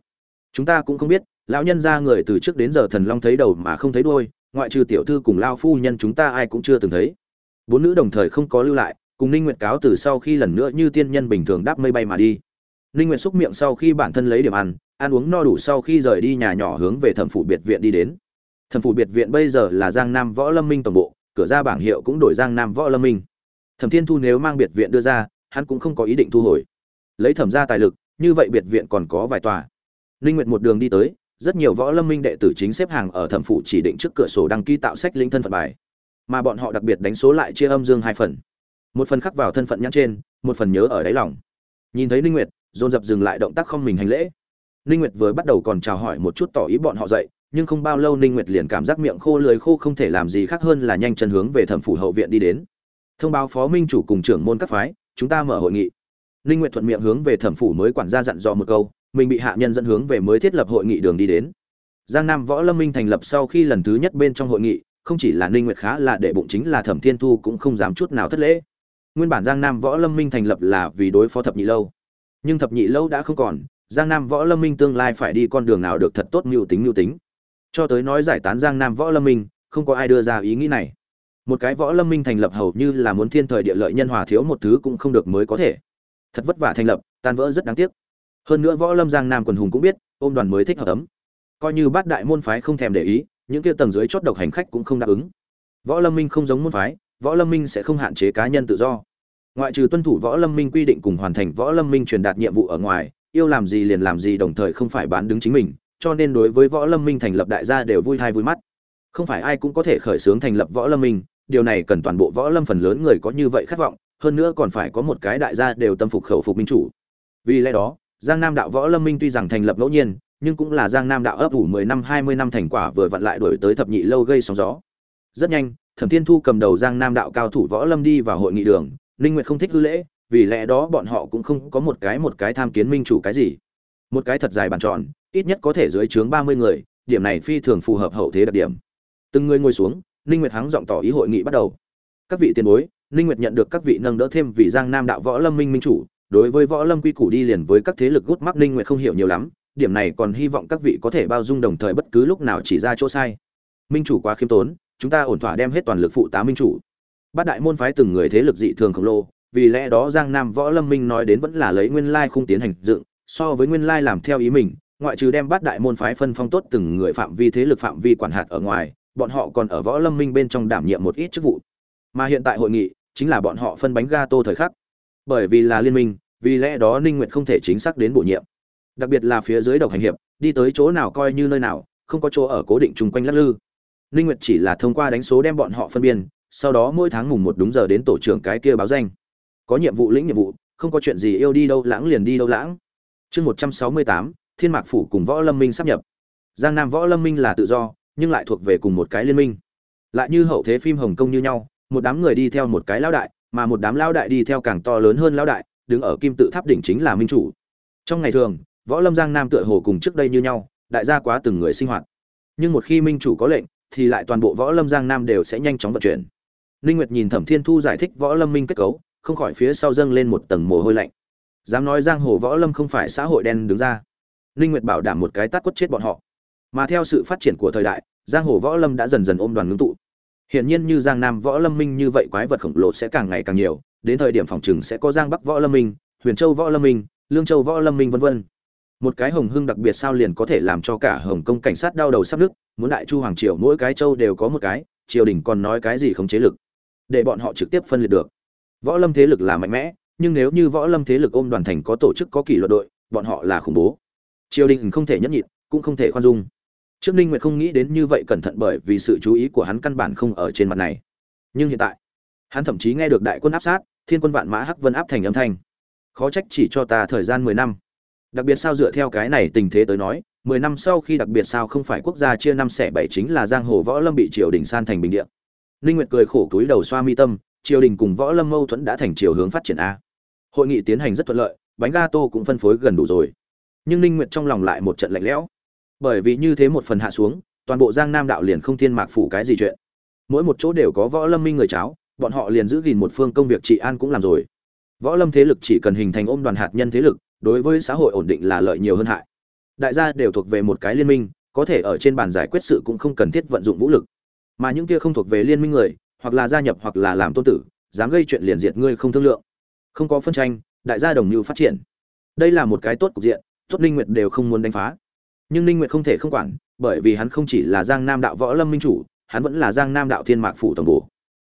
Chúng ta cũng không biết, lão nhân ra người từ trước đến giờ thần long thấy đầu mà không thấy đuôi, ngoại trừ tiểu thư cùng lao phu nhân chúng ta ai cũng chưa từng thấy. Bốn nữ đồng thời không có lưu lại, cùng ninh nguyệt cáo từ sau khi lần nữa như tiên nhân bình thường đáp mây bay mà đi. Ninh nguyệt xúc miệng sau khi bản thân lấy điểm ăn ăn uống no đủ sau khi rời đi nhà nhỏ hướng về thẩm phủ biệt viện đi đến. Thẩm phủ biệt viện bây giờ là giang nam võ lâm minh tổng bộ, cửa ra bảng hiệu cũng đổi giang nam võ lâm minh. Thẩm thiên thu nếu mang biệt viện đưa ra, hắn cũng không có ý định thu hồi. Lấy thẩm ra tài lực, như vậy biệt viện còn có vài tòa. Ninh nguyệt một đường đi tới, rất nhiều võ lâm minh đệ tử chính xếp hàng ở thẩm phủ chỉ định trước cửa sổ đăng ký tạo sách linh thân phận bài. Mà bọn họ đặc biệt đánh số lại chia âm dương hai phần. Một phần khắc vào thân phận nhãn trên, một phần nhớ ở đáy lòng. Nhìn thấy ninh nguyệt, dồn dập dừng lại động tác không mình hành lễ ninh nguyệt vừa bắt đầu còn chào hỏi một chút tỏ ý bọn họ dậy, nhưng không bao lâu ninh nguyệt liền cảm giác miệng khô lưỡi khô không thể làm gì khác hơn là nhanh chân hướng về thẩm phủ hậu viện đi đến. Thông báo phó minh chủ cùng trưởng môn các phái, chúng ta mở hội nghị. Ninh nguyệt thuận miệng hướng về thẩm phủ mới quản gia dặn dò một câu, mình bị hạ nhân dẫn hướng về mới thiết lập hội nghị đường đi đến. Giang nam võ lâm minh thành lập sau khi lần thứ nhất bên trong hội nghị, không chỉ là ninh nguyệt khá là đệ bụng chính là thẩm thiên thu cũng không dám chút nào thất lễ. Nguyên bản giang nam võ lâm minh thành lập là vì đối phó thập nhị lâu. Nhưng thập nhị lâu đã không còn giang nam võ lâm minh tương lai phải đi con đường nào được thật tốt mưu tính mưu tính. Cho tới nói giải tán giang nam võ lâm minh, không có ai đưa ra ý nghĩ này. Một cái võ lâm minh thành lập hầu như là muốn thiên thời địa lợi nhân hòa thiếu một thứ cũng không được mới có thể. Thật vất vả thành lập, tan vỡ rất đáng tiếc. Hơn nữa võ lâm giang nam quần hùng cũng biết, ôm đoàn mới thích hợp ấm. Coi như bát đại môn phái không thèm để ý, những kia tầng dưới chót độc hành khách cũng không đáp ứng. Võ lâm minh không giống môn phái, võ lâm minh sẽ không hạn chế cá nhân tự do. Ngoại trừ tuân thủ võ lâm minh quy định cùng hoàn thành võ lâm minh truyền đạt nhiệm vụ ở ngoài yêu làm gì liền làm gì đồng thời không phải bán đứng chính mình, cho nên đối với võ lâm minh thành lập đại gia đều vui thai vui mắt. Không phải ai cũng có thể khởi xướng thành lập võ lâm minh, điều này cần toàn bộ võ lâm phần lớn người có như vậy khát vọng, hơn nữa còn phải có một cái đại gia đều tâm phục khẩu phục minh chủ. Vì lẽ đó, giang nam đạo võ lâm minh tuy rằng thành lập ngẫu nhiên, nhưng cũng là giang nam đạo ấp ủ mười năm, hai mươi năm thành quả vừa vặn lại đổi tới thập nhị lâu gây sóng gió. Rất nhanh, thẩm thiên thu cầm đầu giang nam đạo cao thủ võ lâm đi vào hội nghị đường, ninh nguyệt không thích hư lễ vì lẽ đó bọn họ cũng không có một cái một cái tham kiến minh chủ cái gì. Một cái thật dài bàn tròn, ít nhất có thể dưới chướng ba mươi người, điểm này phi thường phù hợp hậu thế đặc điểm. Từng người ngồi xuống, ninh nguyệt hắng giọng tỏ ý hội nghị bắt đầu. Các vị tiền bối, ninh nguyệt nhận được các vị nâng đỡ thêm vì giang nam đạo võ lâm minh minh chủ, đối với võ lâm quy củ đi liền với các thế lực gút mắc ninh nguyệt không hiểu nhiều lắm, điểm này còn hy vọng các vị có thể bao dung đồng thời bất cứ lúc nào chỉ ra chỗ sai. Minh chủ quá khiêm tốn, chúng ta ổn thỏa đem hết toàn lực phụ tá minh chủ. Bát đại môn phái từng người thế lực dị thường khổng lồ vì lẽ đó giang nam võ lâm minh nói đến vẫn là lấy nguyên lai khung tiến hành dựng, so với nguyên lai làm theo ý mình, ngoại trừ đem bát đại môn phái phân phong tốt từng người phạm vi thế lực phạm vi quản hạt ở ngoài, bọn họ còn ở võ lâm minh bên trong đảm nhiệm một ít chức vụ. Mà hiện tại hội nghị chính là bọn họ phân bánh ga tô thời khắc. Bởi vì là liên minh, vì lẽ đó ninh nguyệt không thể chính xác đến bổ nhiệm. Đặc biệt là phía dưới độc hành hiệp, đi tới chỗ nào coi như nơi nào, không có chỗ ở cố định chung quanh lắc lư. Ninh nguyệt chỉ là thông qua đánh số đem bọn họ phân biên, sau đó mỗi tháng mùng một đúng giờ đến tổ trưởng cái kia báo danh có nhiệm vụ lĩnh nhiệm vụ không có chuyện gì yêu đi đâu lãng liền đi đâu lãng. Chương 168, thiên mạc phủ cùng võ lâm minh sắp nhập. Giang nam võ lâm minh là tự do nhưng lại thuộc về cùng một cái liên minh. Lại như hậu thế phim hồng kông như nhau một đám người đi theo một cái lão đại mà một đám lão đại đi theo càng to lớn hơn lão đại đứng ở kim tự tháp đỉnh chính là minh chủ. Trong ngày thường võ lâm giang nam tựa hồ cùng trước đây như nhau đại gia quá từng người sinh hoạt. Nhưng một khi minh chủ có lệnh thì lại toàn bộ võ lâm giang nam đều sẽ nhanh chóng vận chuyển. Ninh nguyệt nhìn thẩm thiên thu giải thích võ lâm minh kết cấu không khỏi phía sau dâng lên một tầng mồ hôi lạnh. Dám nói giang hồ võ lâm không phải xã hội đen đứng ra. Ninh nguyệt bảo đảm một cái tát quất chết bọn họ. Mà theo sự phát triển của thời đại, giang hồ võ lâm đã dần dần ôm đoàn ngưng tụ. Hiển nhiên như giang nam võ lâm minh như vậy quái vật khổng lồ sẽ càng ngày càng nhiều, đến thời điểm phòng trừng sẽ có giang bắc võ lâm minh, huyền châu võ lâm minh, lương châu võ lâm minh vân vân. Một cái hồng hưng đặc biệt sao liền có thể làm cho cả hồng công cảnh sát đau đầu sắp nước muốn đại chu hoàng triều mỗi cái châu đều có một cái, triều đình còn nói cái gì không chế lực. Để bọn họ trực tiếp phân liệt được võ lâm thế lực là mạnh mẽ, nhưng nếu như võ lâm thế lực ôm đoàn thành có tổ chức có kỷ luật đội, bọn họ là khủng bố. Triều đình không thể nhẫn nhịn, cũng không thể khoan dung. Trước ninh nguyệt không nghĩ đến như vậy cẩn thận bởi vì sự chú ý của hắn căn bản không ở trên mặt này. Nhưng hiện tại, hắn thậm chí nghe được đại quân áp sát, thiên quân vạn mã hắc vân áp thành âm thanh. Khó trách chỉ cho ta thời gian 10 năm. Đặc biệt sao dựa theo cái này tình thế tới nói 10 năm sau khi đặc biệt sao không phải quốc gia chia năm xẻ bảy chính là giang hồ võ lâm bị triều đình san thành bình địa. Ninh nguyệt cười khổ cúi đầu xoa mi tâm triều đình cùng võ lâm mâu thuẫn đã thành chiều hướng phát triển a. Hội nghị tiến hành rất thuận lợi, bánh ga tô cũng phân phối gần đủ rồi. Nhưng ninh nguyệt trong lòng lại một trận lạnh lẽo. Bởi vì như thế một phần hạ xuống, toàn bộ giang nam đạo liền không thiên mạc phủ cái gì chuyện. Mỗi một chỗ đều có võ lâm minh người cháo, bọn họ liền giữ gìn một phương công việc trị an cũng làm rồi. Võ lâm thế lực chỉ cần hình thành ôm đoàn hạt nhân thế lực, đối với xã hội ổn định là lợi nhiều hơn hại. Đại gia đều thuộc về một cái liên minh, có thể ở trên bàn giải quyết sự cũng không cần thiết vận dụng vũ lực. Mà những kia không thuộc về liên minh người hoặc là gia nhập hoặc là làm tôn tử, dám gây chuyện liền diệt ngươi không thương lượng. Không có phân tranh, đại gia đồng như phát triển. Đây là một cái tốt cục diện, tốt ninh nguyệt đều không muốn đánh phá. Nhưng ninh nguyệt không thể không quản, bởi vì hắn không chỉ là giang nam đạo võ lâm minh chủ, hắn vẫn là giang nam đạo thiên mạc phủ tổng bổ.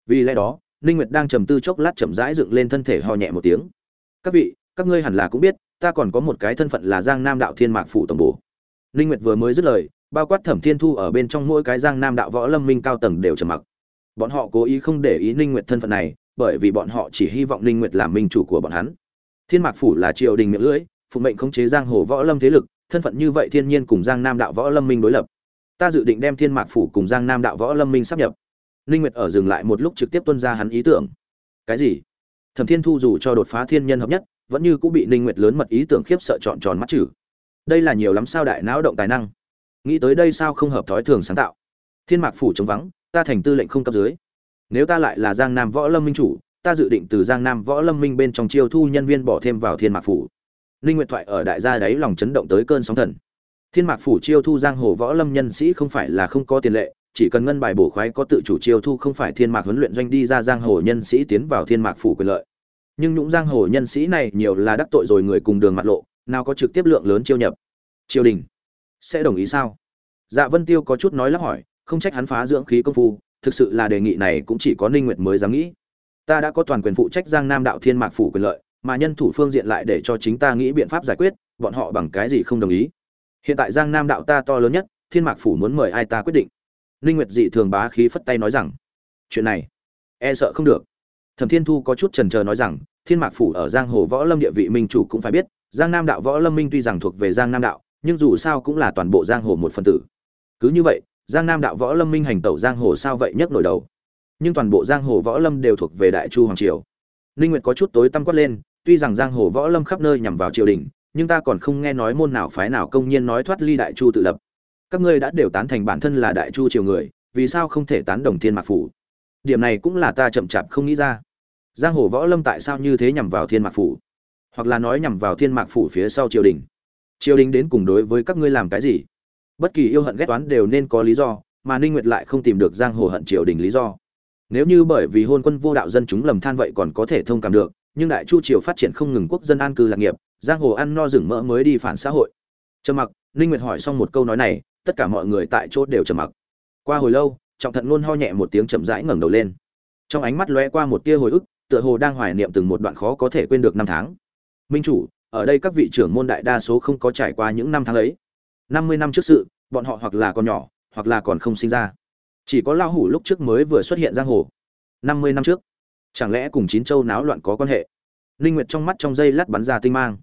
Vì lẽ đó, ninh nguyệt đang trầm tư chốc lát chậm rãi dựng lên thân thể ho nhẹ một tiếng. Các vị, các ngươi hẳn là cũng biết, ta còn có một cái thân phận là giang nam đạo thiên mạc phủ tổng bổ. Ninh nguyệt vừa mới dứt lời, bao quát thẩm thiên thu ở bên trong mỗi cái giang nam đạo võ lâm minh cao tầng đều trầm mặc bọn họ cố ý không để ý ninh nguyệt thân phận này, bởi vì bọn họ chỉ hy vọng ninh nguyệt làm minh chủ của bọn hắn. Thiên mạc phủ là triều đình miệng lưỡi, phụ mệnh khống chế giang hồ võ lâm thế lực, thân phận như vậy thiên nhiên cùng giang nam đạo võ lâm minh đối lập. Ta dự định đem thiên mạc phủ cùng giang nam đạo võ lâm minh sắp nhập. Ninh nguyệt ở dừng lại một lúc trực tiếp tuân ra hắn ý tưởng. Cái gì? Thẩm thiên thu dù cho đột phá thiên nhân hợp nhất, vẫn như cũng bị ninh nguyệt lớn mật ý tưởng khiếp sợ trọn tròn mắt chữ đây là nhiều lắm sao đại não động tài năng. Nghĩ tới đây sao không hợp thói thường sáng tạo. Thiên mạc phủ chống vắng ta thành tư lệnh không cấp dưới. Nếu ta lại là giang nam võ lâm minh chủ, ta dự định từ giang nam võ lâm minh bên trong chiêu thu nhân viên bỏ thêm vào thiên mạc phủ. Ninh nguyệt thoại ở đại gia đấy lòng chấn động tới cơn sóng thần. Thiên mạc phủ chiêu thu giang hồ võ lâm nhân sĩ không phải là không có tiền lệ, chỉ cần ngân bài bổ khoái có tự chủ chiêu thu không phải thiên mạc huấn luyện doanh đi ra giang hồ nhân sĩ tiến vào thiên mạc phủ quyền lợi. Nhưng những giang hồ nhân sĩ này nhiều là đắc tội rồi người cùng đường mặt lộ, nào có trực tiếp lượng lớn chiêu nhập. Triều đình, sẽ đồng ý sao? Dạ vân tiêu có chút nói lắp hỏi không trách hắn phá dưỡng khí công phu, thực sự là đề nghị này cũng chỉ có ninh nguyệt mới dám nghĩ. Ta đã có toàn quyền phụ trách giang nam đạo thiên mạc phủ quyền lợi, mà nhân thủ phương diện lại để cho chính ta nghĩ biện pháp giải quyết, bọn họ bằng cái gì không đồng ý? Hiện tại giang nam đạo ta to lớn nhất, thiên mạc phủ muốn mời ai ta quyết định? Ninh nguyệt dị thường bá khí phất tay nói rằng, chuyện này e sợ không được. Thẩm thiên thu có chút chần chờ nói rằng, thiên mạc phủ ở giang hồ võ lâm địa vị minh chủ cũng phải biết, giang nam đạo võ lâm minh tuy rằng thuộc về giang nam đạo, nhưng dù sao cũng là toàn bộ giang hồ một phần tử. Cứ như vậy giang nam đạo võ lâm minh hành tẩu giang hồ sao vậy nhấc nổi đầu. Nhưng toàn bộ giang hồ võ lâm đều thuộc về đại chu hoàng triều. Ninh nguyệt có chút tối tăm quát lên, tuy rằng giang hồ võ lâm khắp nơi nhằm vào triều đình, nhưng ta còn không nghe nói môn nào phái nào công nhiên nói thoát ly đại chu tự lập. Các ngươi đã đều tán thành bản thân là đại chu triều người, vì sao không thể tán đồng thiên mạc phủ? Điểm này cũng là ta chậm chạp không nghĩ ra. Giang hồ võ lâm tại sao như thế nhằm vào thiên mạc phủ? Hoặc là nói nhằm vào thiên mạc phủ phía sau triều đình? Triều đình đến cùng đối với các ngươi làm cái gì? Bất kỳ yêu hận ghét toán đều nên có lý do, mà ninh nguyệt lại không tìm được giang hồ hận triều đình lý do. Nếu như bởi vì hôn quân vô đạo dân chúng lầm than vậy còn có thể thông cảm được, nhưng đại chu triều phát triển không ngừng quốc dân an cư lạc nghiệp, giang hồ ăn no rừng mỡ mới đi phản xã hội. Trầm mặc, ninh nguyệt hỏi xong một câu nói này, tất cả mọi người tại chỗ đều trầm mặc. Qua hồi lâu, trọng thận luôn ho nhẹ một tiếng chậm rãi ngẩng đầu lên. Trong ánh mắt lóe qua một tia hồi ức, tựa hồ đang hoài niệm từng một đoạn khó có thể quên được năm tháng. Minh chủ, ở đây các vị trưởng môn đại đa số không có trải qua những năm tháng ấy năm mươi năm trước sự, bọn họ hoặc là còn nhỏ, hoặc là còn không sinh ra. Chỉ có lao hủ lúc trước mới vừa xuất hiện giang hồ. Năm mươi năm trước, chẳng lẽ cùng chín châu náo loạn có quan hệ? Linh nguyệt trong mắt trong dây lát bắn ra tinh mang.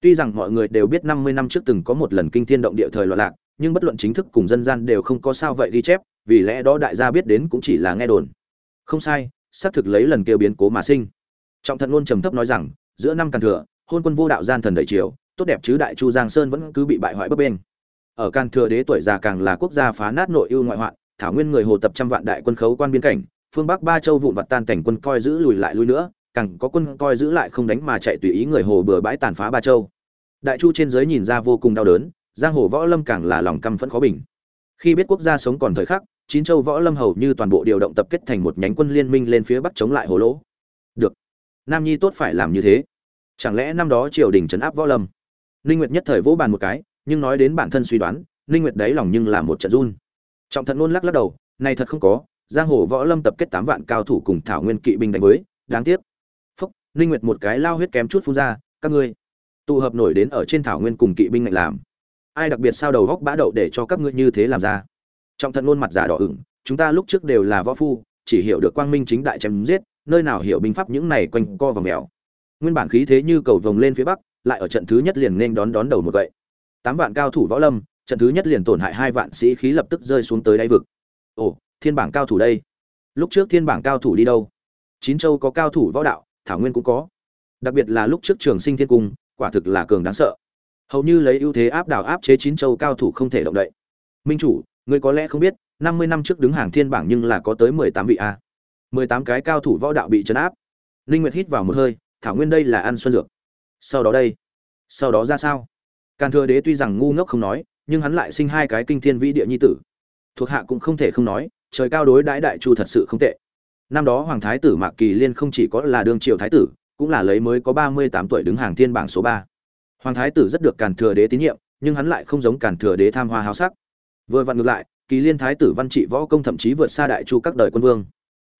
Tuy rằng mọi người đều biết năm mươi năm trước từng có một lần kinh thiên động địa thời loạn lạc, nhưng bất luận chính thức cùng dân gian đều không có sao vậy ghi chép, vì lẽ đó đại gia biết đến cũng chỉ là nghe đồn. Không sai, xác thực lấy lần kêu biến cố mà sinh. Trọng thận luôn trầm thấp nói rằng, giữa năm càn thừa, hôn quân vô đạo gian thần đẩy triều tốt đẹp chứ đại chu giang sơn vẫn cứ bị bại hoại bấp bên ở Can thừa đế tuổi già càng là quốc gia phá nát nội ưu ngoại hoạn, thảo nguyên người hồ tập trăm vạn đại quân khấu quan biên cảnh, phương bắc ba châu vụn vặt tan cảnh quân coi giữ lùi lại lui nữa, càng có quân coi giữ lại không đánh mà chạy tùy ý người hồ bừa bãi tàn phá ba châu. Đại chu trên giới nhìn ra vô cùng đau đớn, giang hồ võ lâm càng là lòng căm phẫn khó bình. Khi biết quốc gia sống còn thời khắc, chín châu võ lâm hầu như toàn bộ điều động tập kết thành một nhánh quân liên minh lên phía bắc chống lại hồ lỗ. Được. Nam nhi tốt phải làm như thế. Chẳng lẽ năm đó triều đình trấn áp võ lâm? Ninh nguyệt nhất thời vỗ bàn một cái nhưng nói đến bản thân suy đoán, ninh nguyệt đáy lòng nhưng là một trận run. Trọng thận luôn lắc lắc đầu, này thật không có, giang hồ võ lâm tập kết tám vạn cao thủ cùng thảo nguyên kỵ binh đánh với, đáng tiếc. Phúc, ninh nguyệt một cái lao huyết kém chút phun ra, các ngươi, tụ hợp nổi đến ở trên thảo nguyên cùng kỵ binh ngạnh làm. Ai đặc biệt sao đầu góc bã đậu để cho các ngươi như thế làm ra? Trọng thận luôn mặt giả đỏ ửng, chúng ta lúc trước đều là võ phu, chỉ hiểu được quang minh chính đại chém giết, nơi nào hiểu binh pháp những này quanh co và mèo. Nguyên bản khí thế như cầu vồng lên phía bắc, lại ở trận thứ nhất liền nên đón đón đầu một vậy tám vạn cao thủ võ lâm, trận thứ nhất liền tổn hại hai vạn sĩ khí lập tức rơi xuống tới đáy vực. Ồ, thiên bảng cao thủ đây. Lúc trước thiên bảng cao thủ đi đâu? Chín châu có cao thủ võ đạo, thảo nguyên cũng có. Đặc biệt là lúc trước trường sinh thiên cung, quả thực là cường đáng sợ. Hầu như lấy ưu thế áp đảo áp chế chín châu cao thủ không thể động đậy. Minh chủ người có lẽ không biết, năm mươi năm trước đứng hàng thiên bảng nhưng là có tới mười tám vị a. mười tám cái cao thủ võ đạo bị chấn áp. Linh nguyệt hít vào một hơi, thảo nguyên đây là ăn xuân dược. Sau đó đây? Sau đó ra sao? Càn thừa đế tuy rằng ngu ngốc không nói, nhưng hắn lại sinh hai cái kinh thiên vĩ địa nhi tử. Thuộc hạ cũng không thể không nói, trời cao đối đãi đại chu thật sự không tệ. Năm đó hoàng thái tử mạc kỳ liên không chỉ có là đương triều thái tử, cũng là lấy mới có ba mươi tám tuổi đứng hàng thiên bảng số ba. Hoàng thái tử rất được càn thừa đế tín nhiệm, nhưng hắn lại không giống càn thừa đế tham hoa háo sắc. Vừa vặn ngược lại, kỳ liên thái tử văn trị võ công thậm chí vượt xa đại chu các đời quân vương.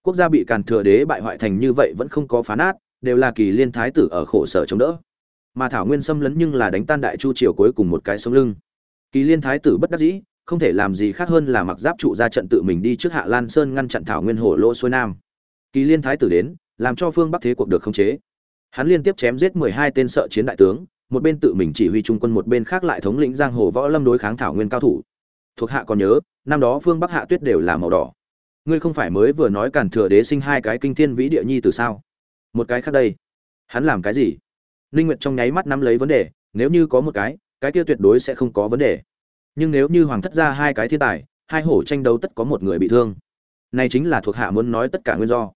Quốc gia bị càn thừa đế bại hoại thành như vậy vẫn không có phá nát, đều là kỳ liên thái tử ở khổ sở chống đỡ mà thảo nguyên xâm lấn nhưng là đánh tan đại chu triều cuối cùng một cái sống lưng. Kỳ liên thái tử bất đắc dĩ, không thể làm gì khác hơn là mặc giáp trụ ra trận tự mình đi trước hạ lan sơn ngăn chặn thảo nguyên hổ lỗ xuôi nam. Kỳ liên thái tử đến, làm cho phương bắc thế cuộc được khống chế. Hắn liên tiếp chém giết mười hai tên sợ chiến đại tướng, một bên tự mình chỉ huy trung quân, một bên khác lại thống lĩnh giang hồ võ lâm đối kháng thảo nguyên cao thủ. Thuộc hạ còn nhớ, năm đó phương bắc hạ tuyết đều là màu đỏ. Ngươi không phải mới vừa nói cản thừa đế sinh hai cái kinh thiên vĩ địa nhi từ sao? Một cái khác đây. Hắn làm cái gì? Ninh nguyệt trong nháy mắt nắm lấy vấn đề, nếu như có một cái cái kia tuyệt đối sẽ không có vấn đề. Nhưng nếu như hoàng thất ra hai cái thiên tài, hai hổ tranh đấu tất có một người bị thương. Này chính là thuộc hạ muốn nói tất cả nguyên do.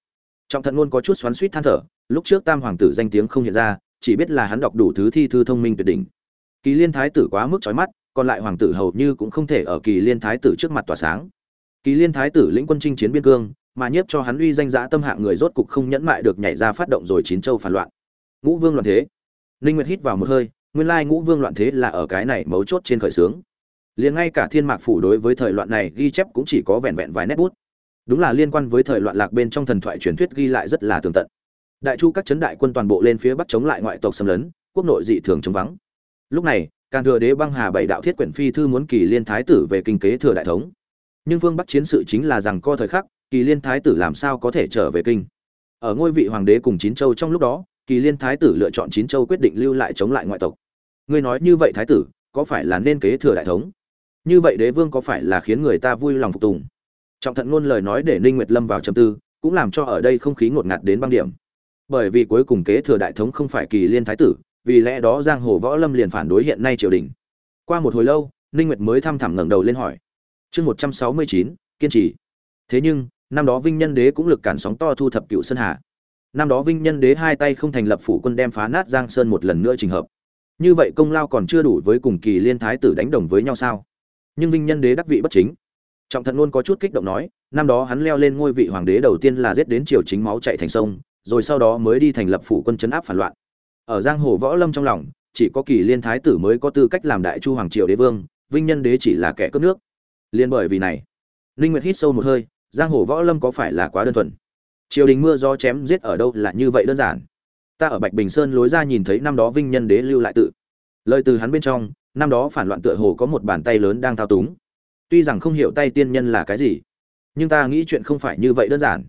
Trọng thận luôn có chút xoắn xuýt than thở, lúc trước tam hoàng tử danh tiếng không hiện ra, chỉ biết là hắn đọc đủ thứ thi thư thông minh tuyệt đỉnh. Kỳ liên thái tử quá mức chói mắt, còn lại hoàng tử hầu như cũng không thể ở kỳ liên thái tử trước mặt tỏa sáng. Kỳ liên thái tử lĩnh quân chinh chiến biên cương, mà nhiếp cho hắn uy danh giá tâm hạ người rốt cục không nhẫn mại được nhảy ra phát động rồi chín châu phản loạn. Ngũ vương loạn thế ninh nguyệt hít vào một hơi, nguyên lai ngũ vương loạn thế là ở cái này mấu chốt trên khởi sướng liền ngay cả thiên mạc phủ đối với thời loạn này ghi chép cũng chỉ có vẹn vẹn vài nét bút. Đúng là liên quan với thời loạn lạc bên trong thần thoại truyền thuyết ghi lại rất là tường tận. Đại chu các chấn đại quân toàn bộ lên phía bắc chống lại ngoại tộc xâm lấn, quốc nội dị thường chống vắng. Lúc này, càn thừa đế băng hà bảy đạo thiết quyển phi thư muốn kỳ liên thái tử về kinh kế thừa đại thống. Nhưng vương bắc chiến sự chính là rằng co thời khắc, kỳ liên thái tử làm sao có thể trở về kinh? Ở ngôi vị hoàng đế cùng chín châu trong lúc đó kỳ liên thái tử lựa chọn chín châu quyết định lưu lại chống lại ngoại tộc. Ngươi nói như vậy thái tử có phải là nên kế thừa đại thống? Như vậy đế vương có phải là khiến người ta vui lòng phục tùng? Trọng thận ngôn lời nói để ninh nguyệt lâm vào trầm tư cũng làm cho ở đây không khí ngột ngạt đến băng điểm. Bởi vì cuối cùng kế thừa đại thống không phải kỳ liên thái tử vì lẽ đó giang hồ võ lâm liền phản đối hiện nay triều đình. Qua một hồi lâu ninh nguyệt mới thăm thẳm ngẩng đầu lên hỏi. Chương 169, kiên trì. Thế nhưng năm đó vinh nhân đế cũng lực cản sóng to thu thập cựu sơn hà năm đó vinh nhân đế hai tay không thành lập phủ quân đem phá nát giang sơn một lần nữa trình hợp. Như vậy công lao còn chưa đủ với cùng kỳ liên thái tử đánh đồng với nhau sao? Nhưng vinh nhân đế đắc vị bất chính. Trọng thần luôn có chút kích động nói, năm đó hắn leo lên ngôi vị hoàng đế đầu tiên là giết đến triều chính máu chạy thành sông, rồi sau đó mới đi thành lập phủ quân chấn áp phản loạn. Ở giang hồ võ lâm trong lòng, chỉ có kỳ liên thái tử mới có tư cách làm đại chu hoàng triều đế vương, vinh nhân đế chỉ là kẻ cướp nước. Liên bởi vì này linh nguyệt hít sâu một hơi, giang hồ võ lâm có phải là quá đơn thuần? Triều đình mưa gió chém giết ở đâu là như vậy đơn giản. Ta ở bạch bình sơn lối ra nhìn thấy năm đó vinh nhân đế lưu lại tự. Lời từ hắn bên trong, năm đó phản loạn tựa hồ có một bàn tay lớn đang thao túng. Tuy rằng không hiểu tay tiên nhân là cái gì, nhưng ta nghĩ chuyện không phải như vậy đơn giản.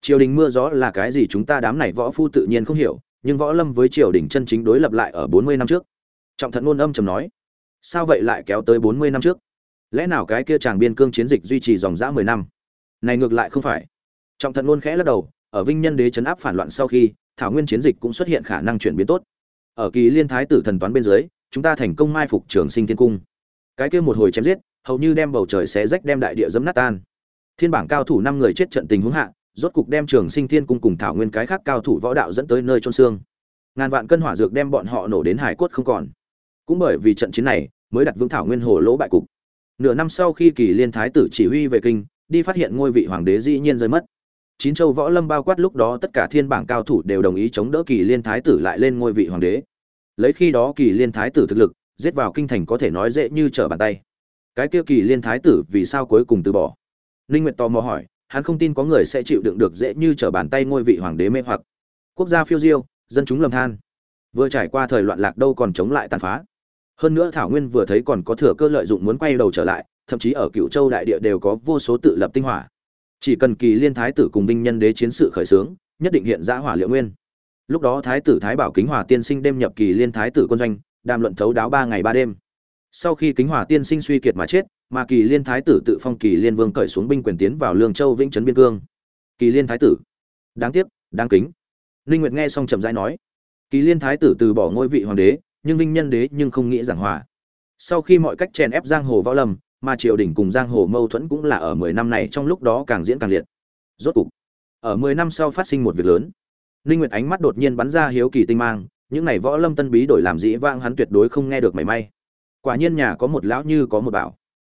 Triều đình mưa gió là cái gì chúng ta đám này võ phu tự nhiên không hiểu, nhưng võ lâm với triều đình chân chính đối lập lại ở bốn mươi năm trước. Trọng thận ngôn âm trầm nói, sao vậy lại kéo tới bốn mươi năm trước? Lẽ nào cái kia chàng biên cương chiến dịch duy trì dòng dã mười năm? Này ngược lại không phải trọng thần ngôn khẽ lắc đầu, ở vinh nhân đế chấn áp phản loạn sau khi, thảo nguyên chiến dịch cũng xuất hiện khả năng chuyển biến tốt. Ở kỳ liên thái tử thần toán bên dưới, chúng ta thành công mai phục trường sinh thiên cung. Cái kia một hồi chém giết, hầu như đem bầu trời xé rách đem đại địa dẫm nát tan. Thiên bảng cao thủ năm người chết trận tình huống hạ, rốt cục đem trường sinh thiên cung cùng thảo nguyên cái khác cao thủ võ đạo dẫn tới nơi trôn xương. Ngàn vạn cân hỏa dược đem bọn họ nổ đến hải cốt không còn. Cũng bởi vì trận chiến này, mới đặt vững thảo nguyên hồ lỗ bại cục. Nửa năm sau khi kỳ liên thái tử chỉ huy về kinh, đi phát hiện ngôi vị hoàng đế dĩ nhiên rơi mất chín châu võ lâm bao quát lúc đó tất cả thiên bảng cao thủ đều đồng ý chống đỡ kỳ liên thái tử lại lên ngôi vị hoàng đế. Lấy khi đó kỳ liên thái tử thực lực, giết vào kinh thành có thể nói dễ như trở bàn tay. Cái kia kỳ liên thái tử vì sao cuối cùng từ bỏ? Ninh nguyệt tò mò hỏi, hắn không tin có người sẽ chịu đựng được dễ như trở bàn tay ngôi vị hoàng đế mê hoặc. Quốc gia phiêu diêu, dân chúng lầm than. Vừa trải qua thời loạn lạc đâu còn chống lại tàn phá. Hơn nữa thảo nguyên vừa thấy còn có thừa cơ lợi dụng muốn quay đầu trở lại, thậm chí ở cựu châu đại địa đều có vô số tự lập tinh hỏa chỉ cần kỳ liên thái tử cùng vinh nhân đế chiến sự khởi xướng, nhất định hiện ra hỏa liệu nguyên. Lúc đó thái tử thái bảo kính hòa tiên sinh đêm nhập kỳ liên thái tử quân doanh, đàm luận thấu đáo ba ngày ba đêm. Sau khi kính hòa tiên sinh suy kiệt mà chết, mà kỳ liên thái tử tự phong kỳ liên vương cởi xuống binh quyền tiến vào lương châu vĩnh trấn biên cương. Kỳ liên thái tử. Đáng tiếc, đáng kính. Linh nguyệt nghe xong chậm rãi nói. Kỳ liên thái tử từ bỏ ngôi vị hoàng đế, nhưng vinh nhân đế nhưng không nghĩ giảng hòa. Sau khi mọi cách chèn ép giang hồ võ lâm mà triều đình cùng giang hồ mâu thuẫn cũng là ở 10 năm này trong lúc đó càng diễn càng liệt. Rốt cục ở 10 năm sau phát sinh một việc lớn. Linh nguyệt ánh mắt đột nhiên bắn ra hiếu kỳ tinh mang những này võ lâm tân bí đổi làm dĩ vãng hắn tuyệt đối không nghe được mảy may. Quả nhiên nhà có một lão như có một bảo.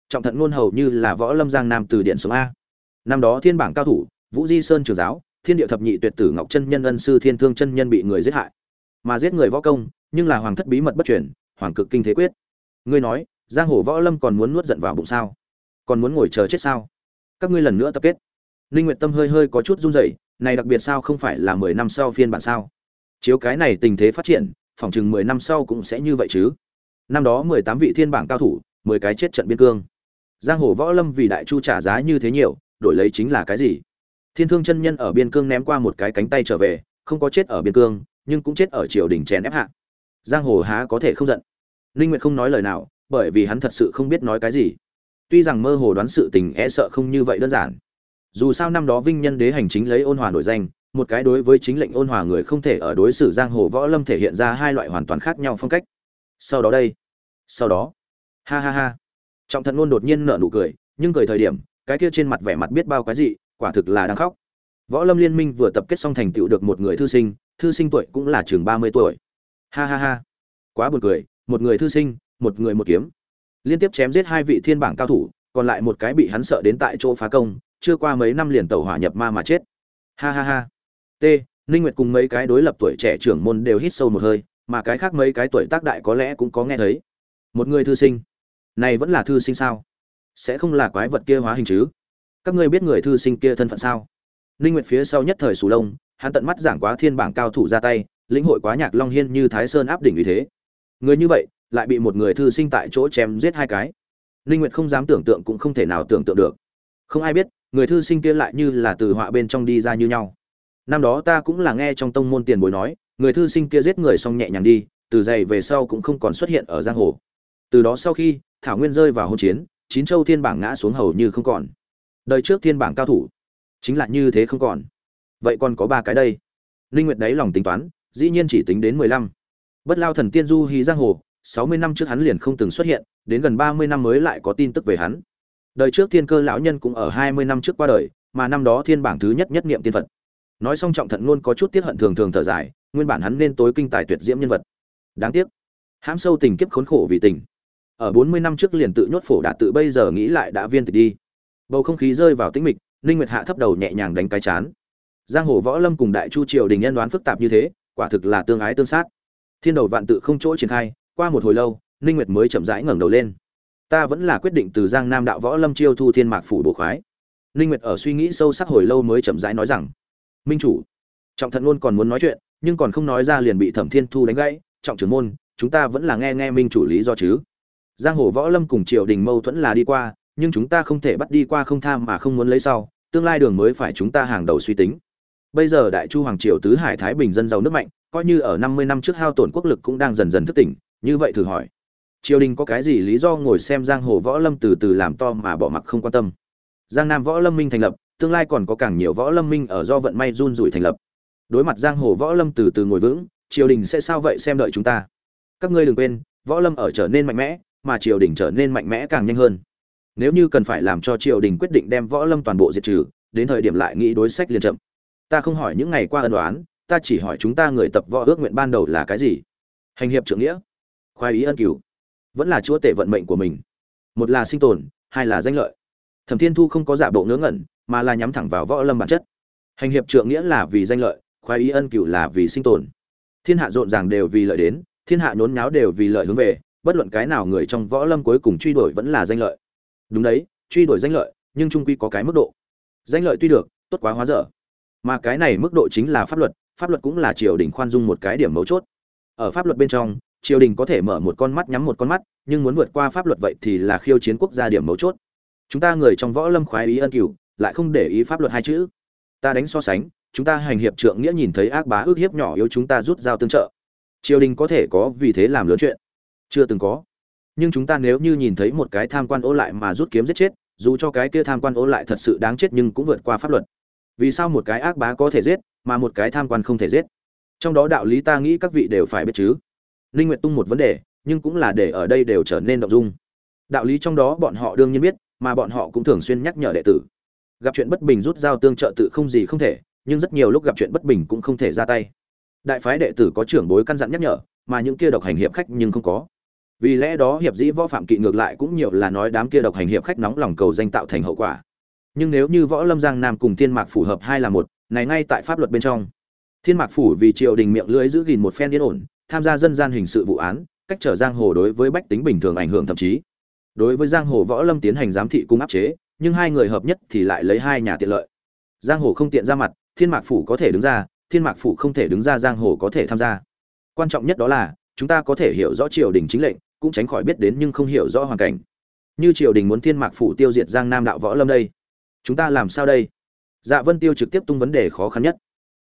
Trọng thận ngôn hầu như là võ lâm giang nam từ điện số a. Năm đó thiên bảng cao thủ vũ di sơn trưởng giáo thiên địa thập nhị tuyệt tử ngọc chân nhân ân sư thiên thương chân nhân bị người giết hại. Mà giết người võ công nhưng là hoàng thất bí mật bất truyền, hoàng cực kinh thế quyết. Ngươi nói giang hồ võ lâm còn muốn nuốt giận vào bụng sao? Còn muốn ngồi chờ chết sao? Các ngươi lần nữa tập kết. Linh nguyệt tâm hơi hơi có chút run rẩy, này đặc biệt sao không phải là 10 năm sau phiên bản sao? Chiếu cái này tình thế phát triển, phỏng chừng 10 năm sau cũng sẽ như vậy chứ. Năm đó 18 vị thiên bảng cao thủ 10 cái chết trận biên cương. Giang hồ võ lâm vì đại chu trả giá như thế nhiều, đổi lấy chính là cái gì? Thiên thương chân nhân ở biên cương ném qua một cái cánh tay trở về, không có chết ở biên cương, nhưng cũng chết ở triều đình chèn ép hạ. Giang hồ há có thể không giận? Linh nguyệt không nói lời nào bởi vì hắn thật sự không biết nói cái gì. Tuy rằng mơ hồ đoán sự tình e sợ không như vậy đơn giản. Dù sao năm đó vinh nhân đế hành chính lấy ôn hòa nổi danh, một cái đối với chính lệnh ôn hòa người không thể ở đối xử giang hồ võ lâm thể hiện ra hai loại hoàn toàn khác nhau phong cách. Sau đó đây. Sau đó. Ha ha ha. Trọng thần luôn đột nhiên nở nụ cười, nhưng cười thời điểm, cái kia trên mặt vẻ mặt biết bao cái gì quả thực là đang khóc. Võ lâm liên minh vừa tập kết xong thành tựu được một người thư sinh thư sinh tuổi cũng là chừng ba mươi tuổi. Ha ha ha. Quá buồn cười, một người thư sinh một người một kiếm. Liên tiếp chém giết hai vị thiên bảng cao thủ, còn lại một cái bị hắn sợ đến tại chỗ phá công, chưa qua mấy năm liền tẩu hỏa nhập ma mà chết. Ha ha ha. T, ninh nguyệt cùng mấy cái đối lập tuổi trẻ trưởng môn đều hít sâu một hơi, mà cái khác mấy cái tuổi tác đại có lẽ cũng có nghe thấy. Một người thư sinh. Này vẫn là thư sinh sao? Sẽ không là quái vật kia hóa hình chứ? Các ngươi biết người thư sinh kia thân phận sao? Ninh nguyệt phía sau nhất thời sù lông, hắn tận mắt giảng quá thiên bảng cao thủ ra tay, lĩnh hội quá nhạc long hiên như thái sơn áp đỉnh như thế. Người như vậy lại bị một người thư sinh tại chỗ chém giết hai cái. Linh nguyệt không dám tưởng tượng cũng không thể nào tưởng tượng được. Không ai biết, người thư sinh kia lại như là từ họa bên trong đi ra như nhau. Năm đó ta cũng là nghe trong tông môn tiền bối nói, người thư sinh kia giết người xong nhẹ nhàng đi, từ giày về sau cũng không còn xuất hiện ở giang hồ. Từ đó sau khi, thảo nguyên rơi vào hôn chiến, chín châu thiên bảng ngã xuống hầu như không còn. Đời trước thiên bảng cao thủ, chính là như thế không còn. Vậy còn có ba cái đây. Linh nguyệt đấy lòng tính toán, dĩ nhiên chỉ tính đến mười lăm. Bất lao thần tiên du hí giang hồ sáu mươi năm trước hắn liền không từng xuất hiện, đến gần ba mươi năm mới lại có tin tức về hắn. Đời trước thiên cơ lão nhân cũng ở hai mươi năm trước qua đời, mà năm đó thiên bảng thứ nhất nhất niệm tiên phật. Nói xong trọng thận luôn có chút tiếc hận thường thường thở dài, nguyên bản hắn nên tối kinh tài tuyệt diễm nhân vật. Đáng tiếc, hãm sâu tình kiếp khốn khổ vì tình. Ở bốn mươi năm trước liền tự nhốt phổ đạt tự bây giờ nghĩ lại đã viên tịch đi. Bầu không khí rơi vào tĩnh mịch, ninh nguyệt hạ thấp đầu nhẹ nhàng đánh cái chán. Giang hồ võ lâm cùng đại chu triều đình nhân đoán phức tạp như thế, quả thực là tương ái tương sát. Thiên đầu vạn tự không chỗ triển khai qua một hồi lâu, ninh nguyệt mới chậm rãi ngẩng đầu lên. Ta vẫn là quyết định từ giang nam đạo võ lâm chiêu thu thiên mạc phủ bổ khoái. Ninh nguyệt ở suy nghĩ sâu sắc hồi lâu mới chậm rãi nói rằng, minh chủ, trọng thận luôn còn muốn nói chuyện, nhưng còn không nói ra liền bị thẩm thiên thu đánh gãy. Trọng trưởng môn, chúng ta vẫn là nghe nghe minh chủ lý do chứ. Giang hồ võ lâm cùng triều đình mâu thuẫn là đi qua, nhưng chúng ta không thể bắt đi qua không tham mà không muốn lấy sau, tương lai đường mới phải chúng ta hàng đầu suy tính. Bây giờ đại chu hoàng triều tứ hải thái bình dân giàu nước mạnh, coi như ở năm mươi năm trước hao tổn quốc lực cũng đang dần dần thức tỉnh như vậy thử hỏi, triều đình có cái gì lý do ngồi xem giang hồ võ lâm từ từ làm to mà bỏ mặc không quan tâm? Giang nam võ lâm minh thành lập, tương lai còn có càng nhiều võ lâm minh ở do vận may run rủi thành lập. Đối mặt giang hồ võ lâm từ từ ngồi vững, triều đình sẽ sao vậy xem đợi chúng ta. Các ngươi đừng quên, võ lâm ở trở nên mạnh mẽ, mà triều đình trở nên mạnh mẽ càng nhanh hơn. Nếu như cần phải làm cho triều đình quyết định đem võ lâm toàn bộ diệt trừ, đến thời điểm lại nghĩ đối sách liền chậm. Ta không hỏi những ngày qua ân đoán ta chỉ hỏi chúng ta người tập võ ước nguyện ban đầu là cái gì. Hành hiệp trưởng nghĩa khoái ý ân cửu. Vẫn là chúa tể vận mệnh của mình. Một là sinh tồn, hai là danh lợi. Thẩm thiên thu không có giả bộ ngớ ngẩn, mà là nhắm thẳng vào võ lâm bản chất. Hành hiệp trượng nghĩa là vì danh lợi khoái ý ân cửu là vì sinh tồn. Thiên hạ rộn ràng đều vì lợi đến, thiên hạ nhốn nháo đều vì lợi hướng về, bất luận cái nào người trong võ lâm cuối cùng truy đuổi vẫn là danh lợi. Đúng đấy, truy đuổi danh lợi, nhưng trung quy có cái mức độ. Danh lợi tuy được, tốt quá hóa dở. Mà cái này mức độ chính là pháp luật pháp luật cũng là triều đình khoan dung một cái điểm mấu chốt. Ở pháp luật bên trong triều đình có thể mở một con mắt nhắm một con mắt, nhưng muốn vượt qua pháp luật vậy thì là khiêu chiến quốc gia điểm mấu chốt. Chúng ta người trong võ lâm khoái ý ân cửu, lại không để ý pháp luật hai chữ. Ta đánh so sánh, chúng ta hành hiệp trượng nghĩa nhìn thấy ác bá ước hiếp nhỏ yếu chúng ta rút dao tương trợ. Triều đình có thể có vì thế làm lớn chuyện. Chưa từng có. Nhưng chúng ta nếu như nhìn thấy một cái tham quan ô lại mà rút kiếm giết chết, dù cho cái kia tham quan ô lại thật sự đáng chết nhưng cũng vượt qua pháp luật. Vì sao một cái ác bá có thể giết, mà một cái tham quan không thể giết? Trong đó đạo lý ta nghĩ các vị đều phải biết chứ linh nguyệt tung một vấn đề, nhưng cũng là để ở đây đều trở nên động dung. Đạo lý trong đó bọn họ đương nhiên biết, mà bọn họ cũng thường xuyên nhắc nhở đệ tử. Gặp chuyện bất bình rút dao tương trợ tự không gì không thể, nhưng rất nhiều lúc gặp chuyện bất bình cũng không thể ra tay. Đại phái đệ tử có trưởng bối căn dặn nhắc nhở, mà những kia độc hành hiệp khách nhưng không có. Vì lẽ đó hiệp dĩ võ phạm kỵ ngược lại cũng nhiều là nói đám kia độc hành hiệp khách nóng lòng cầu danh tạo thành hậu quả. Nhưng nếu như võ lâm giang nam cùng thiên mạc phù hợp hai là một, này ngay tại pháp luật bên trong. Thiên mạc phủ vì triều đình miệng lưỡi giữ gìn một phen yên ổn tham gia dân gian hình sự vụ án, cách trở giang hồ đối với bách tính bình thường ảnh hưởng thậm chí. Đối với giang hồ võ lâm tiến hành giám thị cung áp chế, nhưng hai người hợp nhất thì lại lấy hai nhà tiện lợi. Giang hồ không tiện ra mặt, thiên mạc phủ có thể đứng ra, thiên mạc phủ không thể đứng ra giang hồ có thể tham gia. Quan trọng nhất đó là, chúng ta có thể hiểu rõ triều đình chính lệnh, cũng tránh khỏi biết đến nhưng không hiểu rõ hoàn cảnh. Như triều đình muốn thiên mạc phủ tiêu diệt giang nam đạo võ lâm đây, chúng ta làm sao đây? Dạ vân tiêu trực tiếp tung vấn đề khó khăn nhất.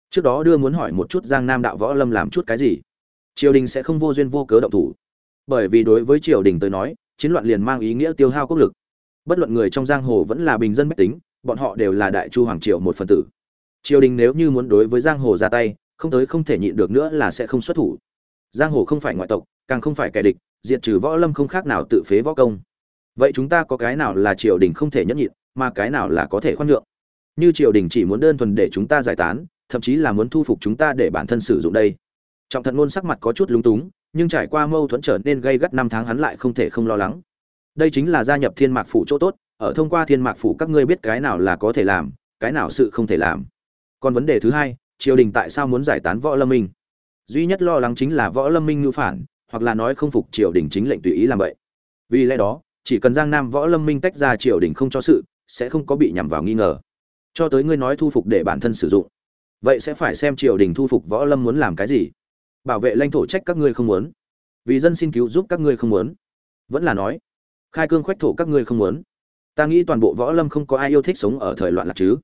Trước đó đưa muốn hỏi một chút giang nam đạo võ lâm làm chút cái gì? Triều đình sẽ không vô duyên vô cớ động thủ. Bởi vì đối với triều đình tới nói, chiến loạn liền mang ý nghĩa tiêu hao quốc lực. Bất luận người trong giang hồ vẫn là bình dân bách tính, bọn họ đều là đại chu hoàng triều một phần tử. Triều đình nếu như muốn đối với giang hồ ra tay, không tới không thể nhịn được nữa là sẽ không xuất thủ. Giang hồ không phải ngoại tộc, càng không phải kẻ địch, diệt trừ võ lâm không khác nào tự phế võ công. Vậy chúng ta có cái nào là triều đình không thể nhẫn nhịn, mà cái nào là có thể khoan nhượng? Như triều đình chỉ muốn đơn thuần để chúng ta giải tán, thậm chí là muốn thu phục chúng ta để bản thân sử dụng đây trọng thận ngôn sắc mặt có chút lúng túng, nhưng trải qua mâu thuẫn trở nên gây gắt năm tháng hắn lại không thể không lo lắng. Đây chính là gia nhập thiên mạc phủ chỗ tốt, ở thông qua thiên mạc phủ các ngươi biết cái nào là có thể làm, cái nào sự không thể làm. Còn vấn đề thứ hai, triều đình tại sao muốn giải tán võ lâm minh? Duy nhất lo lắng chính là võ lâm minh ngữ phản, hoặc là nói không phục triều đình chính lệnh tùy ý làm vậy. Vì lẽ đó, chỉ cần giang nam võ lâm minh tách ra triều đình không cho sự, sẽ không có bị nhằm vào nghi ngờ. Cho tới ngươi nói thu phục để bản thân sử dụng, vậy sẽ phải xem triều đình thu phục võ lâm muốn làm cái gì bảo vệ lãnh thổ trách các ngươi không muốn. Vì dân xin cứu giúp các ngươi không muốn. Vẫn là nói, khai cương khoách thổ các ngươi không muốn. Ta nghĩ toàn bộ võ lâm không có ai yêu thích sống ở thời loạn lạc chứ.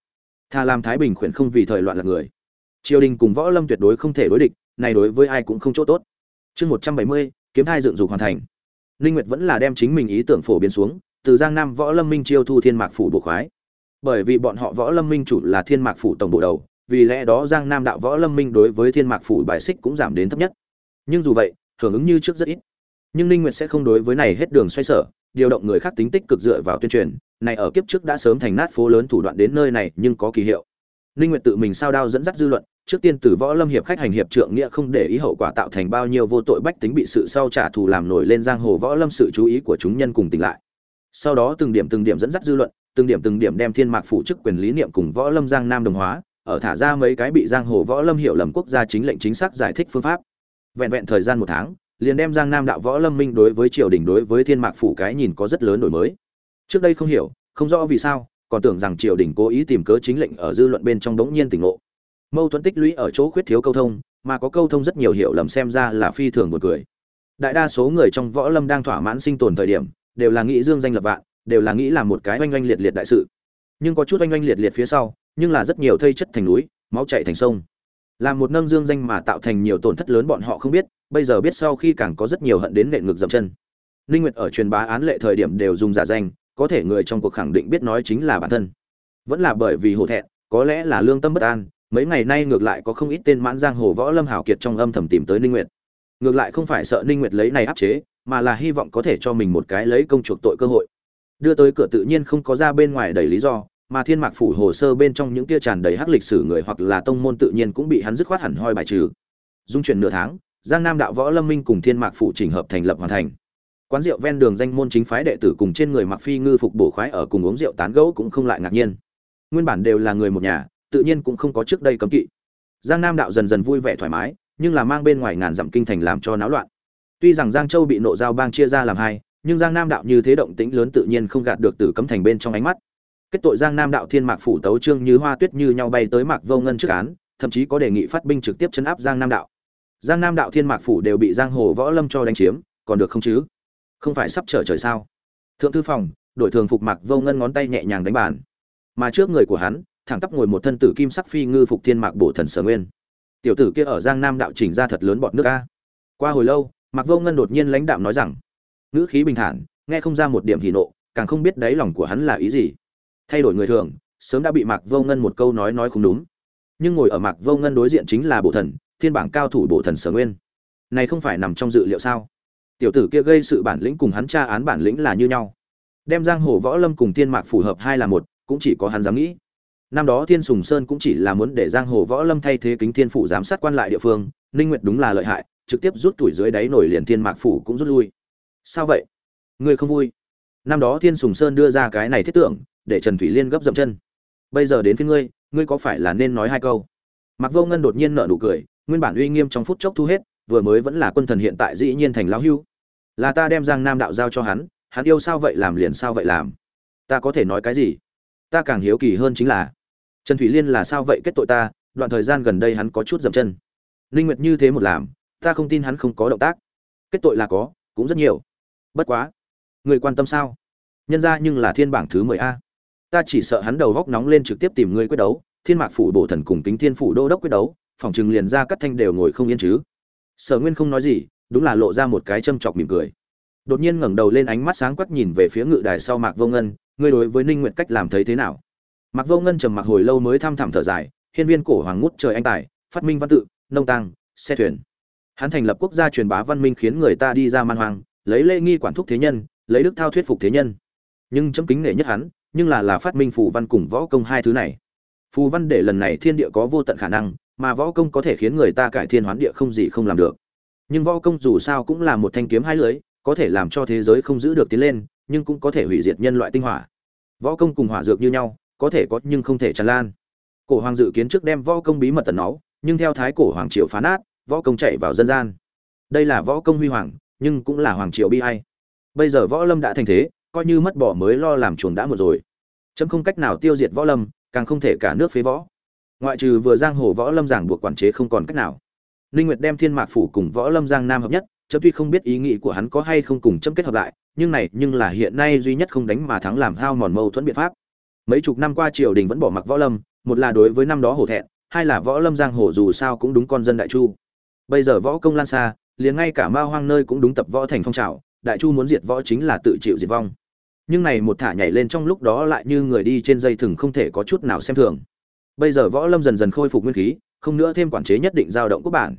Thà làm thái bình khuyển không vì thời loạn lạc người. Triều đình cùng võ lâm tuyệt đối không thể đối địch, này đối với ai cũng không chỗ tốt. Chương một trăm bảy mươi, kiếm thai dựng dục hoàn thành. Ninh nguyệt vẫn là đem chính mình ý tưởng phổ biến xuống, từ giang nam võ lâm minh chiêu thu thiên mạc phủ bộ khoái. Bởi vì bọn họ võ lâm minh chủ là thiên mạc phủ tổng bộ đầu vì lẽ đó giang nam đạo võ lâm minh đối với thiên mạc phủ bài xích cũng giảm đến thấp nhất. Nhưng dù vậy, hưởng ứng như trước rất ít. Nhưng ninh nguyệt sẽ không đối với này hết đường xoay sở, điều động người khác tính tích cực dựa vào tuyên truyền. Này ở kiếp trước đã sớm thành nát phố lớn thủ đoạn đến nơi này, nhưng có kỳ hiệu. Ninh nguyệt tự mình sao đao dẫn dắt dư luận, trước tiên từ võ lâm hiệp khách hành hiệp trượng nghĩa không để ý hậu quả tạo thành bao nhiêu vô tội bách tính bị sự sau trả thù làm nổi lên giang hồ võ lâm sự chú ý của chúng nhân cùng tỉnh lại. Sau đó từng điểm từng điểm dẫn dắt dư luận, từng điểm từng điểm đem thiên mạc phủ chức quyền lý niệm cùng võ lâm giang nam đồng hóa ở thả ra mấy cái bị giang hồ võ lâm hiểu lầm quốc gia chính lệnh chính xác giải thích phương pháp. Vẹn vẹn thời gian một tháng, liền đem giang nam đạo võ lâm minh đối với triều đình đối với thiên mạc phủ cái nhìn có rất lớn đổi mới. Trước đây không hiểu, không rõ vì sao, còn tưởng rằng triều đình cố ý tìm cớ chính lệnh ở dư luận bên trong đống nhiên tỉnh ngộ. Mâu thuẫn tích lũy ở chỗ khuyết thiếu câu thông, mà có câu thông rất nhiều hiểu lầm xem ra là phi thường một cười. Đại đa số người trong võ lâm đang thỏa mãn sinh tồn thời điểm, đều là nghĩ dương danh lập vạn, đều là nghĩ làm một cái oanh oanh liệt liệt đại sự. Nhưng có chút oanh oanh liệt liệt phía sau nhưng là rất nhiều thây chất thành núi, máu chạy thành sông. Làm một nâng dương danh mà tạo thành nhiều tổn thất lớn bọn họ không biết, bây giờ biết sau khi càng có rất nhiều hận đến nệ ngược dậm chân. Ninh nguyệt ở truyền bá án lệ thời điểm đều dùng giả danh, có thể người trong cuộc khẳng định biết nói chính là bản thân. Vẫn là bởi vì hổ thẹn, có lẽ là lương tâm bất an, mấy ngày nay ngược lại có không ít tên mãn giang hồ võ lâm hảo kiệt trong âm thầm tìm tới ninh nguyệt. Ngược lại không phải sợ ninh nguyệt lấy này áp chế, mà là hy vọng có thể cho mình một cái lấy công chuộc tội cơ hội. Đưa tới cửa tự nhiên không có ra bên ngoài đầy lý do mà thiên mạc phủ hồ sơ bên trong những kia tràn đầy hắc lịch sử người hoặc là tông môn tự nhiên cũng bị hắn dứt khoát hẳn hoi bài trừ. Dung chuyển nửa tháng, giang nam đạo võ lâm minh cùng thiên mạc phủ chỉnh hợp thành lập hoàn thành. Quán rượu ven đường danh môn chính phái đệ tử cùng trên người mặc phi ngư phục bổ khoái ở cùng uống rượu tán gẫu cũng không lại ngạc nhiên. Nguyên bản đều là người một nhà, tự nhiên cũng không có trước đây cấm kỵ. Giang nam đạo dần dần vui vẻ thoải mái, nhưng là mang bên ngoài ngàn dặm kinh thành làm cho náo loạn. Tuy rằng giang châu bị nộ giao bang chia ra làm hai, nhưng giang nam đạo như thế động tĩnh lớn tự nhiên không gạt được tử cấm thành bên trong ánh mắt kết tội giang nam đạo thiên mạc phủ tấu trương như hoa tuyết như nhau bay tới mạc vô ngân trước án, thậm chí có đề nghị phát binh trực tiếp chấn áp giang nam đạo. Giang nam đạo thiên mạc phủ đều bị giang hồ võ lâm cho đánh chiếm, còn được không chứ? Không phải sắp trở trời sao? Thượng thư phòng đổi thường phục mạc vô ngân ngón tay nhẹ nhàng đánh bàn. Mà trước người của hắn, thẳng tắp ngồi một thân tử kim sắc phi ngư phục thiên mạc bổ thần sở nguyên. Tiểu tử kia ở giang nam đạo chỉnh ra thật lớn bọn nước a. Qua hồi lâu, mạc vô ngân đột nhiên lãnh đạm nói rằng, ngữ khí bình thản, nghe không ra một điểm hỉ nộ, càng không biết đáy lòng của hắn là ý gì thay đổi người thường, sớm đã bị mạc vô ngân một câu nói nói không đúng. Nhưng ngồi ở mạc vô ngân đối diện chính là bộ thần, thiên bảng cao thủ bộ thần sở nguyên. Này không phải nằm trong dự liệu sao? Tiểu tử kia gây sự bản lĩnh cùng hắn tra án bản lĩnh là như nhau. Đem giang hồ võ lâm cùng thiên mạc phù hợp hai là một, cũng chỉ có hắn dám nghĩ. Năm đó thiên sùng sơn cũng chỉ là muốn để giang hồ võ lâm thay thế kính thiên phủ giám sát quan lại địa phương, ninh nguyệt đúng là lợi hại, trực tiếp rút tuổi dưới đáy nổi liền thiên mạc phủ cũng rút lui. Sao vậy? Ngươi không vui? Năm đó thiên sùng sơn đưa ra cái này thiết tưởng để trần thủy liên gấp dậm chân. Bây giờ đến phía ngươi ngươi có phải là nên nói hai câu? Mặc vô ngân đột nhiên nở nụ cười, nguyên bản uy nghiêm trong phút chốc thu hết, vừa mới vẫn là quân thần hiện tại dĩ nhiên thành lão hưu. Là ta đem giang nam đạo giao cho hắn hắn yêu sao vậy làm liền sao vậy làm. Ta có thể nói cái gì? Ta càng hiếu kỳ hơn chính là, trần thủy liên là sao vậy kết tội ta, đoạn thời gian gần đây hắn có chút dậm chân. Linh nguyệt như thế một làm, ta không tin hắn không có động tác. Kết tội là có, cũng rất nhiều. Bất quá, người quan tâm sao? Nhân ra nhưng là thiên bảng thứ mười a ta chỉ sợ hắn đầu góc nóng lên trực tiếp tìm ngươi quyết đấu, thiên mạc phủ bổ thần cùng kính thiên phủ đô đốc quyết đấu, phòng chừng liền ra cắt thanh đều ngồi không yên chứ. Sở nguyên không nói gì, đúng là lộ ra một cái châm chọc mỉm cười. Đột nhiên ngẩng đầu lên ánh mắt sáng quắc nhìn về phía ngự đài sau mạc vô ngân, ngươi đối với ninh nguyện cách làm thấy thế nào? Mạc vô ngân trầm mặc hồi lâu mới thăm thẳm thở dài, hiên viên cổ hoàng ngút trời anh tài, phát minh văn tự, nông tăng xe thuyền. Hắn thành lập quốc gia truyền bá văn minh khiến người ta đi ra man hoang, lấy lễ nghi quản thúc thế nhân, lấy đức thao thuyết phục thế nhân. Nhưng chấm kính nể nhất hắn nhưng là là phát minh phù văn cùng võ công hai thứ này. Phù văn để lần này thiên địa có vô tận khả năng, mà võ công có thể khiến người ta cải thiên hoán địa không gì không làm được. Nhưng võ công dù sao cũng là một thanh kiếm hai lưới, có thể làm cho thế giới không giữ được tiến lên, nhưng cũng có thể hủy diệt nhân loại tinh hỏa. Võ công cùng hỏa dược như nhau, có thể có nhưng không thể tràn lan. Cổ hoàng dự kiến trước đem võ công bí mật tần nó nhưng theo thái cổ hoàng triều phá nát, võ công chạy vào dân gian. Đây là võ công huy hoàng, nhưng cũng là hoàng triều bi hay bây giờ võ lâm đã thành thế coi như mất bỏ mới lo làm chuồng đã một rồi. Chấm không cách nào tiêu diệt võ lâm, càng không thể cả nước phế võ. Ngoại trừ vừa giang hồ võ lâm giảng buộc quản chế không còn cách nào. Ninh nguyệt đem thiên mạc phủ cùng võ lâm giang nam hợp nhất, chấm tuy không biết ý nghĩ của hắn có hay không cùng chấm kết hợp lại, nhưng này, nhưng là hiện nay duy nhất không đánh mà thắng làm hao mòn mâu thuẫn biện pháp. Mấy chục năm qua triều đình vẫn bỏ mặc võ lâm, một là đối với năm đó hổ thẹn, hai là võ lâm giang hồ dù sao cũng đúng con dân đại chu. Bây giờ võ công lan xa, liền ngay cả ma hoang nơi cũng đúng tập võ thành phong trào, đại chu muốn diệt võ chính là tự chịu diệt vong nhưng này một thả nhảy lên trong lúc đó lại như người đi trên dây thừng không thể có chút nào xem thường. Bây giờ võ lâm dần dần khôi phục nguyên khí, không nữa thêm quản chế nhất định dao động quốc bản.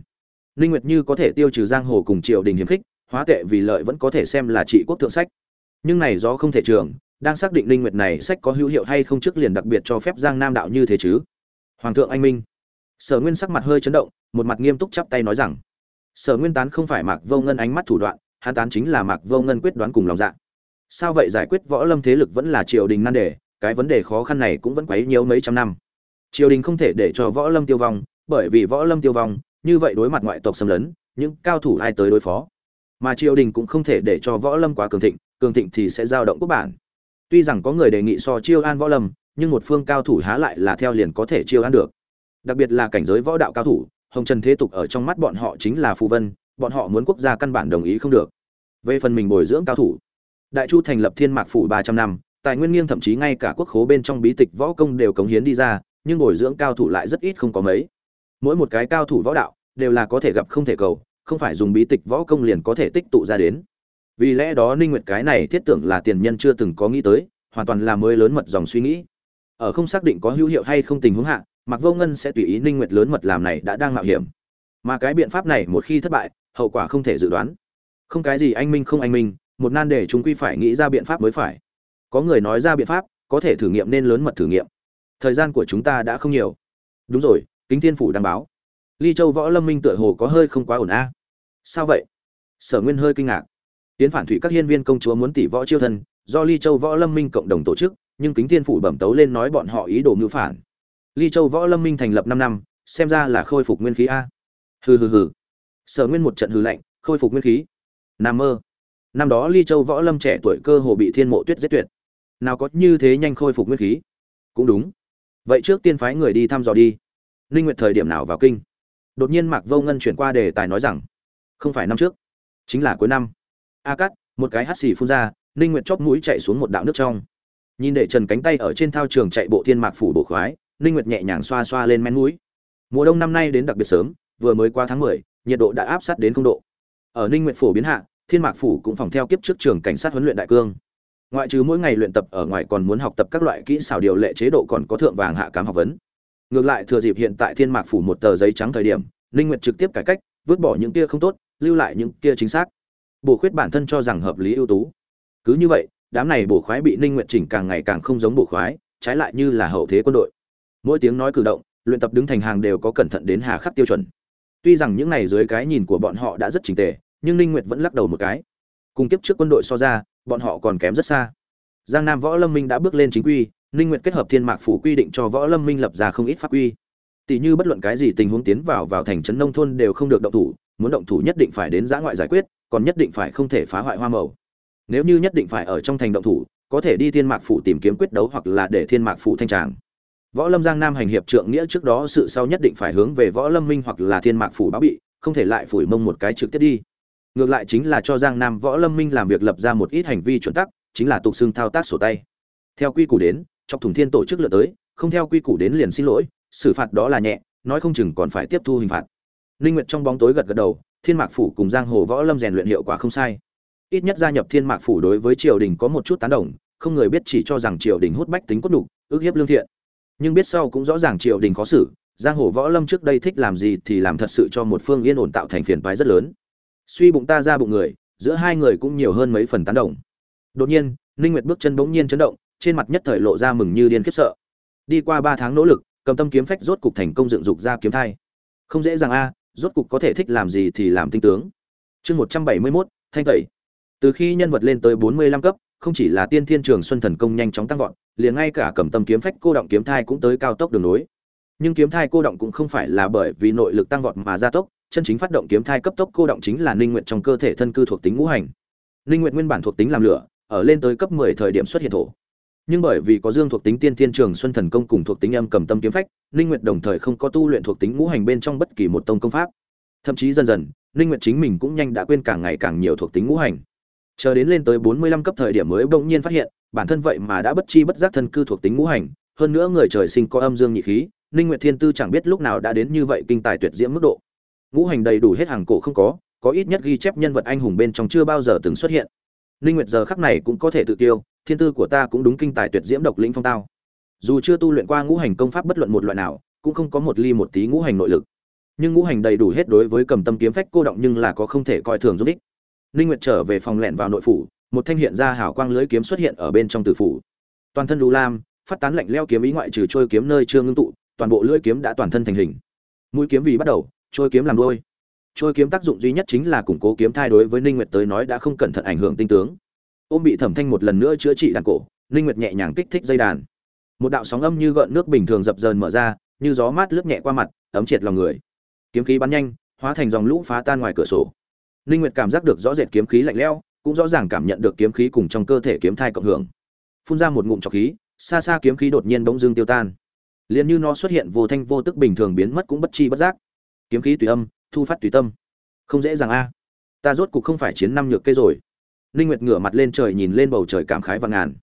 Ninh nguyệt như có thể tiêu trừ giang hồ cùng triều đình hiếm khích, hóa tệ vì lợi vẫn có thể xem là trị quốc thượng sách. Nhưng này do không thể trường, đang xác định ninh nguyệt này sách có hữu hiệu hay không trước liền đặc biệt cho phép giang nam đạo như thế chứ? Hoàng thượng anh minh. Sở nguyên sắc mặt hơi chấn động, một mặt nghiêm túc chắp tay nói rằng, sở nguyên tán không phải mạc vô ngân ánh mắt thủ đoạn, hắn tán chính là mạc vô ngân quyết đoán cùng lòng dạ sao vậy giải quyết võ lâm thế lực vẫn là triều đình nan đề, cái vấn đề khó khăn này cũng vẫn quấy nhiều mấy trăm năm. Triều đình không thể để cho võ lâm tiêu vong, bởi vì võ lâm tiêu vong, như vậy đối mặt ngoại tộc xâm lấn, những cao thủ ai tới đối phó? Mà triều đình cũng không thể để cho võ lâm quá cường thịnh cường thịnh thì sẽ giao động quốc bản. Tuy rằng có người đề nghị so chiêu an võ lâm, nhưng một phương cao thủ há lại là theo liền có thể chiêu an được. Đặc biệt là cảnh giới võ đạo cao thủ, hồng trần thế tục ở trong mắt bọn họ chính là phù vân, bọn họ muốn quốc gia căn bản đồng ý không được. Về phần mình bồi dưỡng cao thủ đại chu thành lập thiên mạc phủ ba trăm năm, tài nguyên nghiêng thậm chí ngay cả quốc khố bên trong bí tịch võ công đều cống hiến đi ra, nhưng bồi dưỡng cao thủ lại rất ít không có mấy. Mỗi một cái cao thủ võ đạo đều là có thể gặp không thể cầu, không phải dùng bí tịch võ công liền có thể tích tụ ra đến. Vì lẽ đó ninh nguyệt cái này thiết tưởng là tiền nhân chưa từng có nghĩ tới, hoàn toàn là mới lớn mật dòng suy nghĩ. Ở không xác định có hữu hiệu hay không tình huống hạ mặc vô ngân sẽ tùy ý ninh nguyệt lớn mật làm này đã đang mạo hiểm. Mà cái biện pháp này một khi thất bại, hậu quả không thể dự đoán. Không cái gì anh minh không anh minh một nan đề chúng quy phải nghĩ ra biện pháp mới phải. Có người nói ra biện pháp, có thể thử nghiệm nên lớn mật thử nghiệm. Thời gian của chúng ta đã không nhiều. Đúng rồi, kính thiên phủ đăng báo. Ly châu võ lâm minh tựa hồ có hơi không quá ổn a. Sao vậy? Sở nguyên hơi kinh ngạc. Tiến phản thủy các hiên viên công chúa muốn tỷ võ chiêu thân do ly châu võ lâm minh cộng đồng tổ chức, nhưng kính thiên phủ bẩm tấu lên nói bọn họ ý đồ mưu phản. Ly châu võ lâm minh thành lập năm năm, xem ra là khôi phục nguyên khí a. Hừ hừ hừ. Sở nguyên một trận hừ lạnh, khôi phục nguyên khí. Nam mơ năm đó ly châu võ lâm trẻ tuổi cơ hồ bị thiên mộ tuyết giết tuyệt. Nào có như thế nhanh khôi phục nguyên khí? Cũng đúng. Vậy trước tiên phái người đi thăm dò đi. Ninh nguyệt thời điểm nào vào kinh? Đột nhiên mạc vô ngân chuyển qua đề tài nói rằng không phải năm trước chính là cuối năm. A cắt một cái hắt xì phun ra ninh nguyệt chóp mũi chạy xuống một đạo nước trong. Nhìn để trần cánh tay ở trên thao trường chạy bộ thiên mạc phủ bộ khoái ninh nguyệt nhẹ nhàng xoa xoa lên men mũi. Mùa đông năm nay đến đặc biệt sớm vừa mới qua tháng 10, nhiệt độ đã áp sát đến không độ. Ở ninh nguyệt phổ biến hạ thiên mạc phủ cũng phòng theo kiếp trước trường cảnh sát huấn luyện đại cương. Ngoại trừ mỗi ngày luyện tập ở ngoài còn muốn học tập các loại kỹ xảo điều lệ chế độ còn có thượng vàng hạ cám học vấn. Ngược lại thừa dịp hiện tại thiên mạc phủ một tờ giấy trắng thời điểm Linh nguyệt trực tiếp cải cách, vứt bỏ những kia không tốt, lưu lại những kia chính xác. Bổ khuyết bản thân cho rằng hợp lý ưu tú. Cứ như vậy, đám này bổ khoái bị Linh nguyệt chỉnh càng ngày càng không giống bổ khoái, trái lại như là hậu thế quân đội. Mỗi tiếng nói cử động, luyện tập đứng thành hàng đều có cẩn thận đến hà khắc tiêu chuẩn. Tuy rằng những này dưới cái nhìn của bọn họ đã rất chỉnh tề nhưng ninh nguyệt vẫn lắc đầu một cái cùng kiếp trước quân đội so ra bọn họ còn kém rất xa giang nam võ lâm minh đã bước lên chính quy ninh nguyệt kết hợp thiên mạc phủ quy định cho võ lâm minh lập ra không ít pháp quy tỷ như bất luận cái gì tình huống tiến vào vào thành trấn nông thôn đều không được động thủ muốn động thủ nhất định phải đến giã ngoại giải quyết còn nhất định phải không thể phá hoại hoa màu nếu như nhất định phải ở trong thành động thủ có thể đi thiên mạc phủ tìm kiếm quyết đấu hoặc là để thiên mạc phủ thanh tràng võ lâm giang nam hành hiệp trượng nghĩa trước đó sự sau nhất định phải hướng về võ lâm minh hoặc là thiên mạc phủ báo bị không thể lại phủi mông một cái trực tiếp đi ngược lại chính là cho giang nam võ lâm minh làm việc lập ra một ít hành vi chuẩn tắc, chính là tục xưng thao tác sổ tay. Theo quy củ đến, chọc thủng thiên tổ chức lựa tới, không theo quy củ đến liền xin lỗi, xử phạt đó là nhẹ, nói không chừng còn phải tiếp thu hình phạt. Linh nguyệt trong bóng tối gật gật đầu, thiên mạc phủ cùng giang hồ võ lâm rèn luyện hiệu quả không sai. Ít nhất gia nhập thiên mạc phủ đối với triều đình có một chút tán đồng, không người biết chỉ cho rằng triều đình hút bách tính cốt đủ ước hiếp lương thiện. Nhưng biết sau cũng rõ ràng triều đình khó xử, giang hồ võ lâm trước đây thích làm gì thì làm thật sự cho một phương yên ổn tạo thành phiền toái rất lớn suy bụng ta ra bụng người giữa hai người cũng nhiều hơn mấy phần tán đồng. Đột nhiên ninh nguyệt bước chân bỗng nhiên chấn động trên mặt nhất thời lộ ra mừng như điên khiếp sợ. Đi qua ba tháng nỗ lực cầm tâm kiếm phách rốt cục thành công dựng dục ra kiếm thai. Không dễ dàng a rốt cục có thể thích làm gì thì làm tinh tướng. Chương một trăm bảy mươi 171, thanh tẩy. Từ khi nhân vật lên tới bốn mươi lăm cấp không chỉ là tiên thiên trường xuân thần công nhanh chóng tăng vọt liền ngay cả cầm tâm kiếm phách cô động kiếm thai cũng tới cao tốc đường nối. Nhưng kiếm thai cô động cũng không phải là bởi vì nội lực tăng vọt mà gia tốc chân chính phát động kiếm thai cấp tốc cô động chính là ninh nguyện trong cơ thể thân cư thuộc tính ngũ hành. Ninh nguyện nguyên bản thuộc tính làm lửa, ở lên tới cấp 10 thời điểm xuất hiện thổ. Nhưng bởi vì có dương thuộc tính tiên thiên trường xuân thần công cùng thuộc tính âm cầm tâm kiếm phách, ninh nguyệt đồng thời không có tu luyện thuộc tính ngũ hành bên trong bất kỳ một tông công pháp. Thậm chí dần dần, ninh nguyệt chính mình cũng nhanh đã quên càng ngày càng nhiều thuộc tính ngũ hành. Chờ đến lên tới bốn mươi lăm cấp thời điểm mới bỗng nhiên phát hiện, bản thân vậy mà đã bất chi bất giác thân cư thuộc tính ngũ hành, hơn nữa người trời sinh có âm dương nhị khí, ninh nguyệt thiên tư chẳng biết lúc nào đã đến như vậy kinh tài tuyệt diễm mức độ ngũ hành đầy đủ hết hàng cổ không có có ít nhất ghi chép nhân vật anh hùng bên trong chưa bao giờ từng xuất hiện. Linh nguyệt giờ khắc này cũng có thể tự tiêu, thiên tư của ta cũng đúng kinh tài tuyệt diễm độc lĩnh phong tao. Dù chưa tu luyện qua ngũ hành công pháp bất luận một loại nào, cũng không có một ly một tí ngũ hành nội lực. Nhưng ngũ hành đầy đủ hết đối với cầm tâm kiếm phách cô động nhưng là có không thể coi thường giúp ích. Linh nguyệt trở về phòng lẹn vào nội phủ, một thanh hiện ra hào quang lưới kiếm xuất hiện ở bên trong tử phủ. Toàn thân lũ lam, phát tán lạnh leo kiếm ý ngoại trừ trôi kiếm nơi chưa ngưng tụ, toàn bộ lưỡi kiếm đã toàn thân thành hình. Mũi kiếm vì bắt đầu trôi kiếm làm đôi. Trôi kiếm tác dụng duy nhất chính là củng cố kiếm thai đối với ninh nguyệt tới nói đã không cẩn thận ảnh hưởng tinh tướng. Ôm bị thẩm thanh một lần nữa chữa trị đàn cổ, ninh nguyệt nhẹ nhàng kích thích dây đàn. Một đạo sóng âm như gợn nước bình thường dập dờn mở ra, như gió mát lướt nhẹ qua mặt, ấm triệt lòng người. Kiếm khí bắn nhanh, hóa thành dòng lũ phá tan ngoài cửa sổ. Ninh nguyệt cảm giác được rõ rệt kiếm khí lạnh lẽo, cũng rõ ràng cảm nhận được kiếm khí cùng trong cơ thể kiếm thai cộng hưởng. Phun ra một ngụm trọc khí, xa xa kiếm khí đột nhiên bỗng dưng tiêu tan. Liền như nó xuất hiện vô thanh vô tức bình thường biến mất cũng bất chi bất giác kiếm khí tùy âm, thu phát tùy tâm. Không dễ dàng a. Ta rốt cục không phải chiến năm nhược cây rồi. Ninh nguyệt ngửa mặt lên trời nhìn lên bầu trời cảm khái và ngàn.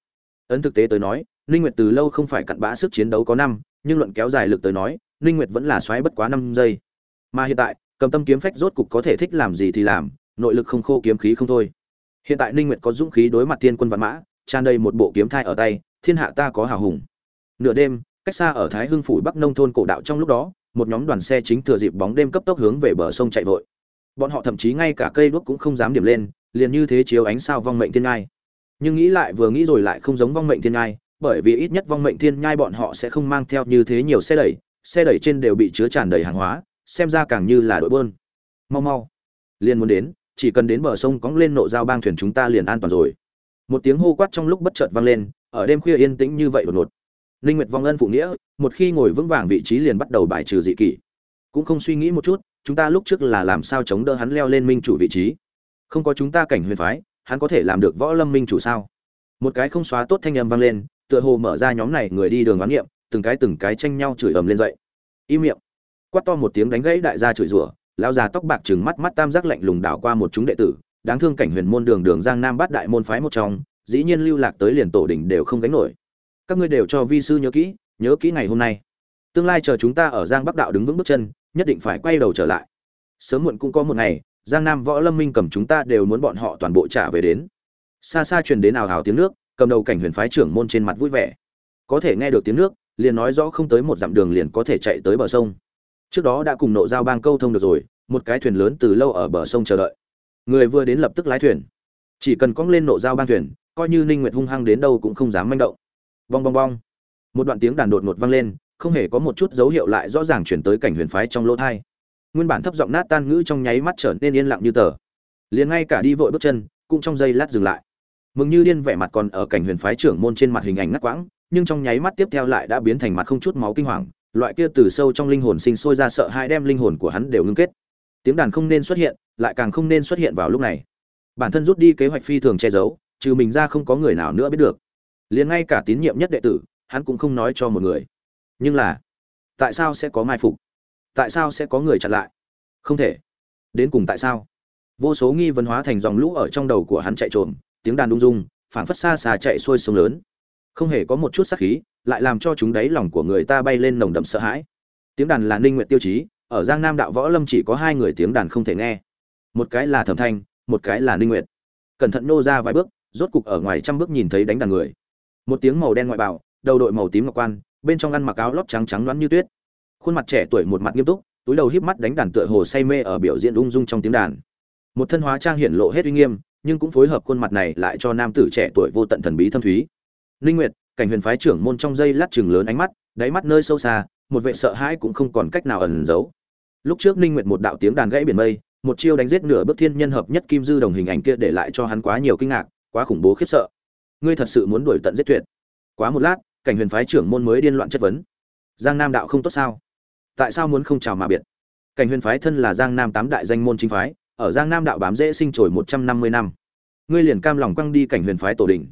Ấn thực tế tới nói, ninh nguyệt từ lâu không phải cặn bã sức chiến đấu có năm, nhưng luận kéo dài lực tới nói, ninh nguyệt vẫn là xoáy bất quá năm giây. Mà hiện tại, cầm tâm kiếm phách rốt cục có thể thích làm gì thì làm, nội lực không khô kiếm khí không thôi. Hiện tại ninh nguyệt có dũng khí đối mặt thiên quân vạn mã, tràn đầy một bộ kiếm thai ở tay, thiên hạ ta có hào hùng. Nửa đêm, cách xa ở thái hưng phủ bắc nông thôn cổ đạo trong lúc đó một nhóm đoàn xe chính thừa dịp bóng đêm cấp tốc hướng về bờ sông chạy vội. Bọn họ thậm chí ngay cả cây đuốc cũng không dám điểm lên, liền như thế chiếu ánh sao vong mệnh thiên ngai nhưng nghĩ lại vừa nghĩ rồi lại không giống vong mệnh thiên ngai bởi vì ít nhất vong mệnh thiên nhai bọn họ sẽ không mang theo như thế nhiều xe đẩy xe đẩy trên đều bị chứa tràn đầy hàng hóa, xem ra càng như là đội bơn. Mau mau, liền muốn đến, chỉ cần đến bờ sông cóng lên nộ giao bang thuyền chúng ta liền an toàn rồi. Một tiếng hô quát trong lúc bất chợt vang lên, ở đêm khuya yên tĩnh như vậy đột ngột ninh nguyệt vong ân phụ nghĩa, một khi ngồi vững vàng vị trí liền bắt đầu bài trừ dị kỷ. Cũng không suy nghĩ một chút, chúng ta lúc trước là làm sao chống đỡ hắn leo lên minh chủ vị trí? Không có chúng ta cảnh huyền phái, hắn có thể làm được võ lâm minh chủ sao? Một cái không xóa tốt thanh âm vang lên, tựa hồ mở ra nhóm này người đi đường oán nghiệm, từng cái từng cái tranh nhau chửi ầm lên dậy. Im miệng. Quát to một tiếng đánh gãy đại gia chửi rủa, lão già tóc bạc trừng mắt mắt tam giác lạnh lùng đảo qua một chúng đệ tử, đáng thương cảnh huyền môn đường đường giang nam bát đại môn phái một trong, dĩ nhiên lưu lạc tới liền tổ đỉnh đều không gánh nổi các ngươi đều cho vi sư nhớ kỹ nhớ kỹ ngày hôm nay. Tương lai chờ chúng ta ở giang bắc đạo đứng vững bước chân, nhất định phải quay đầu trở lại. Sớm muộn cũng có một ngày, giang nam võ lâm minh cầm chúng ta đều muốn bọn họ toàn bộ trả về đến. Xa xa truyền đến ào ào tiếng nước, cầm đầu cảnh huyền phái trưởng môn trên mặt vui vẻ. Có thể nghe được tiếng nước, liền nói rõ không tới một dặm đường liền có thể chạy tới bờ sông. Trước đó đã cùng nộ giao bang câu thông được rồi, một cái thuyền lớn từ lâu ở bờ sông chờ đợi. Người vừa đến lập tức lái thuyền. Chỉ cần cong lên nộ giao bang thuyền, coi như ninh nguyệt hung hăng đến đâu cũng không dám manh động bong bong bong. Một đoạn tiếng đàn đột ngột vang lên, không hề có một chút dấu hiệu lại rõ ràng chuyển tới cảnh huyền phái trong lỗ thai. Nguyên bản thấp giọng nát tan ngữ trong nháy mắt trở nên yên lặng như tờ. Liền ngay cả đi vội bước chân, cũng trong giây lát dừng lại. Mừng như điên vẻ mặt còn ở cảnh huyền phái trưởng môn trên mặt hình ảnh ngắt quãng, nhưng trong nháy mắt tiếp theo lại đã biến thành mặt không chút máu kinh hoàng, loại kia từ sâu trong linh hồn sinh sôi ra sợ hai đem linh hồn của hắn đều ngưng kết. Tiếng đàn không nên xuất hiện, lại càng không nên xuất hiện vào lúc này. Bản thân rút đi kế hoạch phi thường che giấu, trừ mình ra không có người nào nữa biết được liền ngay cả tín nhiệm nhất đệ tử, hắn cũng không nói cho một người. Nhưng là, tại sao sẽ có mai phục? Tại sao sẽ có người chặn lại? Không thể. Đến cùng tại sao? Vô số nghi vấn hóa thành dòng lũ ở trong đầu của hắn chạy trộm tiếng đàn đung dung, phảng phất xa xa chạy xuôi sông lớn. Không hề có một chút sắc khí, lại làm cho chúng đáy lòng của người ta bay lên nồng đậm sợ hãi. Tiếng đàn là ninh nguyện tiêu chí, ở giang nam đạo võ lâm chỉ có hai người tiếng đàn không thể nghe. Một cái là thẩm thanh, một cái là ninh nguyện cẩn thận nô ra vài bước, rốt cục ở ngoài trăm bước nhìn thấy đánh đàn người một tiếng màu đen ngoại bào đầu đội màu tím ngọc quan, bên trong ăn mặc áo lót trắng trắng đoán như tuyết. Khuôn mặt trẻ tuổi một mặt nghiêm túc, túi đầu híp mắt đánh đàn tựa hồ say mê ở biểu diễn ung dung trong tiếng đàn. Một thân hóa trang hiển lộ hết uy nghiêm, nhưng cũng phối hợp khuôn mặt này lại cho nam tử trẻ tuổi vô tận thần bí thâm thúy. Linh nguyệt, cảnh huyền phái trưởng môn trong dây lát chừng lớn ánh mắt, đáy mắt nơi sâu xa, một vệ sợ hãi cũng không còn cách nào ẩn giấu. Lúc trước Linh nguyệt một đạo tiếng đàn gãy biển mây, một chiêu đánh giết nửa bước thiên nhân hợp nhất kim dư đồng hình ảnh kia để lại cho hắn quá nhiều kinh ngạc, quá khủng bố khiếp sợ ngươi thật sự muốn đuổi tận giết tuyệt. Quá một lát, cảnh huyền phái trưởng môn mới điên loạn chất vấn. Giang nam đạo không tốt sao? Tại sao muốn không chào mà biệt? Cảnh huyền phái thân là giang nam tám đại danh môn chính phái, ở giang nam đạo bám dễ sinh trồi một trăm năm mươi năm. Ngươi liền cam lòng quăng đi cảnh huyền phái tổ đình.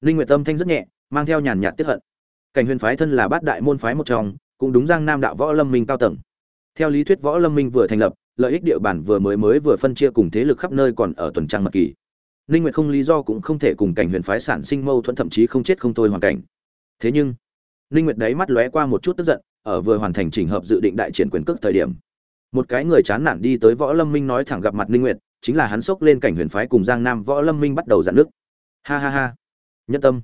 Linh nguyệt tâm thanh rất nhẹ, mang theo nhàn nhạt tiết hận. Cảnh huyền phái thân là bát đại môn phái một trong, cũng đúng giang nam đạo võ lâm minh cao tầng. Theo lý thuyết võ lâm minh vừa thành lập, lợi ích địa bàn vừa mới mới vừa phân chia cùng thế lực khắp nơi còn ở tuần trăng mật kỳ ninh nguyệt không lý do cũng không thể cùng cảnh huyền phái sản sinh mâu thuẫn, thậm chí không chết không thôi hoàn cảnh. Thế nhưng, ninh nguyệt đấy mắt lóe qua một chút tức giận, ở vừa hoàn thành chỉnh hợp dự định đại triển quyền cước thời điểm, một cái người chán nản đi tới võ lâm minh nói thẳng gặp mặt ninh nguyệt, chính là hắn sốc lên cảnh huyền phái cùng giang nam võ lâm minh bắt đầu giận nước. Ha ha ha. Nhân tâm.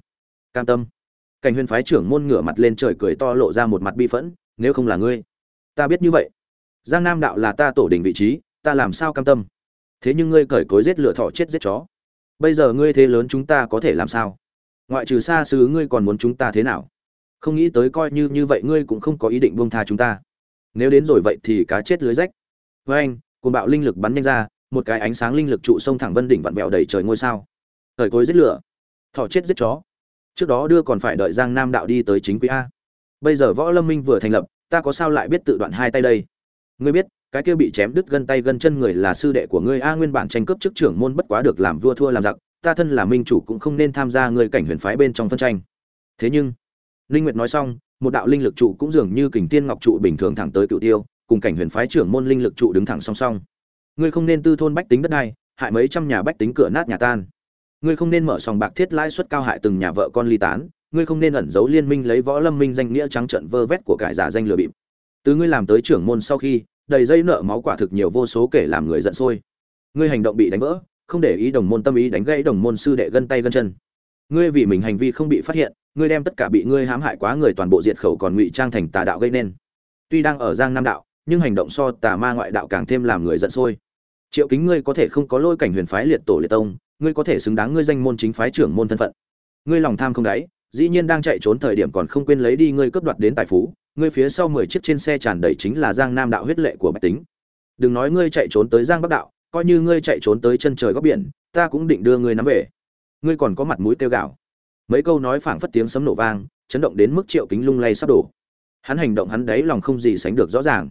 Cam tâm. Cảnh huyền phái trưởng môn ngửa mặt lên trời cười to lộ ra một mặt bi phẫn, nếu không là ngươi, ta biết như vậy. Giang nam đạo là ta tổ đình vị trí, ta làm sao cam tâm? Thế nhưng ngươi cởi cối giết lửa thỏ chết giết chó bây giờ ngươi thế lớn chúng ta có thể làm sao? Ngoại trừ xa xứ ngươi còn muốn chúng ta thế nào? Không nghĩ tới coi như như vậy ngươi cũng không có ý định buông tha chúng ta. Nếu đến rồi vậy thì cá chết lưới rách. Với anh, cuồng bạo linh lực bắn nhanh ra, một cái ánh sáng linh lực trụ sông thẳng vân đỉnh vặn vẹo đầy trời ngôi sao. Thời cối giết lửa. Thỏ chết giết chó. Trước đó đưa còn phải đợi giang nam đạo đi tới chính quý a. Bây giờ võ lâm minh vừa thành lập, ta có sao lại biết tự đoạn hai tay đây? Ngươi biết, cái kia bị chém đứt gân tay gân chân người là sư đệ của ngươi a, nguyên bản tranh cướp chức trưởng môn bất quá được làm vua thua làm giặc, ta thân là minh chủ cũng không nên tham gia ngươi cảnh huyền phái bên trong phân tranh. Thế nhưng, linh nguyệt nói xong, một đạo linh lực trụ cũng dường như kình tiên ngọc trụ bình thường thẳng tới cựu tiêu, cùng cảnh huyền phái trưởng môn linh lực trụ đứng thẳng song song. Ngươi không nên tư thôn bách tính đất đai, hại mấy trăm nhà bách tính cửa nát nhà tan. Ngươi không nên mở sòng bạc thiết lãi suất cao hại từng nhà vợ con ly tán. Ngươi không nên ẩn giấu liên minh lấy võ lâm minh danh nghĩa trắng trợn vơ vét của cải giả danh lừa bịp. Từ ngươi làm tới trưởng môn sau khi đầy dây nợ máu quả thực nhiều vô số kể làm người giận sôi. Ngươi hành động bị đánh vỡ, không để ý đồng môn tâm ý đánh gãy đồng môn sư đệ gân tay gân chân. Ngươi vì mình hành vi không bị phát hiện, ngươi đem tất cả bị ngươi hãm hại quá người toàn bộ diệt khẩu còn ngụy trang thành tà đạo gây nên. Tuy đang ở giang nam đạo, nhưng hành động so tà ma ngoại đạo càng thêm làm người giận sôi. Triệu kính ngươi có thể không có lôi cảnh huyền phái liệt tổ liệt tông, ngươi có thể xứng đáng ngươi danh môn chính phái trưởng môn thân phận. Ngươi lòng tham không đáy, dĩ nhiên đang chạy trốn thời điểm còn không quên lấy đi ngươi cướp đoạt đến tài phú ngươi phía sau mười chiếc trên xe tràn đầy chính là giang nam đạo huyết lệ của bạch tính. Đừng nói ngươi chạy trốn tới giang bắc đạo, coi như ngươi chạy trốn tới chân trời góc biển, ta cũng định đưa ngươi nắm về. Ngươi còn có mặt mũi tiêu gạo mấy câu nói phảng phất tiếng sấm nổ vang, chấn động đến mức triệu kính lung lay sắp đổ. Hắn hành động hắn đấy lòng không gì sánh được rõ ràng.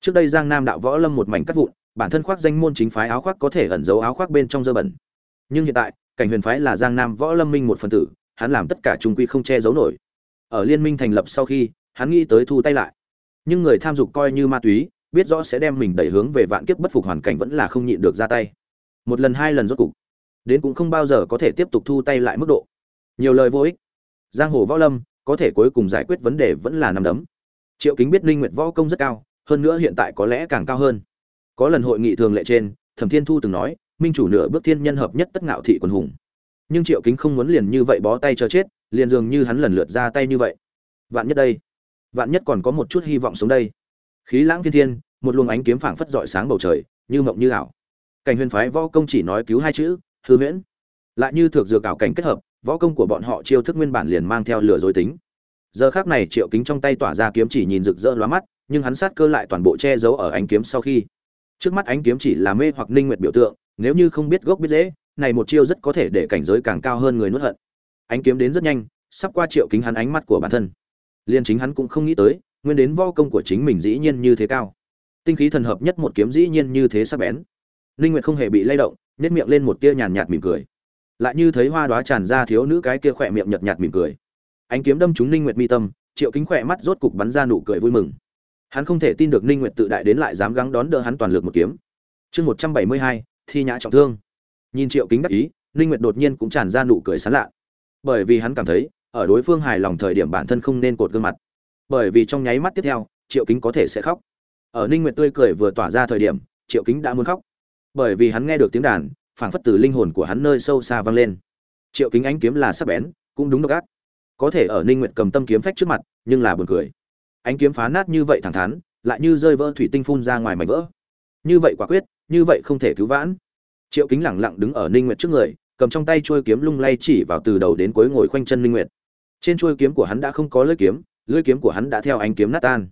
Trước đây giang nam đạo võ lâm một mảnh cắt vụn, bản thân khoác danh môn chính phái áo khoác có thể ẩn giấu áo khoác bên trong dơ bẩn. Nhưng hiện tại, cảnh huyền phái là giang nam võ lâm minh một phần tử, hắn làm tất cả trung quy không che giấu nổi. Ở liên minh thành lập sau khi hắn nghĩ tới thu tay lại. Nhưng người tham dục coi như ma túy, biết rõ sẽ đem mình đẩy hướng về vạn kiếp bất phục hoàn cảnh vẫn là không nhịn được ra tay. Một lần hai lần rốt cục, đến cũng không bao giờ có thể tiếp tục thu tay lại mức độ. Nhiều lời vô ích. Giang hồ võ lâm, có thể cuối cùng giải quyết vấn đề vẫn là nằm đấm. Triệu kính biết linh nguyệt võ công rất cao, hơn nữa hiện tại có lẽ càng cao hơn. Có lần hội nghị thường lệ trên, thẩm thiên thu từng nói, minh chủ nửa bước thiên nhân hợp nhất tất ngạo thị quần hùng. Nhưng triệu kính không muốn liền như vậy bó tay cho chết, liền dường như hắn lần lượt ra tay như vậy. Vạn nhất đây vạn nhất còn có một chút hy vọng sống đây. Khí lãng thiên thiên, một luồng ánh kiếm phảng phất rọi sáng bầu trời, như mộng như ảo. Cảnh huyền phái võ công chỉ nói cứu hai chữ, hư huyễn. Lại như thực dược ảo cảnh kết hợp, võ công của bọn họ chiêu thức nguyên bản liền mang theo lửa dối tính. Giờ khác này triệu kính trong tay tỏa ra kiếm chỉ nhìn rực rỡ lóa mắt, nhưng hắn sát cơ lại toàn bộ che giấu ở ánh kiếm sau khi. Trước mắt ánh kiếm chỉ là mê hoặc ninh nguyệt biểu tượng, nếu như không biết gốc biết dễ này một chiêu rất có thể để cảnh giới càng cao hơn người nuốt hận. Ánh kiếm đến rất nhanh, sắp qua triệu kính hắn ánh mắt của bản thân liên chính hắn cũng không nghĩ tới nguyên đến võ công của chính mình dĩ nhiên như thế cao. Tinh khí thần hợp nhất một kiếm dĩ nhiên như thế sắc bén. Linh nguyệt không hề bị lay động nét miệng lên một tia nhàn nhạt mỉm cười. Lại như thấy hoa đóa tràn ra thiếu nữ cái kia khỏe miệng nhợt nhạt mỉm cười. Ánh kiếm đâm trúng linh nguyệt mi tâm triệu kính khỏe mắt rốt cục bắn ra nụ cười vui mừng. Hắn không thể tin được ninh nguyệt tự đại đến lại dám gắng đón đỡ hắn toàn lực một kiếm. Chương 172, thi nhã trọng thương. Nhìn triệu kính đắc ý ninh nguyệt đột nhiên cũng tràn ra nụ cười sán lạ. Bởi vì hắn cảm thấy ở đối phương hài lòng thời điểm bản thân không nên cột gương mặt. Bởi vì trong nháy mắt tiếp theo, triệu kính có thể sẽ khóc. Ở ninh nguyệt tươi cười vừa tỏa ra thời điểm, triệu kính đã muốn khóc. Bởi vì hắn nghe được tiếng đàn, phảng phất từ linh hồn của hắn nơi sâu xa vang lên. Triệu kính ánh kiếm là sắc bén, cũng đúng độc ác. Có thể ở ninh nguyệt cầm tâm kiếm phách trước mặt, nhưng là buồn cười. Ánh kiếm phá nát như vậy thẳng thắn, lại như rơi vỡ thủy tinh phun ra ngoài mảnh vỡ. Như vậy quả quyết, như vậy không thể cứu vãn. Triệu kính lẳng lặng đứng ở ninh nguyệt trước người, cầm trong tay chuôi kiếm lung lay chỉ vào từ đầu đến cuối ngồi khoanh chân ninh nguyệt trên chuôi kiếm của hắn đã không có lưỡi kiếm lưỡi kiếm của hắn đã theo ánh kiếm nát tan.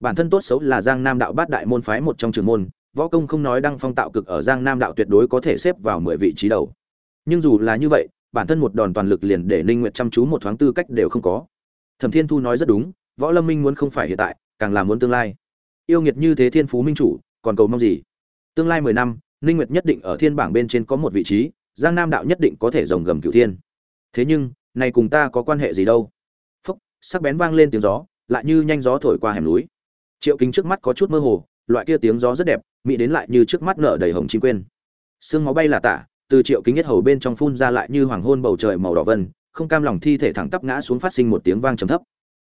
Bản thân tốt xấu là giang nam đạo bát đại môn phái một trong trường môn, võ công không nói đăng phong tạo cực ở giang nam đạo tuyệt đối có thể xếp vào mười vị trí đầu. Nhưng dù là như vậy, bản thân một đòn toàn lực liền để ninh nguyệt chăm chú một thoáng tư cách đều không có. Thẩm thiên thu nói rất đúng, võ lâm minh muốn không phải hiện tại, càng là muốn tương lai. Yêu nghiệt như thế thiên phú minh chủ, còn cầu mong gì? Tương lai mười năm, ninh nguyệt nhất định ở thiên bảng bên trên có một vị trí, giang nam đạo nhất định có thể rồng gầm cửu thiên. Thế nhưng này cùng ta có quan hệ gì đâu. Phúc, sắc bén vang lên tiếng gió, lại như nhanh gió thổi qua hẻm núi. Triệu kính trước mắt có chút mơ hồ, loại kia tiếng gió rất đẹp, mỹ đến lại như trước mắt nở đầy hồng chim quên. Sương máu bay là tả, từ triệu kính nhất hầu bên trong phun ra lại như hoàng hôn bầu trời màu đỏ vân, không cam lòng thi thể thẳng tắp ngã xuống phát sinh một tiếng vang trầm thấp.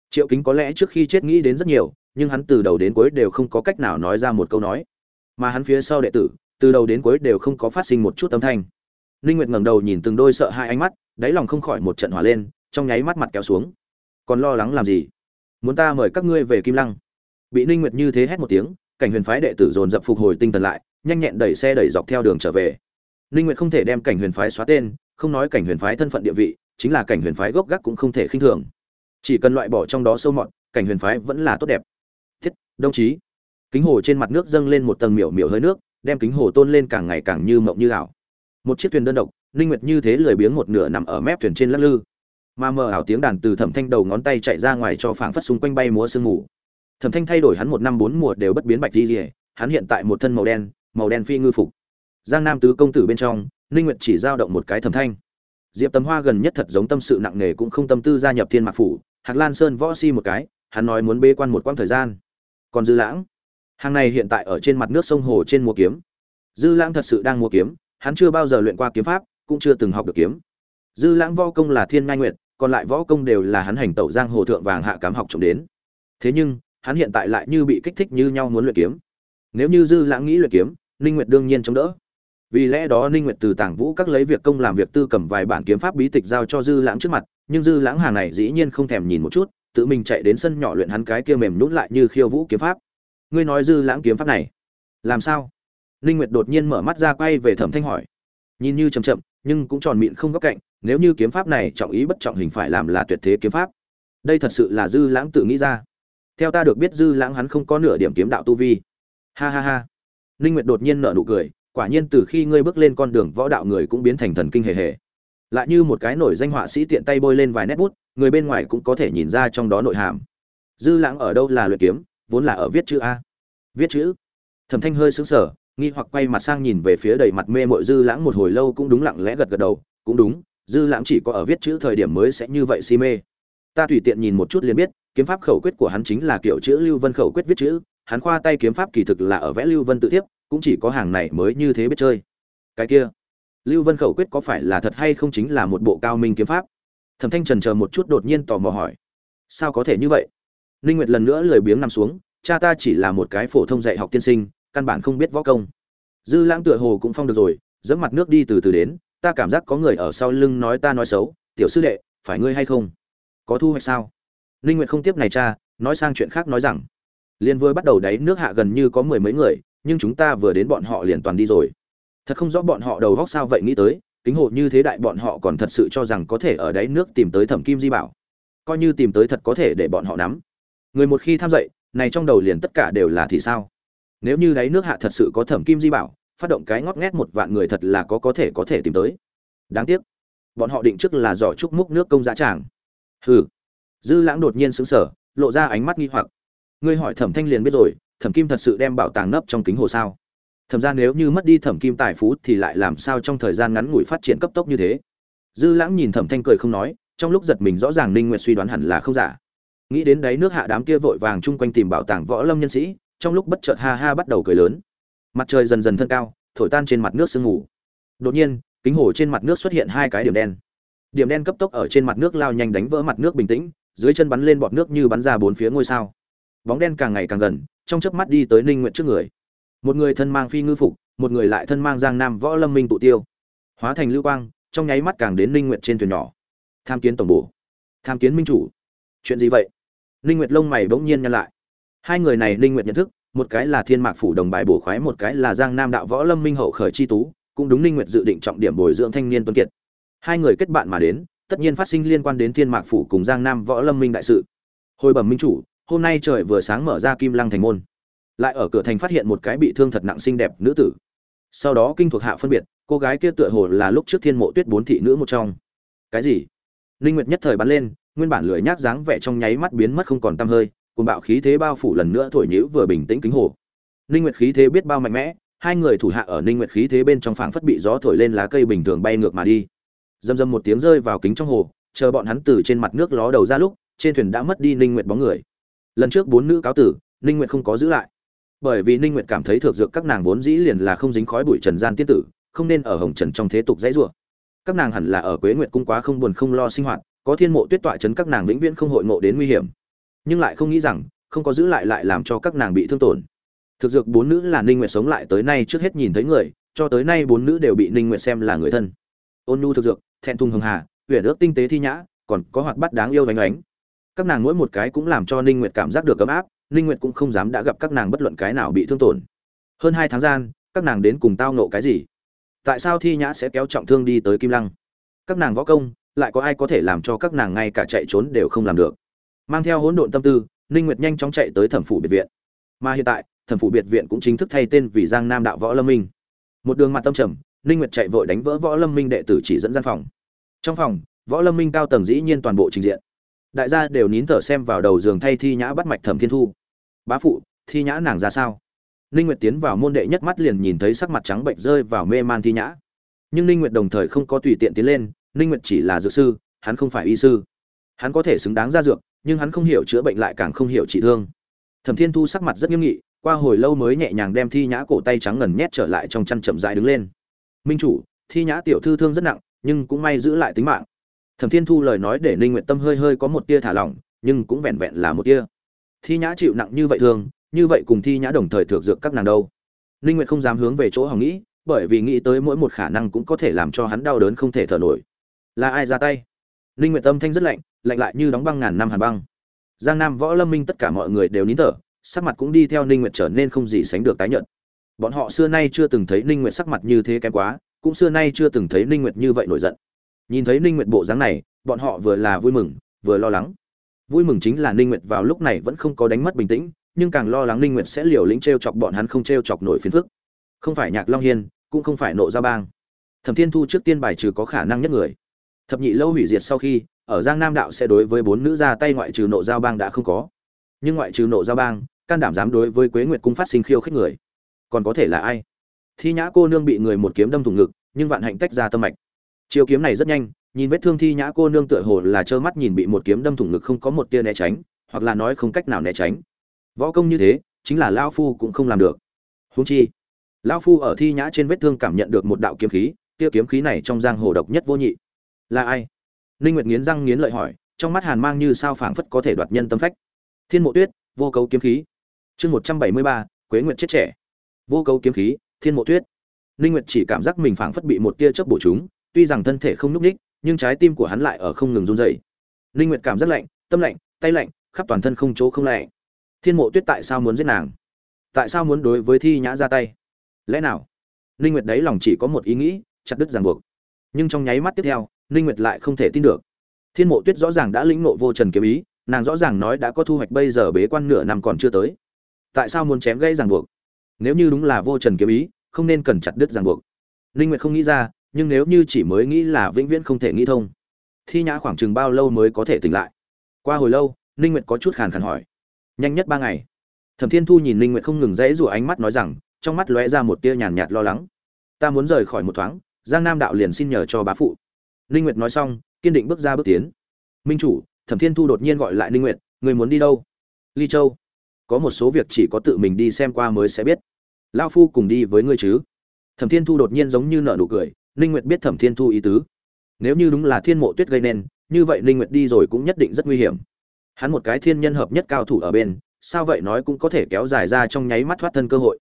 Triệu kính có lẽ trước khi chết nghĩ đến rất nhiều, nhưng hắn từ đầu đến cuối đều không có cách nào nói ra một câu nói. Mà hắn phía sau đệ tử, từ đầu đến cuối đều không có phát sinh một chút âm thanh. Ninh nguyệt ngẩng đầu nhìn từng đôi sợ hai ánh mắt đáy lòng không khỏi một trận hỏa lên, trong nháy mắt mặt kéo xuống. Còn lo lắng làm gì? Muốn ta mời các ngươi về kim lăng? Bị ninh nguyệt như thế hét một tiếng, cảnh huyền phái đệ tử dồn dập phục hồi tinh thần lại, nhanh nhẹn đẩy xe đẩy dọc theo đường trở về. Ninh nguyệt không thể đem cảnh huyền phái xóa tên, không nói cảnh huyền phái thân phận địa vị, chính là cảnh huyền phái gốc gác cũng không thể khinh thường. Chỉ cần loại bỏ trong đó sâu mọt, cảnh huyền phái vẫn là tốt đẹp. Thiết, đồng chí. Kính hồ trên mặt nước dâng lên một tầng miểu miểu hơi nước, đem kính hồ tôn lên càng ngày càng như mộng như ảo. Một chiếc thuyền đơn độc ninh nguyệt như thế lười biếng một nửa nằm ở mép thuyền trên lắc lư. Mà mờ ảo tiếng đàn từ thẩm thanh đầu ngón tay chạy ra ngoài cho phảng phất xung quanh bay múa sương mù. Thẩm thanh thay đổi hắn một năm bốn mùa đều bất biến bạch di rỉa hắn hiện tại một thân màu đen màu đen phi ngư phục. Giang nam tứ công tử bên trong, ninh nguyệt chỉ giao động một cái thẩm thanh. Diệp tấm hoa gần nhất thật giống tâm sự nặng nề cũng không tâm tư gia nhập thiên mạc phủ, hạc lan sơn võ si một cái, hắn nói muốn bê quan một quãng thời gian. Còn dư lãng? Hàng này hiện tại ở trên mặt nước sông hồ trên mua kiếm. Dư lãng thật sự đang mua kiếm, hắn chưa bao giờ luyện qua kiếm pháp cũng chưa từng học được kiếm. Dư lãng võ công là thiên ngai nguyệt, còn lại võ công đều là hắn hành tẩu giang hồ thượng vàng hạ cám học trộm đến. Thế nhưng, hắn hiện tại lại như bị kích thích như nhau muốn luyện kiếm. Nếu như dư lãng nghĩ luyện kiếm, ninh nguyệt đương nhiên chống đỡ. Vì lẽ đó ninh nguyệt từ tàng vũ các lấy việc công làm việc tư cầm vài bản kiếm pháp bí tịch giao cho dư lãng trước mặt, nhưng dư lãng hàng này dĩ nhiên không thèm nhìn một chút, tự mình chạy đến sân nhỏ luyện hắn cái kia mềm nhũn lại như khiêu vũ kiếm pháp. Ngươi nói dư lãng kiếm pháp này, làm sao? Ninh nguyệt đột nhiên mở mắt ra quay về thẩm thanh hỏi nhìn như chậm chậm, nhưng cũng tròn mịn không góc cạnh, nếu như kiếm pháp này trọng ý bất trọng hình phải làm là tuyệt thế kiếm pháp. Đây thật sự là dư lãng tự nghĩ ra. Theo ta được biết dư lãng hắn không có nửa điểm kiếm đạo tu vi. Ha ha ha. Ninh nguyệt đột nhiên nở nụ cười, quả nhiên từ khi ngươi bước lên con đường võ đạo người cũng biến thành thần kinh hề hề. Lại như một cái nổi danh họa sĩ tiện tay bôi lên vài nét bút, người bên ngoài cũng có thể nhìn ra trong đó nội hàm. Dư lãng ở đâu là luyện kiếm, vốn là ở viết chữ a. Viết chữ. Thẩm thanh hơi sững sờ nghi hoặc quay mặt sang nhìn về phía đầy mặt mê mội dư lãng một hồi lâu cũng đúng lặng lẽ gật gật đầu, cũng đúng, dư lãng chỉ có ở viết chữ thời điểm mới sẽ như vậy si mê. Ta tùy tiện nhìn một chút liền biết, kiếm pháp khẩu quyết của hắn chính là kiểu chữ lưu vân khẩu quyết viết chữ, hắn khoa tay kiếm pháp kỳ thực là ở vẽ lưu vân tự tiếp cũng chỉ có hàng này mới như thế biết chơi. Cái kia, lưu vân khẩu quyết có phải là thật hay không chính là một bộ cao minh kiếm pháp? Thẩm thanh trần chờ một chút đột nhiên tò mò hỏi. Sao có thể như vậy? Ninh nguyệt lần nữa lười biếng nằm xuống, cha ta chỉ là một cái phổ thông dạy học tiên sinh căn bản không biết võ công. Dư lãng tựa hồ cũng phong được rồi dẫm mặt nước đi từ từ đến, ta cảm giác có người ở sau lưng nói ta nói xấu, tiểu sư đệ, phải ngươi hay không? Có thu hoạch sao? Ninh nguyệt không tiếp này cha, nói sang chuyện khác nói rằng, liên vừa bắt đầu đáy nước hạ gần như có mười mấy người, nhưng chúng ta vừa đến bọn họ liền toàn đi rồi. Thật không rõ bọn họ đầu góc sao vậy nghĩ tới, kính hộ như thế đại bọn họ còn thật sự cho rằng có thể ở đáy nước tìm tới thẩm kim di bảo. Coi như tìm tới thật có thể để bọn họ nắm. Người một khi tham dậy, này trong đầu liền tất cả đều là thì sao? Nếu như đáy nước hạ thật sự có thẩm kim di bảo, phát động cái ngót nghét một vạn người thật là có có thể có thể tìm tới. Đáng tiếc, bọn họ định trước là giỏ trúc múc nước công giá tràng. Hừ. Dư lãng đột nhiên sững sờ, lộ ra ánh mắt nghi hoặc. Ngươi hỏi thẩm thanh liền biết rồi, thẩm kim thật sự đem bảo tàng nấp trong kính hồ sao? Thẩm ra nếu như mất đi thẩm kim tài phú thì lại làm sao trong thời gian ngắn ngủi phát triển cấp tốc như thế? Dư lãng nhìn thẩm thanh cười không nói, trong lúc giật mình rõ ràng ninh nguyệt suy đoán hẳn là không giả. Nghĩ đến đấy nước hạ đám kia vội vàng chung quanh tìm bảo tàng võ lâm nhân sĩ trong lúc bất chợt ha ha bắt đầu cười lớn. Mặt trời dần dần thân cao, thổi tan trên mặt nước sương mù. Đột nhiên, kính hồ trên mặt nước xuất hiện hai cái điểm đen. Điểm đen cấp tốc ở trên mặt nước lao nhanh đánh vỡ mặt nước bình tĩnh, dưới chân bắn lên bọt nước như bắn ra bốn phía ngôi sao. Bóng đen càng ngày càng gần, trong chớp mắt đi tới ninh nguyện trước người. Một người thân mang phi ngư phục, một người lại thân mang giang nam võ lâm minh tụ tiêu. Hóa thành lưu quang, trong nháy mắt càng đến ninh nguyện trên thuyền nhỏ. Tham kiến tổng bổ. Tham kiến minh chủ. Chuyện gì vậy? Ninh nguyệt lông mày bỗng nhiên nhăn lại hai người này ninh nguyệt nhận thức, một cái là thiên mạc phủ đồng bài bổ khoái, một cái là giang nam đạo võ lâm minh hậu khởi chi tú, cũng đúng ninh nguyệt dự định trọng điểm bồi dưỡng thanh niên tuấn kiệt. Hai người kết bạn mà đến, tất nhiên phát sinh liên quan đến thiên mạc phủ cùng giang nam võ lâm minh đại sự. Hồi bẩm minh chủ, hôm nay trời vừa sáng mở ra kim lăng thành môn. Lại ở cửa thành phát hiện một cái bị thương thật nặng xinh đẹp nữ tử. Sau đó kinh thuộc hạ phân biệt, cô gái kia tựa hồ là lúc trước thiên mộ tuyết bốn thị nữ một trong. Cái gì? Ninh nguyệt nhất thời bắn lên, nguyên bản lười nhác dáng vẻ trong nháy mắt biến mất không còn tăm hơi cùng bạo khí thế bao phủ lần nữa thổi nhữ vừa bình tĩnh kính hồ. Ninh nguyệt khí thế biết bao mạnh mẽ, hai người thủ hạ ở ninh nguyệt khí thế bên trong phảng phất bị gió thổi lên lá cây bình thường bay ngược mà đi. Dầm dầm một tiếng rơi vào kính trong hồ, chờ bọn hắn từ trên mặt nước ló đầu ra lúc, trên thuyền đã mất đi ninh nguyệt bóng người. Lần trước bốn nữ cáo tử, ninh nguyệt không có giữ lại. Bởi vì ninh nguyệt cảm thấy thượng dược các nàng vốn dĩ liền là không dính khói bụi trần gian tiết tử, không nên ở hồng trần trong thế tục dãy rủa. Các nàng hẳn là ở quế nguyệt cung quá không buồn không lo sinh hoạt, có thiên mộ tuyết tọa chấn các nàng vĩnh viễn không hội ngộ đến nguy hiểm nhưng lại không nghĩ rằng, không có giữ lại lại làm cho các nàng bị thương tổn. Thực dược bốn nữ là ninh nguyệt sống lại tới nay trước hết nhìn thấy người, cho tới nay bốn nữ đều bị ninh nguyệt xem là người thân. Ôn nhu thực dược, thẹn thùng hường hà, uyển ước tinh tế thi nhã, còn có hoạt bát đáng yêu vánh ánh. Các nàng mỗi một cái cũng làm cho ninh nguyệt cảm giác được ấm áp, ninh nguyệt cũng không dám đã gặp các nàng bất luận cái nào bị thương tổn. Hơn hai tháng gian, các nàng đến cùng tao nộ cái gì? Tại sao thi nhã sẽ kéo trọng thương đi tới kim lăng? Các nàng võ công, lại có ai có thể làm cho các nàng ngay cả chạy trốn đều không làm được? Mang theo hỗn độn tâm tư, ninh nguyệt nhanh chóng chạy tới thẩm phủ biệt viện. Mà hiện tại, thẩm phủ biệt viện cũng chính thức thay tên vì giang nam đạo võ lâm minh. Một đường mặt tâm trầm, ninh nguyệt chạy vội đánh vỡ võ lâm minh đệ tử chỉ dẫn gian phòng. Trong phòng, võ lâm minh cao tầng dĩ nhiên toàn bộ trình diện. Đại gia đều nín thở xem vào đầu giường thay thi nhã bắt mạch thẩm thiên thu. Bá phụ, thi nhã nàng ra sao? Ninh nguyệt tiến vào môn đệ nhất mắt liền nhìn thấy sắc mặt trắng bệnh rơi vào mê man thi nhã. Nhưng ninh nguyệt đồng thời không có tùy tiện tiến lên, ninh nguyệt chỉ là dược sư, hắn không phải y sư. Hắn có thể xứng đáng ra dược nhưng hắn không hiểu chữa bệnh lại càng không hiểu trị thương. Thẩm thiên thu sắc mặt rất nghiêm nghị, qua hồi lâu mới nhẹ nhàng đem thi nhã cổ tay trắng ngần nhét trở lại trong chăn chậm rãi đứng lên. Minh chủ, thi nhã tiểu thư thương rất nặng, nhưng cũng may giữ lại tính mạng. Thẩm thiên thu lời nói để ninh nguyện tâm hơi hơi có một tia thả lỏng, nhưng cũng vẹn vẹn là một tia. Thi nhã chịu nặng như vậy thường như vậy cùng thi nhã đồng thời thượng dược các nàng đâu? Ninh nguyện không dám hướng về chỗ hòng nghĩ, bởi vì nghĩ tới mỗi một khả năng cũng có thể làm cho hắn đau đớn không thể thở nổi. Là ai ra tay? Ninh nguyện tâm thanh rất lạnh lạnh lại như đóng băng ngàn năm hàn băng. Giang nam, võ lâm minh tất cả mọi người đều nín thở, sắc mặt cũng đi theo ninh nguyệt trở nên không gì sánh được tái nhợt. Bọn họ xưa nay chưa từng thấy ninh nguyệt sắc mặt như thế kém quá, cũng xưa nay chưa từng thấy ninh nguyệt như vậy nổi giận. Nhìn thấy ninh nguyệt bộ dáng này, bọn họ vừa là vui mừng, vừa lo lắng. Vui mừng chính là ninh nguyệt vào lúc này vẫn không có đánh mất bình tĩnh, nhưng càng lo lắng ninh nguyệt sẽ liều lĩnh treo chọc bọn hắn không treo chọc nổi phiền phức. Không phải nhạc long hiên, cũng không phải nộ gia bang. Thẩm thiên thu trước tiên bài trừ có khả năng nhất người. Thập nhị lâu hủy diệt sau khi ở giang nam đạo sẽ đối với bốn nữ ra tay ngoại trừ nộ giao bang đã không có. Nhưng ngoại trừ nộ giao bang, can đảm dám đối với quế nguyệt cung phát sinh khiêu khích người. Còn có thể là ai? Thi nhã cô nương bị người một kiếm đâm thủng ngực, nhưng vạn hạnh tách ra tâm mạch. Chiêu kiếm này rất nhanh, nhìn vết thương thi nhã cô nương tựa hồ là trơ mắt nhìn bị một kiếm đâm thủng ngực không có một tia né tránh, hoặc là nói không cách nào né tránh. Võ công như thế, chính là lao phu cũng không làm được. Húng chi lao phu ở thi nhã trên vết thương cảm nhận được một đạo kiếm khí, tia kiếm khí này trong giang hồ độc nhất vô nhị. Là ai? Ninh nguyệt nghiến răng nghiến lợi hỏi trong mắt hàn mang như sao phảng phất có thể đoạt nhân tâm phách. Thiên mộ tuyết vô cấu kiếm khí. Chương một trăm bảy mươi ba quế nguyệt chết trẻ. Vô cấu kiếm khí thiên mộ tuyết. Ninh nguyệt chỉ cảm giác mình phảng phất bị một tia chớp bổ trúng, tuy rằng thân thể không núc ních nhưng trái tim của hắn lại ở không ngừng run rẩy. Ninh nguyệt cảm giác lạnh tâm lạnh tay lạnh khắp toàn thân không chỗ không lạnh. Thiên mộ tuyết tại sao muốn giết nàng? Tại sao muốn đối với thi nhã ra tay? Lẽ nào? Ninh nguyệt đấy lòng chỉ có một ý nghĩ chặt đứt ràng buộc. Nhưng trong nháy mắt tiếp theo ninh nguyệt lại không thể tin được. Thiên mộ tuyết rõ ràng đã lĩnh ngộ vô trần kiếm ý, nàng rõ ràng nói đã có thu hoạch bây giờ bế quan nửa năm còn chưa tới. Tại sao muốn chém gây ràng buộc? Nếu như đúng là vô trần kiếm ý, không nên cần chặt đứt ràng buộc. Ninh nguyệt không nghĩ ra, nhưng nếu như chỉ mới nghĩ là vĩnh viễn không thể nghĩ thông. Thi nhã khoảng chừng bao lâu mới có thể tỉnh lại? Qua hồi lâu, ninh nguyệt có chút khàn khàn hỏi. Nhanh nhất ba ngày. Thẩm thiên thu nhìn ninh nguyệt không ngừng dãy rủa ánh mắt nói rằng, trong mắt lóe ra một tia nhàn nhạt lo lắng. Ta muốn rời khỏi một thoáng, giang nam đạo liền xin nhờ cho bá phụ ninh nguyệt nói xong, kiên định bước ra bước tiến. Minh chủ, thẩm thiên thu đột nhiên gọi lại ninh nguyệt, người muốn đi đâu? Ly châu. Có một số việc chỉ có tự mình đi xem qua mới sẽ biết. Lão phu cùng đi với ngươi chứ? Thẩm thiên thu đột nhiên giống như nở nụ cười, ninh nguyệt biết thẩm thiên thu ý tứ. Nếu như đúng là thiên mộ tuyết gây nên, như vậy ninh nguyệt đi rồi cũng nhất định rất nguy hiểm. Hắn một cái thiên nhân hợp nhất cao thủ ở bên, sao vậy nói cũng có thể kéo dài ra trong nháy mắt thoát thân cơ hội?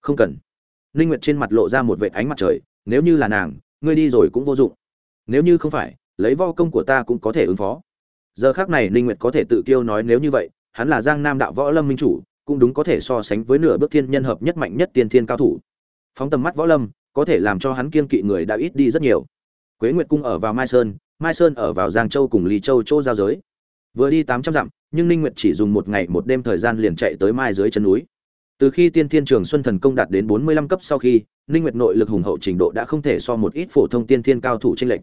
Không cần. Ninh nguyệt trên mặt lộ ra một vệt ánh mặt trời, nếu như là nàng, ngươi đi rồi cũng vô dụng nếu như không phải, lấy vo công của ta cũng có thể ứng phó. Giờ khác này ninh nguyệt có thể tự kiêu nói nếu như vậy, hắn là giang nam đạo võ lâm minh chủ, cũng đúng có thể so sánh với nửa bước thiên nhân hợp nhất mạnh nhất tiên thiên cao thủ. Phóng tầm mắt võ lâm, có thể làm cho hắn kiên kỵ người đã ít đi rất nhiều. Quế nguyệt cung ở vào mai sơn mai sơn ở vào giang châu cùng lý châu chỗ giao giới. Vừa đi tám trăm dặm, nhưng ninh nguyệt chỉ dùng một ngày một đêm thời gian liền chạy tới mai dưới chân núi. Từ khi tiên thiên trường xuân thần công đạt đến bốn mươi lăm cấp sau khi, ninh nguyệt nội lực hùng hậu trình độ đã không thể so một ít phổ thông tiên thiên cao thủ tranh lệch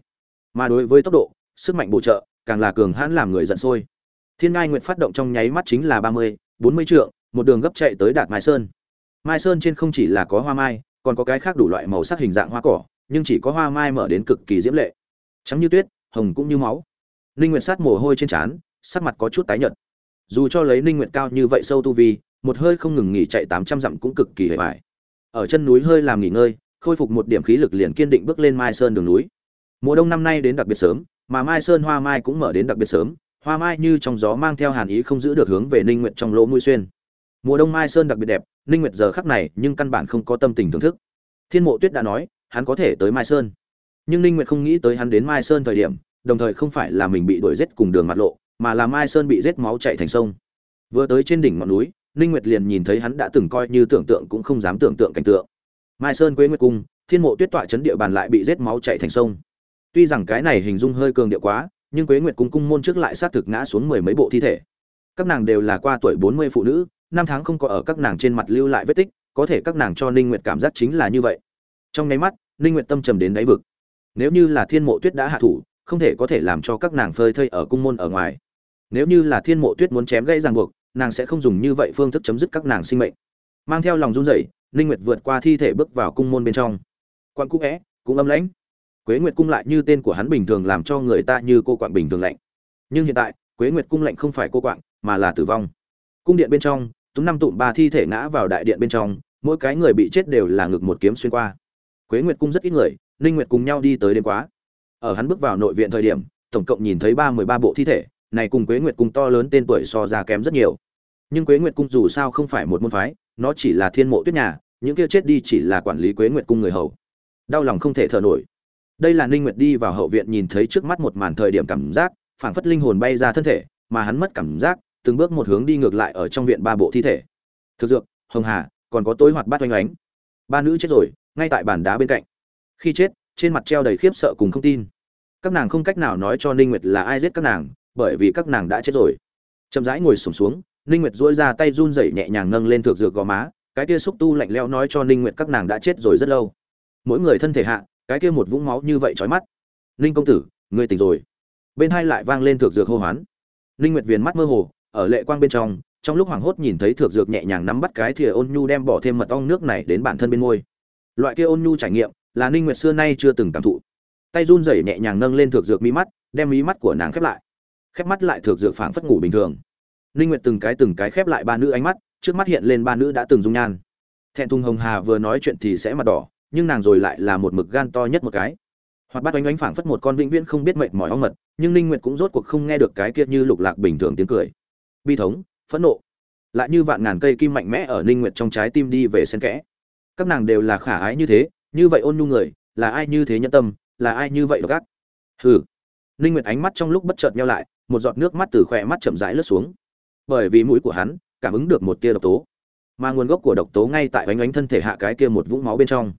mà đối với tốc độ, sức mạnh bổ trợ, càng là cường hãn làm người giận sôi. Thiên ngai nguyệt phát động trong nháy mắt chính là ba mươi, bốn mươi trượng, một đường gấp chạy tới đạt mai sơn. Mai sơn trên không chỉ là có hoa mai, còn có cái khác đủ loại màu sắc hình dạng hoa cỏ, nhưng chỉ có hoa mai mở đến cực kỳ diễm lệ. Trắng như tuyết, hồng cũng như máu. Ninh nguyệt sát mồ hôi trên trán, sắc mặt có chút tái nhợt. Dù cho lấy ninh nguyệt cao như vậy sâu tu vi, một hơi không ngừng nghỉ chạy tám trăm dặm cũng cực kỳ hề bại. Ở chân núi hơi làm nghỉ ngơi, khôi phục một điểm khí lực liền kiên định bước lên mai sơn đường núi mùa đông năm nay đến đặc biệt sớm, mà mai sơn hoa mai cũng mở đến đặc biệt sớm, hoa mai như trong gió mang theo hàn ý không giữ được hướng về ninh nguyệt trong lỗ mũi xuyên. Mùa đông mai sơn đặc biệt đẹp, ninh nguyệt giờ khắc này nhưng căn bản không có tâm tình thưởng thức. Thiên mộ tuyết đã nói, hắn có thể tới mai sơn. Nhưng ninh nguyệt không nghĩ tới hắn đến mai sơn thời điểm, đồng thời không phải là mình bị đuổi giết cùng đường mặt lộ, mà là mai sơn bị giết máu chảy thành sông. Vừa tới trên đỉnh ngọn núi, ninh nguyệt liền nhìn thấy hắn đã từng coi như tưởng tượng cũng không dám tưởng tượng cảnh tượng. Mai sơn quế nguyệt cung, thiên mộ tuyết tọa chấn địa bàn lại bị giết máu chảy thành sông tuy rằng cái này hình dung hơi cường điệu quá, nhưng quế nguyệt cung cung môn trước lại sát thực ngã xuống mười mấy bộ thi thể. Các nàng đều là qua tuổi 40 phụ nữ, năm tháng không có ở các nàng trên mặt lưu lại vết tích, có thể các nàng cho ninh nguyệt cảm giác chính là như vậy. Trong nháy mắt, ninh nguyệt tâm trầm đến đáy vực. Nếu như là thiên mộ tuyết đã hạ thủ, không thể có thể làm cho các nàng phơi thây ở cung môn ở ngoài. Nếu như là thiên mộ tuyết muốn chém gãy ràng buộc, nàng sẽ không dùng như vậy phương thức chấm dứt các nàng sinh mệnh. Mang theo lòng run rẩy, ninh nguyệt vượt qua thi thể bước vào cung môn bên trong. Quan cũ é cũng âm lãnh quế nguyệt cung lại như tên của hắn bình thường làm cho người ta như cô quạng bình thường lạnh. Nhưng hiện tại, quế nguyệt cung lạnh không phải cô quạng, mà là tử vong. Cung điện bên trong tú năm tụm ba thi thể ngã vào đại điện bên trong, mỗi cái người bị chết đều là ngực một kiếm xuyên qua. Quế nguyệt cung rất ít người, ninh nguyệt cùng nhau đi tới đêm quá. Ở hắn bước vào nội viện thời điểm, tổng cộng nhìn thấy ba mười ba bộ thi thể, này cùng quế nguyệt cung to lớn tên tuổi so ra kém rất nhiều. Nhưng quế nguyệt cung dù sao không phải một môn phái, nó chỉ là thiên mộ tuyết nhà, những kia chết đi chỉ là quản lý quế nguyệt cung người hầu. Đau lòng không thể thở nổi đây là ninh nguyệt đi vào hậu viện nhìn thấy trước mắt một màn thời điểm cảm giác phảng phất linh hồn bay ra thân thể mà hắn mất cảm giác từng bước một hướng đi ngược lại ở trong viện ba bộ thi thể. Thực dược hồng hà còn có tối hoạt bát oanh oánh. Ba nữ chết rồi ngay tại bàn đá bên cạnh. Khi chết trên mặt treo đầy khiếp sợ cùng không tin. Các nàng không cách nào nói cho ninh nguyệt là ai giết các nàng bởi vì các nàng đã chết rồi. Chậm rãi ngồi sụp xuống, xuống ninh nguyệt duỗi ra tay run rẩy nhẹ nhàng nâng lên thược dược gò má cái kia xúc tu lạnh lẽo nói cho ninh nguyệt các nàng đã chết rồi rất lâu. Mỗi người thân thể hạ cái kia một vũng máu như vậy chói mắt. Ninh công tử, ngươi tỉnh rồi. Bên hai lại vang lên thược dược hô hoán. Ninh nguyệt viền mắt mơ hồ, ở lệ quang bên trong trong lúc hoảng hốt nhìn thấy thược dược nhẹ nhàng nắm bắt cái thìa ôn nhu đem bỏ thêm mật ong nước này đến bản thân bên môi. Loại kia ôn nhu trải nghiệm, là ninh nguyệt xưa nay chưa từng cảm thụ. Tay run rẩy nhẹ nhàng nâng lên thược dược mí mắt, đem mí mắt của nàng khép lại. Khép mắt lại thược dược phảng phất ngủ bình thường. Ninh nguyệt từng cái từng cái khép lại ba nữ ánh mắt, trước mắt hiện lên ba nữ đã từng dung nhan. Thẹn thùng hồng hà vừa nói chuyện thì sẽ mặt đỏ nhưng nàng rồi lại là một mực gan to nhất một cái. Hoặc bắt oanh oanh phảng phất một con vĩnh viễn không biết mệnh mỏi ong mật, nhưng ninh nguyệt cũng rốt cuộc không nghe được cái kia như lục lạc bình thường tiếng cười. Bi thống, phẫn nộ. Lại như vạn ngàn cây kim mạnh mẽ ở ninh nguyệt trong trái tim đi về xen kẽ. Các nàng đều là khả ái như thế, như vậy ôn nhu người, là ai như thế nhân tâm, là ai như vậy độc ác? Hừ. Ninh nguyệt ánh mắt trong lúc bất chợt nhau lại, một giọt nước mắt từ khỏe mắt chậm rãi lướt xuống. Bởi vì mũi của hắn cảm ứng được một tia độc tố, mà nguồn gốc của độc tố ngay tại ánh ánh thân thể hạ cái kia một vũng máu bên trong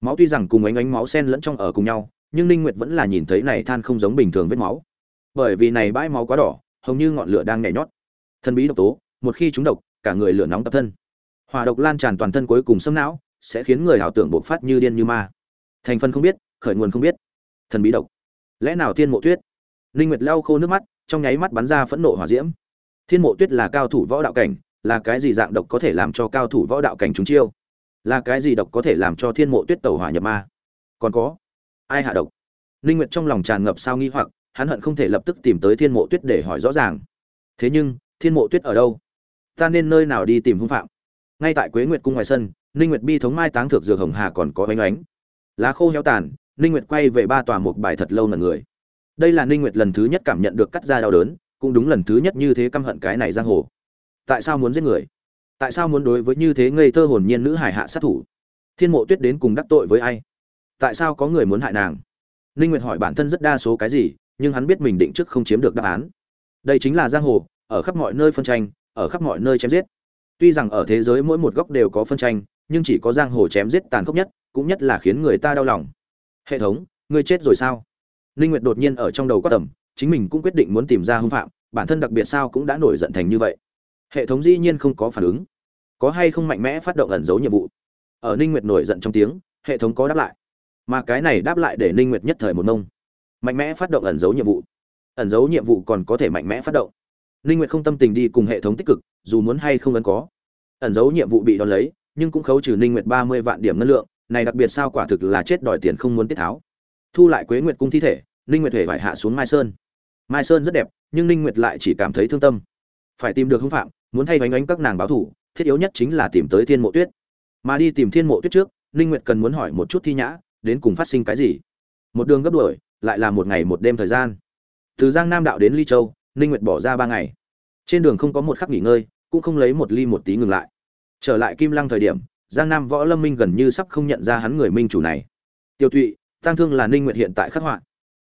máu tuy rằng cùng ánh ánh máu xen lẫn trong ở cùng nhau, nhưng ninh nguyệt vẫn là nhìn thấy này than không giống bình thường vết máu. Bởi vì này bãi máu quá đỏ, hầu như ngọn lửa đang nhảy nhót. Thân bí độc tố, một khi chúng độc, cả người lửa nóng tập thân. Hỏa độc lan tràn toàn thân cuối cùng xâm não, sẽ khiến người ảo tưởng bộc phát như điên như ma. Thành phần không biết, khởi nguồn không biết. Thần bí độc. Lẽ nào thiên mộ tuyết? Linh nguyệt lau khô nước mắt, trong nháy mắt bắn ra phẫn nộ hỏa diễm. Thiên mộ tuyết là cao thủ võ đạo cảnh, là cái gì dạng độc có thể làm cho cao thủ võ đạo cảnh chúng chiêu? Là cái gì độc có thể làm cho thiên mộ tuyết tẩu hỏa nhập ma? Còn có, ai hạ độc? Linh nguyệt trong lòng tràn ngập sao nghi hoặc, hắn hận không thể lập tức tìm tới thiên mộ tuyết để hỏi rõ ràng. Thế nhưng, thiên mộ tuyết ở đâu? Ta nên nơi nào đi tìm hung phạm? Ngay tại quế nguyệt cung ngoài sân, ninh nguyệt bi thống mai táng thược dược hồng hà còn có bánh ánh. Lá khô heo tàn, ninh nguyệt quay về ba tòa một bài thật lâu lần người. Đây là ninh nguyệt lần thứ nhất cảm nhận được cắt da đau đớn, cũng đúng lần thứ nhất như thế căm hận cái này giang hồ. Tại sao muốn giết người? Tại sao muốn đối với như thế ngây thơ hồn nhiên nữ hải hạ sát thủ? Thiên mộ tuyết đến cùng đắc tội với ai? Tại sao có người muốn hại nàng? Ninh nguyệt hỏi bản thân rất đa số cái gì, nhưng hắn biết mình định trước không chiếm được đáp án. Đây chính là giang hồ, ở khắp mọi nơi phân tranh, ở khắp mọi nơi chém giết. Tuy rằng ở thế giới mỗi một góc đều có phân tranh, nhưng chỉ có giang hồ chém giết tàn khốc nhất, cũng nhất là khiến người ta đau lòng. Hệ thống, ngươi chết rồi sao? Ninh nguyệt đột nhiên ở trong đầu có tầm, chính mình cũng quyết định muốn tìm ra hung phạm, bản thân đặc biệt sao cũng đã nổi giận thành như vậy hệ thống dĩ nhiên không có phản ứng. Có hay không mạnh mẽ phát động ẩn dấu nhiệm vụ? Ở ninh nguyệt nổi giận trong tiếng, hệ thống có đáp lại. Mà cái này đáp lại để ninh nguyệt nhất thời một nông mạnh mẽ phát động ẩn dấu nhiệm vụ. Ẩn dấu nhiệm vụ còn có thể mạnh mẽ phát động. Ninh nguyệt không tâm tình đi cùng hệ thống tích cực, dù muốn hay không ấn có. Ẩn dấu nhiệm vụ bị đón lấy, nhưng cũng khấu trừ ninh nguyệt 30 vạn điểm ngân lượng, này đặc biệt sao quả thực là chết đòi tiền không muốn tiết tháo. Thu lại quế nguyệt cung thi thể, ninh nguyệt thể phải hạ xuống mai sơn. Mai sơn rất đẹp, nhưng ninh nguyệt lại chỉ cảm thấy thương tâm. Phải tìm được hung phạm muốn thay bánh ánh các nàng báo thủ, thiết yếu nhất chính là tìm tới thiên mộ tuyết. Mà đi tìm thiên mộ tuyết trước, ninh nguyệt cần muốn hỏi một chút thi nhã, đến cùng phát sinh cái gì? Một đường gấp đuổi, lại là một ngày một đêm thời gian. Từ giang nam đạo đến ly châu, ninh nguyệt bỏ ra ba ngày. Trên đường không có một khắc nghỉ ngơi, cũng không lấy một ly một tí ngừng lại. Trở lại kim lăng thời điểm, giang nam võ lâm minh gần như sắp không nhận ra hắn người minh chủ này. Tiêu thụy tăng thương là ninh nguyệt hiện tại khắc họa.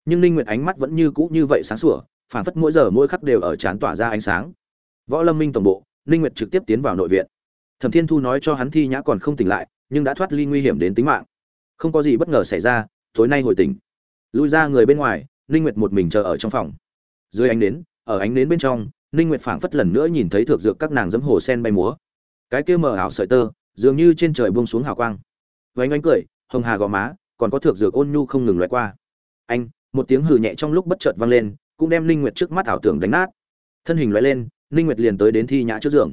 Nhưng ninh nguyệt ánh mắt vẫn như cũ như vậy sáng sủa phản phất mỗi giờ mỗi khắc đều ở chán tỏa ra ánh sáng võ lâm minh tổng bộ, ninh nguyệt trực tiếp tiến vào nội viện. Thẩm thiên thu nói cho hắn thi nhã còn không tỉnh lại, nhưng đã thoát ly nguy hiểm đến tính mạng. Không có gì bất ngờ xảy ra, tối nay hồi tỉnh. Lui ra người bên ngoài, ninh nguyệt một mình chờ ở trong phòng. Dưới ánh nến, ở ánh nến bên trong, ninh nguyệt phảng phất lần nữa nhìn thấy thượng dược các nàng dẫm hồ sen bay múa. Cái kia mờ ảo sợi tơ, dường như trên trời buông xuống hào quang. Với ánh cười, hồng hà gò má, còn có thượng dược ôn nhu không ngừng loại qua. Anh, một tiếng hừ nhẹ trong lúc bất chợt vang lên, cũng đem ninh nguyệt trước mắt ảo tưởng đánh nát. Thân hình lóe lên ninh nguyệt liền tới đến thi nhã trước giường.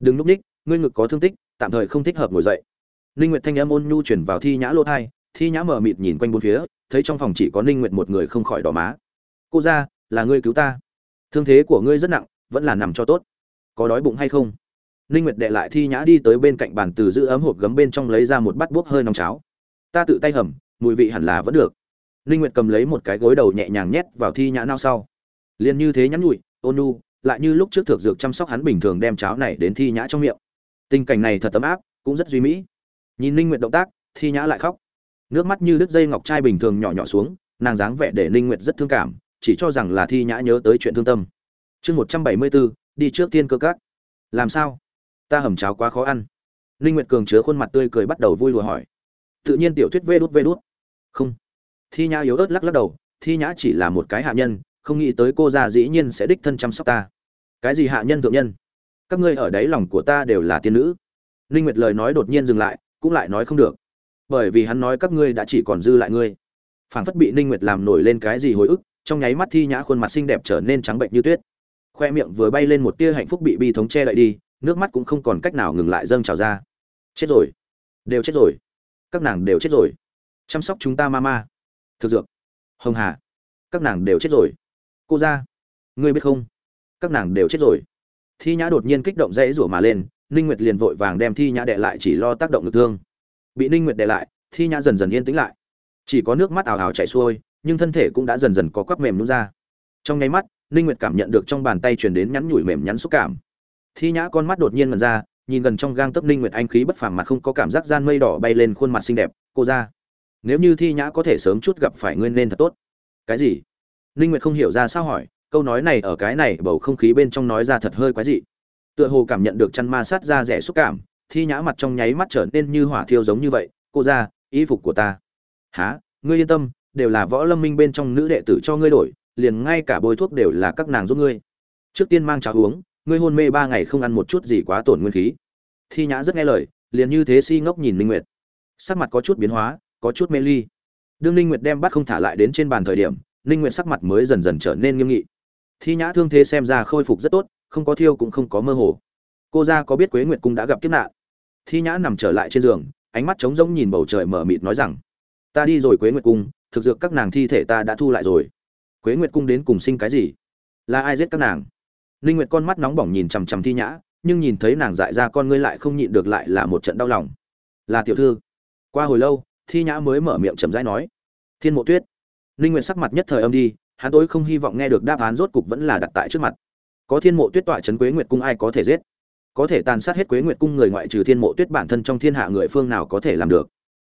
Đừng núp ních, ngươi ngực có thương tích, tạm thời không thích hợp ngồi dậy. Ninh nguyệt thanh âm ôn nhu chuyển vào thi nhã lỗ thai, thi nhã mở mịt nhìn quanh bốn phía, thấy trong phòng chỉ có ninh nguyệt một người không khỏi đỏ má. Cô ra là ngươi cứu ta. Thương thế của ngươi rất nặng, vẫn là nằm cho tốt. Có đói bụng hay không? Ninh nguyệt đệ lại thi nhã đi tới bên cạnh bàn từ giữ ấm hộp gấm bên trong lấy ra một bát bốc hơi nóng cháo. Ta tự tay hầm, mùi vị hẳn là vẫn được. Ninh nguyệt cầm lấy một cái gối đầu nhẹ nhàng nhét vào thi nhã nao sau. Liền như thế nhắn nhủi, ôn nu lại như lúc trước thực dược chăm sóc hắn bình thường đem cháo này đến thi nhã trong miệng. Tình cảnh này thật tấm áp cũng rất duy mỹ. Nhìn ninh nguyệt động tác thi nhã lại khóc. Nước mắt như đứt dây ngọc trai bình thường nhỏ nhỏ xuống nàng dáng vẻ để ninh nguyệt rất thương cảm chỉ cho rằng là thi nhã nhớ tới chuyện thương tâm. Chương 174, đi trước tiên cơ cát làm sao? Ta hầm cháo quá khó ăn. Ninh nguyệt cường chứa khuôn mặt tươi cười bắt đầu vui lùa hỏi. Tự nhiên tiểu thuyết vê đút vê đút. Không. Thi nhã yếu ớt lắc lắc đầu thi nhã chỉ là một cái hạ nhân không nghĩ tới cô già dĩ nhiên sẽ đích thân chăm sóc ta cái gì hạ nhân thượng nhân? Các ngươi ở đáy lòng của ta đều là tiên nữ. Ninh nguyệt lời nói đột nhiên dừng lại, cũng lại nói không được. Bởi vì hắn nói các ngươi đã chỉ còn dư lại ngươi. Phảng phất bị ninh nguyệt làm nổi lên cái gì hồi ức, trong nháy mắt thi nhã khuôn mặt xinh đẹp trở nên trắng bệnh như tuyết. Khoe miệng vừa bay lên một tia hạnh phúc bị bi thống che lại đi, nước mắt cũng không còn cách nào ngừng lại dâng trào ra. Chết rồi. Đều chết rồi. Các nàng đều chết rồi. Chăm sóc chúng ta mama thực dược. Hồng hà. Các nàng đều chết rồi. Cô ra ngươi biết không? Các nàng đều chết rồi. Thi nhã đột nhiên kích động dãy rủa mà lên, ninh nguyệt liền vội vàng đem thi nhã đệ lại chỉ lo tác động lực thương. Bị ninh nguyệt đệ lại, thi nhã dần dần yên tĩnh lại. Chỉ có nước mắt ảo ảo chảy xuôi, nhưng thân thể cũng đã dần dần có quắp mềm nứt ra. Trong nháy mắt, ninh nguyệt cảm nhận được trong bàn tay truyền đến nhắn nhủi mềm nhắn xúc cảm. Thi nhã con mắt đột nhiên ngần ra, nhìn gần trong gang tấc ninh nguyệt anh khí bất phàm mặt không có cảm giác gian mây đỏ bay lên khuôn mặt xinh đẹp, cô ra, nếu như thi nhã có thể sớm chút gặp phải ngươi nên thật tốt. Cái gì? Ninh nguyệt không hiểu ra sao hỏi câu nói này ở cái này bầu không khí bên trong nói ra thật hơi quái dị. Tựa hồ cảm nhận được chăn ma sát ra rẻ xúc cảm, thi nhã mặt trong nháy mắt trở nên như hỏa thiêu giống như vậy, cô ra y phục của ta. Há ngươi yên tâm, đều là võ lâm minh bên trong nữ đệ tử cho ngươi đổi, liền ngay cả bôi thuốc đều là các nàng giúp ngươi. Trước tiên mang cháo uống, ngươi hôn mê ba ngày không ăn một chút gì quá tổn nguyên khí. Thi nhã rất nghe lời, liền như thế si ngốc nhìn linh nguyệt. Sắc mặt có chút biến hóa, có chút mê ly. Đương linh nguyệt đem bắt không thả lại đến trên bàn thời điểm linh nguyệt sắc mặt mới dần dần trở nên nghiêm nghị thi nhã thương thế xem ra khôi phục rất tốt, không có thiêu cũng không có mơ hồ. Cô gia có biết quế nguyệt cung đã gặp kiếp nạn? Thi nhã nằm trở lại trên giường, ánh mắt trống rỗng nhìn bầu trời mở mịt nói rằng, ta đi rồi quế nguyệt cung, thực dược các nàng thi thể ta đã thu lại rồi. Quế nguyệt cung đến cùng sinh cái gì? Là ai giết các nàng? Linh nguyệt con mắt nóng bỏng nhìn chằm chằm thi nhã, nhưng nhìn thấy nàng dại ra con ngươi lại không nhịn được lại là một trận đau lòng. Là tiểu thư. Qua hồi lâu, thi nhã mới mở miệng chậm rãi nói, thiên mộ tuyết. Linh nguyệt sắc mặt nhất thời âm đi hắn tối không hy vọng nghe được đáp án rốt cục vẫn là đặt tại trước mặt. Có thiên mộ tuyết tọa trấn quế nguyệt cung ai có thể giết? Có thể tàn sát hết quế nguyệt cung người ngoại trừ thiên mộ tuyết bản thân trong thiên hạ người phương nào có thể làm được?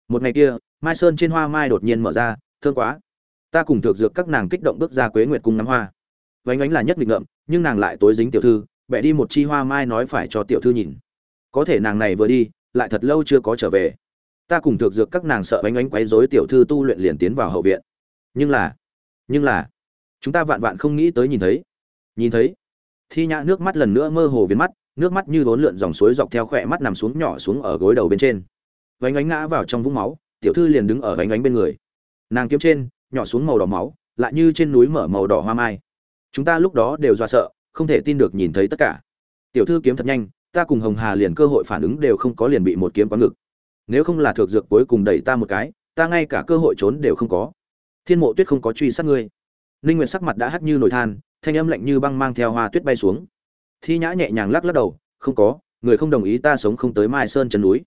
Một ngày kia, mai sơn trên hoa mai đột nhiên mở ra, thương quá. Ta cùng thượng dược các nàng kích động bước ra quế nguyệt cung ngắm hoa. Vánh ánh là nhất nghịch ngợm, nhưng nàng lại tối dính tiểu thư, bẻ đi một chi hoa mai nói phải cho tiểu thư nhìn. Có thể nàng này vừa đi, lại thật lâu chưa có trở về. Ta cùng thượng dược các nàng sợ vánh ánh quấy rối tiểu thư tu luyện liền tiến vào hậu viện. Nhưng là nhưng là chúng ta vạn vạn không nghĩ tới nhìn thấy. Nhìn thấy. Thi nhã nước mắt lần nữa mơ hồ viên mắt, nước mắt như vốn lượn dòng suối dọc theo khỏe mắt nằm xuống nhỏ xuống ở gối đầu bên trên. Vánh ánh ngã vào trong vũng máu, tiểu thư liền đứng ở vánh ánh bên người. Nàng kiếm trên, nhỏ xuống màu đỏ máu, lại như trên núi mở màu đỏ hoa mai. Chúng ta lúc đó đều do sợ, không thể tin được nhìn thấy tất cả. Tiểu thư kiếm thật nhanh, ta cùng hồng hà liền cơ hội phản ứng đều không có liền bị một kiếm quán ngực. Nếu không là thược dược cuối cùng đẩy ta một cái, ta ngay cả cơ hội trốn đều không có. Thiên mộ tuyết không có truy sát ngươi ninh nguyệt sắc mặt đã hắt như nồi than, thanh âm lạnh như băng mang theo hoa tuyết bay xuống. Thi nhã nhẹ nhàng lắc lắc đầu, không có, người không đồng ý ta sống không tới mai sơn chân núi.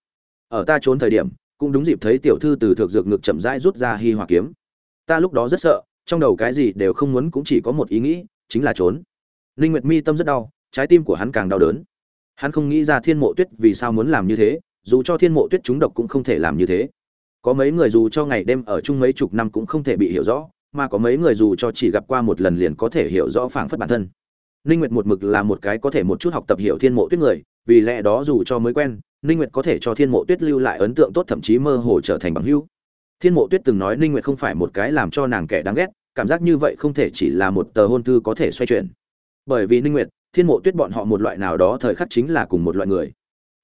Ở ta trốn thời điểm, cũng đúng dịp thấy tiểu thư từ thượng dược ngực chậm rãi rút ra hi hỏa kiếm. Ta lúc đó rất sợ, trong đầu cái gì đều không muốn cũng chỉ có một ý nghĩ, chính là trốn. Ninh nguyệt mi tâm rất đau, trái tim của hắn càng đau đớn. Hắn không nghĩ ra thiên mộ tuyết vì sao muốn làm như thế, dù cho thiên mộ tuyết chúng độc cũng không thể làm như thế. Có mấy người dù cho ngày đêm ở chung mấy chục năm cũng không thể bị hiểu rõ mà có mấy người dù cho chỉ gặp qua một lần liền có thể hiểu rõ phảng phất bản thân. Ninh nguyệt một mực là một cái có thể một chút học tập hiểu thiên mộ tuyết người, vì lẽ đó dù cho mới quen, ninh nguyệt có thể cho thiên mộ tuyết lưu lại ấn tượng tốt thậm chí mơ hồ trở thành bằng hữu. Thiên mộ tuyết từng nói ninh nguyệt không phải một cái làm cho nàng kẻ đáng ghét, cảm giác như vậy không thể chỉ là một tờ hôn thư có thể xoay chuyển. Bởi vì ninh nguyệt, thiên mộ tuyết bọn họ một loại nào đó thời khắc chính là cùng một loại người.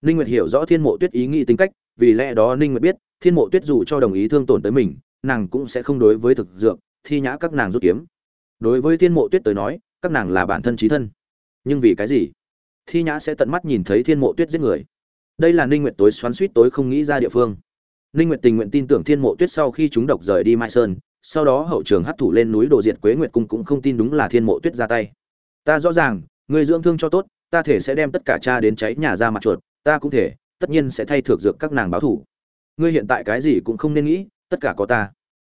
Ninh nguyệt hiểu rõ thiên mộ tuyết ý nghĩ tính cách, vì lẽ đó ninh nguyệt biết, thiên mộ tuyết dù cho đồng ý thương tổn tới mình, nàng cũng sẽ không đối với thực dược thi nhã các nàng rút kiếm. Đối với thiên mộ tuyết tới nói, các nàng là bản thân trí thân. Nhưng vì cái gì? Thi nhã sẽ tận mắt nhìn thấy thiên mộ tuyết giết người. Đây là ninh nguyệt tối xoắn suýt tối không nghĩ ra địa phương. Ninh nguyệt tình nguyện tin tưởng thiên mộ tuyết sau khi chúng độc rời đi mai sơn, sau đó hậu trường hấp thủ lên núi đồ diệt quế nguyệt cung cũng không tin đúng là thiên mộ tuyết ra tay. Ta rõ ràng người dưỡng thương cho tốt, ta thể sẽ đem tất cả cha đến cháy nhà ra mặt chuột, ta cũng thể, tất nhiên sẽ thay thược dược các nàng báo thủ. Ngươi hiện tại cái gì cũng không nên nghĩ, tất cả có ta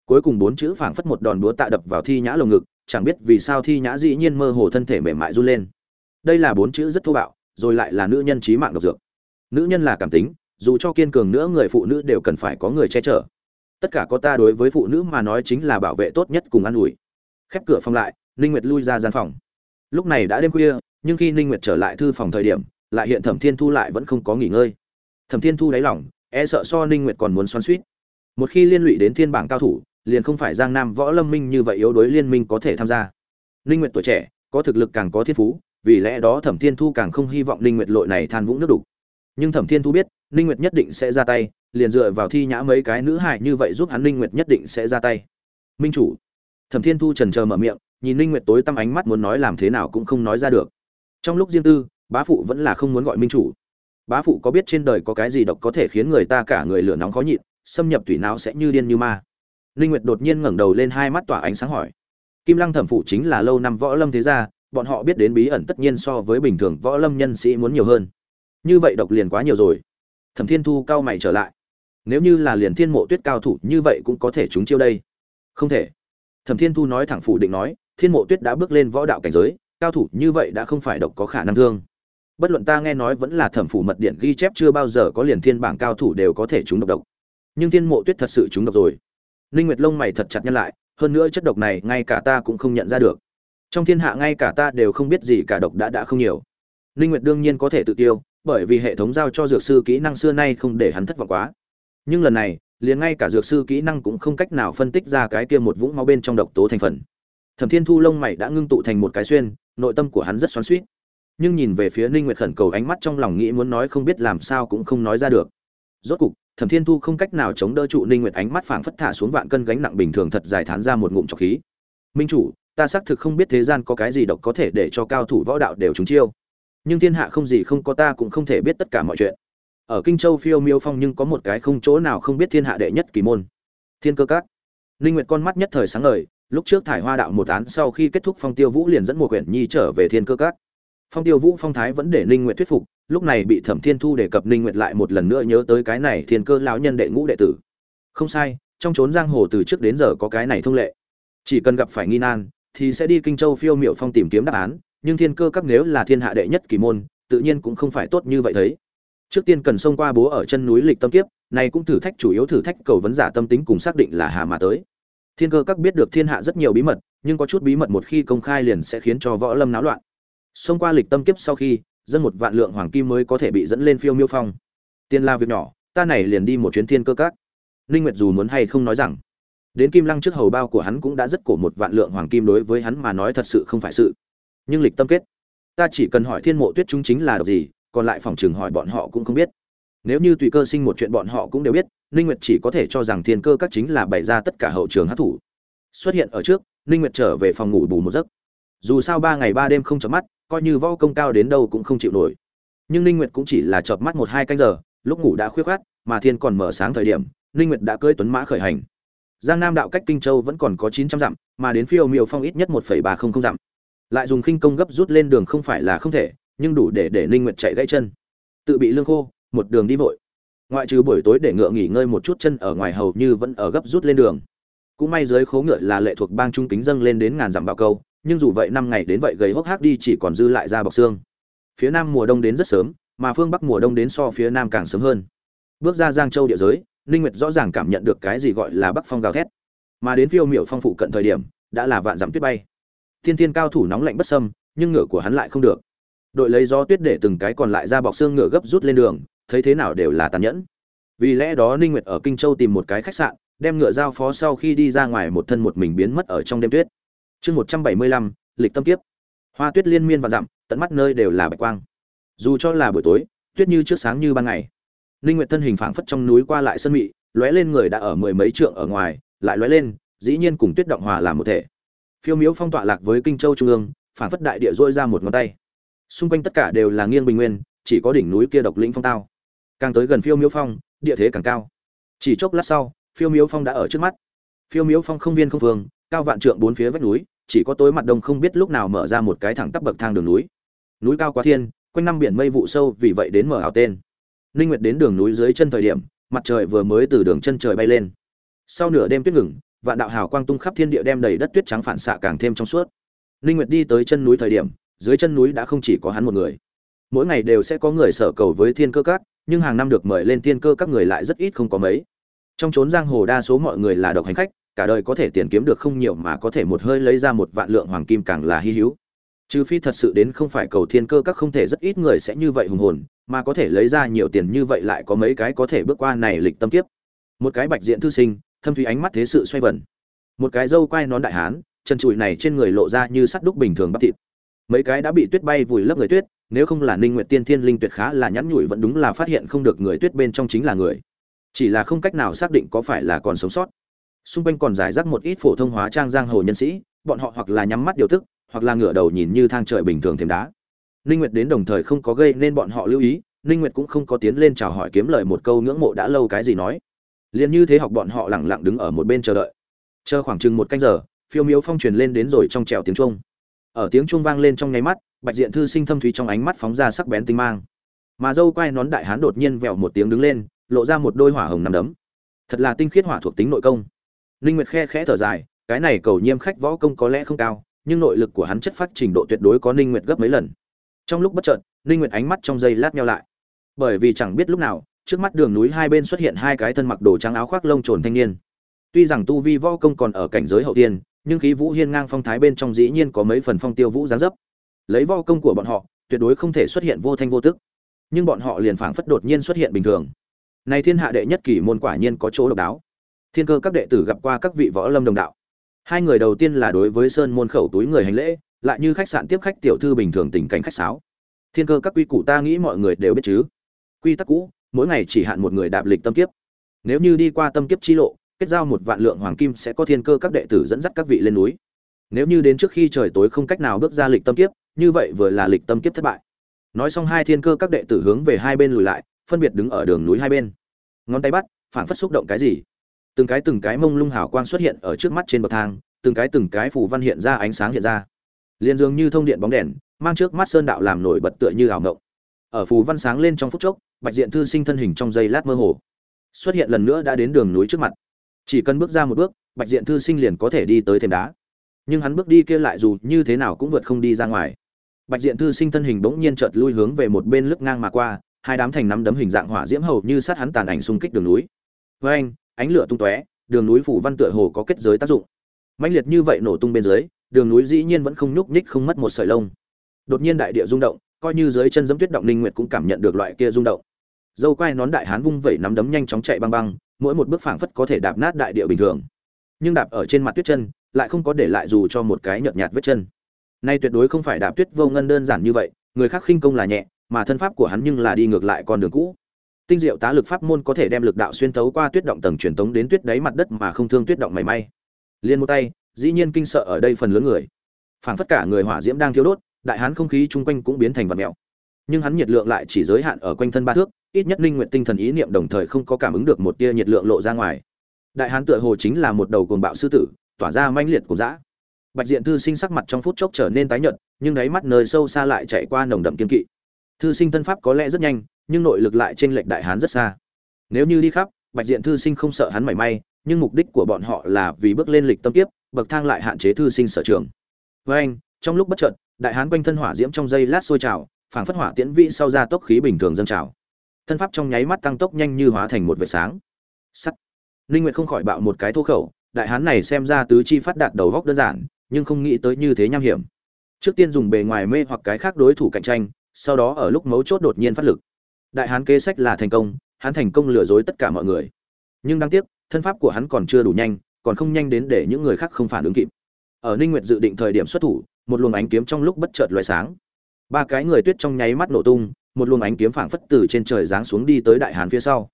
cuối cùng bốn chữ phảng phất một đòn búa tạ đập vào thi nhã lồng ngực, chẳng biết vì sao thi nhã dĩ nhiên mơ hồ thân thể mềm mại run lên. Đây là bốn chữ rất thô bạo, rồi lại là nữ nhân trí mạng độc dược. Nữ nhân là cảm tính, dù cho kiên cường nữa người phụ nữ đều cần phải có người che chở. Tất cả có ta đối với phụ nữ mà nói chính là bảo vệ tốt nhất cùng an ủi. Khép cửa phòng lại, ninh nguyệt lui ra gian phòng. Lúc này đã đêm khuya, nhưng khi ninh nguyệt trở lại thư phòng thời điểm, lại hiện thẩm thiên thu lại vẫn không có nghỉ ngơi. Thẩm thiên thu đáy lòng e sợ so ninh nguyệt còn muốn xoắn suýt một khi liên lụy đến thiên bảng cao thủ liền không phải giang nam võ lâm minh như vậy yếu đối liên minh có thể tham gia. Ninh nguyệt tuổi trẻ, có thực lực càng có thiên phú, vì lẽ đó thẩm thiên thu càng không hy vọng ninh nguyệt lội này than vũng nước đủ nhưng thẩm thiên thu biết, ninh nguyệt nhất định sẽ ra tay, liền dựa vào thi nhã mấy cái nữ hài như vậy giúp hắn ninh nguyệt nhất định sẽ ra tay. Minh chủ. Thẩm thiên thu trần chờ mở miệng, nhìn ninh nguyệt tối tăm ánh mắt muốn nói làm thế nào cũng không nói ra được. Trong lúc riêng tư, bá phụ vẫn là không muốn gọi minh chủ. Bá phụ có biết trên đời có cái gì độc có thể khiến người ta cả người lửa nóng khó nhịn, xâm nhập tủy não sẽ như điên như ma. Linh nguyệt đột nhiên ngẩng đầu lên hai mắt tỏa ánh sáng hỏi. Kim lăng thẩm phụ chính là lâu năm võ lâm thế gia, bọn họ biết đến bí ẩn tất nhiên so với bình thường võ lâm nhân sĩ muốn nhiều hơn. Như vậy độc liền quá nhiều rồi. Thẩm thiên thu cao mày trở lại. Nếu như là liền thiên mộ tuyết cao thủ như vậy cũng có thể chúng chiêu đây. Không thể. Thẩm thiên thu nói thẳng phủ định nói, thiên mộ tuyết đã bước lên võ đạo cảnh giới, cao thủ như vậy đã không phải độc có khả năng thương. Bất luận ta nghe nói vẫn là thẩm phủ mật điện ghi chép chưa bao giờ có liền thiên bảng cao thủ đều có thể trúng độc độc. Nhưng thiên mộ tuyết thật sự trúng độc rồi ninh nguyệt lông mày thật chặt nhăn lại, hơn nữa chất độc này ngay cả ta cũng không nhận ra được. Trong thiên hạ ngay cả ta đều không biết gì cả độc đã đã không nhiều. Ninh nguyệt đương nhiên có thể tự tiêu, bởi vì hệ thống giao cho dược sư kỹ năng xưa nay không để hắn thất vọng quá. Nhưng lần này, liền ngay cả dược sư kỹ năng cũng không cách nào phân tích ra cái kia một vũng máu bên trong độc tố thành phần. Thẩm thiên thu lông mày đã ngưng tụ thành một cái xuyên, nội tâm của hắn rất xoắn xuýt. Nhưng nhìn về phía ninh nguyệt khẩn cầu ánh mắt trong lòng nghĩ muốn nói không biết làm sao cũng không nói ra được. Rốt cục thẩm thiên thu không cách nào chống đỡ trụ ninh nguyệt ánh mắt phảng phất thả xuống vạn cân gánh nặng bình thường thật dài thán ra một ngụm trọc khí. Minh chủ, ta xác thực không biết thế gian có cái gì độc có thể để cho cao thủ võ đạo đều trúng chiêu. Nhưng thiên hạ không gì không có ta cũng không thể biết tất cả mọi chuyện. Ở kinh châu phiêu miêu phong nhưng có một cái không chỗ nào không biết thiên hạ đệ nhất kỳ môn. Thiên cơ các. Ninh nguyệt con mắt nhất thời sáng ngời, lúc trước thải hoa đạo một án sau khi kết thúc phong tiêu vũ liền dẫn một quyển nhi trở về thiên cơ các phong tiêu vũ phong thái vẫn để ninh nguyệt thuyết phục, lúc này bị thẩm thiên thu đề cập ninh nguyệt lại một lần nữa nhớ tới cái này thiên cơ lão nhân đệ ngũ đệ tử. Không sai, trong chốn giang hồ từ trước đến giờ có cái này thông lệ. Chỉ cần gặp phải nghi nan, thì sẽ đi kinh châu phiêu miệu phong tìm kiếm đáp án, nhưng thiên cơ các nếu là thiên hạ đệ nhất kỳ môn, tự nhiên cũng không phải tốt như vậy thấy. Trước tiên cần xông qua bố ở chân núi lịch tâm kiếp, này cũng thử thách chủ yếu thử thách cầu vấn giả tâm tính cùng xác định là hà mà tới. Thiên cơ các biết được thiên hạ rất nhiều bí mật, nhưng có chút bí mật một khi công khai liền sẽ khiến cho võ lâm náo loạn xông qua lịch tâm kiếp sau khi, dân một vạn lượng hoàng kim mới có thể bị dẫn lên phiêu miêu phong. Tiên la việc nhỏ, ta này liền đi một chuyến thiên cơ các. Ninh nguyệt dù muốn hay không nói rằng, đến kim lăng trước hầu bao của hắn cũng đã rất cổ một vạn lượng hoàng kim đối với hắn mà nói thật sự không phải sự. Nhưng lịch tâm kết, ta chỉ cần hỏi thiên mộ tuyết chúng chính là độc gì, còn lại phòng trường hỏi bọn họ cũng không biết. Nếu như tùy cơ sinh một chuyện bọn họ cũng đều biết, ninh nguyệt chỉ có thể cho rằng thiên cơ các chính là bày ra tất cả hậu trường hát thủ xuất hiện ở trước, ninh nguyệt trở về phòng ngủ bù một giấc. Dù sao ba ngày ba đêm không chợp mắt coi như võ công cao đến đâu cũng không chịu nổi. Nhưng ninh nguyệt cũng chỉ là chợp mắt một hai canh giờ lúc ngủ đã khuyết khát mà thiên còn mở sáng thời điểm ninh nguyệt đã cưỡi tuấn mã khởi hành. Giang nam đạo cách kinh châu vẫn còn có 900 dặm mà đến phiêu miêu phong ít nhất 1,300 dặm. Lại dùng khinh công gấp rút lên đường không phải là không thể nhưng đủ để để ninh nguyệt chạy gãy chân. Tự bị lương khô một đường đi vội. Ngoại trừ buổi tối để ngựa nghỉ ngơi một chút chân ở ngoài hầu như vẫn ở gấp rút lên đường. Cũng may dưới khố ngựa là lệ thuộc bang trung kính dâng lên đến ngàn dặm bảo câu nhưng dù vậy năm ngày đến vậy gầy hốc hác đi chỉ còn dư lại da bọc xương. Phía nam mùa đông đến rất sớm, mà phương bắc mùa đông đến so phía nam càng sớm hơn. Bước ra giang châu địa giới, ninh nguyệt rõ ràng cảm nhận được cái gì gọi là bắc phong gào thét. Mà đến phiêu miểu phong phụ cận thời điểm, đã là vạn dặm tuyết bay. Thiên thiên cao thủ nóng lạnh bất sâm nhưng ngựa của hắn lại không được. Đội lấy gió tuyết để từng cái còn lại ra bọc xương ngựa gấp rút lên đường, thấy thế nào đều là tàn nhẫn. Vì lẽ đó ninh nguyệt ở kinh châu tìm một cái khách sạn, đem ngựa giao phó sau khi đi ra ngoài một thân một mình biến mất ở trong đêm tuyết chương 175, lịch tâm kiếp. Hoa tuyết liên miên và dặm tận mắt nơi đều là bạch quang. Dù cho là buổi tối tuyết như trước sáng như ban ngày. Ninh nguyệt thân hình phảng phất trong núi qua lại sân mị lóe lên người đã ở mười mấy trượng ở ngoài lại lóe lên dĩ nhiên cùng tuyết động hòa làm một thể. Phiêu miếu phong tọa lạc với kinh châu trung ương phảng phất đại địa dôi ra một ngón tay. Xung quanh tất cả đều là nghiêng bình nguyên chỉ có đỉnh núi kia độc lĩnh phong tao. Càng tới gần phiêu miếu phong địa thế càng cao. Chỉ chốc lát sau phiêu miếu phong đã ở trước mắt. Phiêu miếu phong không viên không phương cao vạn trượng bốn phía vách núi chỉ có tối mặt đông không biết lúc nào mở ra một cái thẳng tắp bậc thang đường núi. Núi cao quá thiên, quanh năm biển mây vụ sâu, vì vậy đến mở ảo tên. Ninh nguyệt đến đường núi dưới chân thời điểm, mặt trời vừa mới từ đường chân trời bay lên. Sau nửa đêm tuyết ngừng, vạn đạo hào quang tung khắp thiên địa đem đầy đất tuyết trắng phản xạ càng thêm trong suốt. Ninh nguyệt đi tới chân núi thời điểm, dưới chân núi đã không chỉ có hắn một người. Mỗi ngày đều sẽ có người sở cầu với thiên cơ các, nhưng hàng năm được mời lên thiên cơ các người lại rất ít không có mấy. Trong chốn giang hồ đa số mọi người là độc hành khách cả đời có thể tiền kiếm được không nhiều mà có thể một hơi lấy ra một vạn lượng hoàng kim càng là hy hữu. Trừ phi thật sự đến không phải cầu thiên cơ các không thể rất ít người sẽ như vậy hùng hồn, mà có thể lấy ra nhiều tiền như vậy lại có mấy cái có thể bước qua này lịch tâm kiếp. Một cái bạch diện thư sinh, thâm thủy ánh mắt thế sự xoay vần. Một cái dâu quai nón đại hán, chân trụi này trên người lộ ra như sắt đúc bình thường bắp thịt. Mấy cái đã bị tuyết bay vùi lấp người tuyết, nếu không là ninh nguyệt tiên thiên linh tuyệt khá là nhắn nhủi vẫn đúng là phát hiện không được người tuyết bên trong chính là người. Chỉ là không cách nào xác định có phải là còn sống sót xung quanh còn giải rác một ít phổ thông hóa trang giang hồ nhân sĩ, bọn họ hoặc là nhắm mắt điều tức, hoặc là ngửa đầu nhìn như thang trời bình thường thềm đá. Ninh nguyệt đến đồng thời không có gây nên bọn họ lưu ý, ninh nguyệt cũng không có tiến lên chào hỏi kiếm lời một câu ngưỡng mộ đã lâu cái gì nói. Liền như thế học bọn họ lặng lặng đứng ở một bên chờ đợi. Chờ khoảng chừng một canh giờ, phiêu miếu phong truyền lên đến rồi trong trèo tiếng trung ở tiếng trung vang lên trong nháy mắt, bạch diện thư sinh thâm thúy trong ánh mắt phóng ra sắc bén tinh mang. Mà dâu quay nón đại hán đột nhiên vẹo một tiếng đứng lên, lộ ra một đôi hỏa hồng nằm đấm. Thật là tinh khiết hỏa thuộc tính nội công linh nguyệt khe khẽ thở dài, cái này cầu nhiêm khách võ công có lẽ không cao, nhưng nội lực của hắn chất phát trình độ tuyệt đối có ninh nguyệt gấp mấy lần. Trong lúc bất chợt ninh nguyệt ánh mắt trong giây lát nheo lại. Bởi vì chẳng biết lúc nào, trước mắt đường núi hai bên xuất hiện hai cái thân mặc đồ trắng áo khoác lông trồn thanh niên. Tuy rằng tu vi võ công còn ở cảnh giới hậu tiên, nhưng khí vũ hiên ngang phong thái bên trong dĩ nhiên có mấy phần phong tiêu vũ dáng dấp. Lấy võ công của bọn họ, tuyệt đối không thể xuất hiện vô thanh vô tức. Nhưng bọn họ liền phảng phất đột nhiên xuất hiện bình thường. Này thiên hạ đệ nhất kỳ môn quả nhiên có chỗ độc đáo thiên cơ các đệ tử gặp qua các vị võ lâm đồng đạo. Hai người đầu tiên là đối với sơn môn khẩu túi người hành lễ, lại như khách sạn tiếp khách tiểu thư bình thường tình cảnh khách sáo. Thiên cơ các quy củ ta nghĩ mọi người đều biết chứ? Quy tắc cũ, mỗi ngày chỉ hạn một người đạp lịch tâm kiếp. Nếu như đi qua tâm kiếp chi lộ, kết giao một vạn lượng hoàng kim sẽ có thiên cơ các đệ tử dẫn dắt các vị lên núi. Nếu như đến trước khi trời tối không cách nào bước ra lịch tâm kiếp, như vậy vừa là lịch tâm kiếp thất bại. Nói xong hai thiên cơ các đệ tử hướng về hai bên lùi lại, phân biệt đứng ở đường núi hai bên. Ngón tay bắt phản phất xúc động cái gì từng cái từng cái mông lung hào quang xuất hiện ở trước mắt trên bậc thang, từng cái từng cái phù văn hiện ra, ánh sáng hiện ra. Liền dường như thông điện bóng đèn, mang trước mắt sơn đạo làm nổi bật tựa như ảo ngộng. Ở phù văn sáng lên trong phút chốc, bạch diện thư sinh thân hình trong giây lát mơ hồ, xuất hiện lần nữa đã đến đường núi trước mặt. Chỉ cần bước ra một bước, bạch diện thư sinh liền có thể đi tới thềm đá. Nhưng hắn bước đi kia lại dù như thế nào cũng vượt không đi ra ngoài. Bạch diện thư sinh thân hình bỗng nhiên chợt lui hướng về một bên lướt ngang mà qua, hai đám thành nắm đấm hình dạng hỏa diễm hầu như sát hắn tàn ảnh xung kích đường núi. Với anh ánh lửa tung tóe, đường núi phủ văn tựa hồ có kết giới tác dụng. Mãnh liệt như vậy nổ tung bên dưới, đường núi dĩ nhiên vẫn không nhúc nhích không mất một sợi lông. Đột nhiên đại địa rung động, coi như dưới chân giẫm tuyết động linh nguyệt cũng cảm nhận được loại kia rung động. Dâu quai nón đại hán vung vẩy nắm đấm nhanh chóng chạy băng băng, mỗi một bước phảng phất có thể đạp nát đại địa bình thường. Nhưng đạp ở trên mặt tuyết chân, lại không có để lại dù cho một cái nhợt nhạt vết chân. Nay tuyệt đối không phải đạp tuyết vô ngân đơn giản như vậy, người khác khinh công là nhẹ, mà thân pháp của hắn nhưng là đi ngược lại con đường cũ tinh diệu tá lực pháp môn có thể đem lực đạo xuyên thấu qua tuyết động tầng truyền tống đến tuyết đáy mặt đất mà không thương tuyết động mảy may. Liên một tay, dĩ nhiên kinh sợ ở đây phần lớn người. Phảng phất cả người hỏa diễm đang thiêu đốt, đại hán không khí chung quanh cũng biến thành vật mèo. Nhưng hắn nhiệt lượng lại chỉ giới hạn ở quanh thân ba thước, ít nhất linh nguyện tinh thần ý niệm đồng thời không có cảm ứng được một tia nhiệt lượng lộ ra ngoài. Đại hán tựa hồ chính là một đầu cuồng bạo sư tử, tỏa ra manh liệt của dã. Bạch diện thư sinh sắc mặt trong phút chốc trở nên tái nhợt, nhưng đáy mắt nơi sâu xa lại chạy qua nồng đậm kiên kỵ thư sinh thân pháp có lẽ rất nhanh, nhưng nội lực lại trên lệch đại hán rất xa. Nếu như đi khắp, bạch diện thư sinh không sợ hắn mảy may, nhưng mục đích của bọn họ là vì bước lên lịch tâm tiếp bậc thang lại hạn chế thư sinh sở trường. Với anh, trong lúc bất chợt, đại hán quanh thân hỏa diễm trong dây lát sôi trào, phảng phất hỏa tiễn vị sau ra tốc khí bình thường dâng trào. Thân pháp trong nháy mắt tăng tốc nhanh như hóa thành một vệt sáng. Sắt. Linh nguyệt không khỏi bạo một cái thô khẩu, đại hán này xem ra tứ chi phát đạt đầu góc đơn giản, nhưng không nghĩ tới như thế nham hiểm. Trước tiên dùng bề ngoài mê hoặc cái khác đối thủ cạnh tranh sau đó ở lúc mấu chốt đột nhiên phát lực. Đại hán kế sách là thành công, hắn thành công lừa dối tất cả mọi người. Nhưng đáng tiếc, thân pháp của hắn còn chưa đủ nhanh, còn không nhanh đến để những người khác không phản ứng kịp. Ở ninh nguyệt dự định thời điểm xuất thủ, một luồng ánh kiếm trong lúc bất chợt loài sáng. Ba cái người tuyết trong nháy mắt nổ tung, một luồng ánh kiếm phảng phất từ trên trời giáng xuống đi tới đại hán phía sau.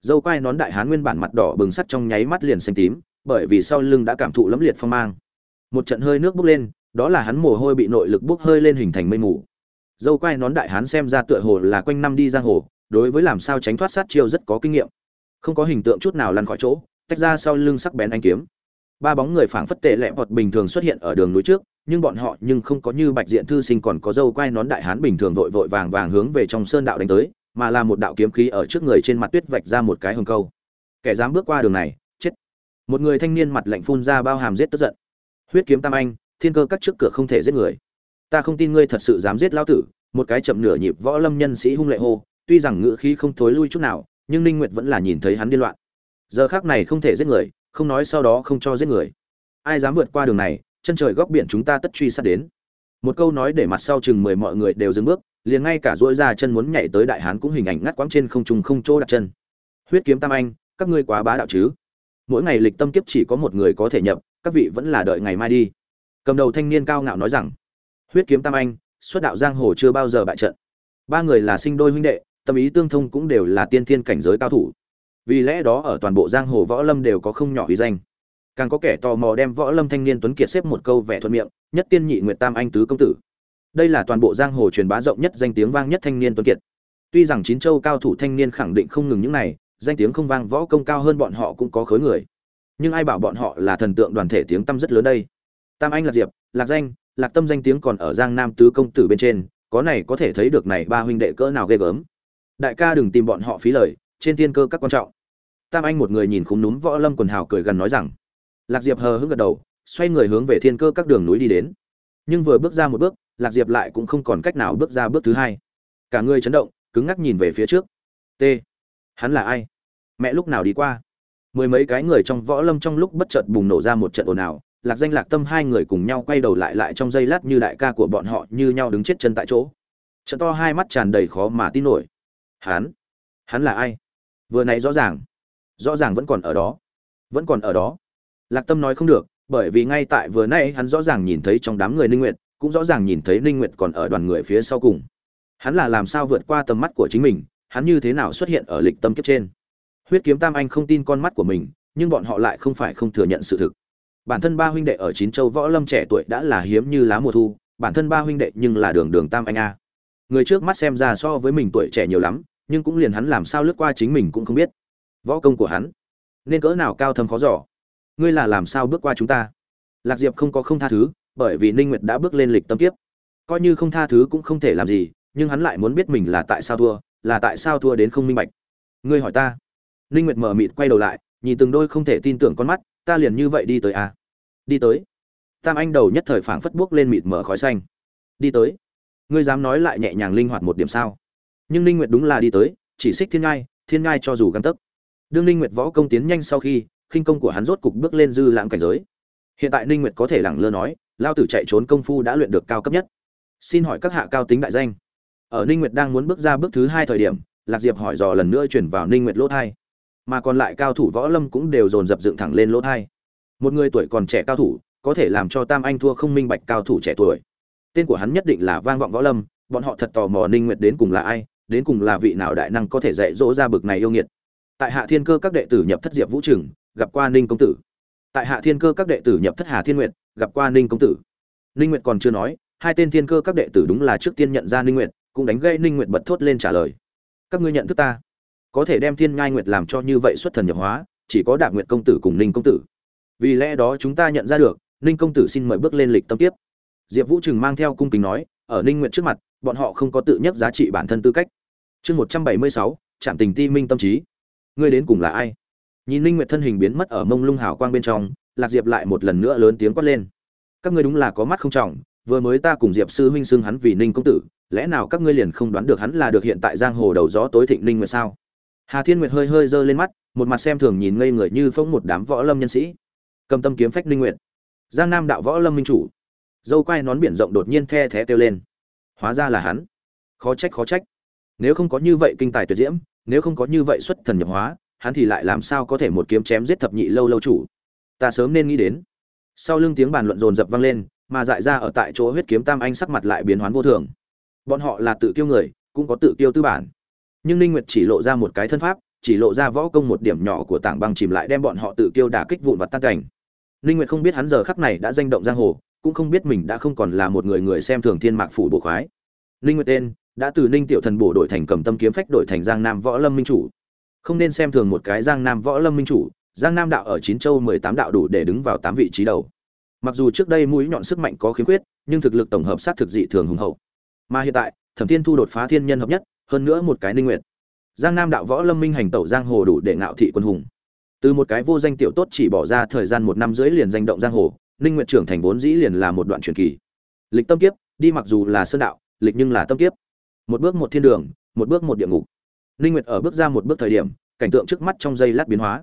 Dâu quai nón đại hán nguyên bản mặt đỏ bừng sắt trong nháy mắt liền xanh tím, bởi vì sau lưng đã cảm thụ lẫm liệt phong mang. Một trận hơi nước bốc lên, đó là hắn mồ hôi bị nội lực bốc hơi lên hình thành mây mù dâu quai nón đại hán xem ra tựa hồ là quanh năm đi giang hồ, đối với làm sao tránh thoát sát chiêu rất có kinh nghiệm. Không có hình tượng chút nào lăn khỏi chỗ, tách ra sau lưng sắc bén anh kiếm. Ba bóng người phảng phất tệ lẹ vọt bình thường xuất hiện ở đường núi trước, nhưng bọn họ nhưng không có như bạch diện thư sinh còn có dâu quai nón đại hán bình thường vội vội vàng vàng hướng về trong sơn đạo đánh tới, mà là một đạo kiếm khí ở trước người trên mặt tuyết vạch ra một cái hồng câu. Kẻ dám bước qua đường này, chết. Một người thanh niên mặt lạnh phun ra bao hàm giết tức giận. Huyết kiếm tam anh, thiên cơ cắt trước cửa không thể giết người ta không tin ngươi thật sự dám giết lão tử, một cái chậm nửa nhịp võ lâm nhân sĩ hung lệ hô, tuy rằng ngữ khí không thối lui chút nào, nhưng ninh nguyệt vẫn là nhìn thấy hắn điên loạn. Giờ khác này không thể giết người, không nói sau đó không cho giết người. Ai dám vượt qua đường này, chân trời góc biển chúng ta tất truy sát đến. Một câu nói để mặt sau chừng mười mọi người đều dừng bước, liền ngay cả dỗi ra chân muốn nhảy tới đại hán cũng hình ảnh ngắt quãng trên không trùng không chỗ đặt chân. Huyết kiếm tam anh, các ngươi quá bá đạo chứ? Mỗi ngày lịch tâm kiếp chỉ có một người có thể nhập, các vị vẫn là đợi ngày mai đi. Cầm đầu thanh niên cao ngạo nói rằng huyết kiếm tam anh, xuất đạo giang hồ chưa bao giờ bại trận. Ba người là sinh đôi huynh đệ, tâm ý tương thông cũng đều là tiên thiên cảnh giới cao thủ. Vì lẽ đó ở toàn bộ giang hồ võ lâm đều có không nhỏ uy danh. Càng có kẻ tò mò đem võ lâm thanh niên tuấn kiệt xếp một câu vẻ thuận miệng, nhất tiên nhị nguyệt tam anh tứ công tử. Đây là toàn bộ giang hồ truyền bá rộng nhất danh tiếng vang nhất thanh niên tuấn kiệt. Tuy rằng chín châu cao thủ thanh niên khẳng định không ngừng những này, danh tiếng không vang võ công cao hơn bọn họ cũng có khối người. Nhưng ai bảo bọn họ là thần tượng đoàn thể tiếng tâm rất lớn đây? Tam anh lạc diệp, lạc danh lạc tâm danh tiếng còn ở giang nam tứ công tử bên trên, có này có thể thấy được này ba huynh đệ cỡ nào ghê gớm. Đại ca đừng tìm bọn họ phí lời, trên tiên cơ các quan trọng. Tam anh một người nhìn khúng núm võ lâm quần hào cười gần nói rằng, lạc diệp hờ hững gật đầu, xoay người hướng về thiên cơ các đường núi đi đến. Nhưng vừa bước ra một bước, lạc diệp lại cũng không còn cách nào bước ra bước thứ hai. Cả người chấn động, cứng ngắc nhìn về phía trước. T. Hắn là ai? Mẹ lúc nào đi qua? Mười mấy cái người trong võ lâm trong lúc bất chợt bùng nổ ra một trận ồn ào lạc danh lạc tâm hai người cùng nhau quay đầu lại lại trong giây lát như đại ca của bọn họ như nhau đứng chết chân tại chỗ. Trận to hai mắt tràn đầy khó mà tin nổi. Hắn? Hắn là ai? Vừa này rõ ràng. Rõ ràng vẫn còn ở đó. Vẫn còn ở đó. Lạc tâm nói không được, bởi vì ngay tại vừa nay hắn rõ ràng nhìn thấy trong đám người ninh nguyệt, cũng rõ ràng nhìn thấy ninh nguyệt còn ở đoàn người phía sau cùng. Hắn là làm sao vượt qua tầm mắt của chính mình, hắn như thế nào xuất hiện ở lịch tâm kiếp trên? Huyết kiếm tam anh không tin con mắt của mình, nhưng bọn họ lại không phải không thừa nhận sự thực bản thân ba huynh đệ ở chín châu võ lâm trẻ tuổi đã là hiếm như lá mùa thu, bản thân ba huynh đệ nhưng là đường đường tam anh a. Người trước mắt xem ra so với mình tuổi trẻ nhiều lắm, nhưng cũng liền hắn làm sao lướt qua chính mình cũng không biết. Võ công của hắn, nên cỡ nào cao thâm khó giỏ ngươi là làm sao bước qua chúng ta? Lạc diệp không có không tha thứ, bởi vì ninh nguyệt đã bước lên lịch tâm kiếp. Coi như không tha thứ cũng không thể làm gì, nhưng hắn lại muốn biết mình là tại sao thua, là tại sao thua đến không minh bạch. Ngươi hỏi ta. Ninh nguyệt mở mịt quay đầu lại, nhìn từng đôi không thể tin tưởng con mắt ta liền như vậy đi tới à? Đi tới. Tam anh đầu nhất thời phảng phất bước lên mịt mở khói xanh. Đi tới. Ngươi dám nói lại nhẹ nhàng linh hoạt một điểm sao? Nhưng ninh nguyệt đúng là đi tới, chỉ xích thiên ngai thiên ngai cho dù găng tấc. Đương ninh nguyệt võ công tiến nhanh sau khi, khinh công của hắn rốt cục bước lên dư lãng cảnh giới. Hiện tại ninh nguyệt có thể lẳng lơ nói, lao tử chạy trốn công phu đã luyện được cao cấp nhất. Xin hỏi các hạ cao tính đại danh. Ở ninh nguyệt đang muốn bước ra bước thứ hai thời điểm, lạc diệp hỏi dò lần nữa chuyển vào ninh nguyệt lỗ thai mà còn lại cao thủ võ lâm cũng đều dồn dập dựng thẳng lên lỗ thai. Một người tuổi còn trẻ cao thủ, có thể làm cho tam anh thua không minh bạch cao thủ trẻ tuổi. Tên của hắn nhất định là vang vọng võ lâm, bọn họ thật tò mò ninh nguyệt đến cùng là ai, đến cùng là vị nào đại năng có thể dạy dỗ ra bực này yêu nghiệt. Tại hạ thiên cơ các đệ tử nhập thất diệp vũ trường gặp qua ninh công tử. Tại hạ thiên cơ các đệ tử nhập thất hà thiên nguyệt, gặp qua ninh công tử. Ninh nguyệt còn chưa nói, hai tên thiên cơ các đệ tử đúng là trước tiên nhận ra ninh nguyệt, cũng đánh gây ninh nguyệt bật thốt lên trả lời. Các ngươi nhận thức ta? Có thể đem thiên ngai nguyệt làm cho như vậy xuất thần nhập hóa, chỉ có đạp nguyệt công tử cùng ninh công tử. Vì lẽ đó chúng ta nhận ra được, ninh công tử xin mời bước lên lịch tâm tiếp diệp vũ trừng mang theo cung kính nói, ở ninh nguyệt trước mặt, bọn họ không có tự nhấc giá trị bản thân tư cách. Chương một trăm bảy mươi sáu, trạm tình ti minh tâm trí. Ngươi đến cùng là ai? Nhìn ninh nguyệt thân hình biến mất ở mông lung hào quang bên trong, lạc diệp lại một lần nữa lớn tiếng quát lên. Các ngươi đúng là có mắt không trọng, vừa mới ta cùng diệp sư huynh xưng hắn vì ninh công tử, lẽ nào các ngươi liền không đoán được hắn là được hiện tại giang hồ đầu gió tối thịnh ninh nguyệt sao? Hà thiên nguyệt hơi hơi giơ lên mắt, một mặt xem thường nhìn ngây người như phong một đám võ lâm nhân sĩ. Cầm tâm kiếm phách linh nguyệt. Giang nam đạo võ lâm minh chủ. Dâu quai nón biển rộng đột nhiên the thé kêu lên. Hóa ra là hắn. Khó trách khó trách. Nếu không có như vậy kinh tài tuyệt diễm, nếu không có như vậy xuất thần nhập hóa, hắn thì lại làm sao có thể một kiếm chém giết thập nhị lâu lâu chủ? Ta sớm nên nghĩ đến. Sau lưng tiếng bàn luận dồn dập vang lên, mà dại ra ở tại chỗ huyết kiếm tam anh sắc mặt lại biến hoán vô thường. Bọn họ là tự kiêu người, cũng có tự kiêu tư bản nhưng ninh nguyệt chỉ lộ ra một cái thân pháp, chỉ lộ ra võ công một điểm nhỏ của tảng băng chìm lại đem bọn họ tự kiêu đả kích vụn vặt tan cảnh. Ninh nguyệt không biết hắn giờ khắc này đã danh động giang hồ, cũng không biết mình đã không còn là một người người xem thường thiên mạc phủ bộ khoái. Ninh nguyệt tên, đã từ ninh tiểu thần bổ đổi thành cầm tâm kiếm phách đổi thành giang nam võ lâm minh chủ. Không nên xem thường một cái giang nam võ lâm minh chủ, giang nam đạo ở chín châu mười tám đạo đủ để đứng vào tám vị trí đầu. Mặc dù trước đây mũi nhọn sức mạnh có khiếm khuyết, nhưng thực lực tổng hợp sát thực dị thường hùng hậu. Mà hiện tại, thẩm thiên thu đột phá thiên nhân hợp nhất hơn nữa một cái ninh nguyệt. Giang nam đạo võ lâm minh hành tẩu giang hồ đủ để ngạo thị quân hùng. Từ một cái vô danh tiểu tốt chỉ bỏ ra thời gian một năm rưỡi liền danh động giang hồ, ninh nguyệt trưởng thành vốn dĩ liền là một đoạn truyền kỳ. Lịch tâm kiếp, đi mặc dù là sơn đạo, lịch nhưng là tâm kiếp. Một bước một thiên đường, một bước một địa ngục. Ninh nguyệt ở bước ra một bước thời điểm, cảnh tượng trước mắt trong giây lát biến hóa.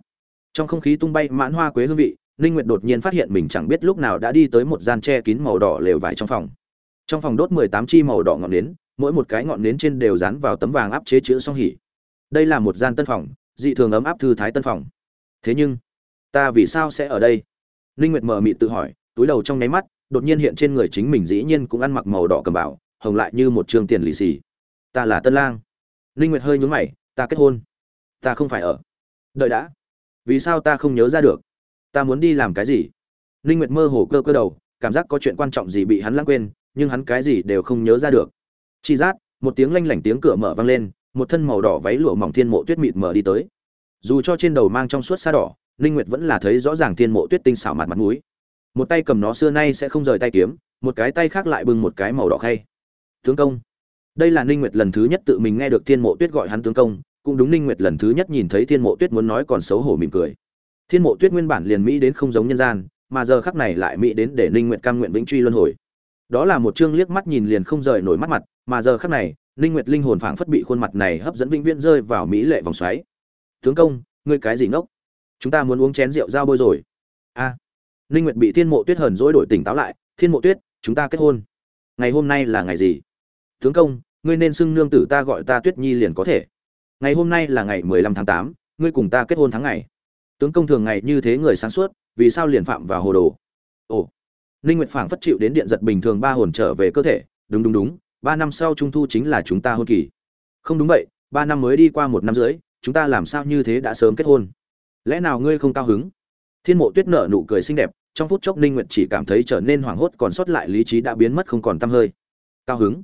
Trong không khí tung bay mãn hoa quế hương vị, ninh nguyệt đột nhiên phát hiện mình chẳng biết lúc nào đã đi tới một gian tre kín màu đỏ lều vải trong phòng. Trong phòng đốt 18 chi màu đỏ ngọn nến mỗi một cái ngọn nến trên đều dán vào tấm vàng áp chế chữ song hỉ. Đây là một gian tân phòng, dị thường ấm áp thư thái tân phòng. Thế nhưng, ta vì sao sẽ ở đây? Linh nguyệt mờ mịt tự hỏi, túi đầu trong nháy mắt, đột nhiên hiện trên người chính mình dĩ nhiên cũng ăn mặc màu đỏ cầm bảo, hồng lại như một trường tiền lì xì. Ta là tân lang. Linh nguyệt hơi nhướng mày, ta kết hôn. Ta không phải ở. Đợi đã. Vì sao ta không nhớ ra được? Ta muốn đi làm cái gì? Linh nguyệt mơ hồ cơ cơ đầu, cảm giác có chuyện quan trọng gì bị hắn lãng quên, nhưng hắn cái gì đều không nhớ ra được chi giác một tiếng lanh lảnh tiếng cửa mở vang lên, một thân màu đỏ váy lụa mỏng thiên mộ tuyết mịt mở đi tới. Dù cho trên đầu mang trong suốt sa đỏ, ninh nguyệt vẫn là thấy rõ ràng thiên mộ tuyết tinh xảo mặt mặt mũi. Một tay cầm nó xưa nay sẽ không rời tay kiếm, một cái tay khác lại bưng một cái màu đỏ khay. Tướng công. Đây là ninh nguyệt lần thứ nhất tự mình nghe được thiên mộ tuyết gọi hắn tướng công, cũng đúng ninh nguyệt lần thứ nhất nhìn thấy thiên mộ tuyết muốn nói còn xấu hổ mỉm cười. Thiên mộ tuyết nguyên bản liền mỹ đến không giống nhân gian, mà giờ khắc này lại mỹ đến để ninh nguyệt cam nguyện vĩnh truy luân hồi. Đó là một chương liếc mắt nhìn liền không rời nổi mắt mặt mà giờ khắc này ninh nguyệt linh hồn phảng phất bị khuôn mặt này hấp dẫn vĩnh viễn rơi vào mỹ lệ vòng xoáy. Tướng công ngươi cái gì ngốc? Chúng ta muốn uống chén rượu giao bôi rồi. A. À, ninh nguyệt bị thiên mộ tuyết hờn dỗi đổi tỉnh táo lại thiên mộ tuyết chúng ta kết hôn. Ngày hôm nay là ngày gì? Tướng công ngươi nên xưng nương tử ta gọi ta tuyết nhi liền có thể. Ngày hôm nay là ngày 15 tháng 8, ngươi cùng ta kết hôn tháng ngày. Tướng công thường ngày như thế người sáng suốt vì sao liền phạm vào hồ đồ? Ồ. Ninh nguyệt phảng phất chịu đến điện giật bình thường ba hồn trở về cơ thể đúng đúng đúng ba năm sau trung thu chính là chúng ta hôn kỳ. Không đúng vậy, ba năm mới đi qua một năm rưỡi, chúng ta làm sao như thế đã sớm kết hôn? Lẽ nào ngươi không cao hứng? Thiên mộ tuyết nở nụ cười xinh đẹp, trong phút chốc ninh nguyệt chỉ cảm thấy trở nên hoảng hốt còn sót lại lý trí đã biến mất không còn tăm hơi. Cao hứng?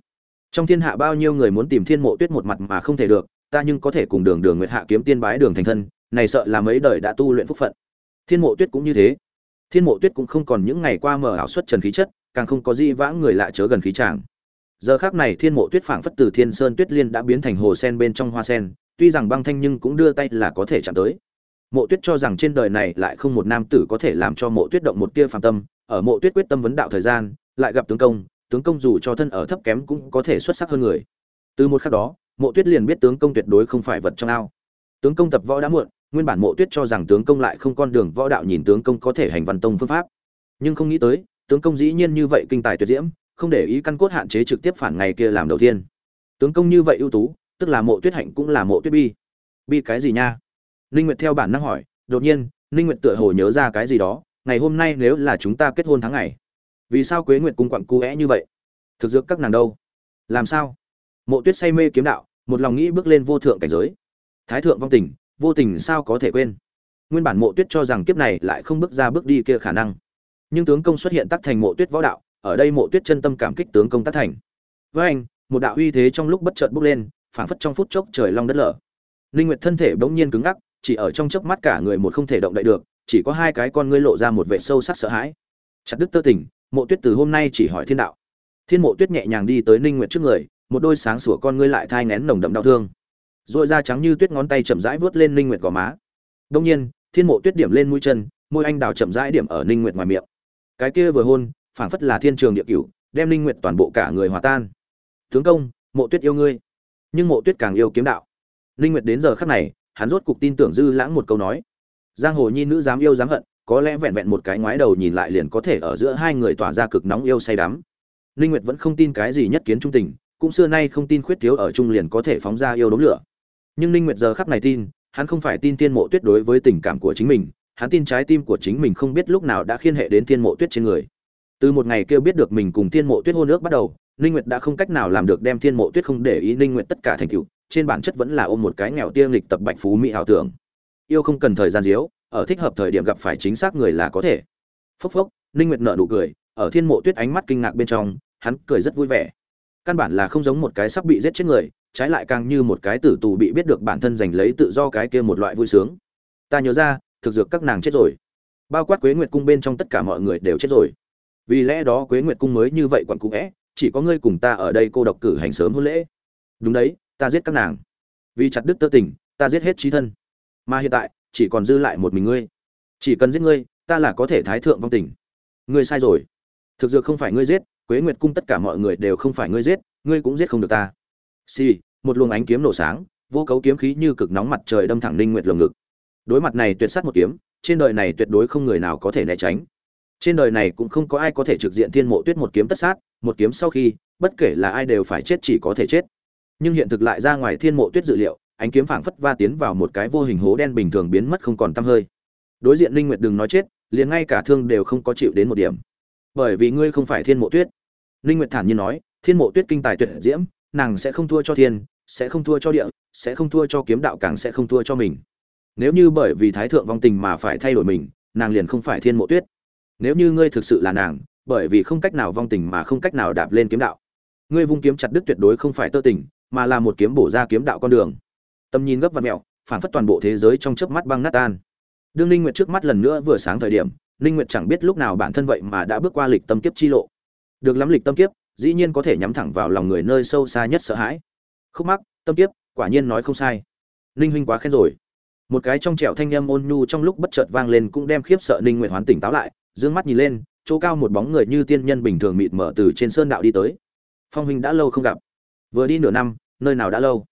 Trong thiên hạ bao nhiêu người muốn tìm thiên mộ tuyết một mặt mà không thể được, ta nhưng có thể cùng đường đường nguyệt hạ kiếm tiên bái đường thành thân, này sợ là mấy đời đã tu luyện phúc phận. Thiên mộ tuyết cũng như thế. Thiên mộ tuyết cũng không còn những ngày qua mở ảo xuất trần khí chất, càng không có gì vãng người lạ chớ gần khí tràng giờ khác này thiên mộ tuyết phảng phất từ thiên sơn tuyết liên đã biến thành hồ sen bên trong hoa sen, tuy rằng băng thanh nhưng cũng đưa tay là có thể chạm tới. Mộ tuyết cho rằng trên đời này lại không một nam tử có thể làm cho mộ tuyết động một tia phàm tâm, ở mộ tuyết quyết tâm vấn đạo thời gian, lại gặp tướng công tướng công dù cho thân ở thấp kém cũng có thể xuất sắc hơn người. Từ một khắc đó, mộ tuyết liền biết tướng công tuyệt đối không phải vật trong ao. Tướng công tập võ đã muộn, nguyên bản mộ tuyết cho rằng tướng công lại không con đường võ đạo nhìn tướng công có thể hành văn tông phương pháp. Nhưng không nghĩ tới, tướng công dĩ nhiên như vậy kinh tài tuyệt diễm không để ý căn cốt hạn chế trực tiếp phản ngày kia làm đầu tiên. Tướng công như vậy ưu tú, tức là mộ tuyết hạnh cũng là mộ tuyết bi. Bi cái gì nha? Ninh nguyệt theo bản năng hỏi, đột nhiên, ninh nguyệt tựa hồ nhớ ra cái gì đó, ngày hôm nay nếu là chúng ta kết hôn tháng ngày, vì sao quế nguyệt cung quặn cu é như vậy? Thực dược các nàng đâu? Làm sao? Mộ tuyết say mê kiếm đạo, một lòng nghĩ bước lên vô thượng cảnh giới. Thái thượng vong tình, vô tình sao có thể quên? Nguyên bản mộ tuyết cho rằng kiếp này lại không bước ra bước đi kia khả năng. Nhưng tướng công xuất hiện tắc thành mộ tuyết võ đạo ở đây mộ tuyết chân tâm cảm kích tướng công tác thành. Với anh, một đạo uy thế trong lúc bất chợt bốc lên, phảng phất trong phút chốc trời long đất lở. Linh nguyệt thân thể bỗng nhiên cứng ngắc, chỉ ở trong chớp mắt cả người một không thể động đậy được, chỉ có hai cái con ngươi lộ ra một vẻ sâu sắc sợ hãi. Chặt đứt tơ tình, mộ tuyết từ hôm nay chỉ hỏi thiên đạo. Thiên mộ tuyết nhẹ nhàng đi tới ninh nguyệt trước người, một đôi sáng sủa con ngươi lại thai nén nồng đậm đau thương. Rồi da trắng như tuyết ngón tay chậm rãi vớt lên ninh nguyệt gò má. Đông nhiên, thiên mộ tuyết điểm lên mũi chân, môi anh đào chậm rãi điểm ở ninh nguyệt ngoài miệng. Cái kia vừa hôn phảng phất là thiên trường địa cửu, đem linh nguyệt toàn bộ cả người hòa tan. Tướng công, mộ tuyết yêu ngươi. Nhưng mộ tuyết càng yêu kiếm đạo. Linh nguyệt đến giờ khắc này, hắn rốt cục tin tưởng dư lãng một câu nói. Giang hồ nhi nữ dám yêu dám hận, có lẽ vẹn vẹn một cái ngoái đầu nhìn lại liền có thể ở giữa hai người tỏa ra cực nóng yêu say đắm. Linh nguyệt vẫn không tin cái gì nhất kiến trung tình, cũng xưa nay không tin khuyết thiếu ở trung liền có thể phóng ra yêu đống lửa. Nhưng linh nguyệt giờ khắc này tin, hắn không phải tin thiên mộ tuyết đối với tình cảm của chính mình, hắn tin trái tim của chính mình không biết lúc nào đã khiên hệ đến thiên mộ tuyết trên người từ một ngày kêu biết được mình cùng Thiên mộ tuyết hôn ước bắt đầu, ninh nguyệt đã không cách nào làm được đem Thiên mộ tuyết không để ý ninh nguyệt tất cả thành tựu, trên bản chất vẫn là ôm một cái nghèo tiêng lịch tập bạch phú mỹ ảo tưởng. Yêu không cần thời gian diếu ở thích hợp thời điểm gặp phải chính xác người là có thể. Phốc phốc, ninh nguyệt nở nụ cười, ở thiên mộ tuyết ánh mắt kinh ngạc bên trong, hắn cười rất vui vẻ. Căn bản là không giống một cái sắp bị giết chết người, trái lại càng như một cái tử tù bị biết được bản thân giành lấy tự do cái kia một loại vui sướng. Ta nhớ ra, thực dược các nàng chết rồi. Bao quát quế nguyệt cung bên trong tất cả mọi người đều chết rồi vì lẽ đó quế nguyệt cung mới như vậy quặn cụ vẽ chỉ có ngươi cùng ta ở đây cô độc cử hành sớm hôn lễ. Đúng đấy ta giết các nàng. Vì chặt đứt tơ tình ta giết hết trí thân. Mà hiện tại chỉ còn dư lại một mình ngươi. Chỉ cần giết ngươi ta là có thể thái thượng vong tình. Ngươi sai rồi. Thực dược không phải ngươi giết quế nguyệt cung tất cả mọi người đều không phải ngươi giết ngươi cũng giết không được ta. Xì、sì, một luồng ánh kiếm nổ sáng vô cấu kiếm khí như cực nóng mặt trời đâm thẳng ninh nguyệt lồng ngực. Đối mặt này tuyệt sát một kiếm trên đời này tuyệt đối không người nào có thể né tránh trên đời này cũng không có ai có thể trực diện thiên mộ tuyết một kiếm tất sát, một kiếm sau khi, bất kể là ai đều phải chết chỉ có thể chết. Nhưng hiện thực lại ra ngoài thiên mộ tuyết dự liệu, ánh kiếm phảng phất va tiến vào một cái vô hình hố đen bình thường biến mất không còn tăm hơi. Đối diện linh nguyệt đừng nói chết, liền ngay cả thương đều không có chịu đến một điểm. Bởi vì ngươi không phải thiên mộ tuyết. Linh nguyệt thản nhiên nói, thiên mộ tuyết kinh tài tuyệt diễm, nàng sẽ không thua cho thiên, sẽ không thua cho địa, sẽ không thua cho kiếm đạo càng sẽ không thua cho mình. Nếu như bởi vì thái thượng vong tình mà phải thay đổi mình, nàng liền không phải thiên mộ tuyết nếu như ngươi thực sự là nàng, bởi vì không cách nào vong tình mà không cách nào đạp lên kiếm đạo. Ngươi vung kiếm chặt đứt tuyệt đối không phải tơ tình, mà là một kiếm bổ ra kiếm đạo con đường. Tầm nhìn gấp và mẹo, phản phất toàn bộ thế giới trong chớp mắt băng nát tan. Đương ninh nguyệt trước mắt lần nữa vừa sáng thời điểm, ninh nguyệt chẳng biết lúc nào bản thân vậy mà đã bước qua lịch tâm kiếp chi lộ. Được lắm lịch tâm kiếp, dĩ nhiên có thể nhắm thẳng vào lòng người nơi sâu xa nhất sợ hãi. Khúc mắc, tâm kiếp, quả nhiên nói không sai. Ninh huynh quá khen rồi. Một cái trong trẻo thanh âm ôn nhu trong lúc bất chợt vang lên cũng đem khiếp sợ ninh nguyệt hoán tỉnh táo lại dương mắt nhìn lên, chỗ cao một bóng người như tiên nhân bình thường mịt mở từ trên sơn đạo đi tới. Phong huynh đã lâu không gặp. Vừa đi nửa năm, nơi nào đã lâu?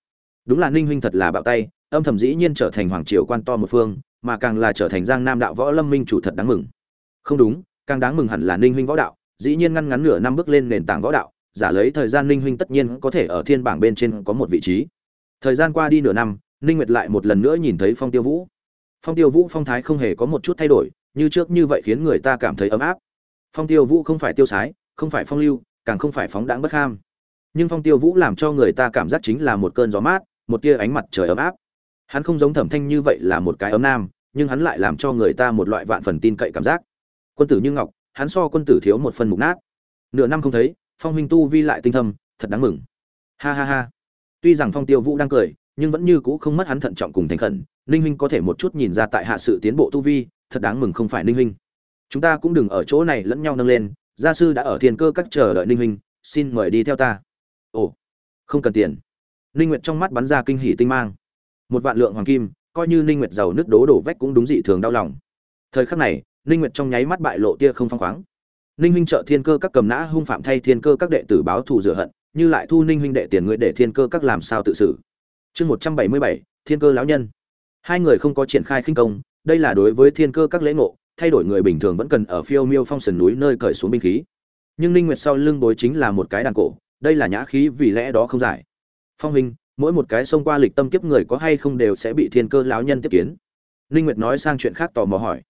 Đúng là ninh huynh thật là bạo tay, âm thầm dĩ nhiên trở thành hoàng triều quan to một phương, mà càng là trở thành giang nam đạo võ lâm minh chủ thật đáng mừng. Không đúng, càng đáng mừng hẳn là ninh huynh võ đạo, dĩ nhiên ngăn ngắn nửa năm bước lên nền tảng võ đạo, giả lấy thời gian ninh huynh tất nhiên có thể ở thiên bảng bên trên có một vị trí. Thời gian qua đi nửa năm, ninh nguyệt lại một lần nữa nhìn thấy phong tiêu vũ. Phong tiêu vũ phong thái không hề có một chút thay đổi như trước như vậy khiến người ta cảm thấy ấm áp. Phong tiêu vũ không phải tiêu sái, không phải phong lưu, càng không phải phóng đãng bất ham. Nhưng phong tiêu vũ làm cho người ta cảm giác chính là một cơn gió mát, một tia ánh mặt trời ấm áp. Hắn không giống thẩm thanh như vậy là một cái ấm nam, nhưng hắn lại làm cho người ta một loại vạn phần tin cậy cảm giác. Quân tử như ngọc, hắn so quân tử thiếu một phần mục nát. Nửa năm không thấy, phong huynh tu vi lại tinh thâm, thật đáng mừng. Ha ha ha. Tuy rằng phong tiêu vũ đang cười, nhưng vẫn như cũ không mất hắn thận trọng cùng thành khẩn, ninh huynh có thể một chút nhìn ra tại hạ sự tiến bộ tu vi thật đáng mừng không phải ninh huynh. Chúng ta cũng đừng ở chỗ này lẫn nhau nâng lên gia sư đã ở thiên cơ các chờ đợi ninh huynh xin mời đi theo ta. Ồ không cần tiền. Ninh nguyệt trong mắt bắn ra kinh hỉ tinh mang. Một vạn lượng hoàng kim coi như ninh nguyệt giàu nước đố đổ vách cũng đúng dị thường đau lòng. Thời khắc này ninh nguyệt trong nháy mắt bại lộ tia không phong khoáng. Ninh huynh trợ thiên cơ các cầm nã hung phạm thay thiên cơ các đệ tử báo thù rửa hận như lại thu ninh huynh đệ tiền người để thiên cơ các làm sao tự xử. Chương 177, thiên cơ lão nhân. Hai người không có triển khai khinh công đây là đối với thiên cơ các lễ ngộ, thay đổi người bình thường vẫn cần ở phiêu miêu phong sườn núi nơi cởi xuống binh khí. Nhưng ninh nguyệt sau lưng bối chính là một cái đàn cổ, đây là nhã khí vì lẽ đó không giải. Phong huynh, mỗi một cái xông qua lịch tâm kiếp người có hay không đều sẽ bị thiên cơ lão nhân tiếp kiến. Ninh nguyệt nói sang chuyện khác tò mò hỏi.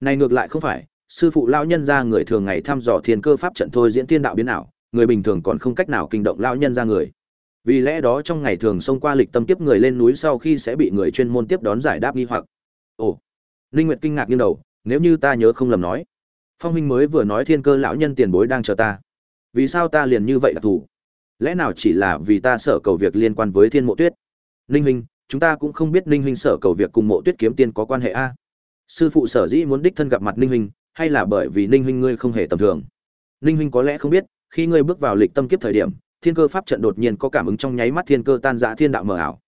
Này ngược lại không phải, sư phụ lão nhân ra người thường ngày thăm dò thiên cơ pháp trận thôi diễn thiên đạo biến ảo, người bình thường còn không cách nào kinh động lão nhân ra người. Vì lẽ đó trong ngày thường xông qua lịch tâm kiếp người lên núi sau khi sẽ bị người chuyên môn tiếp đón giải đáp nghi hoặc. Ồ ninh nguyệt kinh ngạc nghiêng đầu, nếu như ta nhớ không lầm nói, phong huynh mới vừa nói thiên cơ lão nhân tiền bối đang chờ ta. Vì sao ta liền như vậy là thủ? lẽ nào chỉ là vì ta sợ cầu việc liên quan với thiên mộ tuyết? Ninh huynh, chúng ta cũng không biết ninh huynh sợ cầu việc cùng mộ tuyết kiếm tiên có quan hệ a. Sư phụ sở dĩ muốn đích thân gặp mặt ninh huynh, hay là bởi vì ninh huynh ngươi không hề tầm thường? Ninh huynh có lẽ không biết, khi ngươi bước vào lịch tâm kiếp thời điểm, thiên cơ pháp trận đột nhiên có cảm ứng trong nháy mắt thiên cơ tan rã thiên đạo mờ ảo.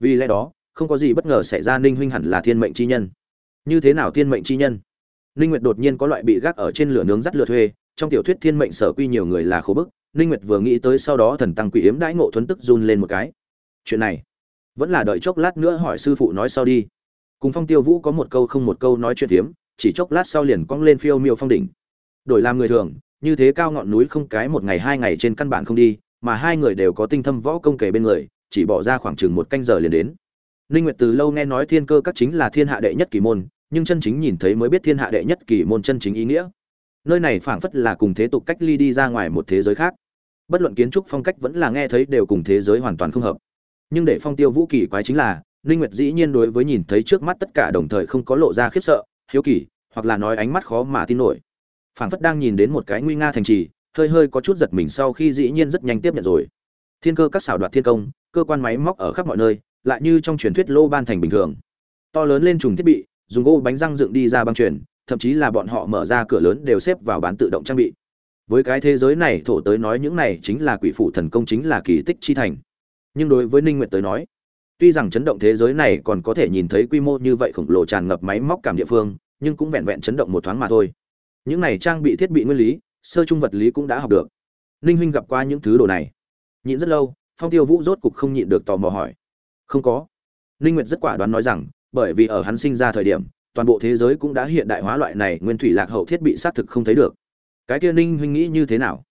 Vì lẽ đó, không có gì bất ngờ xảy ra ninh huynh hẳn là thiên mệnh chi nhân như thế nào thiên mệnh chi nhân? Ninh nguyệt đột nhiên có loại bị gác ở trên lửa nướng dắt lửa thuê, trong tiểu thuyết thiên mệnh sở quy nhiều người là khổ bức, ninh nguyệt vừa nghĩ tới sau đó thần tăng quỷ yếm đãi ngộ thuấn tức run lên một cái. Chuyện này, vẫn là đợi chốc lát nữa hỏi sư phụ nói sau đi. Cùng phong tiêu vũ có một câu không một câu nói chuyện hiếm chỉ chốc lát sau liền cong lên phiêu miêu phong đỉnh. Đổi làm người thường, như thế cao ngọn núi không cái một ngày hai ngày trên căn bản không đi, mà hai người đều có tinh thâm võ công kể bên người, chỉ bỏ ra khoảng chừng một canh giờ liền đến. Ninh nguyệt từ lâu nghe nói thiên cơ các chính là thiên hạ đệ nhất kỳ môn nhưng chân chính nhìn thấy mới biết thiên hạ đệ nhất kỳ môn chân chính ý nghĩa. Nơi này phảng phất là cùng thế tục cách ly đi ra ngoài một thế giới khác. Bất luận kiến trúc phong cách vẫn là nghe thấy đều cùng thế giới hoàn toàn không hợp. Nhưng để phong tiêu vũ kỳ quái chính là, ninh nguyệt dĩ nhiên đối với nhìn thấy trước mắt tất cả đồng thời không có lộ ra khiếp sợ, hiếu kỳ, hoặc là nói ánh mắt khó mà tin nổi. Phảng phất đang nhìn đến một cái nguy nga thành trì, hơi hơi có chút giật mình sau khi dĩ nhiên rất nhanh tiếp nhận rồi. Thiên cơ các xảo đoạt thiên công, cơ quan máy móc ở khắp mọi nơi, lại như trong truyền thuyết lô ban thành bình thường. To lớn lên trùng thiết bị dùng gỗ bánh răng dựng đi ra băng truyền, thậm chí là bọn họ mở ra cửa lớn đều xếp vào bán tự động trang bị. Với cái thế giới này, thổ tới nói những này chính là quỷ phụ thần công chính là kỳ tích chi thành. Nhưng đối với ninh nguyệt tới nói, tuy rằng chấn động thế giới này còn có thể nhìn thấy quy mô như vậy khổng lồ tràn ngập máy móc cảm địa phương, nhưng cũng vẹn vẹn chấn động một thoáng mà thôi. Những này trang bị thiết bị nguyên lý, sơ trung vật lý cũng đã học được. Ninh huynh gặp qua những thứ đồ này. Nhịn rất lâu, phong tiêu vũ rốt cục không nhịn được tò mò hỏi. Không có. Ninh nguyệt rất quả đoán nói rằng bởi vì ở hắn sinh ra thời điểm, toàn bộ thế giới cũng đã hiện đại hóa loại này nguyên thủy lạc hậu thiết bị xác thực không thấy được. Cái kia ninh huynh nghĩ như thế nào?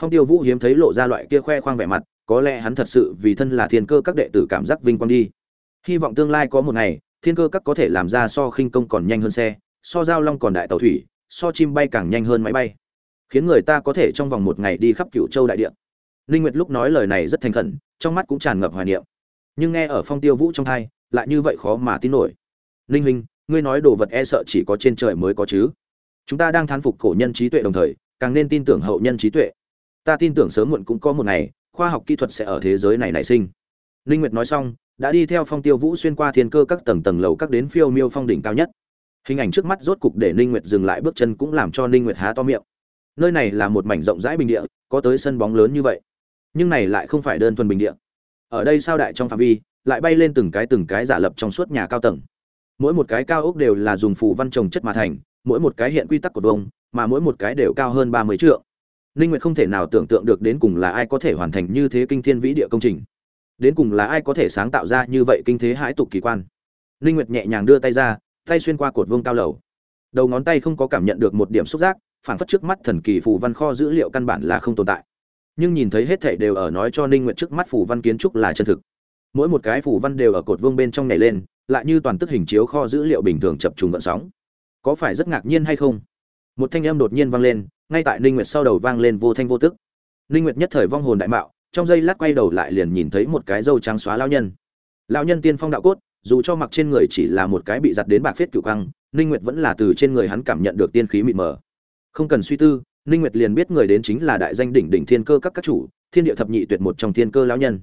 Phong tiêu vũ hiếm thấy lộ ra loại kia khoe khoang vẻ mặt, có lẽ hắn thật sự vì thân là thiên cơ các đệ tử cảm giác vinh quang đi. Hy vọng tương lai có một ngày, thiên cơ các có thể làm ra so khinh công còn nhanh hơn xe, so giao long còn đại tàu thủy, so chim bay càng nhanh hơn máy bay. Khiến người ta có thể trong vòng một ngày đi khắp cựu châu đại địa. Ninh nguyệt lúc nói lời này rất thành khẩn, trong mắt cũng tràn ngập hoài niệm. Nhưng nghe ở phong tiêu vũ trong thai lại như vậy khó mà tin nổi. Ninh huynh, ngươi nói đồ vật e sợ chỉ có trên trời mới có chứ? Chúng ta đang thán phục cổ nhân trí tuệ đồng thời, càng nên tin tưởng hậu nhân trí tuệ. Ta tin tưởng sớm muộn cũng có một ngày, khoa học kỹ thuật sẽ ở thế giới này nảy sinh. Ninh nguyệt nói xong, đã đi theo phong tiêu vũ xuyên qua thiên cơ các tầng tầng lầu các đến phiêu miêu phong đỉnh cao nhất. Hình ảnh trước mắt rốt cục để ninh nguyệt dừng lại bước chân cũng làm cho ninh nguyệt há to miệng. Nơi này là một mảnh rộng rãi bình địa, có tới sân bóng lớn như vậy. Nhưng này lại không phải đơn thuần bình địa. Ở đây sao đại trong phạm vi lại bay lên từng cái từng cái giả lập trong suốt nhà cao tầng. Mỗi một cái cao ốc đều là dùng phù văn trồng chất mà thành, mỗi một cái hiện quy tắc của vông mà mỗi một cái đều cao hơn ba mươi trượng. Ninh nguyệt không thể nào tưởng tượng được đến cùng là ai có thể hoàn thành như thế kinh thiên vĩ địa công trình. Đến cùng là ai có thể sáng tạo ra như vậy kinh thế hãi tục kỳ quan. Ninh nguyệt nhẹ nhàng đưa tay ra, tay xuyên qua cột vương cao lầu. Đầu ngón tay không có cảm nhận được một điểm xúc giác phản phất trước mắt thần kỳ phù văn kho dữ liệu căn bản là không tồn tại. Nhưng nhìn thấy hết thảy đều ở nói cho ninh nguyệt trước mắt phù văn kiến trúc là chân thực mỗi một cái phủ văn đều ở cột vương bên trong nhảy lên, lại như toàn tức hình chiếu kho dữ liệu bình thường chập trùng vận sóng. Có phải rất ngạc nhiên hay không? Một thanh âm đột nhiên vang lên, ngay tại ninh nguyệt sau đầu vang lên vô thanh vô tức. Ninh nguyệt nhất thời vong hồn đại mạo, trong giây lát quay đầu lại liền nhìn thấy một cái râu trắng xóa lão nhân. Lão nhân tiên phong đạo cốt, dù cho mặc trên người chỉ là một cái bị giặt đến bạc phết cửu căng ninh nguyệt vẫn là từ trên người hắn cảm nhận được tiên khí mịt mờ. Không cần suy tư, ninh nguyệt liền biết người đến chính là đại danh đỉnh đỉnh thiên cơ các các chủ, thiên địa thập nhị tuyệt một trong thiên cơ lão nhân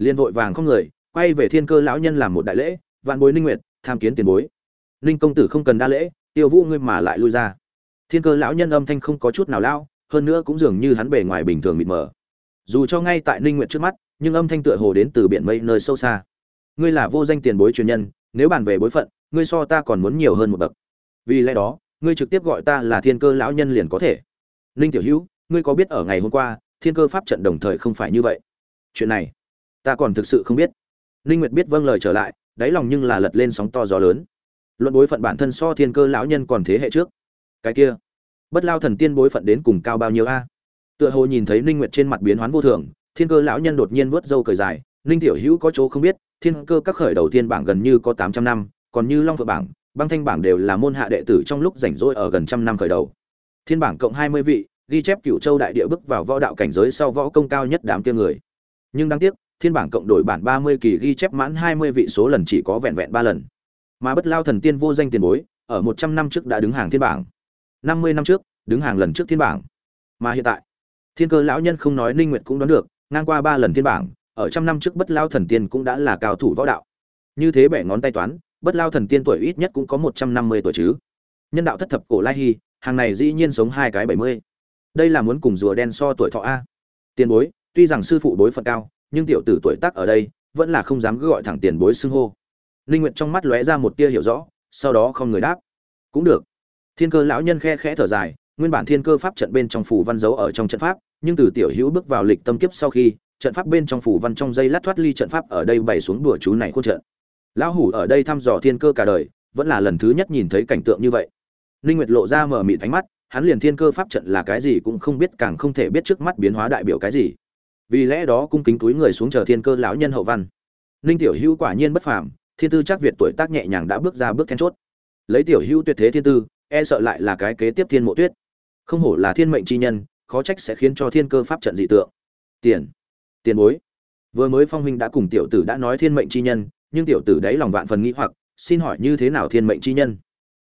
liền vội vàng không người, quay về thiên cơ lão nhân làm một đại lễ, vạn bối ninh nguyệt, tham kiến tiền bối. Ninh công tử không cần đa lễ, tiêu vũ ngươi mà lại lui ra. Thiên cơ lão nhân âm thanh không có chút nào lao, hơn nữa cũng dường như hắn bề ngoài bình thường mịt mờ. Dù cho ngay tại ninh nguyệt trước mắt, nhưng âm thanh tựa hồ đến từ biển mây nơi sâu xa. Ngươi là vô danh tiền bối truyền nhân, nếu bàn về bối phận, ngươi so ta còn muốn nhiều hơn một bậc. Vì lẽ đó, ngươi trực tiếp gọi ta là thiên cơ lão nhân liền có thể. Ninh tiểu hữu, ngươi có biết ở ngày hôm qua, thiên cơ pháp trận đồng thời không phải như vậy? Chuyện này ta còn thực sự không biết. Ninh nguyệt biết vâng lời trở lại, đáy lòng nhưng là lật lên sóng to gió lớn. Luận bối phận bản thân so thiên cơ lão nhân còn thế hệ trước. Cái kia, bất lao thần tiên bối phận đến cùng cao bao nhiêu a? Tựa hồ nhìn thấy ninh nguyệt trên mặt biến hoán vô thường, thiên cơ lão nhân đột nhiên vớt râu cười dài, ninh tiểu hữu có chỗ không biết, thiên cơ các khởi đầu tiên bảng gần như có 800 năm, còn như long phượng bảng, băng thanh bảng đều là môn hạ đệ tử trong lúc rảnh rỗi ở gần trăm năm khởi đầu. Thiên bảng cộng 20 vị, ghi chép cửu châu đại địa bước vào võ đạo cảnh giới sau võ công cao nhất đám kia người. Nhưng đáng tiếc thiên bảng cộng đổi bản 30 kỳ ghi chép mãn 20 vị số lần chỉ có vẹn vẹn 3 lần. Mà bất lao thần tiên vô danh tiền bối, ở 100 năm trước đã đứng hàng thiên bảng. 50 năm trước, đứng hàng lần trước thiên bảng. Mà hiện tại, thiên cơ lão nhân không nói ninh nguyệt cũng đoán được, ngang qua ba lần thiên bảng, ở trăm năm trước bất lao thần tiên cũng đã là cao thủ võ đạo. Như thế bẻ ngón tay toán, bất lao thần tiên tuổi ít nhất cũng có 150 tuổi chứ. Nhân đạo thất thập cổ lai hy, hàng này dĩ nhiên sống hai cái 70. đây là muốn cùng rùa đen so tuổi thọ a. Tiền bối, tuy rằng sư phụ bối phận cao nhưng tiểu tử tuổi tác ở đây, vẫn là không dám cứ gọi thẳng tiền bối xưng hô. Ninh nguyệt trong mắt lóe ra một tia hiểu rõ, sau đó không người đáp. Cũng được. Thiên cơ lão nhân khe khẽ thở dài, nguyên bản thiên cơ pháp trận bên trong phủ văn dấu ở trong trận pháp, nhưng từ tiểu hữu bước vào lịch tâm kiếp sau khi, trận pháp bên trong phủ văn trong dây lát thoát ly trận pháp ở đây bày xuống đùa chú này khuôn trận. Lão hủ ở đây thăm dò thiên cơ cả đời, vẫn là lần thứ nhất nhìn thấy cảnh tượng như vậy. Ninh nguyệt lộ ra mở mịt ánh mắt, hắn liền thiên cơ pháp trận là cái gì cũng không biết, càng không thể biết trước mắt biến hóa đại biểu cái gì vì lẽ đó cung kính túi người xuống chờ thiên cơ lão nhân hậu văn. Ninh tiểu hữu quả nhiên bất phàm, thiên tư chắc việt tuổi tác nhẹ nhàng đã bước ra bước then chốt. Lấy tiểu hữu tuyệt thế thiên tư e sợ lại là cái kế tiếp thiên mộ tuyết. Không hổ là thiên mệnh chi nhân, khó trách sẽ khiến cho thiên cơ pháp trận dị tượng. Tiền tiền bối. Vừa mới phong huynh đã cùng tiểu tử đã nói thiên mệnh chi nhân, nhưng tiểu tử đấy lòng vạn phần nghĩ hoặc, xin hỏi như thế nào thiên mệnh chi nhân?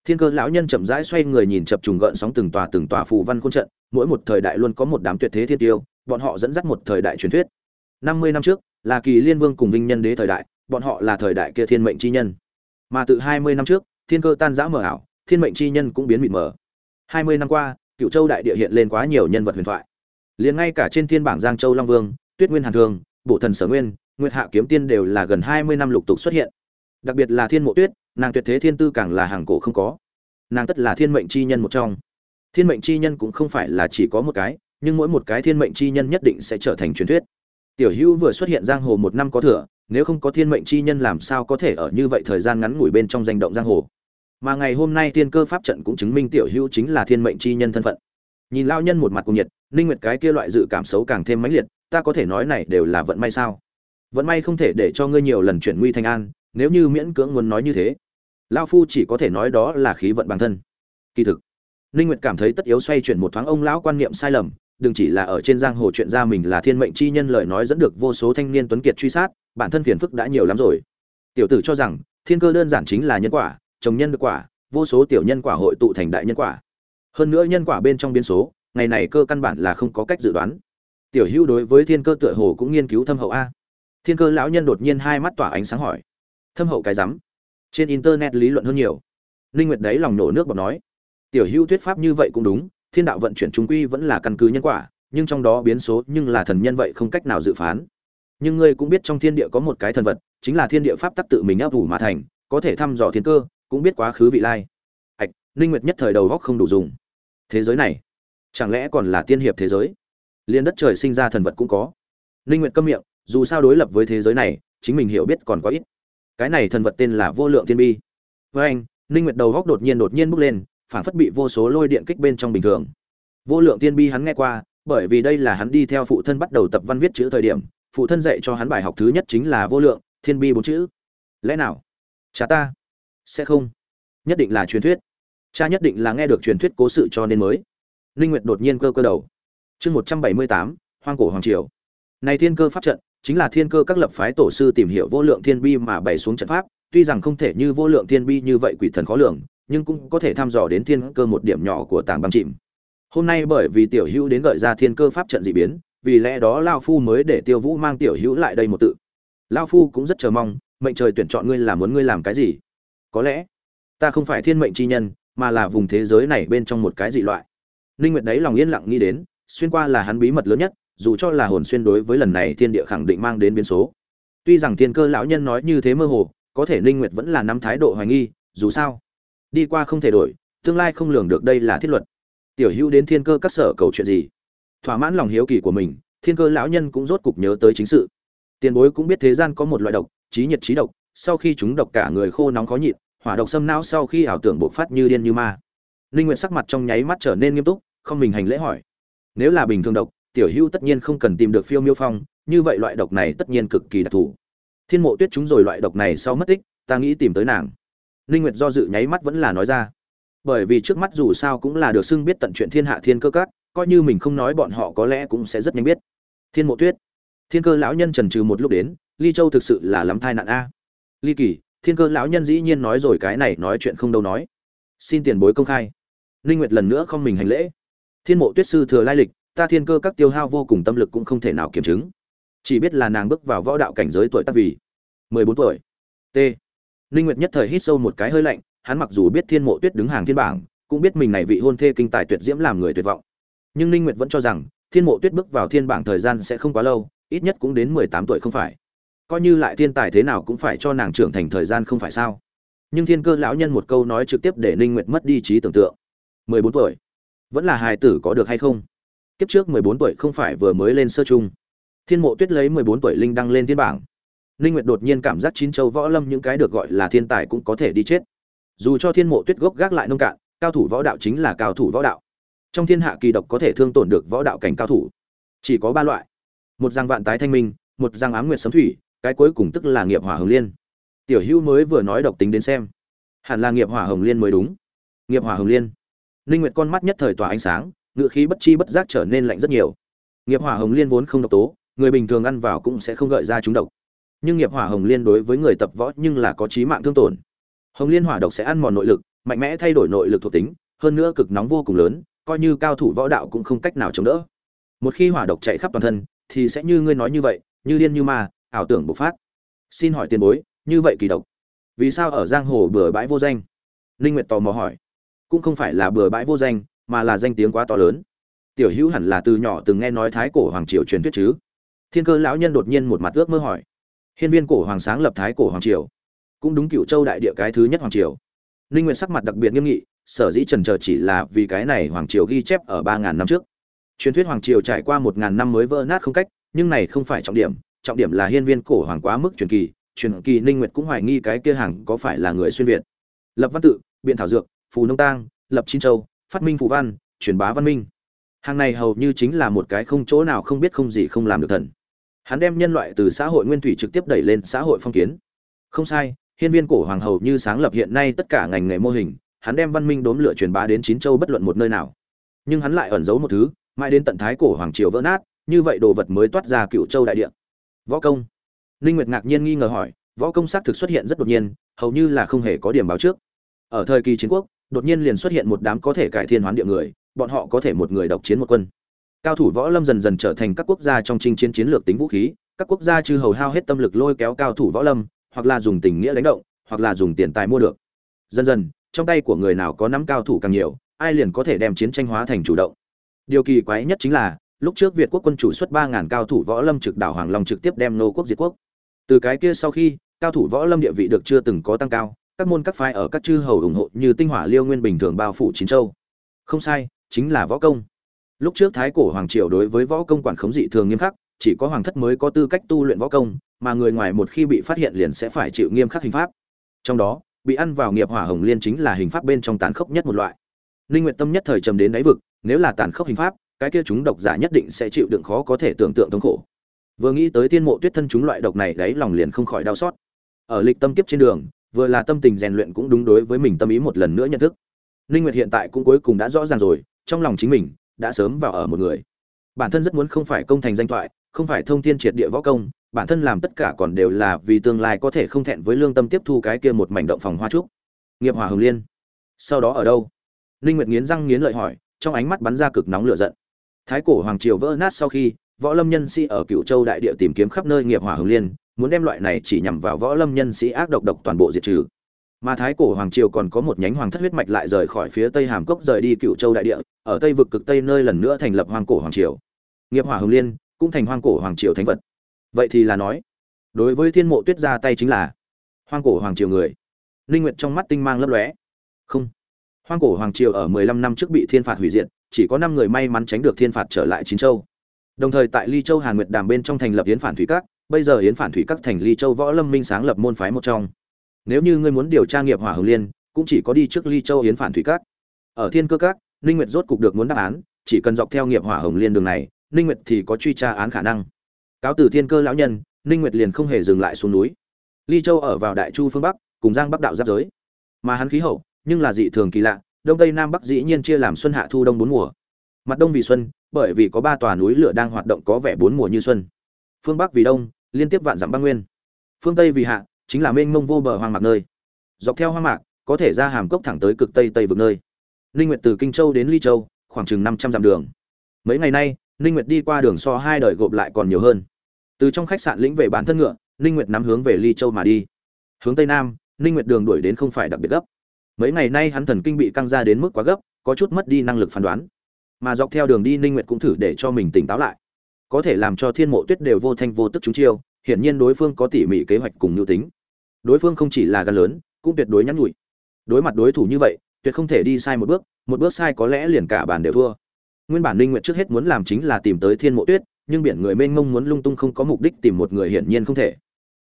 Thiên cơ lão nhân chậm rãi xoay người nhìn chập trùng gợn sóng từng tòa từng tòa phù văn khuôn trận, mỗi một thời đại luôn có một đám tuyệt thế thiên tiêu, bọn họ dẫn dắt một thời đại truyền thuyết. Năm mươi năm trước, là kỳ liên vương cùng vinh nhân đế thời đại, bọn họ là thời đại kia thiên mệnh chi nhân. Mà từ hai mươi năm trước, thiên cơ tan rã mờ ảo, thiên mệnh chi nhân cũng biến mịt mờ. hai mươi năm qua cựu châu đại địa hiện lên quá nhiều nhân vật huyền thoại. Liền ngay cả trên thiên bảng giang châu long vương, tuyết nguyên hàn thương bộ thần sở nguyên, nguyệt hạ kiếm tiên đều là gần hai mươi năm lục tục xuất hiện. Đặc biệt là thiên mộ tuyết nàng tuyệt thế thiên tư càng là hàng cổ không có. Nàng tất là thiên mệnh chi nhân một trong. Thiên mệnh chi nhân cũng không phải là chỉ có một cái, nhưng mỗi một cái thiên mệnh chi nhân nhất định sẽ trở thành truyền thuyết. Tiểu hữu vừa xuất hiện giang hồ một năm có thừa, nếu không có thiên mệnh chi nhân làm sao có thể ở như vậy thời gian ngắn ngủi bên trong danh động giang hồ? Mà ngày hôm nay thiên cơ pháp trận cũng chứng minh tiểu hữu chính là thiên mệnh chi nhân thân phận. Nhìn lao nhân một mặt cùng nhiệt, ninh nguyệt cái kia loại dự cảm xấu càng thêm mãnh liệt, ta có thể nói này đều là vận may sao? Vận may không thể để cho ngươi nhiều lần chuyển nguy thành an nếu như miễn cưỡng muốn nói như thế, lao phu chỉ có thể nói đó là khí vận bản thân. Kỳ thực, ninh nguyệt cảm thấy tất yếu xoay chuyển một thoáng ông lão quan niệm sai lầm, đừng chỉ là ở trên giang hồ chuyện ra mình là thiên mệnh chi nhân lời nói dẫn được vô số thanh niên tuấn kiệt truy sát, bản thân phiền phức đã nhiều lắm rồi. Tiểu tử cho rằng, thiên cơ đơn giản chính là nhân quả trồng nhân được quả, vô số tiểu nhân quả hội tụ thành đại nhân quả. Hơn nữa nhân quả bên trong biến số, ngày này cơ căn bản là không có cách dự đoán. Tiểu hữu đối với thiên cơ tựa hồ cũng nghiên cứu thâm hậu a. Thiên cơ lão nhân đột nhiên hai mắt tỏa ánh sáng hỏi thâm hậu cái rắm. Trên internet lý luận hơn nhiều. Linh nguyệt đấy lòng nổ nước bọt nói, tiểu hữu thuyết pháp như vậy cũng đúng, thiên đạo vận chuyển trung quy vẫn là căn cứ nhân quả, nhưng trong đó biến số nhưng là thần nhân vậy không cách nào dự phán. Nhưng ngươi cũng biết trong thiên địa có một cái thần vật, chính là thiên địa pháp tắc tự mình áp ủ mà thành, có thể thăm dò thiên cơ, cũng biết quá khứ vị lai. Ạch, ninh nguyệt nhất thời đầu góc không đủ dùng. Thế giới này, chẳng lẽ còn là tiên hiệp thế giới? Liên đất trời sinh ra thần vật cũng có. Ninh nguyệt câm miệng, dù sao đối lập với thế giới này, chính mình hiểu biết còn quá ít cái này thần vật tên là vô lượng thiên bi. Với anh ninh nguyệt đầu góc đột nhiên đột nhiên bốc lên phản phất bị vô số lôi điện kích bên trong bình thường. Vô lượng thiên bi hắn nghe qua bởi vì đây là hắn đi theo phụ thân bắt đầu tập văn viết chữ thời điểm phụ thân dạy cho hắn bài học thứ nhất chính là vô lượng thiên bi bốn chữ. Lẽ nào? Cha ta? Sẽ không. Nhất định là truyền thuyết. Cha nhất định là nghe được truyền thuyết cố sự cho nên mới. Ninh nguyệt đột nhiên cơ cơ đầu. Chương 178, hoang cổ hoàng triều. Này thiên cơ pháp trận chính là thiên cơ các lập phái tổ sư tìm hiểu vô lượng thiên bi mà bày xuống trận pháp, tuy rằng không thể như vô lượng thiên bi như vậy quỷ thần khó lường, nhưng cũng có thể thăm dò đến thiên cơ một điểm nhỏ của tảng băng chìm. Hôm nay bởi vì tiểu hữu đến gợi ra thiên cơ pháp trận dị biến, vì lẽ đó lao phu mới để tiêu vũ mang tiểu hữu lại đây một tự. Lao phu cũng rất chờ mong, mệnh trời tuyển chọn ngươi là muốn ngươi làm cái gì? Có lẽ, ta không phải thiên mệnh chi nhân, mà là vùng thế giới này bên trong một cái dị loại. Ninh nguyệt đấy lòng yên lặng nghĩ đến, xuyên qua là hắn bí mật lớn nhất dù cho là hồn xuyên đối với lần này thiên địa khẳng định mang đến biến số. Tuy rằng thiên cơ lão nhân nói như thế mơ hồ, có thể ninh nguyệt vẫn là nắm thái độ hoài nghi, dù sao, đi qua không thể đổi, tương lai không lường được đây là thiết luật. Tiểu hữu đến thiên cơ các sở cầu chuyện gì? Thỏa mãn lòng hiếu kỳ của mình, thiên cơ lão nhân cũng rốt cục nhớ tới chính sự. Tiền bối cũng biết thế gian có một loại độc, trí nhiệt trí độc, sau khi chúng độc cả người khô nóng khó nhịn, hỏa độc xâm não sau khi ảo tưởng bộc phát như điên như ma. Linh nguyện sắc mặt trong nháy mắt trở nên nghiêm túc, không mình hành lễ hỏi. Nếu là bình thường độc tiểu Hưu tất nhiên không cần tìm được phiêu miêu phong, như vậy loại độc này tất nhiên cực kỳ đặc thù. Thiên mộ tuyết chúng rồi loại độc này sau mất tích, ta nghĩ tìm tới nàng. Linh nguyệt do dự nháy mắt vẫn là nói ra. Bởi vì trước mắt dù sao cũng là được xưng biết tận chuyện thiên hạ thiên cơ các, coi như mình không nói bọn họ có lẽ cũng sẽ rất nhanh biết. Thiên mộ tuyết. Thiên cơ lão nhân trần trừ một lúc đến, ly châu thực sự là lắm thai nạn a. Ly kỳ, thiên cơ lão nhân dĩ nhiên nói rồi cái này nói chuyện không đâu nói. Xin tiền bối công khai. Linh nguyệt lần nữa không mình hành lễ. Thiên mộ tuyết sư thừa lai lịch ta thiên cơ các tiêu hao vô cùng tâm lực cũng không thể nào kiểm chứng. Chỉ biết là nàng bước vào võ đạo cảnh giới tuổi tác vì 14 tuổi. T. Linh nguyệt nhất thời hít sâu một cái hơi lạnh, hắn mặc dù biết thiên mộ tuyết đứng hàng thiên bảng, cũng biết mình này vị hôn thê kinh tài tuyệt diễm làm người tuyệt vọng. Nhưng linh nguyệt vẫn cho rằng, thiên mộ tuyết bước vào thiên bảng thời gian sẽ không quá lâu, ít nhất cũng đến 18 tuổi không phải. Coi như lại thiên tài thế nào cũng phải cho nàng trưởng thành thời gian không phải sao? Nhưng thiên cơ lão nhân một câu nói trực tiếp để ninh nguyệt mất đi trí tưởng tượng. 14 tuổi. Vẫn là hài tử có được hay không? Kiếp trước 14 tuổi không phải vừa mới lên sơ trung. Thiên mộ tuyết lấy 14 tuổi linh đăng lên thiên bảng. Linh nguyệt đột nhiên cảm giác chín châu võ lâm những cái được gọi là thiên tài cũng có thể đi chết. Dù cho thiên mộ tuyết gốc gác lại nông cạn, cao thủ võ đạo chính là cao thủ võ đạo. Trong thiên hạ kỳ độc có thể thương tổn được võ đạo cảnh cao thủ. Chỉ có ba loại. Một giang vạn tái thanh minh, một giang ám nguyệt sấm thủy, cái cuối cùng tức là nghiệp hỏa hồng liên. Tiểu hữu mới vừa nói độc tính đến xem. Hẳn là nghiệp hỏa hồng liên mới đúng. Nghiệp hỏa hồng liên. Ninh nguyệt con mắt nhất thời tỏa ánh sáng ngựa khí bất chi bất giác trở nên lạnh rất nhiều. Nghiệp hỏa hồng liên vốn không độc tố, người bình thường ăn vào cũng sẽ không gợi ra chúng độc. Nhưng nghiệp hỏa hồng liên đối với người tập võ nhưng là có chí mạng thương tổn. Hồng liên hỏa độc sẽ ăn mòn nội lực, mạnh mẽ thay đổi nội lực thuộc tính, hơn nữa cực nóng vô cùng lớn, coi như cao thủ võ đạo cũng không cách nào chống đỡ. Một khi hỏa độc chạy khắp toàn thân, thì sẽ như ngươi nói như vậy, như điên như ma, ảo tưởng bộc phát. Xin hỏi tiền bối, như vậy kỳ độc, vì sao ở giang hồ bừa bãi vô danh? Linh nguyệt tò mò hỏi. Cũng không phải là bừa bãi vô danh mà là danh tiếng quá to lớn. Tiểu hữu hẳn là từ nhỏ từng nghe nói thái cổ hoàng triều truyền thuyết chứ? Thiên cơ lão nhân đột nhiên một mặt ước mơ hỏi. Hiên viên cổ hoàng sáng lập thái cổ hoàng triều, cũng đúng cựu châu đại địa cái thứ nhất hoàng triều. Ninh nguyện sắc mặt đặc biệt nghiêm nghị, sở dĩ trần trờ chỉ là vì cái này hoàng triều ghi chép ở ba ngàn năm trước. Truyền thuyết hoàng triều trải qua một ngàn năm mới vỡ nát không cách, nhưng này không phải trọng điểm trọng điểm là hiên viên cổ hoàng quá mức truyền kỳ truyền kỳ ninh nguyệt cũng hoài nghi cái kia hàng có phải là người xuyên việt. Lập văn tự, biện thảo dược, phù nông tang, lập chín châu phát minh phù văn, truyền bá văn minh. Hàng này hầu như chính là một cái không chỗ nào không biết không gì không làm được thần. Hắn đem nhân loại từ xã hội nguyên thủy trực tiếp đẩy lên xã hội phong kiến. Không sai, hiên viên cổ hoàng hầu như sáng lập hiện nay tất cả ngành nghề mô hình, hắn đem văn minh đốm lửa truyền bá đến chín châu bất luận một nơi nào. Nhưng hắn lại ẩn giấu một thứ, mãi đến tận thái cổ hoàng triều vỡ nát, như vậy đồ vật mới toát ra cựu châu đại địa. Võ công. Ninh nguyệt ngạc nhiên nghi ngờ hỏi, võ công xác thực xuất hiện rất đột nhiên, hầu như là không hề có điểm báo trước. Ở thời kỳ chiến quốc đột nhiên liền xuất hiện một đám có thể cải thiên hoán địa người, bọn họ có thể một người độc chiến một quân. Cao thủ võ lâm dần dần trở thành các quốc gia trong chinh chiến chiến lược tính vũ khí, các quốc gia chư hầu hao hết tâm lực lôi kéo cao thủ võ lâm, hoặc là dùng tình nghĩa đánh động, hoặc là dùng tiền tài mua được. Dần dần, trong tay của người nào có nắm cao thủ càng nhiều, ai liền có thể đem chiến tranh hóa thành chủ động. Điều kỳ quái nhất chính là, lúc trước việt quốc quân chủ xuất ba ngàn cao thủ võ lâm trực đảo hoàng long trực tiếp đem nô quốc diệt quốc. Từ cái kia sau khi, cao thủ võ lâm địa vị được chưa từng có tăng cao các môn các phái ở các chư hầu ủng hộ như tinh hỏa liêu nguyên bình thường bao phủ chín châu. Không sai, chính là võ công. Lúc trước thái cổ hoàng triều đối với võ công quản khống dị thường nghiêm khắc, chỉ có hoàng thất mới có tư cách tu luyện võ công, mà người ngoài một khi bị phát hiện liền sẽ phải chịu nghiêm khắc hình pháp. Trong đó, bị ăn vào nghiệp hỏa hồng liên chính là hình pháp bên trong tàn khốc nhất một loại. Linh nguyện tâm nhất thời trầm đến đáy vực, nếu là tàn khốc hình pháp, cái kia chúng độc giả nhất định sẽ chịu đựng khó có thể tưởng tượng thống khổ. Vừa nghĩ tới tiên mộ tuyết thân chúng loại độc này, đáy lòng liền không khỏi đau xót. Ở lịch tâm kiếp trên đường vừa là tâm tình rèn luyện cũng đúng đối với mình tâm ý một lần nữa nhận thức. Ninh nguyệt hiện tại cũng cuối cùng đã rõ ràng rồi, trong lòng chính mình đã sớm vào ở một người. Bản thân rất muốn không phải công thành danh thoại, không phải thông thiên triệt địa võ công, bản thân làm tất cả còn đều là vì tương lai có thể không thẹn với lương tâm tiếp thu cái kia một mảnh động phòng hoa trúc. Nghiệp hỏa hồng liên, sau đó ở đâu? Ninh nguyệt nghiến răng nghiến lợi hỏi, trong ánh mắt bắn ra cực nóng lửa giận. Thái cổ hoàng triều vỡ nát sau khi, võ lâm nhân sĩ ở cựu châu đại địa tìm kiếm khắp nơi nghiệp hỏa hồng liên muốn đem loại này chỉ nhằm vào võ lâm nhân sĩ ác độc độc toàn bộ diệt trừ. Mà thái cổ hoàng triều còn có một nhánh hoàng thất huyết mạch lại rời khỏi phía tây hàm cốc rời đi cựu châu đại địa, ở tây vực cực tây nơi lần nữa thành lập hoàng cổ hoàng triều. Nghiệp hỏa hồng liên cũng thành hoàng cổ hoàng triều thánh vật. Vậy thì là nói, đối với thiên mộ tuyết ra tay chính là hoàng cổ hoàng triều người. Linh nguyệt trong mắt tinh mang lấp lóe. Không. Hoàng cổ hoàng triều ở 15 năm trước bị thiên phạt hủy diệt, chỉ có 5 người may mắn tránh được thiên phạt trở lại chín châu. Đồng thời tại ly châu hàn nguyệt đàm bên trong thành lập yến phản thủy các bây giờ yến phản thủy các thành ly châu võ lâm minh sáng lập môn phái một trong. Nếu như ngươi muốn điều tra nghiệp hỏa hồng liên, cũng chỉ có đi trước ly châu yến phản thủy các. Ở thiên cơ các, ninh nguyệt rốt cục được muốn đáp án, chỉ cần dọc theo nghiệp hỏa hồng liên đường này, ninh nguyệt thì có truy tra án khả năng. Cáo từ thiên cơ lão nhân, ninh nguyệt liền không hề dừng lại xuống núi. Ly châu ở vào đại chu phương bắc, cùng giang bắc đạo giáp giới. Mà hắn khí hậu, nhưng là dị thường kỳ lạ, đông tây nam bắc dĩ nhiên chia làm xuân hạ thu đông bốn mùa. Mặt đông vì xuân, bởi vì có ba tòa núi lửa đang hoạt động có vẻ bốn mùa như xuân. Phương bắc vì đông liên tiếp vạn dặm băng nguyên. Phương tây vì hạ, chính là mênh mông vô bờ hoang mạc nơi. Dọc theo hoang mạc, có thể ra hàm cốc thẳng tới cực tây tây vực nơi. Ninh nguyệt từ kinh châu đến ly châu, khoảng chừng 500 dặm đường. Mấy ngày nay, ninh nguyệt đi qua đường so hai đời gộp lại còn nhiều hơn. Từ trong khách sạn lĩnh về bản thân ngựa, ninh nguyệt nắm hướng về ly châu mà đi. Hướng tây nam, ninh nguyệt đường đuổi đến không phải đặc biệt gấp. Mấy ngày nay hắn thần kinh bị căng ra đến mức quá gấp, có chút mất đi năng lực phán đoán. Mà dọc theo đường đi ninh nguyệt cũng thử để cho mình tỉnh táo lại có thể làm cho thiên mộ tuyết đều vô thanh vô tức chúng chiêu, hiển nhiên đối phương có tỉ mỉ kế hoạch cùng nhu tính. Đối phương không chỉ là gan lớn, cũng tuyệt đối nhắn nhủi. Đối mặt đối thủ như vậy, tuyệt không thể đi sai một bước một bước sai có lẽ liền cả bàn đều thua. Nguyên bản linh nguyện trước hết muốn làm chính là tìm tới thiên mộ tuyết, nhưng biển người mênh mông muốn lung tung không có mục đích tìm một người hiển nhiên không thể.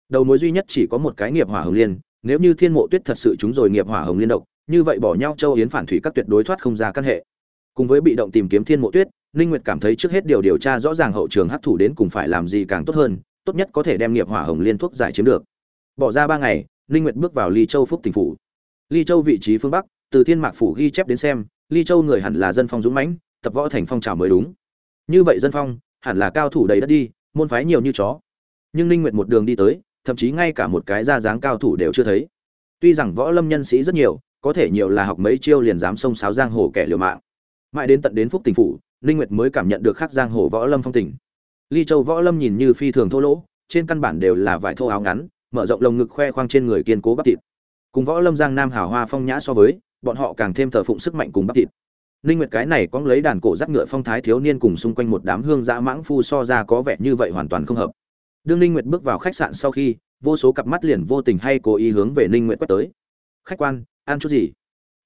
Đầu mối duy nhất chỉ có một cái nghiệp hỏa hồng liên, nếu như thiên mộ tuyết thật sự chúng rồi nghiệp hỏa hồng liên độc, như vậy bỏ nhau châu yến phản thủy các tuyệt đối thoát không ra căn hệ. Cùng với bị động tìm kiếm thiên mộ tuyết ninh nguyệt cảm thấy trước hết điều điều tra rõ ràng hậu trường hấp thủ đến cùng phải làm gì càng tốt hơn, tốt nhất có thể đem nghiệp hỏa hồng liên thuốc giải chiếm được. Bỏ ra ba ngày, ninh nguyệt bước vào ly châu phúc tỉnh phủ. Ly châu vị trí phương bắc, từ thiên mạc phủ ghi chép đến xem, ly châu người hẳn là dân phong dũng mãnh, tập võ thành phong trào mới đúng. Như vậy dân phong, hẳn là cao thủ đầy đất đi, môn phái nhiều như chó. Nhưng ninh nguyệt một đường đi tới, thậm chí ngay cả một cái ra dáng cao thủ đều chưa thấy. Tuy rằng võ lâm nhân sĩ rất nhiều, có thể nhiều là học mấy chiêu liền dám xông sáo giang hồ kẻ liều mạng. Mãi đến tận đến phúc tỉnh phủ ninh nguyệt mới cảm nhận được khắc giang hồ võ lâm phong tình. Ly châu võ lâm nhìn như phi thường thô lỗ, trên căn bản đều là vải thô áo ngắn, mở rộng lồng ngực khoe khoang trên người kiên cố bắp thịt. Cùng võ lâm giang nam hào hoa phong nhã so với, bọn họ càng thêm thờ phụng sức mạnh cùng bắp thịt. Ninh nguyệt cái này có lấy đàn cổ dắt ngựa phong thái thiếu niên cùng xung quanh một đám hương dã mãng phu so ra có vẻ như vậy hoàn toàn không hợp. Đương ninh nguyệt bước vào khách sạn sau khi, vô số cặp mắt liền vô tình hay cố ý hướng về ninh nguyệt quét tới. Khách quan, ăn chút gì?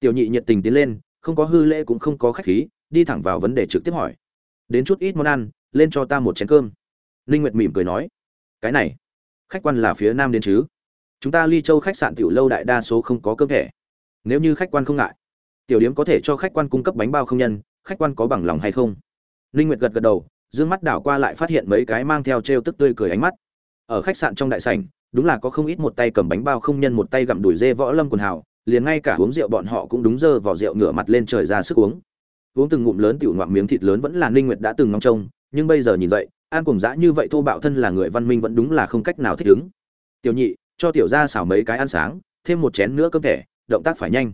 Tiểu nhị nhiệt tình tiến lên, không có hư lễ cũng không có khách khí đi thẳng vào vấn đề trực tiếp hỏi. Đến chút ít món ăn, lên cho ta một chén cơm. Ninh nguyệt mỉm cười nói. Cái này, khách quan là phía nam đến chứ? Chúng ta ly châu khách sạn tiểu lâu đại đa số không có cơm thẻ. Nếu như khách quan không ngại, tiểu điếm có thể cho khách quan cung cấp bánh bao không nhân, khách quan có bằng lòng hay không? Ninh nguyệt gật gật đầu, dương mắt đảo qua lại phát hiện mấy cái mang theo treo tức tươi cười ánh mắt. Ở khách sạn trong đại sảnh, đúng là có không ít một tay cầm bánh bao không nhân, một tay gặm đùi dê võ lâm quần hào, liền ngay cả uống rượu bọn họ cũng đúng dơ vào rượu ngửa mặt lên trời ra sức uống uống từng ngụm lớn tiểu ngoạm miếng thịt lớn vẫn là ninh nguyệt đã từng ngóng trông, nhưng bây giờ nhìn vậy, an cùng dã như vậy thô bạo thân là người văn minh vẫn đúng là không cách nào thích ứng. Tiểu nhị, cho tiểu gia xào mấy cái ăn sáng, thêm một chén nữa cơm thẻ, động tác phải nhanh.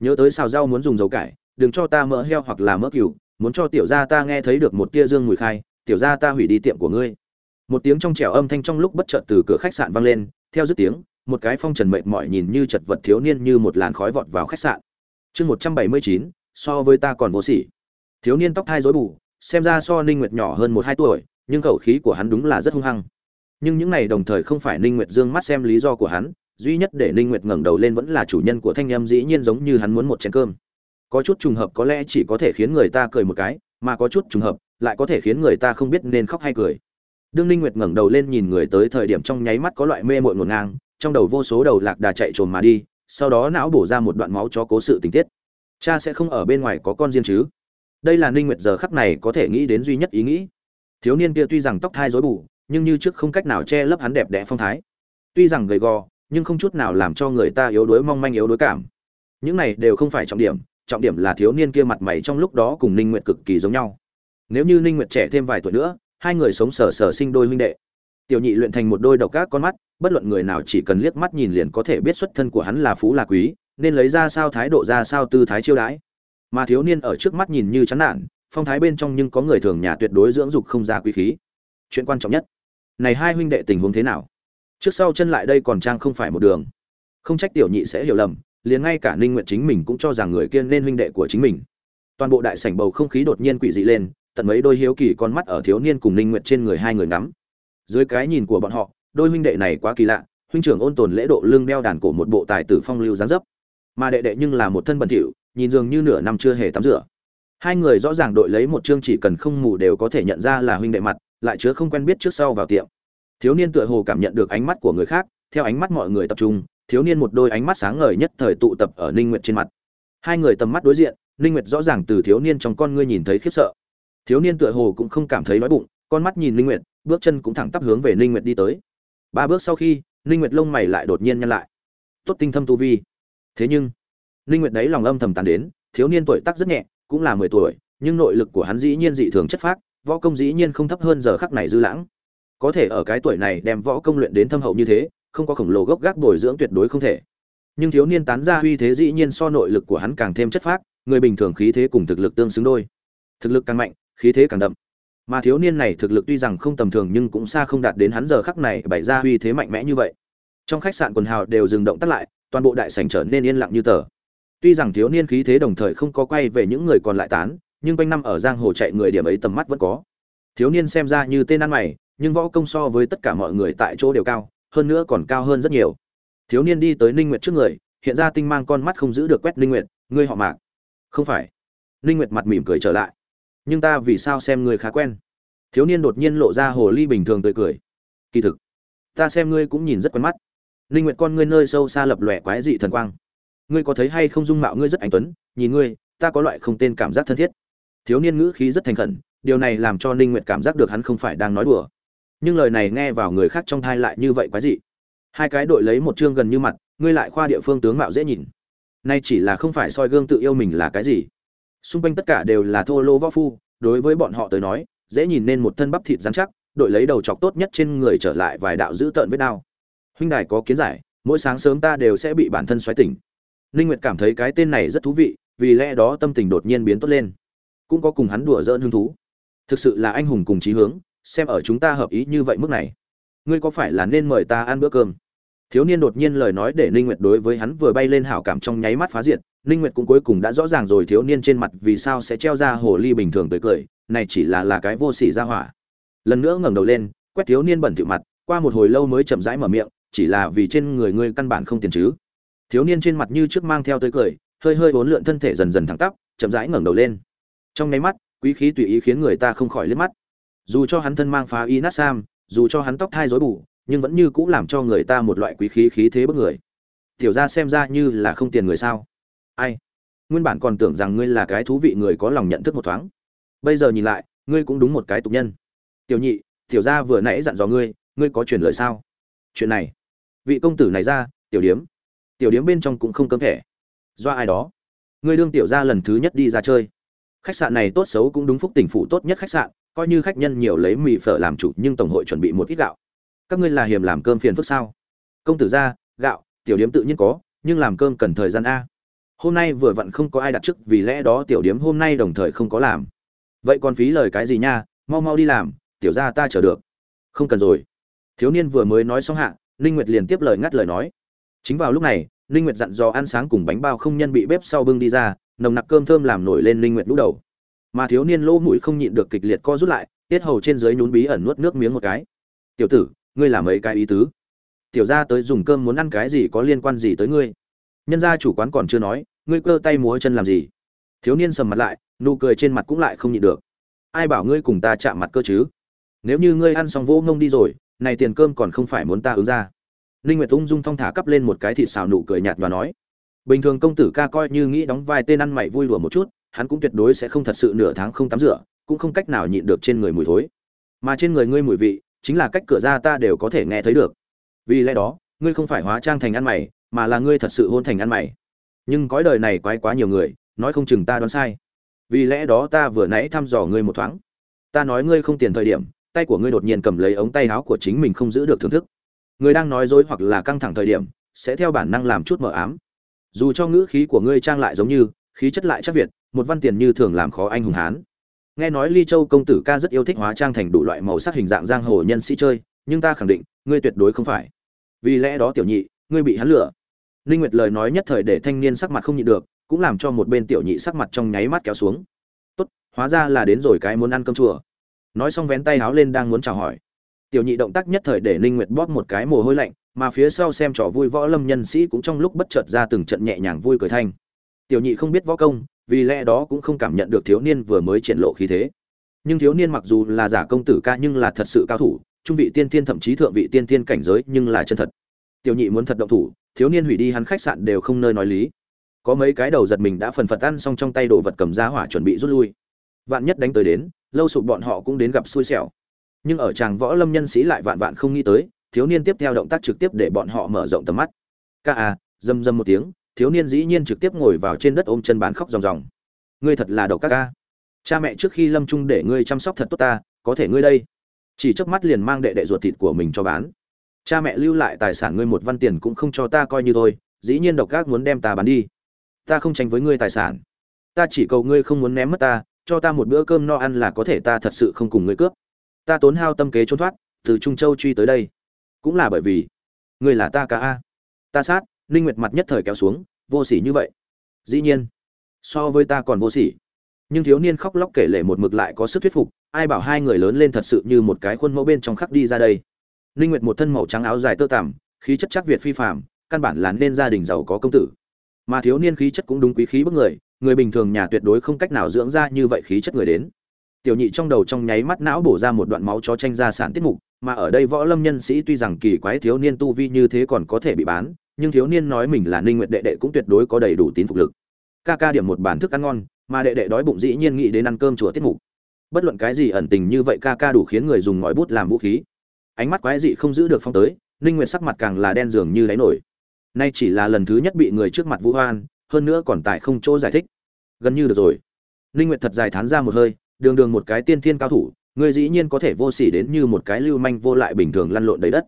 Nhớ tới xào rau muốn dùng dầu cải, đừng cho ta mỡ heo hoặc là mỡ cừu, muốn cho tiểu gia ta nghe thấy được một tia dương mùi khai, tiểu gia ta hủy đi tiệm của ngươi. Một tiếng trong trẻo âm thanh trong lúc bất chợt từ cửa khách sạn vang lên, theo dứt tiếng, một cái phong trần mệt mỏi nhìn như chật vật thiếu niên như một làn khói vọt vào khách sạn. Chương một trăm bảy mươi chín so với ta còn vô sỉ. Thiếu niên tóc thai rối bù, xem ra so ninh nguyệt nhỏ hơn một hai tuổi, nhưng khẩu khí của hắn đúng là rất hung hăng. Nhưng những này đồng thời không phải ninh nguyệt dương mắt xem lý do của hắn, duy nhất để ninh nguyệt ngẩng đầu lên vẫn là chủ nhân của thanh âm dĩ nhiên giống như hắn muốn một chén cơm. Có chút trùng hợp có lẽ chỉ có thể khiến người ta cười một cái, mà có chút trùng hợp lại có thể khiến người ta không biết nên khóc hay cười. Đương ninh nguyệt ngẩng đầu lên nhìn người tới thời điểm trong nháy mắt có loại mê muội ngổn ngang, trong đầu vô số đầu lạc đà chạy trồm mà đi, sau đó não bổ ra một đoạn máu cho cố sự tình tiết cha sẽ không ở bên ngoài có con riêng chứ? Đây là ninh nguyệt giờ khắc này có thể nghĩ đến duy nhất ý nghĩ. Thiếu niên kia tuy rằng tóc thai rối bù, nhưng như trước không cách nào che lấp hắn đẹp đẽ phong thái. Tuy rằng gầy gò, nhưng không chút nào làm cho người ta yếu đuối mong manh yếu đuối cảm. Những này đều không phải trọng điểm trọng điểm là thiếu niên kia mặt mày trong lúc đó cùng ninh nguyệt cực kỳ giống nhau. Nếu như ninh nguyệt trẻ thêm vài tuổi nữa, hai người sống sở sở sinh đôi huynh đệ. Tiểu nhị luyện thành một đôi độc các con mắt, bất luận người nào chỉ cần liếc mắt nhìn liền có thể biết xuất thân của hắn là phú là quý nên lấy ra sao thái độ ra sao tư thái chiêu đãi. Mà thiếu niên ở trước mắt nhìn như chán nản, phong thái bên trong nhưng có người thường nhà tuyệt đối dưỡng dục không ra quý khí. Chuyện quan trọng nhất, này hai huynh đệ tình huống thế nào? Trước sau chân lại đây còn trang không phải một đường. Không trách tiểu nhị sẽ hiểu lầm, liền ngay cả ninh nguyện chính mình cũng cho rằng người kia nên huynh đệ của chính mình. Toàn bộ đại sảnh bầu không khí đột nhiên quỷ dị lên, tận mấy đôi hiếu kỳ con mắt ở thiếu niên cùng ninh nguyện trên người hai người ngắm. Dưới cái nhìn của bọn họ, đôi huynh đệ này quá kỳ lạ, huynh trưởng ôn tồn lễ độ lưng đeo đàn cổ một bộ tài tử phong lưu giáng dấp mà đệ đệ nhưng là một thân bẩn thỉu, nhìn dường như nửa năm chưa hề tắm rửa. Hai người rõ ràng đội lấy một chương chỉ cần không mù đều có thể nhận ra là huynh đệ mặt, lại chứa không quen biết trước sau vào tiệm. Thiếu niên tựa hồ cảm nhận được ánh mắt của người khác, theo ánh mắt mọi người tập trung, thiếu niên một đôi ánh mắt sáng ngời nhất thời tụ tập ở ninh nguyệt trên mặt. Hai người tầm mắt đối diện, ninh nguyệt rõ ràng từ thiếu niên trong con ngươi nhìn thấy khiếp sợ. Thiếu niên tựa hồ cũng không cảm thấy đói bụng, con mắt nhìn ninh nguyệt, bước chân cũng thẳng tắp hướng về ninh nguyệt đi tới. Ba bước sau khi, ninh nguyệt lông mày lại đột nhiên nhăn lại. Tốt tinh thâm tu vi thế nhưng, ninh nguyệt đấy lòng âm thầm tàn đến, thiếu niên tuổi tác rất nhẹ, cũng là 10 tuổi, nhưng nội lực của hắn dĩ nhiên dị thường chất phác, võ công dĩ nhiên không thấp hơn giờ khắc này dư lãng. Có thể ở cái tuổi này đem võ công luyện đến thâm hậu như thế, không có khổng lồ gốc gác bồi dưỡng tuyệt đối không thể. Nhưng thiếu niên tán ra uy thế dĩ nhiên so nội lực của hắn càng thêm chất phác, người bình thường khí thế cùng thực lực tương xứng đôi. Thực lực càng mạnh, khí thế càng đậm. Mà thiếu niên này thực lực tuy rằng không tầm thường nhưng cũng xa không đạt đến hắn giờ khắc này bày ra uy thế mạnh mẽ như vậy. Trong khách sạn quần hào đều dừng động tác lại toàn bộ đại sảnh trở nên yên lặng như tờ. Tuy rằng thiếu niên khí thế đồng thời không có quay về những người còn lại tán, nhưng quanh năm ở giang hồ chạy người điểm ấy tầm mắt vẫn có. Thiếu niên xem ra như tên ăn mày, nhưng võ công so với tất cả mọi người tại chỗ đều cao, hơn nữa còn cao hơn rất nhiều. Thiếu niên đi tới ninh nguyệt trước người, hiện ra tinh mang con mắt không giữ được quét ninh nguyệt, ngươi họ mạc. Không phải. Ninh nguyệt mặt mỉm cười trở lại. Nhưng ta vì sao xem ngươi khá quen? Thiếu niên đột nhiên lộ ra hồ ly bình thường tươi cười. Kỳ thực, ta xem ngươi cũng nhìn rất quen mắt ninh nguyệt con ngươi nơi sâu xa lập lòe quái dị thần quang. Ngươi có thấy hay không dung mạo ngươi rất anh tuấn, nhìn ngươi, ta có loại không tên cảm giác thân thiết. Thiếu niên ngữ khí rất thành khẩn, điều này làm cho ninh nguyệt cảm giác được hắn không phải đang nói đùa. Nhưng lời này nghe vào người khác trong thai lại như vậy quái dị. Hai cái đội lấy một chương gần như mặt, ngươi lại khoa địa phương tướng mạo dễ nhìn. Nay chỉ là không phải soi gương tự yêu mình là cái gì. Xung quanh tất cả đều là thô lô võ phu, đối với bọn họ tới nói, dễ nhìn nên một thân bắp thịt rắn chắc, đội lấy đầu chọc tốt nhất trên người trở lại vài đạo giữ tợn vết đao huynh đài có kiến giải, mỗi sáng sớm ta đều sẽ bị bản thân xoáy tỉnh. Ninh nguyệt cảm thấy cái tên này rất thú vị, vì lẽ đó tâm tình đột nhiên biến tốt lên. Cũng có cùng hắn đùa giỡn hứng thú. Thực sự là anh hùng cùng chí hướng, xem ở chúng ta hợp ý như vậy mức này. Ngươi có phải là nên mời ta ăn bữa cơm? Thiếu niên đột nhiên lời nói để ninh nguyệt đối với hắn vừa bay lên hảo cảm trong nháy mắt phá diệt. Ninh nguyệt cũng cuối cùng đã rõ ràng rồi thiếu niên trên mặt vì sao sẽ treo ra hồ ly bình thường tới cười, này chỉ là là cái vô sỉ ra hỏa. Lần nữa ngẩng đầu lên, quét thiếu niên bẩn thỉu mặt, qua một hồi lâu mới chậm rãi mở miệng chỉ là vì trên người ngươi căn bản không tiền chứ. Thiếu niên trên mặt như trước mang theo tới cười, hơi hơi uốn lượn thân thể dần dần thẳng tắp, chậm rãi ngẩng đầu lên. Trong nháy mắt, quý khí tùy ý khiến người ta không khỏi liếc mắt. Dù cho hắn thân mang phá y nát sam, dù cho hắn tóc thai rối bù, nhưng vẫn như cũng làm cho người ta một loại quý khí khí thế bức người. Tiểu ra xem ra như là không tiền người sao? Ai? Nguyên bản còn tưởng rằng ngươi là cái thú vị người có lòng nhận thức một thoáng. Bây giờ nhìn lại, ngươi cũng đúng một cái tục nhân. Tiểu nhị, tiểu gia vừa nãy dặn dò ngươi ngươi có truyền lời sao? Chuyện này vị công tử này ra, tiểu điếm. Tiểu điếm bên trong cũng không cấm thẻ do ai đó. Ngươi đương tiểu gia lần thứ nhất đi ra chơi. Khách sạn này tốt xấu cũng đúng phúc tỉnh phủ tốt nhất khách sạn, coi như khách nhân nhiều lấy mì phở làm chủ, nhưng tổng hội chuẩn bị một ít gạo. Các ngươi là hiểm làm cơm phiền phức sao? Công tử ra, gạo, tiểu điếm tự nhiên có, nhưng làm cơm cần thời gian a. Hôm nay vừa vặn không có ai đặt trước, vì lẽ đó tiểu điếm hôm nay đồng thời không có làm. Vậy còn phí lời cái gì nha? Mau mau đi làm, tiểu ra ta chờ được. Không cần rồi. Thiếu niên vừa mới nói xong hạ ninh nguyệt liền tiếp lời ngắt lời nói. Chính vào lúc này, ninh nguyệt dặn dò ăn sáng cùng bánh bao không nhân bị bếp sau bưng đi ra, nồng nặc cơm thơm làm nổi lên ninh nguyệt lũ đầu. Mà thiếu niên lỗ mũi không nhịn được kịch liệt co rút lại, tiết hầu trên dưới nhún bí ẩn nuốt nước miếng một cái. Tiểu tử, ngươi làm mấy cái ý tứ? Tiểu gia tới dùng cơm muốn ăn cái gì có liên quan gì tới ngươi. Nhân gia chủ quán còn chưa nói, ngươi cơ tay múa chân làm gì? Thiếu niên sầm mặt lại, nụ cười trên mặt cũng lại không nhịn được. Ai bảo ngươi cùng ta chạm mặt cơ chứ? Nếu như ngươi ăn xong vô ngông đi rồi này tiền cơm còn không phải muốn ta ứng ra. Ninh nguyệt ung dung thong thả cắp lên một cái thịt xào nụ cười nhạt và nói. Bình thường công tử ca coi như nghĩ đóng vai tên ăn mày vui đùa một chút, hắn cũng tuyệt đối sẽ không thật sự nửa tháng không tắm rửa, cũng không cách nào nhịn được trên người mùi thối. Mà trên người ngươi mùi vị, chính là cách cửa ra ta đều có thể nghe thấy được. Vì lẽ đó, ngươi không phải hóa trang thành ăn mày, mà là ngươi thật sự hôn thành ăn mày. Nhưng cõi đời này quái quá nhiều người, nói không chừng ta đoán sai. Vì lẽ đó ta vừa nãy thăm dò ngươi một thoáng. Ta nói ngươi không tiền thời điểm tay của ngươi đột nhiên cầm lấy ống tay áo của chính mình không giữ được thưởng thức. Người đang nói dối hoặc là căng thẳng thời điểm, sẽ theo bản năng làm chút mờ ám. Dù cho ngữ khí của ngươi trang lại giống như, khí chất lại chắc việt, một văn tiền như thường làm khó anh hùng hán. Nghe nói ly châu công tử ca rất yêu thích hóa trang thành đủ loại màu sắc hình dạng giang hồ nhân sĩ chơi, nhưng ta khẳng định, ngươi tuyệt đối không phải. Vì lẽ đó tiểu nhị, ngươi bị hắn lừa. Linh nguyệt lời nói nhất thời để thanh niên sắc mặt không nhịn được, cũng làm cho một bên tiểu nhị sắc mặt trong nháy mắt kéo xuống. Tốt, hóa ra là đến rồi cái muốn ăn cơm chùa nói xong vén tay háo lên đang muốn chào hỏi. Tiểu nhị động tác nhất thời để ninh nguyệt bóp một cái mồ hôi lạnh, mà phía sau xem trò vui võ lâm nhân sĩ cũng trong lúc bất chợt ra từng trận nhẹ nhàng vui cười thanh. Tiểu nhị không biết võ công, vì lẽ đó cũng không cảm nhận được thiếu niên vừa mới triển lộ khí thế. Nhưng thiếu niên mặc dù là giả công tử ca nhưng là thật sự cao thủ, trung vị tiên tiên thậm chí thượng vị tiên tiên cảnh giới nhưng là chân thật. Tiểu nhị muốn thật động thủ, thiếu niên hủy đi hắn khách sạn đều không nơi nói lý. Có mấy cái đầu giật mình đã phần phật ăn xong trong tay đồ vật cầm ra hỏa chuẩn bị rút lui. Vạn nhất đánh tới đến lâu sụp bọn họ cũng đến gặp xui xẻo. Nhưng ở chàng võ lâm nhân sĩ lại vạn vạn không nghĩ tới, thiếu niên tiếp theo động tác trực tiếp để bọn họ mở rộng tầm mắt. Ca à dầm dầm một tiếng, thiếu niên dĩ nhiên trực tiếp ngồi vào trên đất ôm chân bán khóc ròng ròng. Ngươi thật là độc các ca. Cha mẹ trước khi lâm trung để ngươi chăm sóc thật tốt ta, có thể ngươi đây. Chỉ chớp mắt liền mang đệ đệ ruột thịt của mình cho bán. Cha mẹ lưu lại tài sản ngươi một văn tiền cũng không cho ta coi như thôi, dĩ nhiên độc các muốn đem ta bán đi. Ta không tranh với ngươi tài sản. Ta chỉ cầu ngươi không muốn ném mất ta cho ta một bữa cơm no ăn là có thể ta thật sự không cùng ngươi cướp. Ta tốn hao tâm kế trốn thoát, từ trung châu truy tới đây. Cũng là bởi vì, ngươi là ta ca a. Ta sát, ninh nguyệt mặt nhất thời kéo xuống, vô sỉ như vậy. Dĩ nhiên, so với ta còn vô sỉ. Nhưng thiếu niên khóc lóc kể lể một mực lại có sức thuyết phục, ai bảo hai người lớn lên thật sự như một cái khuôn mẫu bên trong khắc đi ra đây. Ninh nguyệt một thân màu trắng áo dài tơ tằm, khí chất chắc việt phi phàm, căn bản là nên gia đình giàu có công tử. Mà thiếu niên khí chất cũng đúng quý khí bức người người bình thường nhà tuyệt đối không cách nào dưỡng ra như vậy khí chất người đến. Tiểu nhị trong đầu trong nháy mắt não bổ ra một đoạn máu chó tranh ra sản tiết mục, mà ở đây võ lâm nhân sĩ tuy rằng kỳ quái thiếu niên tu vi như thế còn có thể bị bán, nhưng thiếu niên nói mình là ninh nguyệt đệ đệ cũng tuyệt đối có đầy đủ tín phục lực. Ca ca điểm một bản thức ăn ngon, mà đệ đệ đói bụng dĩ nhiên nghĩ đến ăn cơm chùa tiết mục. Bất luận cái gì ẩn tình như vậy ca ca đủ khiến người dùng ngòi bút làm vũ khí. Ánh mắt quái dị không giữ được phong tới, ninh nguyệt sắc mặt càng là đen dường như đáy nổi. Nay chỉ là lần thứ nhất bị người trước mặt vũ hoan hơn nữa còn tại không chỗ giải thích gần như được rồi. Ninh nguyệt thật dài thán ra một hơi, đường đường một cái tiên thiên cao thủ, ngươi dĩ nhiên có thể vô sỉ đến như một cái lưu manh vô lại bình thường lăn lộn đầy đất.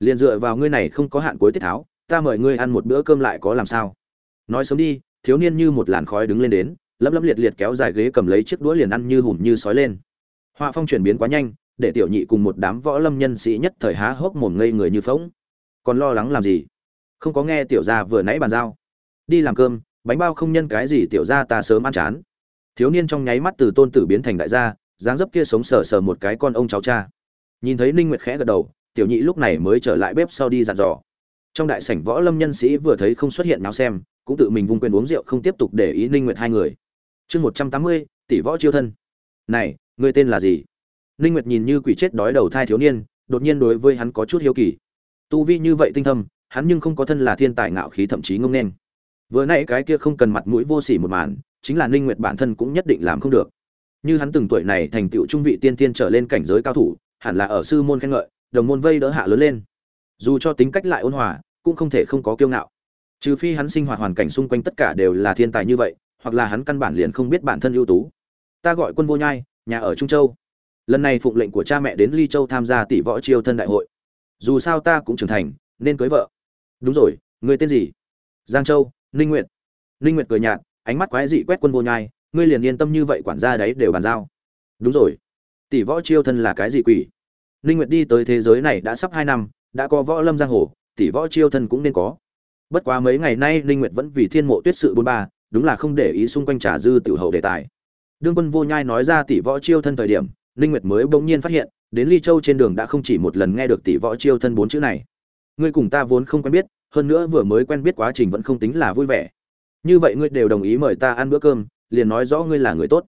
Liền dựa vào ngươi này không có hạn cuối tiết tháo, ta mời ngươi ăn một bữa cơm lại có làm sao? Nói sớm đi, thiếu niên như một làn khói đứng lên đến, lấm lấm liệt liệt kéo dài ghế cầm lấy chiếc đũa liền ăn như hùm như sói lên. Họa phong chuyển biến quá nhanh, để tiểu nhị cùng một đám võ lâm nhân sĩ nhất thời há hốc mồm ngây người như phỗng. Còn lo lắng làm gì? Không có nghe tiểu gia vừa nãy bàn giao. Đi làm cơm bánh bao không nhân cái gì tiểu gia ta sớm ăn chán. Thiếu niên trong nháy mắt từ tôn tử biến thành đại gia dáng dấp kia sống sờ sờ một cái con ông cháu cha. Nhìn thấy ninh nguyệt khẽ gật đầu tiểu nhị lúc này mới trở lại bếp sau đi dặn dò. Trong đại sảnh võ lâm nhân sĩ vừa thấy không xuất hiện nào xem cũng tự mình vung quyền uống rượu không tiếp tục để ý ninh nguyệt hai người. Chương 180, tỷ võ chiêu thân. Này ngươi tên là gì? Ninh nguyệt nhìn như quỷ chết đói đầu thai thiếu niên đột nhiên đối với hắn có chút hiếu kỳ. Tu vi như vậy tinh thâm hắn nhưng không có thân là thiên tài ngạo khí thậm chí ngông nên vừa nãy cái kia không cần mặt mũi vô sỉ một màn, chính là ninh nguyệt bản thân cũng nhất định làm không được. Như hắn từng tuổi này thành tựu trung vị tiên tiên trở lên cảnh giới cao thủ, hẳn là ở sư môn khen ngợi, đồng môn vây đỡ hạ lớn lên. Dù cho tính cách lại ôn hòa, cũng không thể không có kiêu ngạo. Trừ phi hắn sinh hoạt hoàn cảnh xung quanh tất cả đều là thiên tài như vậy, hoặc là hắn căn bản liền không biết bản thân ưu tú. Ta gọi quân vô nhai, nhà ở trung châu. Lần này phụng lệnh của cha mẹ đến ly châu tham gia tỷ võ triều thân đại hội. Dù sao ta cũng trưởng thành, nên cưới vợ. Đúng rồi, người tên gì? Giang châu ninh nguyệt. Ninh nguyệt cười nhạt, ánh mắt quái dị quét quân vô nhai, ngươi liền yên tâm như vậy quản gia đấy đều bàn giao. Đúng rồi. Tỷ võ chiêu thân là cái gì quỷ? Ninh nguyệt đi tới thế giới này đã sắp hai năm, đã có võ lâm giang hồ, tỷ võ chiêu thân cũng nên có. Bất quá mấy ngày nay ninh nguyệt vẫn vì thiên mộ tuyết sự bốn ba, đúng là không để ý xung quanh trà dư tiểu hậu đề tài. Đương quân vô nhai nói ra tỷ võ chiêu thân thời điểm, ninh nguyệt mới bỗng nhiên phát hiện, đến ly châu trên đường đã không chỉ một lần nghe được tỷ võ chiêu thân bốn chữ này. Ngươi cùng ta vốn không quen biết hơn nữa vừa mới quen biết quá trình vẫn không tính là vui vẻ. Như vậy ngươi đều đồng ý mời ta ăn bữa cơm, liền nói rõ ngươi là người tốt.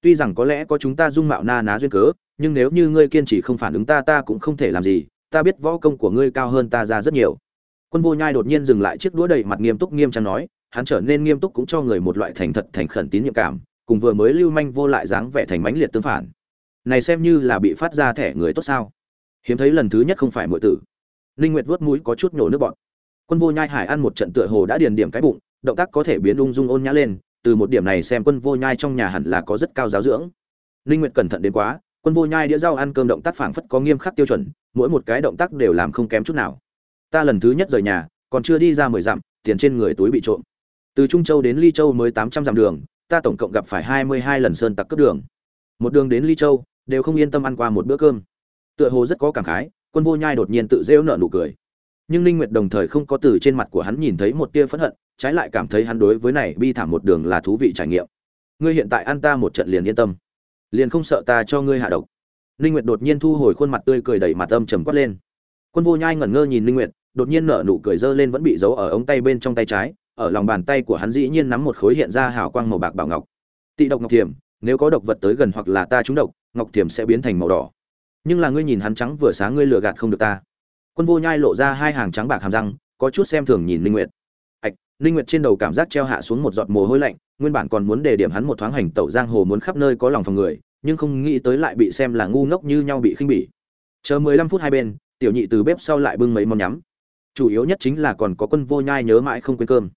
Tuy rằng có lẽ có chúng ta dung mạo na ná duyên cớ, nhưng nếu như ngươi kiên trì không phản ứng ta ta cũng không thể làm gì. Ta biết võ công của ngươi cao hơn ta ra rất nhiều. Quân vô nhai đột nhiên dừng lại chiếc đũa đầy mặt nghiêm túc nghiêm trang nói, hắn trở nên nghiêm túc cũng cho người một loại thành thật, thành khẩn tín nhiệm cảm, cùng vừa mới lưu manh vô lại dáng vẻ thành mãnh liệt tương phản. Này xem như là bị phát ra thẻ người tốt sao? Hiếm thấy lần thứ nhất không phải mọi tử. Ninh nguyệt vuốt mũi có chút nhổ nước bọt quân vô nhai hải ăn một trận tựa hồ đã điền điểm cái bụng, động tác có thể biến ung dung ôn nhã lên, từ một điểm này xem quân vô nhai trong nhà hẳn là có rất cao giáo dưỡng. Linh nguyệt cẩn thận đến quá, quân vô nhai đĩa rau ăn cơm động tác phảng phất có nghiêm khắc tiêu chuẩn, mỗi một cái động tác đều làm không kém chút nào. Ta lần thứ nhất rời nhà, còn chưa đi ra mười dặm, tiền trên người túi bị trộm. Từ trung châu đến ly châu mới tám trăm dặm đường, ta tổng cộng gặp phải hai mươi hai lần sơn tặc cướp đường. Một đường đến ly châu, đều không yên tâm ăn qua một bữa cơm. Tựa hồ rất có cảm khái, quân vô nhai đột nhiên tự rêu nở nụ cười nhưng ninh nguyệt đồng thời không có từ trên mặt của hắn nhìn thấy một tia phẫn hận, trái lại cảm thấy hắn đối với này bi thảm một đường là thú vị trải nghiệm. Ngươi hiện tại ăn ta một trận liền yên tâm. Liền không sợ ta cho ngươi hạ độc. Ninh nguyệt đột nhiên thu hồi khuôn mặt tươi cười đẩy mặt âm trầm quát lên. Quân vô nhai ngẩn ngơ nhìn ninh nguyệt, đột nhiên nở nụ cười dơ lên vẫn bị giấu ở ống tay bên trong tay trái, ở lòng bàn tay của hắn dĩ nhiên nắm một khối hiện ra hào quang màu bạc bảo ngọc. Tị độc ngọc thiểm, nếu có độc vật tới gần hoặc là ta trúng độc, ngọc thiểm sẽ biến thành màu đỏ. Nhưng là ngươi nhìn hắn trắng vừa sáng ngươi lừa gạt không được ta quân vô nhai lộ ra hai hàng trắng bạc hàm răng, có chút xem thường nhìn linh nguyệt. Ạch linh nguyệt trên đầu cảm giác treo hạ xuống một giọt mồ hôi lạnh, nguyên bản còn muốn đề điểm hắn một thoáng hành tẩu giang hồ muốn khắp nơi có lòng phòng người, nhưng không nghĩ tới lại bị xem là ngu ngốc như nhau bị khinh bỉ. Chờ 15 phút hai bên, tiểu nhị từ bếp sau lại bưng mấy món nhắm. Chủ yếu nhất chính là còn có quân vô nhai nhớ mãi không quên cơm.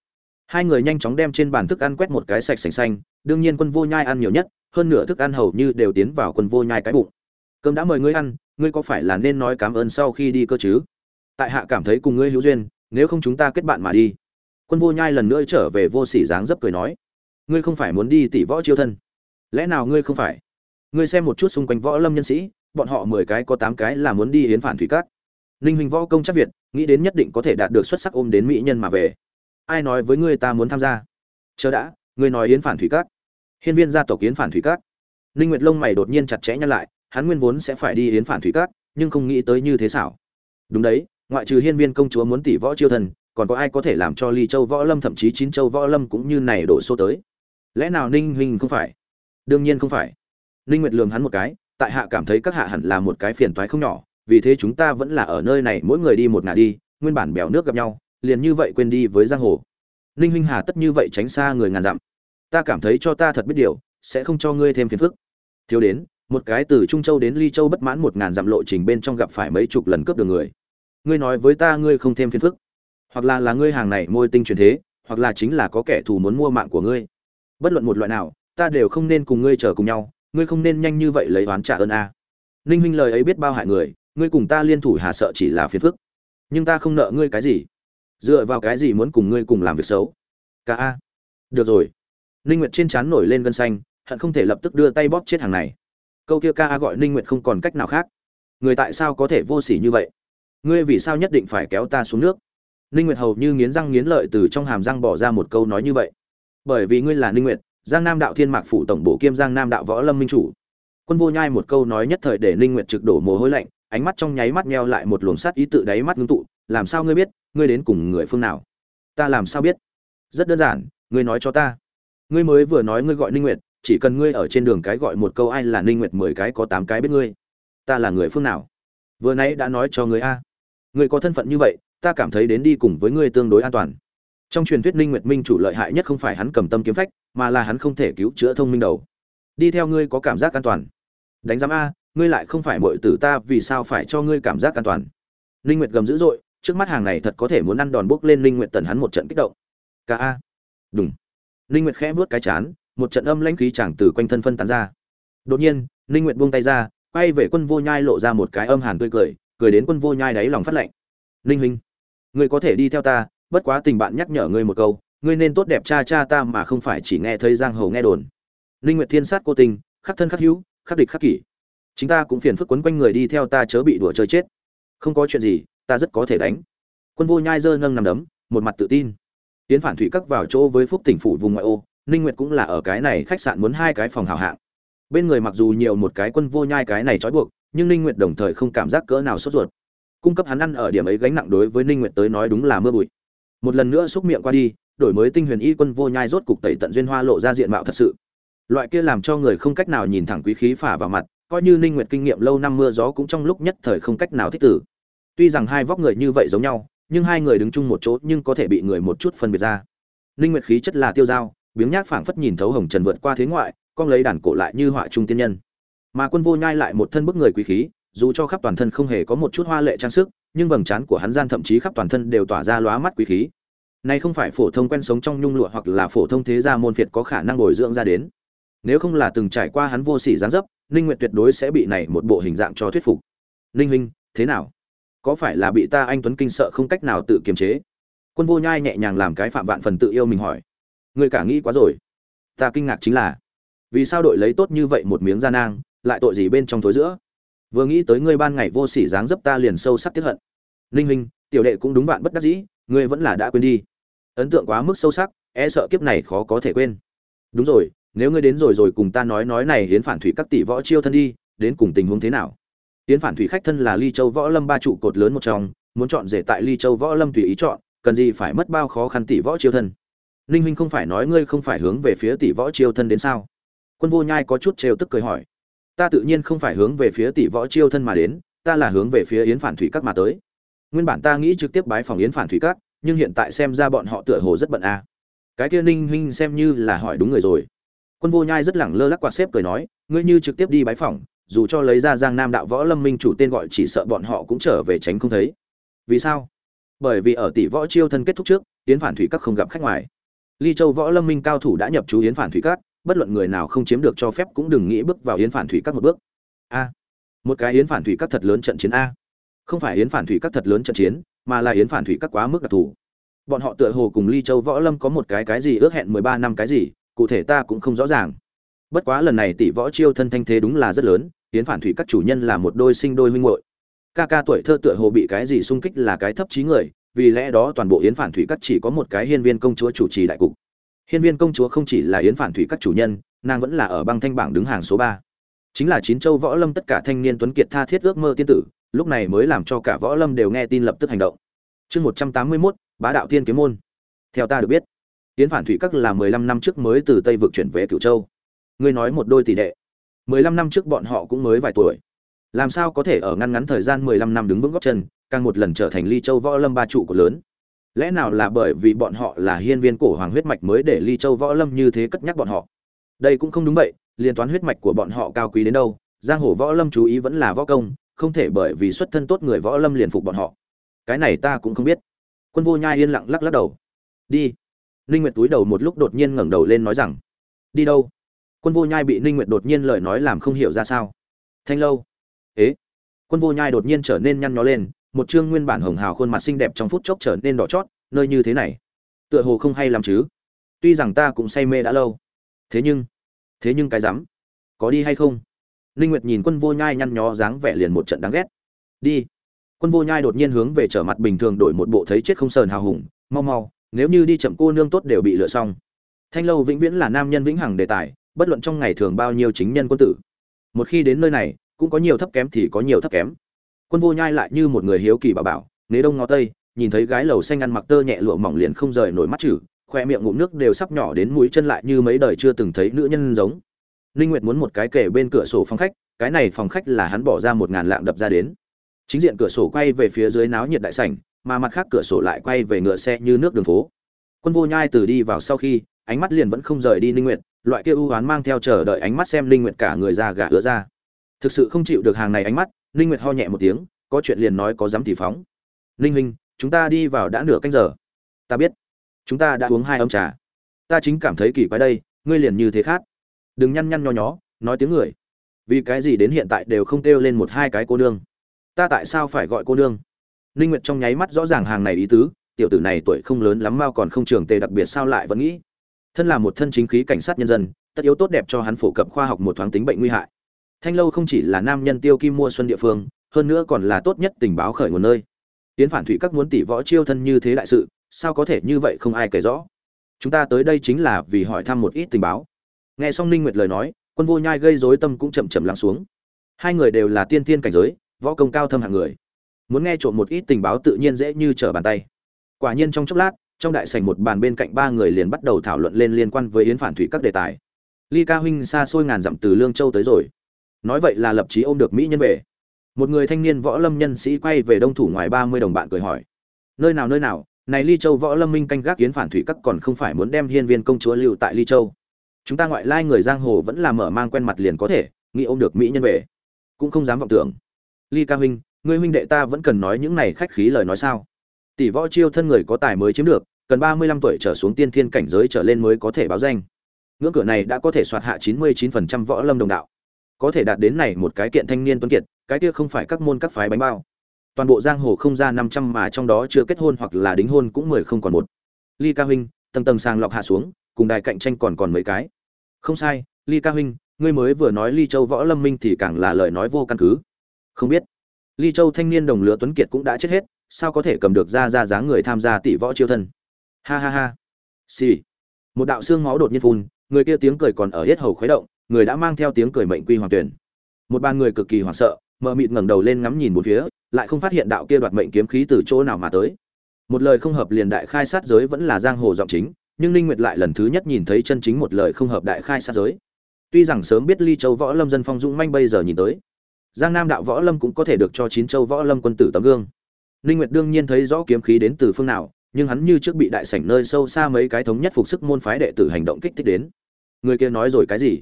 Hai người nhanh chóng đem trên bàn thức ăn quét một cái sạch sành xanh, đương nhiên quân vô nhai ăn nhiều nhất, hơn nửa thức ăn hầu như đều tiến vào quân vô nhai cái bụng cơm đã mời ngươi ăn, ngươi có phải là nên nói cảm ơn sau khi đi cơ chứ? Tại hạ cảm thấy cùng ngươi hữu duyên, nếu không chúng ta kết bạn mà đi. Quân vô nhai lần nữa trở về vô sỉ dáng dấp cười nói, ngươi không phải muốn đi tỷ võ chiêu thân. Lẽ nào ngươi không phải? Ngươi xem một chút xung quanh võ lâm nhân sĩ, bọn họ mười cái có tám cái là muốn đi hiến phản thủy cát ninh huỳnh võ công chắc việt, nghĩ đến nhất định có thể đạt được xuất sắc ôm đến mỹ nhân mà về. Ai nói với ngươi ta muốn tham gia? Chờ đã, ngươi nói yến phản thủy cát hiên viên gia tộc yến phản thủy cát ninh nguyệt lông mày đột nhiên chặt chẽ nhăn lại hắn nguyên vốn sẽ phải đi yến phản thủy cát, nhưng không nghĩ tới như thế xảo. Đúng đấy ngoại trừ hiên viên công chúa muốn tỷ võ chiêu thần còn có ai có thể làm cho ly châu võ lâm thậm chí chín châu võ lâm cũng như này đổ số tới? Lẽ nào ninh huynh không phải? Đương nhiên không phải. Ninh nguyệt lườm hắn một cái tại hạ cảm thấy các hạ hẳn là một cái phiền toái không nhỏ vì thế chúng ta vẫn là ở nơi này mỗi người đi một ngả đi nguyên bản bèo nước gặp nhau liền như vậy quên đi với giang hồ. Ninh huynh hà tất như vậy tránh xa người ngàn dặm. Ta cảm thấy cho ta thật biết điều sẽ không cho ngươi thêm phiền phức. Thiếu đến một cái từ trung châu đến ly châu bất mãn một ngàn dặm lộ trình bên trong gặp phải mấy chục lần cướp đường người. Ngươi nói với ta ngươi không thêm phiền phức. Hoặc là là ngươi hàng này môi tinh truyền thế, hoặc là chính là có kẻ thù muốn mua mạng của ngươi. Bất luận một loại nào, ta đều không nên cùng ngươi chờ cùng nhau, ngươi không nên nhanh như vậy lấy oán trả ơn a. Ninh huynh lời ấy biết bao hại người, ngươi cùng ta liên thủ hà sợ chỉ là phiền phức. Nhưng ta không nợ ngươi cái gì. Dựa vào cái gì muốn cùng ngươi cùng làm việc xấu? Cả a. Được rồi. Ninh nguyệt trên trán nổi lên gân xanh, hận không thể lập tức đưa tay bóp chết hàng này câu kia ca gọi ninh nguyệt không còn cách nào khác. Người tại sao có thể vô sỉ như vậy? Ngươi vì sao nhất định phải kéo ta xuống nước? Ninh nguyệt hầu như nghiến răng nghiến lợi từ trong hàm răng bỏ ra một câu nói như vậy. Bởi vì ngươi là ninh nguyệt, giang nam đạo thiên mạc phủ tổng bộ kiêm giang nam đạo võ lâm minh chủ. Quân vô nhai một câu nói nhất thời để ninh nguyệt trực đổ mồ hôi lạnh, ánh mắt trong nháy mắt nheo lại một luồng sát ý tự đáy mắt ngưng tụ, làm sao ngươi biết, ngươi đến cùng người phương nào? Ta làm sao biết? Rất đơn giản, ngươi nói cho ta. Ngươi mới vừa nói ngươi gọi ninh nguyệt chỉ cần ngươi ở trên đường cái gọi một câu ai là ninh nguyệt mười cái có tám cái biết ngươi. Ta là người phương nào? Vừa nãy đã nói cho ngươi a. Ngươi có thân phận như vậy, ta cảm thấy đến đi cùng với ngươi tương đối an toàn. Trong truyền thuyết ninh nguyệt minh chủ lợi hại nhất không phải hắn cầm tâm kiếm phách, mà là hắn không thể cứu chữa thông minh đầu. Đi theo ngươi có cảm giác an toàn. Đánh giám a, ngươi lại không phải muội tử ta, vì sao phải cho ngươi cảm giác an toàn? Ninh nguyệt gầm dữ dội, trước mắt hàng này thật có thể muốn ăn đòn bốc lên ninh nguyệt tần hắn một trận kích động. Ca a. Đúng ninh nguyệt khẽ vuốt cái chán một trận âm lãnh khí chẳng từ quanh thân phân tán ra. Đột nhiên, ninh nguyệt buông tay ra, quay về quân vô nhai lộ ra một cái âm hàn tươi cười cười đến quân vô nhai đáy lòng phát lạnh ninh huynh, ngươi có thể đi theo ta, bất quá tình bạn nhắc nhở ngươi một câu, ngươi nên tốt đẹp cha cha ta mà không phải chỉ nghe thấy giang hồ nghe đồn. Ninh nguyệt thiên sát cô tình, khắc thân khắc hữu, khắc địch khắc kỷ. Chính ta cũng phiền phức quấn quanh người đi theo ta chớ bị đùa chơi chết. Không có chuyện gì, ta rất có thể đánh. Quân vô nhai giơ nâng nằm đấm, một mặt tự tin. Tiến phản thủy các vào chỗ với phúc tỉnh phủ vùng ngoại ô ninh nguyệt cũng là ở cái này khách sạn muốn hai cái phòng hảo hạng. Bên người mặc dù nhiều một cái quân vô nhai cái này trói buộc, nhưng ninh nguyệt đồng thời không cảm giác cỡ nào sốt ruột. Cung cấp hắn ăn ở điểm ấy gánh nặng đối với ninh nguyệt tới nói đúng là mưa bụi. Một lần nữa xúc miệng qua đi, đổi mới tinh huyền y quân vô nhai rốt cục tẩy tận duyên hoa lộ ra diện mạo thật sự. Loại kia làm cho người không cách nào nhìn thẳng quý khí phả vào mặt, coi như ninh nguyệt kinh nghiệm lâu năm mưa gió cũng trong lúc nhất thời không cách nào thích tử. Tuy rằng hai vóc người như vậy giống nhau, nhưng hai người đứng chung một chỗ nhưng có thể bị người một chút phân biệt ra. Ninh nguyệt khí chất là tiêu dao biếng nhác phảng phất nhìn thấu hồng trần vượt qua thế ngoại, con lấy đàn cổ lại như họa trung tiên nhân. Mà quân vô nhai lại một thân bức người quý khí, dù cho khắp toàn thân không hề có một chút hoa lệ trang sức, nhưng vầng trán của hắn gian thậm chí khắp toàn thân đều tỏa ra lóa mắt quý khí. Này không phải phổ thông quen sống trong nhung lụa hoặc là phổ thông thế gia môn phiệt có khả năng bồi dưỡng ra đến. Nếu không là từng trải qua hắn vô sỉ giáng dấp, ninh nguyệt tuyệt đối sẽ bị này một bộ hình dạng cho thuyết phục. Ninh huynh, thế nào? Có phải là bị ta anh tuấn kinh sợ không cách nào tự kiềm chế? Quân vô nhai nhẹ nhàng làm cái phạm vạn phần tự yêu mình hỏi người cả nghĩ quá rồi. Ta kinh ngạc chính là, vì sao đội lấy tốt như vậy một miếng da nang, lại tội gì bên trong thối giữa? Vừa nghĩ tới ngươi ban ngày vô sỉ dáng dấp ta liền sâu sắc tiếp hận. Ninh huynh tiểu đệ cũng đúng bạn bất đắc dĩ, ngươi vẫn là đã quên đi. Ấn tượng quá mức sâu sắc e sợ kiếp này khó có thể quên. Đúng rồi, nếu ngươi đến rồi rồi cùng ta nói nói này hiến phản thủy các tỷ võ chiêu thân đi, đến cùng tình huống thế nào? Hiến phản thủy khách thân là ly châu võ lâm ba trụ cột lớn một trong, muốn chọn rể tại ly châu võ lâm tùy ý chọn, cần gì phải mất bao khó khăn tỷ võ chiêu thân? Ninh huynh không phải nói ngươi không phải hướng về phía tỷ võ chiêu thân đến sao? Quân vô nhai có chút trêu tức cười hỏi. Ta tự nhiên không phải hướng về phía tỷ võ chiêu thân mà đến ta là hướng về phía yến phản thủy các mà tới. Nguyên bản ta nghĩ trực tiếp bái phòng yến phản thủy các nhưng hiện tại xem ra bọn họ tựa hồ rất bận a. À. cái kia ninh huynh xem như là hỏi đúng người rồi. Quân vô nhai rất lẳng lơ lắc quạt xếp cười nói ngươi như trực tiếp đi bái phòng, dù cho lấy ra giang nam đạo võ lâm minh chủ tên gọi chỉ sợ bọn họ cũng trở về tránh không thấy. Vì sao? Bởi vì ở tỷ võ chiêu thân kết thúc trước yến phản thủy các không gặp khách ngoài ly châu võ lâm minh cao thủ đã nhập chú yến phản thủy cát, bất luận người nào không chiếm được cho phép cũng đừng nghĩ bước vào yến phản thủy cát một bước. A. Một cái yến phản thủy cát thật lớn trận chiến a. Không phải yến phản thủy cát thật lớn trận chiến mà là yến phản thủy cát quá mức đặc thù. Bọn họ tựa hồ cùng ly châu võ lâm có một cái cái gì ước hẹn mười ba năm cái gì cụ thể ta cũng không rõ ràng. Bất quá lần này tỷ võ chiêu thân thanh thế đúng là rất lớn yến phản thủy các chủ nhân là một đôi sinh đôi huynh muội. Ca ca tuổi thơ tựa hồ bị cái gì xung kích là cái thấp trí người vì lẽ đó toàn bộ yến phản thủy các chỉ có một cái hiên viên công chúa chủ trì đại cục. Hiên viên công chúa không chỉ là yến phản thủy các chủ nhân, nàng vẫn là ở băng thanh bảng đứng hàng số ba. Chính là chín châu võ lâm tất cả thanh niên tuấn kiệt tha thiết ước mơ tiên tử, lúc này mới làm cho cả võ lâm đều nghe tin lập tức hành động. Chương một trăm tám mươi mốt, bá đạo thiên kiếm môn. Theo ta được biết, yến phản thủy các là mười lăm năm trước mới từ tây vực chuyển về cửu châu. Ngươi nói một đôi tỷ đệ. Mười lăm năm trước bọn họ cũng mới vài tuổi làm sao có thể ở ngăn ngắn thời gian mười lăm năm đứng vững góc chân, càng một lần trở thành ly châu võ lâm ba trụ của lớn? Lẽ nào là bởi vì bọn họ là hiên viên cổ hoàng huyết mạch mới để ly châu võ lâm như thế cất nhắc bọn họ? Đây cũng không đúng vậy, liên toán huyết mạch của bọn họ cao quý đến đâu, giang hồ võ lâm chú ý vẫn là võ công, không thể bởi vì xuất thân tốt người võ lâm liền phục bọn họ. Cái này ta cũng không biết. Quân vô nhai yên lặng lắc lắc đầu. Đi. Ninh nguyệt túi đầu một lúc đột nhiên ngẩng đầu lên nói rằng, đi đâu? Quân vô nhai bị ninh nguyệt đột nhiên lời nói làm không hiểu ra sao. Thanh lâu quân vô nhai đột nhiên trở nên nhăn nhó lên một trương nguyên bản hồng hào khuôn mặt xinh đẹp trong phút chốc trở nên đỏ chót nơi như thế này tựa hồ không hay làm chứ? Tuy rằng ta cũng say mê đã lâu. Thế nhưng thế nhưng cái dám, có đi hay không? Linh nguyệt nhìn quân vô nhai nhăn nhó dáng vẻ liền một trận đáng ghét. Đi. Quân vô nhai đột nhiên hướng về trở mặt bình thường đổi một bộ thấy chết không sờn hào hùng mau mau nếu như đi chậm cô nương tốt đều bị lựa xong. Thanh lâu vĩnh viễn là nam nhân vĩnh hằng đề tài bất luận trong ngày thường bao nhiêu chính nhân quân tử. Một khi đến nơi này cũng có nhiều thấp kém thì có nhiều thấp kém. Quân vô nhai lại như một người hiếu kỳ bảo bảo nế đông ngó tây, nhìn thấy gái lầu xanh ăn mặc tơ nhẹ lụa mỏng liền không rời nổi mắt chử khoe miệng ngụm nước đều sắp nhỏ đến mũi chân lại như mấy đời chưa từng thấy nữ nhân giống. Ninh nguyệt muốn một cái kể bên cửa sổ phòng khách, cái này phòng khách là hắn bỏ ra một ngàn lạng đập ra đến. Chính diện cửa sổ quay về phía dưới náo nhiệt đại sảnh, mà mặt khác cửa sổ lại quay về ngựa xe như nước đường phố. Quân vô nhai từ đi vào sau khi, ánh mắt liền vẫn không rời đi ninh nguyệt, loại kia ưu ám mang theo chờ đợi ánh mắt xem linh nguyệt cả người ra gà ứa ra thực sự không chịu được hàng này ánh mắt, ninh nguyệt ho nhẹ một tiếng, có chuyện liền nói có dám thì phóng. Ninh huynh, chúng ta đi vào đã nửa canh giờ. Ta biết. Chúng ta đã uống hai ấm trà. Ta chính cảm thấy kỳ quái đây, ngươi liền như thế khác. Đừng nhăn nhăn nho nhó, nói tiếng người. Vì cái gì đến hiện tại đều không kêu lên một hai cái cô nương? Ta tại sao phải gọi cô nương? Ninh nguyệt trong nháy mắt rõ ràng hàng này ý tứ, tiểu tử này tuổi không lớn lắm mao còn không trường tề đặc biệt sao lại vẫn nghĩ. Thân là một thân chính khí cảnh sát nhân dân, tất yếu tốt đẹp cho hắn phổ cập khoa học một thoáng tính bệnh nguy hại thanh lâu không chỉ là nam nhân tiêu kim mua xuân địa phương, hơn nữa còn là tốt nhất tình báo khởi nguồn nơi. Tiến phản thủy các muốn tỷ võ chiêu thân như thế đại sự, sao có thể như vậy không ai kể rõ. Chúng ta tới đây chính là vì hỏi thăm một ít tình báo. Nghe xong ninh nguyệt lời nói, quân vô nhai gây rối tâm cũng chậm chậm lắng xuống. Hai người đều là tiên tiên cảnh giới, võ công cao thâm hạng người. Muốn nghe trộm một ít tình báo tự nhiên dễ như trở bàn tay. Quả nhiên trong chốc lát, trong đại sảnh một bàn bên cạnh ba người liền bắt đầu thảo luận lên liên quan với yến phản thủy các đề tài. Ly ca huynh xa xôi ngàn dặm từ lương châu tới rồi nói vậy là lập chí ôm được mỹ nhân về. Một người thanh niên võ lâm nhân sĩ quay về đông thủ ngoài ba mươi đồng bạn cười hỏi. Nơi nào nơi nào? Này ly châu võ lâm minh canh gác kiến phản thủy các còn không phải muốn đem hiên viên công chúa lưu tại ly châu. Chúng ta ngoại lai người giang hồ vẫn là mở mang quen mặt liền có thể, nghĩ ôm được mỹ nhân về. Cũng không dám vọng tưởng. Ly ca huynh ngươi huynh đệ ta vẫn cần nói những này khách khí lời nói sao? Tỷ võ chiêu thân người có tài mới chiếm được, cần ba mươi lăm tuổi trở xuống tiên thiên cảnh giới trở lên mới có thể báo danh. Ngưỡng cửa này đã có thể soạt hạ chín mươi chín phần trăm võ lâm đồng đạo có thể đạt đến này một cái kiện thanh niên tuấn kiệt, cái kia không phải các môn các phái bánh bao. Toàn bộ giang hồ không ra năm trăm mà trong đó chưa kết hôn hoặc là đính hôn cũng mười không còn một. Ly ca huynh, tầng tầng sàng lọc hạ xuống, cùng đài cạnh tranh còn còn mấy cái. Không sai, ly ca huynh, ngươi mới vừa nói ly châu võ lâm minh thì càng là lời nói vô căn cứ. Không biết, ly châu thanh niên đồng lứa tuấn kiệt cũng đã chết hết, sao có thể cầm được ra ra dáng người tham gia tỷ võ chiêu thân? Ha ha ha. Xì、sì. một đạo xương máu đột nhiên phun, người kia tiếng cười còn ở hết hầu khuấy động người đã mang theo tiếng cười mệnh quy hoàng tuyển. Một bàn người cực kỳ hoảng sợ, mờ mịt ngẩng đầu lên ngắm nhìn bốn phía, lại không phát hiện đạo kia đoạt mệnh kiếm khí từ chỗ nào mà tới. Một lời không hợp liền đại khai sát giới vẫn là giang hồ giọng chính, nhưng ninh nguyệt lại lần thứ nhất nhìn thấy chân chính một lời không hợp đại khai sát giới. Tuy rằng sớm biết ly châu võ lâm dân phong dũng manh bây giờ nhìn tới, giang nam đạo võ lâm cũng có thể được cho chín châu võ lâm quân tử tấm gương. Ninh nguyệt đương nhiên thấy rõ kiếm khí đến từ phương nào, nhưng hắn như trước bị đại sảnh nơi sâu xa mấy cái thống nhất phục sức môn phái đệ tử hành động kích thích đến. Người kia nói rồi cái gì?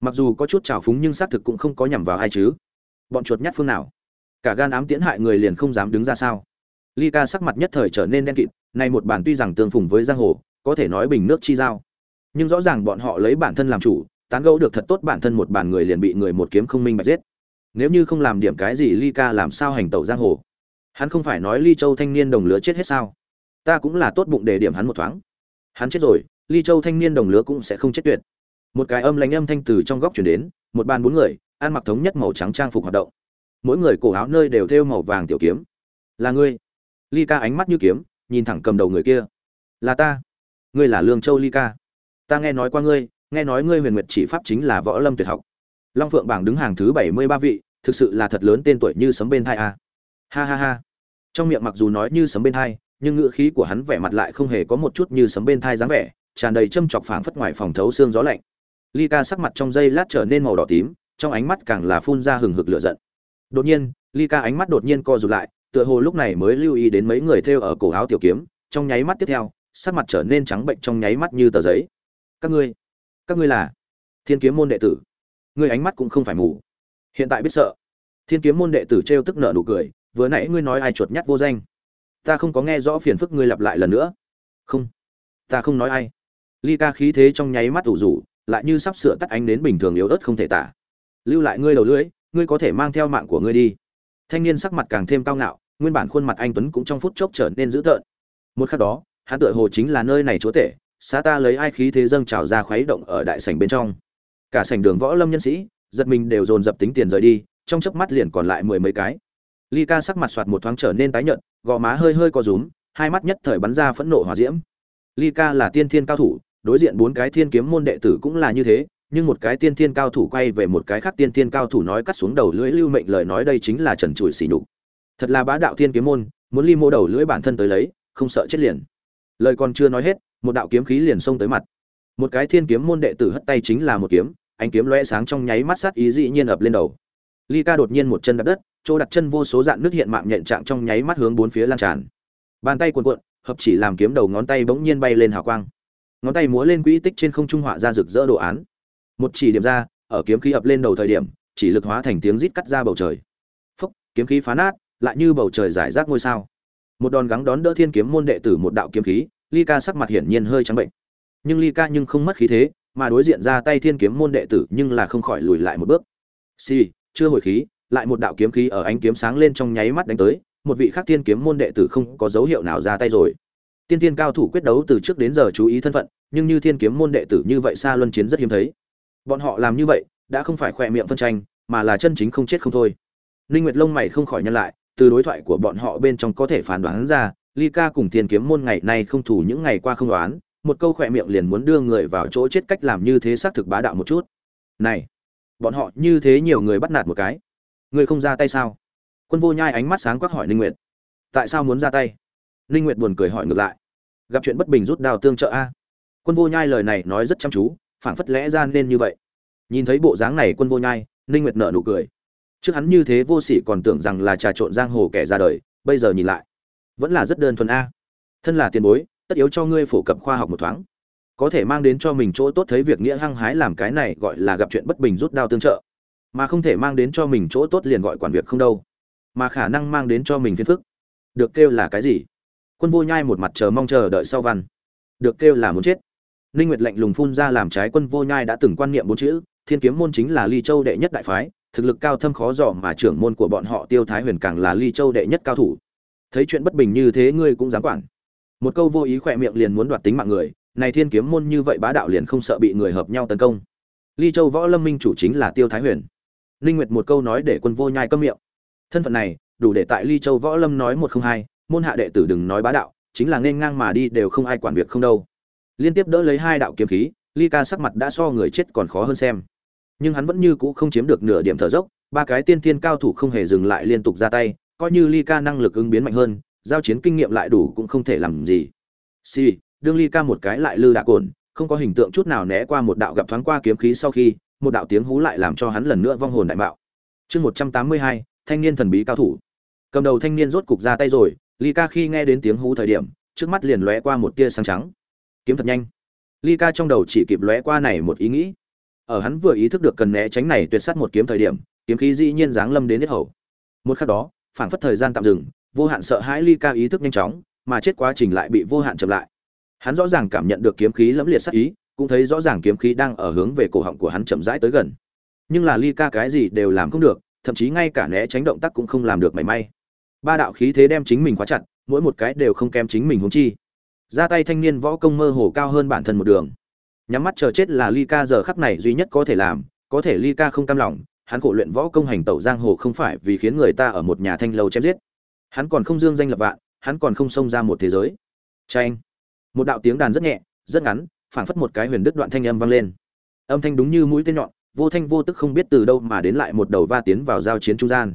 Mặc dù có chút trào phúng nhưng xác thực cũng không có nhằm vào ai chứ. Bọn chuột nhát phương nào? Cả gan ám tiễn hại người liền không dám đứng ra sao? Ly ca sắc mặt nhất thời trở nên đen kịt, nay một bản tuy rằng tương phùng với giang hồ, có thể nói bình nước chi giao. Nhưng rõ ràng bọn họ lấy bản thân làm chủ, tán gẫu được thật tốt bản thân một bản người liền bị người một kiếm không minh bạch giết. Nếu như không làm điểm cái gì ly ca làm sao hành tẩu giang hồ? Hắn không phải nói ly châu thanh niên đồng lứa chết hết sao? Ta cũng là tốt bụng để điểm hắn một thoáng. Hắn chết rồi, ly châu thanh niên đồng lứa cũng sẽ không chết tuyệt một cái âm lãnh âm thanh từ trong góc chuyển đến, một bàn bốn người, ăn mặc thống nhất màu trắng trang phục hoạt động. Mỗi người cổ áo nơi đều thêu màu vàng tiểu kiếm. Là ngươi? Ly ca ánh mắt như kiếm, nhìn thẳng cầm đầu người kia. Là ta. Ngươi là lương châu ly ca. Ta nghe nói qua ngươi, nghe nói ngươi huyền nguyệt chỉ pháp chính là võ lâm tuyệt học. Long phượng bảng đứng hàng thứ bảy mươi ba vị, thực sự là thật lớn tên tuổi như sấm bên thai a. Ha ha ha. Trong miệng mặc dù nói như sấm bên thai nhưng ngữ khí của hắn vẻ mặt lại không hề có một chút như sấm bên thai dáng vẻ, tràn đầy châm chọc phảng phất ngoài phòng thấu xương gió lạnh ly ca sắc mặt trong giây lát trở nên màu đỏ tím, trong ánh mắt càng là phun ra hừng hực lửa giận. Đột nhiên, ly ca ánh mắt đột nhiên co rụt lại, tựa hồ lúc này mới lưu ý đến mấy người thêu ở cổ áo tiểu kiếm, trong nháy mắt tiếp theo, sắc mặt trở nên trắng bệnh trong nháy mắt như tờ giấy. Các ngươi các ngươi là thiên kiếm môn đệ tử. Ngươi ánh mắt cũng không phải mù. Hiện tại biết sợ. Thiên kiếm môn đệ tử trêu tức nợ nụ cười, vừa nãy ngươi nói ai chuột nhắt vô danh. Ta không có nghe rõ phiền phức ngươi lặp lại lần nữa. Không, ta không nói ai. Ly ca khí thế trong nháy mắt ủ rủ lại như sắp sửa tắt ánh đến bình thường yếu ớt không thể tả. Lưu lại ngươi đầu lưỡi, ngươi có thể mang theo mạng của ngươi đi. Thanh niên sắc mặt càng thêm cao ngạo, nguyên bản khuôn mặt anh tuấn cũng trong phút chốc trở nên dữ tợn. Một khắc đó, hắn tựa hồ chính là nơi này chúa tể, xá ta lấy ai khí thế dâng trào ra khuấy động ở đại sảnh bên trong. Cả sảnh đường võ lâm nhân sĩ, giật mình đều dồn dập tính tiền rời đi, trong chớp mắt liền còn lại mười mấy cái. Ly ca sắc mặt soạt một thoáng trở nên tái nhợt, gò má hơi hơi co rúm, hai mắt nhất thời bắn ra phẫn nộ hỏa diễm. Ly ca là tiên thiên cao thủ đối diện bốn cái thiên kiếm môn đệ tử cũng là như thế, nhưng một cái tiên thiên cao thủ quay về một cái khác tiên thiên cao thủ nói cắt xuống đầu lưỡi lưu mệnh lời nói đây chính là trần trụi xỉ nhục. Thật là bá đạo thiên kiếm môn, muốn ly mô đầu lưỡi bản thân tới lấy, không sợ chết liền. Lời còn chưa nói hết, một đạo kiếm khí liền xông tới mặt. Một cái thiên kiếm môn đệ tử hất tay chính là một kiếm anh kiếm lóe sáng trong nháy mắt sát ý dị nhiên ập lên đầu. Ly ca đột nhiên một chân đặt đất, chỗ đặt chân vô số dạng nước hiện mạng nhện trạng trong nháy mắt hướng bốn phía lan tràn. Bàn tay cuộn cuộn, hợp chỉ làm kiếm đầu ngón tay bỗng nhiên bay lên hào quang ngón tay múa lên quỹ tích trên không trung họa ra rực rỡ đồ án. Một chỉ điểm ra, ở kiếm khí ập lên đầu thời điểm, chỉ lực hóa thành tiếng rít cắt ra bầu trời. Phúc, kiếm khí phá nát, lại như bầu trời giải rác ngôi sao. Một đòn gắng đón đỡ thiên kiếm môn đệ tử một đạo kiếm khí, ly ca sắc mặt hiển nhiên hơi trắng bệnh. Nhưng ly ca nhưng không mất khí thế, mà đối diện ra tay thiên kiếm môn đệ tử nhưng là không khỏi lùi lại một bước. Si chưa hồi khí, lại một đạo kiếm khí ở ánh kiếm sáng lên trong nháy mắt đánh tới, một vị khác thiên kiếm môn đệ tử không có dấu hiệu nào ra tay rồi tiên tiên cao thủ quyết đấu từ trước đến giờ chú ý thân phận, nhưng như thiên kiếm môn đệ tử như vậy xa luân chiến rất hiếm thấy. Bọn họ làm như vậy, đã không phải khỏe miệng phân tranh, mà là chân chính không chết không thôi. Ninh nguyệt lông mày không khỏi nhăn lại, từ đối thoại của bọn họ bên trong có thể phán đoán ra, ly ca cùng thiên kiếm môn ngày nay không thủ những ngày qua không đoán, một câu khỏe miệng liền muốn đưa người vào chỗ chết cách làm như thế xác thực bá đạo một chút. Này, bọn họ như thế nhiều người bắt nạt một cái. Người không ra tay sao? Quân vô nhai ánh mắt sáng quắc hỏi ninh nguyệt. Tại sao muốn ra tay? Ninh nguyệt buồn cười hỏi ngược lại. Gặp chuyện bất bình rút đao tương trợ a. Quân vô nhai lời này nói rất chăm chú, phảng phất lẽ ra nên như vậy. Nhìn thấy bộ dáng này quân vô nhai, ninh nguyệt nở nụ cười. Trước hắn như thế vô sỉ còn tưởng rằng là trà trộn giang hồ kẻ ra đời, bây giờ nhìn lại, vẫn là rất đơn thuần a. Thân là tiền bối, tất yếu cho ngươi phổ cập khoa học một thoáng. Có thể mang đến cho mình chỗ tốt thấy việc nghĩa hăng hái làm cái này gọi là gặp chuyện bất bình rút đao tương trợ. Mà không thể mang đến cho mình chỗ tốt liền gọi quản việc không đâu. Mà khả năng mang đến cho mình phiền phức. Được kêu là cái gì? Quân vô nhai một mặt chờ mong chờ đợi sau văn. Được kêu là muốn chết. Ninh nguyệt lạnh lùng phun ra làm trái quân vô nhai đã từng quan niệm bốn chữ, thiên kiếm môn chính là ly châu đệ nhất đại phái, thực lực cao thâm khó dò mà trưởng môn của bọn họ tiêu thái huyền càng là ly châu đệ nhất cao thủ. Thấy chuyện bất bình như thế ngươi cũng dám quản. Một câu vô ý khỏe miệng liền muốn đoạt tính mạng người, này thiên kiếm môn như vậy bá đạo liền không sợ bị người hợp nhau tấn công. Ly châu võ lâm minh chủ chính là tiêu thái huyền. Ninh nguyệt một câu nói để quân vô nhai câm miệng. Thân phận này, đủ để tại ly châu võ lâm nói một không hai môn hạ đệ tử đừng nói bá đạo, chính là nên ngang mà đi đều không ai quản việc không đâu. Liên tiếp đỡ lấy hai đạo kiếm khí, ly ca sắc mặt đã so người chết còn khó hơn xem. Nhưng hắn vẫn như cũ không chiếm được nửa điểm thở dốc, ba cái tiên thiên cao thủ không hề dừng lại liên tục ra tay, coi như ly ca năng lực ứng biến mạnh hơn, giao chiến kinh nghiệm lại đủ cũng không thể làm gì. Si đương ly ca một cái lại lư đạ cồn, không có hình tượng chút nào né qua một đạo gặp thoáng qua kiếm khí sau khi, một đạo tiếng hú lại làm cho hắn lần nữa vong hồn đại mạo. Chương một trăm tám mươi hai, thanh niên thần bí cao thủ. Cầm đầu thanh niên rốt cục ra tay rồi ly ca khi nghe đến tiếng hú thời điểm, trước mắt liền lóe qua một tia sáng trắng. Kiếm thật nhanh. Ly ca trong đầu chỉ kịp lóe qua này một ý nghĩ. Ở hắn vừa ý thức được cần né tránh này tuyệt sát một kiếm thời điểm, kiếm khí dĩ nhiên giáng lâm đến hết hầu. Một khắc đó, phảng phất thời gian tạm dừng, vô hạn sợ hãi ly ca ý thức nhanh chóng, mà chết quá trình lại bị vô hạn chậm lại. Hắn rõ ràng cảm nhận được kiếm khí lẫm liệt sát ý, cũng thấy rõ ràng kiếm khí đang ở hướng về cổ họng của hắn chậm rãi tới gần. Nhưng là ly ca cái gì đều làm không được, thậm chí ngay cả né tránh động tác cũng không làm được mảy may ba đạo khí thế đem chính mình khóa chặt, mỗi một cái đều không kém chính mình húng chi. Ra tay thanh niên võ công mơ hồ cao hơn bản thân một đường. Nhắm mắt chờ chết là ly ca giờ khắc này duy nhất có thể làm, có thể ly ca không cam lòng, hắn khổ luyện võ công hành tẩu giang hồ không phải vì khiến người ta ở một nhà thanh lâu chém giết. Hắn còn không dương danh lập vạn, hắn còn không xông ra một thế giới. Tranh một đạo tiếng đàn rất nhẹ, rất ngắn, phảng phất một cái huyền đức đoạn thanh âm vang lên. Âm thanh đúng như mũi tên nhọn, vô thanh vô tức không biết từ đâu mà đến lại một đầu va tiến vào giao chiến trung gian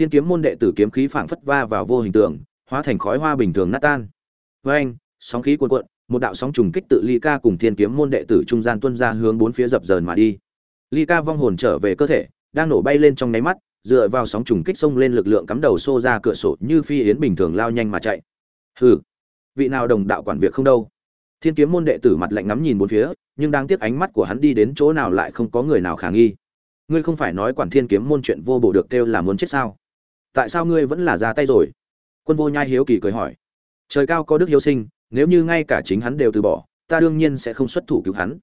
thiên kiếm môn đệ tử kiếm khí phảng phất va vào vô hình tượng, hóa thành khói hoa bình thường nát tan. Với anh, sóng khí cuồn cuộn, một đạo sóng trùng kích tự ly ca cùng thiên kiếm môn đệ tử trung gian tuân ra hướng bốn phía dập dờn mà đi. Ly ca vong hồn trở về cơ thể, đang nổ bay lên trong nháy mắt, dựa vào sóng trùng kích xông lên lực lượng cắm đầu xô ra cửa sổ như phi yến bình thường lao nhanh mà chạy. Hừ, vị nào đồng đạo quản việc không đâu? Thiên kiếm môn đệ tử mặt lạnh ngắm nhìn bốn phía, nhưng đáng tiếc ánh mắt của hắn đi đến chỗ nào lại không có người nào khả nghi. Ngươi không phải nói quản thiên kiếm môn chuyện vô bổ được kêu là muốn chết sao? Tại sao ngươi vẫn là ra tay rồi? Quân vô nhai hiếu kỳ cười hỏi. Trời cao có đức hiếu sinh, nếu như ngay cả chính hắn đều từ bỏ, ta đương nhiên sẽ không xuất thủ cứu hắn.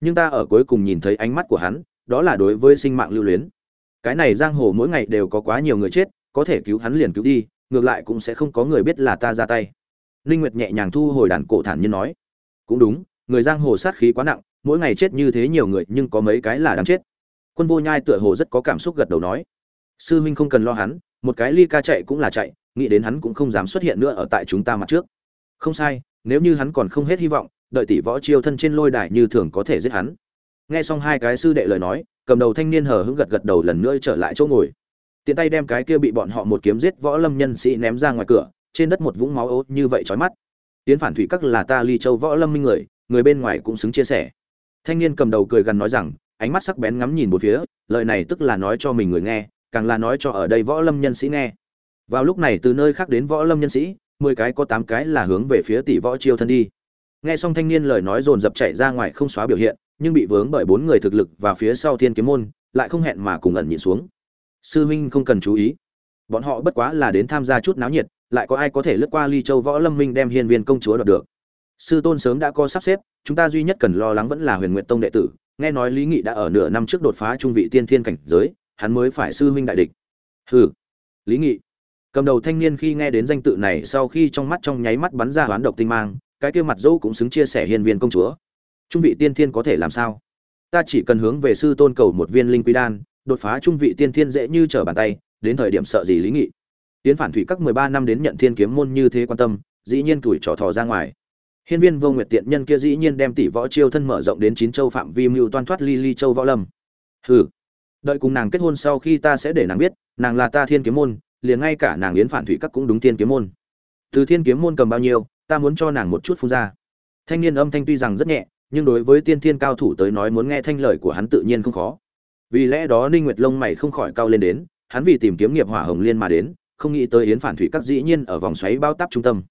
Nhưng ta ở cuối cùng nhìn thấy ánh mắt của hắn, đó là đối với sinh mạng lưu luyến. Cái này giang hồ mỗi ngày đều có quá nhiều người chết, có thể cứu hắn liền cứu đi, ngược lại cũng sẽ không có người biết là ta ra tay. Linh nguyệt nhẹ nhàng thu hồi đàn cổ thản nhiên nói. Cũng đúng, người giang hồ sát khí quá nặng, mỗi ngày chết như thế nhiều người, nhưng có mấy cái là đáng chết. Quân vô nhai tựa hồ rất có cảm xúc gật đầu nói. Sư huynh không cần lo hắn một cái ly ca chạy cũng là chạy, nghĩ đến hắn cũng không dám xuất hiện nữa ở tại chúng ta mặt trước. Không sai, nếu như hắn còn không hết hy vọng, đợi tỷ võ chiêu thân trên lôi đài như thường có thể giết hắn. Nghe xong hai cái sư đệ lời nói, cầm đầu thanh niên hờ hững gật gật đầu lần nữa trở lại chỗ ngồi. Tiện tay đem cái kia bị bọn họ một kiếm giết võ lâm nhân sĩ ném ra ngoài cửa, trên đất một vũng máu ố như vậy chói mắt. Tiến phản thủy các là ta ly châu võ lâm minh người người bên ngoài cũng xứng chia sẻ. Thanh niên cầm đầu cười gần nói rằng, ánh mắt sắc bén ngắm nhìn một phía, lời này tức là nói cho mình người nghe càng là nói cho ở đây võ lâm nhân sĩ nghe. Vào lúc này từ nơi khác đến võ lâm nhân sĩ, mười cái có tám cái là hướng về phía tỷ võ chiêu thân đi. Nghe xong thanh niên lời nói dồn dập chạy ra ngoài không xóa biểu hiện, nhưng bị vướng bởi bốn người thực lực và phía sau thiên kiếm môn, lại không hẹn mà cùng ẩn nhịn xuống. Sư huynh không cần chú ý. Bọn họ bất quá là đến tham gia chút náo nhiệt, lại có ai có thể lướt qua ly châu võ lâm minh đem hiên viên công chúa đoạt được. Sư tôn sớm đã có sắp xếp, chúng ta duy nhất cần lo lắng vẫn là huyền nguyện tông đệ tử. Nghe nói lý nghị đã ở nửa năm trước đột phá trung vị tiên thiên cảnh giới hắn mới phải sư huynh đại địch. Hừ. Lý nghị. Cầm đầu thanh niên khi nghe đến danh tự này sau khi trong mắt trong nháy mắt bắn ra hoán độc tinh mang, cái kia mặt dẫu cũng xứng chia sẻ hiền viên công chúa. Trung vị tiên thiên có thể làm sao? Ta chỉ cần hướng về sư tôn cầu một viên linh quy đan, đột phá trung vị tiên thiên dễ như trở bàn tay, đến thời điểm sợ gì lý nghị? Tiến phản thủy các mười ba năm đến nhận thiên kiếm môn như thế quan tâm, dĩ nhiên tuổi trò thò ra ngoài. Hiên viên vô nguyệt tiện nhân kia dĩ nhiên đem tỷ võ chiêu thân mở rộng đến chín châu phạm vi mưu toan thoát ly ly châu võ lâm. Hừ đợi cùng nàng kết hôn sau khi ta sẽ để nàng biết, nàng là ta thiên kiếm môn, liền ngay cả nàng yến phản thủy các cũng đúng thiên kiếm môn. Từ thiên kiếm môn cầm bao nhiêu, ta muốn cho nàng một chút phun ra. Thanh niên âm thanh tuy rằng rất nhẹ, nhưng đối với tiên thiên cao thủ tới nói muốn nghe thanh lời của hắn tự nhiên không khó. Vì lẽ đó ninh nguyệt lông mày không khỏi cao lên đến, hắn vì tìm kiếm nghiệp hỏa hồng liên mà đến, không nghĩ tới yến phản thủy các dĩ nhiên ở vòng xoáy bao táp trung tâm.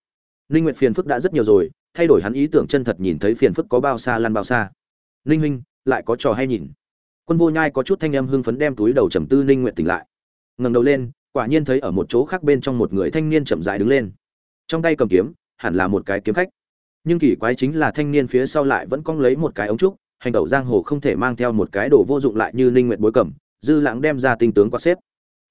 Ninh nguyệt phiền phức đã rất nhiều rồi, thay đổi hắn ý tưởng chân thật nhìn thấy phiền phức có bao xa lăn bao xa. Ninh huynh, lại có trò hay nhìn quân vô nhai có chút thanh âm hưng phấn đem túi đầu trầm tư ninh nguyện tỉnh lại. Ngẩng đầu lên, quả nhiên thấy ở một chỗ khác bên trong một người thanh niên chậm rãi đứng lên. Trong tay cầm kiếm, hẳn là một cái kiếm khách. Nhưng kỳ quái chính là thanh niên phía sau lại vẫn cong lấy một cái ống trúc, hành tẩu giang hồ không thể mang theo một cái đồ vô dụng lại như ninh nguyện bối cẩm dư lãng đem ra tinh tướng qua xếp.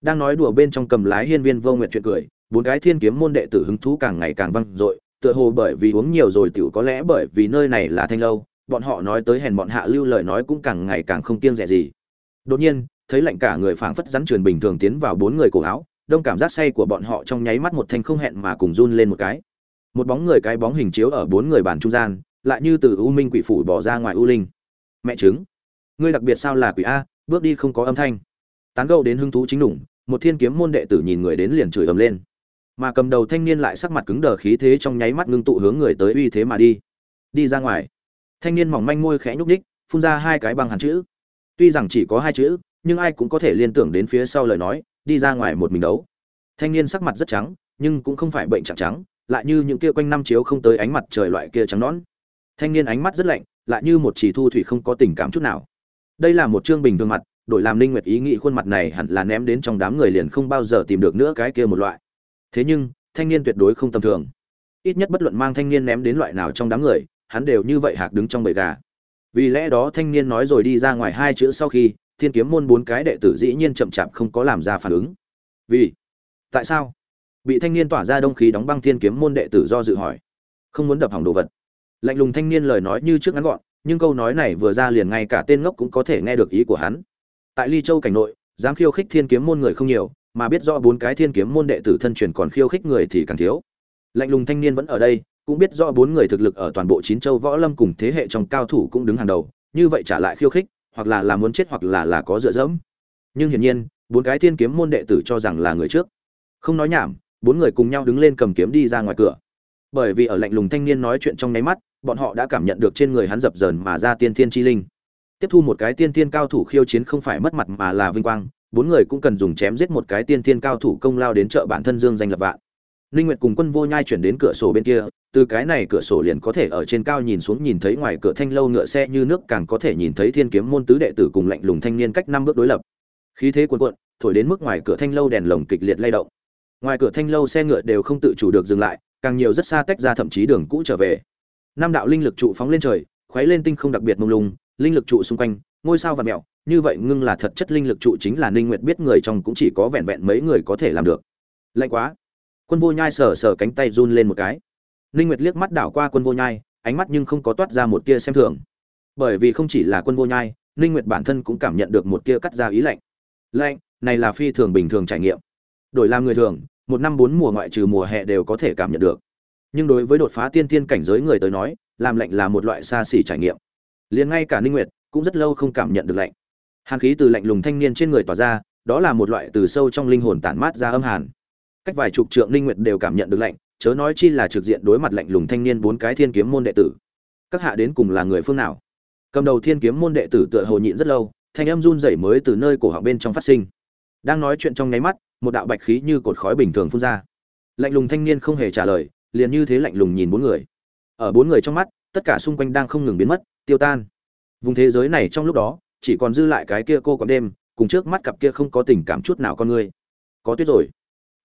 Đang nói đùa bên trong cầm lái hiên viên vô nguyện chuyện cười, bốn cái thiên kiếm môn đệ tử hứng thú càng ngày càng văng dội, tựa hồ bởi vì uống nhiều rồi tiểu có lẽ bởi vì nơi này là thanh lâu bọn họ nói tới hèn bọn hạ lưu lời nói cũng càng ngày càng không kiêng rẻ gì. Đột nhiên, thấy lạnh cả người phảng phất rắn truyền bình thường tiến vào bốn người cổ áo, đông cảm giác say của bọn họ trong nháy mắt một thanh không hẹn mà cùng run lên một cái. Một bóng người cái bóng hình chiếu ở bốn người bàn trung gian, lại như từ u minh quỷ phủ bỏ ra ngoài u linh. Mẹ chứng ngươi đặc biệt sao là quỷ a, bước đi không có âm thanh. Tán gẫu đến hứng thú chính đủng, một thiên kiếm môn đệ tử nhìn người đến liền chửi ầm lên. Mà cầm đầu thanh niên lại sắc mặt cứng đờ khí thế trong nháy mắt ngưng tụ hướng người tới uy thế mà đi. Đi ra ngoài thanh niên mỏng manh môi khẽ nhúc nhích, phun ra hai cái bằng hàn chữ. Tuy rằng chỉ có hai chữ nhưng ai cũng có thể liên tưởng đến phía sau lời nói đi ra ngoài một mình đấu. Thanh niên sắc mặt rất trắng nhưng cũng không phải bệnh trạng trắng lại như những kia quanh năm chiếu không tới ánh mặt trời loại kia trắng nõn. Thanh niên ánh mắt rất lạnh lại như một chỉ thu thủy không có tình cảm chút nào. Đây là một chương bình thường mặt đổi làm linh nguyệt ý nghĩ khuôn mặt này hẳn là ném đến trong đám người liền không bao giờ tìm được nữa cái kia một loại. Thế nhưng thanh niên tuyệt đối không tầm thường. Ít nhất bất luận mang thanh niên ném đến loại nào trong đám người hắn đều như vậy hạc đứng trong bầy gà. Vì lẽ đó thanh niên nói rồi đi ra ngoài hai chữ sau khi, thiên kiếm môn bốn cái đệ tử dĩ nhiên chậm chạp không có làm ra phản ứng. Vì? Tại sao? Bị thanh niên tỏa ra đông khí đóng băng thiên kiếm môn đệ tử do dự hỏi. Không muốn đập hỏng đồ vật. Lạnh lùng thanh niên lời nói như trước ngắn gọn, nhưng câu nói này vừa ra liền ngay cả tên ngốc cũng có thể nghe được ý của hắn. Tại ly châu cảnh nội, dám khiêu khích thiên kiếm môn người không nhiều, mà biết rõ bốn cái thiên kiếm môn đệ tử thân truyền còn khiêu khích người thì càng thiếu. Lạnh lùng thanh niên vẫn ở đây cũng biết rõ bốn người thực lực ở toàn bộ chín châu võ lâm cùng thế hệ trong cao thủ cũng đứng hàng đầu, như vậy trả lại khiêu khích, hoặc là là muốn chết hoặc là là có dựa dẫm. Nhưng hiển nhiên, bốn cái thiên kiếm môn đệ tử cho rằng là người trước. Không nói nhảm, bốn người cùng nhau đứng lên cầm kiếm đi ra ngoài cửa. Bởi vì ở lạnh lùng thanh niên nói chuyện trong nháy mắt, bọn họ đã cảm nhận được trên người hắn dập dờn mà ra tiên thiên chi linh. Tiếp thu một cái tiên thiên cao thủ khiêu chiến không phải mất mặt mà là vinh quang, bốn người cũng cần dùng chém giết một cái tiên thiên cao thủ công lao đến chợ bản thân dương danh lập vạn. Linh Nguyệt cùng Quân Vô Nhai chuyển đến cửa sổ bên kia, từ cái này cửa sổ liền có thể ở trên cao nhìn xuống nhìn thấy ngoài cửa thanh lâu ngựa xe như nước càng có thể nhìn thấy Thiên Kiếm môn tứ đệ tử cùng lạnh lùng thanh niên cách năm bước đối lập. Khí thế cuồn cuộn, thổi đến mức ngoài cửa thanh lâu đèn lồng kịch liệt lay động. Ngoài cửa thanh lâu xe ngựa đều không tự chủ được dừng lại, càng nhiều rất xa tách ra thậm chí đường cũ trở về. Nam đạo linh lực trụ phóng lên trời, khuấy lên tinh không đặc biệt mông lung, linh lực trụ xung quanh, ngôi sao và mèo, như vậy ngưng là thật chất linh lực trụ chính là Ninh Nguyệt biết người trong cũng chỉ có vẹn vẹn mấy người có thể làm được. Lạnh quá quân vô nhai sờ sờ cánh tay run lên một cái. Ninh nguyệt liếc mắt đảo qua quân vô nhai, ánh mắt nhưng không có toát ra một tia xem thường. Bởi vì không chỉ là quân vô nhai, ninh nguyệt bản thân cũng cảm nhận được một tia cắt ra ý lạnh. Lạnh, này là phi thường bình thường trải nghiệm. Đổi làm người thường, một năm bốn mùa ngoại trừ mùa hè đều có thể cảm nhận được. Nhưng đối với đột phá tiên tiên cảnh giới người tới nói, làm lạnh là một loại xa xỉ trải nghiệm. Liền ngay cả ninh nguyệt cũng rất lâu không cảm nhận được lạnh. Hàn khí từ lạnh lùng thanh niên trên người tỏa ra, đó là một loại từ sâu trong linh hồn tản mát ra âm hàn cách vài chục trượng linh nguyệt đều cảm nhận được lạnh, chớ nói chi là trực diện đối mặt lạnh lùng thanh niên bốn cái thiên kiếm môn đệ tử. Các hạ đến cùng là người phương nào? Cầm đầu thiên kiếm môn đệ tử tựa hồ nhịn rất lâu, thanh âm run rẩy mới từ nơi cổ họng bên trong phát sinh. Đang nói chuyện trong nháy mắt, một đạo bạch khí như cột khói bình thường phun ra. Lạnh lùng thanh niên không hề trả lời, liền như thế lạnh lùng nhìn bốn người. Ở bốn người trong mắt, tất cả xung quanh đang không ngừng biến mất, tiêu tan. Vùng thế giới này trong lúc đó, chỉ còn dư lại cái kia cô còn đêm, cùng trước mắt cặp kia không có tình cảm chút nào con người. Có tuyết rồi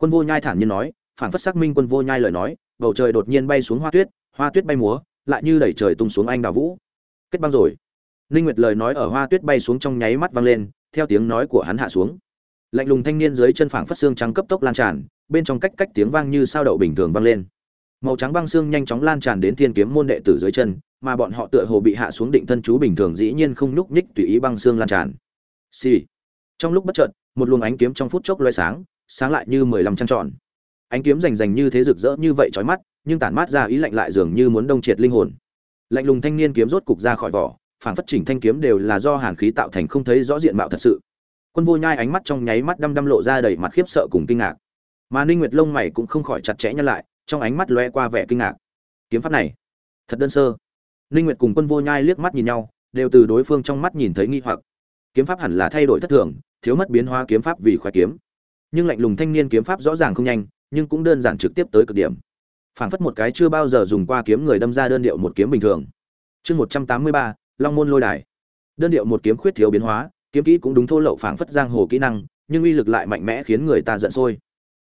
quân vô nhai thản nhiên nói phản phất xác minh quân vô nhai lời nói, bầu trời đột nhiên bay xuống hoa tuyết hoa tuyết bay múa, lại như đẩy trời tung xuống anh đào vũ. Kết băng rồi. Ninh nguyệt lời nói ở hoa tuyết bay xuống trong nháy mắt vang lên, theo tiếng nói của hắn hạ xuống. Lạnh lùng thanh niên dưới chân phảng phất xương trắng cấp tốc lan tràn, bên trong cách cách tiếng vang như sao đậu bình thường vang lên. Màu trắng băng xương nhanh chóng lan tràn đến thiên kiếm môn đệ tử dưới chân, mà bọn họ tựa hồ bị hạ xuống định thân chú bình thường dĩ nhiên không nhúc nhích tùy ý băng xương lan tràn. Xì、sì. trong lúc bất chợt, một luồng ánh kiếm trong phút chốc loé sáng sáng lại như mười lăm trăng tròn. Ánh kiếm rành rành như thế rực rỡ như vậy chói mắt, nhưng tản mát ra ý lạnh lại dường như muốn đông triệt linh hồn. Lạnh lùng thanh niên kiếm rốt cục ra khỏi vỏ phản phất chỉnh thanh kiếm đều là do hàn khí tạo thành không thấy rõ diện mạo thật sự. Quân vô nhai ánh mắt trong nháy mắt đăm đăm lộ ra đầy mặt khiếp sợ cùng kinh ngạc. Mà ninh nguyệt lông mày cũng không khỏi chặt chẽ nhăn lại, trong ánh mắt lóe qua vẻ kinh ngạc. Kiếm pháp này, thật đơn sơ. Ninh nguyệt cùng quân vô nhai liếc mắt nhìn nhau, đều từ đối phương trong mắt nhìn thấy nghi hoặc. Kiếm pháp hẳn là thay đổi thất thường, thiếu mất biến hóa kiếm pháp vì khoái kiếm nhưng lạnh lùng thanh niên kiếm pháp rõ ràng không nhanh, nhưng cũng đơn giản trực tiếp tới cực điểm. Phảng phất một cái chưa bao giờ dùng qua kiếm người đâm ra đơn điệu một kiếm bình thường. Chương một trăm tám mươi ba, long môn lôi đài. Đơn điệu một kiếm khuyết thiếu biến hóa, kiếm kỹ cũng đúng thô lậu phảng phất giang hồ kỹ năng, nhưng uy lực lại mạnh mẽ khiến người ta giận sôi.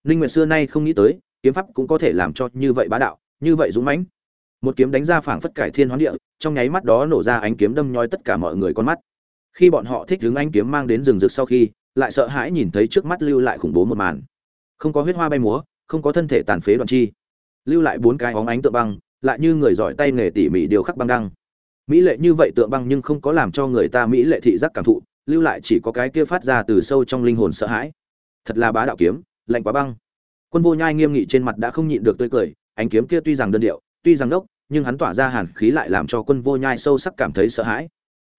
Ninh nguyệt xưa nay không nghĩ tới, kiếm pháp cũng có thể làm cho như vậy bá đạo, như vậy dũng mãnh. Một kiếm đánh ra phảng phất cải thiên hoán địa, trong nháy mắt đó nổ ra ánh kiếm đâm nhói tất cả mọi người con mắt. Khi bọn họ thích đứng ánh kiếm mang đến rừng rực sau khi lại sợ hãi nhìn thấy trước mắt lưu lại khủng bố một màn. Không có huyết hoa bay múa, không có thân thể tàn phế đoạn chi. Lưu lại bốn cái óng ánh tượng băng, lại như người giỏi tay nghề tỉ mỉ điều khắc băng đăng. Mỹ lệ như vậy tượng băng nhưng không có làm cho người ta mỹ lệ thị giác cảm thụ, lưu lại chỉ có cái kia phát ra từ sâu trong linh hồn sợ hãi. Thật là bá đạo kiếm, lạnh quá băng. Quân vô nhai nghiêm nghị trên mặt đã không nhịn được tươi cười, ánh kiếm kia tuy rằng đơn điệu, tuy rằng đốc, nhưng hắn tỏa ra hàn khí lại làm cho quân vô nhai sâu sắc cảm thấy sợ hãi.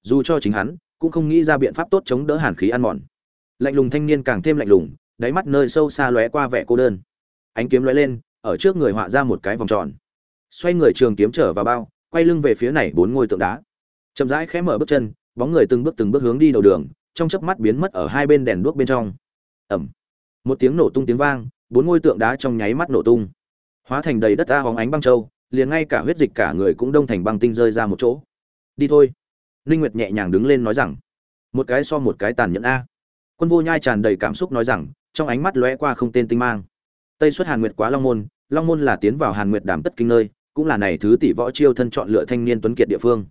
Dù cho chính hắn, cũng không nghĩ ra biện pháp tốt chống đỡ hàn khí ăn mòn lạnh lùng thanh niên càng thêm lạnh lùng, đáy mắt nơi sâu xa lóe qua vẻ cô đơn. Ánh kiếm lóe lên, ở trước người họa ra một cái vòng tròn. Xoay người trường kiếm trở vào bao, quay lưng về phía này bốn ngôi tượng đá. Chậm rãi khẽ mở bước chân, bóng người từng bước từng bước hướng đi đầu đường, trong chớp mắt biến mất ở hai bên đèn đuốc bên trong. Ẩm một tiếng nổ tung tiếng vang, bốn ngôi tượng đá trong nháy mắt nổ tung. Hóa thành đầy đất ta hóng ánh băng châu, liền ngay cả huyết dịch cả người cũng đông thành băng tinh rơi ra một chỗ. Đi thôi. Linh nguyệt nhẹ nhàng đứng lên nói rằng. Một cái so một cái tàn nhẫn a quân vô nhai tràn đầy cảm xúc nói rằng, trong ánh mắt lóe qua không tên tinh mang. Tây xuất hàn nguyệt quá long môn long môn là tiến vào hàn nguyệt đàm tất kinh nơi, cũng là này thứ tỷ võ chiêu thân chọn lựa thanh niên tuấn kiệt địa phương.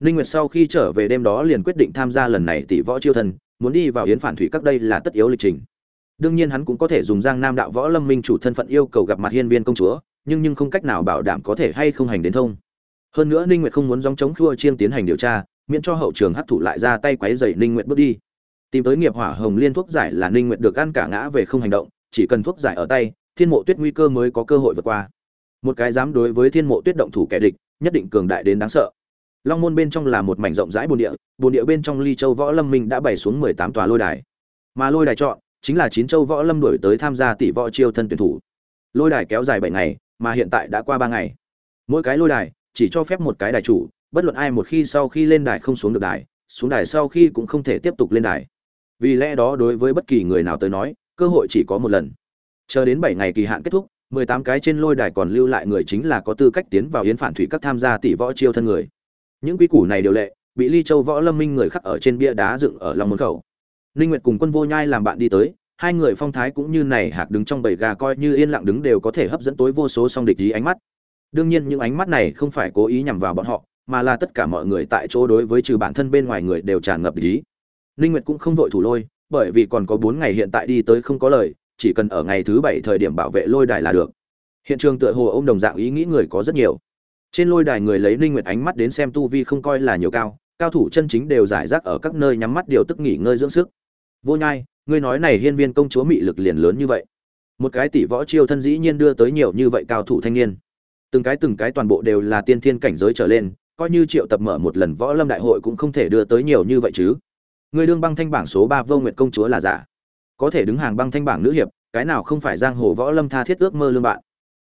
Ninh nguyệt sau khi trở về đêm đó liền quyết định tham gia lần này tỷ võ chiêu thân, muốn đi vào yến phản thủy các đây là tất yếu lịch trình. Đương nhiên hắn cũng có thể dùng giang nam đạo võ lâm minh chủ thân phận yêu cầu gặp mặt hiên viên công chúa, nhưng nhưng không cách nào bảo đảm có thể hay không hành đến thông. Hơn nữa ninh nguyệt không muốn dòng chống khua chiên tiến hành điều tra, miễn cho hậu trường hấp thụ lại ra tay quấy rầy ninh nguyệt bước đi tìm tới nghiệp hỏa hồng liên thuốc giải là ninh nguyện được ăn cả ngã về không hành động, chỉ cần thuốc giải ở tay, thiên mộ tuyết nguy cơ mới có cơ hội vượt qua. Một cái dám đối với thiên mộ tuyết động thủ kẻ địch, nhất định cường đại đến đáng sợ. Long môn bên trong là một mảnh rộng rãi bồn địa bồn địa bên trong ly châu võ lâm minh đã bày xuống mười tám tòa lôi đài. Mà lôi đài chọn chính là chín châu võ lâm đổi tới tham gia tỷ võ chiêu thân tuyển thủ. Lôi đài kéo dài bảy ngày, mà hiện tại đã qua ba ngày. Mỗi cái lôi đài chỉ cho phép một cái đài chủ, bất luận ai một khi sau khi lên đài không xuống được đài, xuống đài sau khi cũng không thể tiếp tục lên đài vì lẽ đó đối với bất kỳ người nào tới nói, cơ hội chỉ có một lần. Chờ đến bảy ngày kỳ hạn kết thúc, mười tám cái trên lôi đài còn lưu lại người chính là có tư cách tiến vào yến phản thủy các tham gia tỷ võ chiêu thân người. Những quy củ này điều lệ, bị ly châu võ lâm minh người khắc ở trên bia đá dựng ở lòng môn khẩu. Ninh nguyệt cùng quân vô nhai làm bạn đi tới, hai người phong thái cũng như này hạc đứng trong bầy gà coi như yên lặng đứng đều có thể hấp dẫn tối vô số song địch ý ánh mắt. Đương nhiên những ánh mắt này không phải cố ý nhằm vào bọn họ, mà là tất cả mọi người tại chỗ đối với trừ bản thân bên ngoài người đều tràn ngập ý ninh nguyệt cũng không vội thủ lôi, bởi vì còn có bốn ngày hiện tại đi tới không có lời, chỉ cần ở ngày thứ bảy thời điểm bảo vệ lôi đài là được. Hiện trường tựa hồ ôm đồng dạng ý nghĩ người có rất nhiều. Trên lôi đài người lấy ninh nguyệt ánh mắt đến xem tu vi không coi là nhiều cao cao thủ chân chính đều giải rác ở các nơi nhắm mắt điều tức nghỉ ngơi dưỡng sức. Vô nhai, ngươi nói này hiên viên công chúa mị lực liền lớn như vậy. Một cái tỷ võ chiêu thân dĩ nhiên đưa tới nhiều như vậy cao thủ thanh niên. Từng cái từng cái toàn bộ đều là tiên thiên cảnh giới trở lên, coi như triệu tập mở một lần võ lâm đại hội cũng không thể đưa tới nhiều như vậy chứ người đương băng thanh bảng số ba vô nguyệt công chúa là giả. Có thể đứng hàng băng thanh bảng nữ hiệp, cái nào không phải giang hồ võ lâm tha thiết ước mơ lương bạn.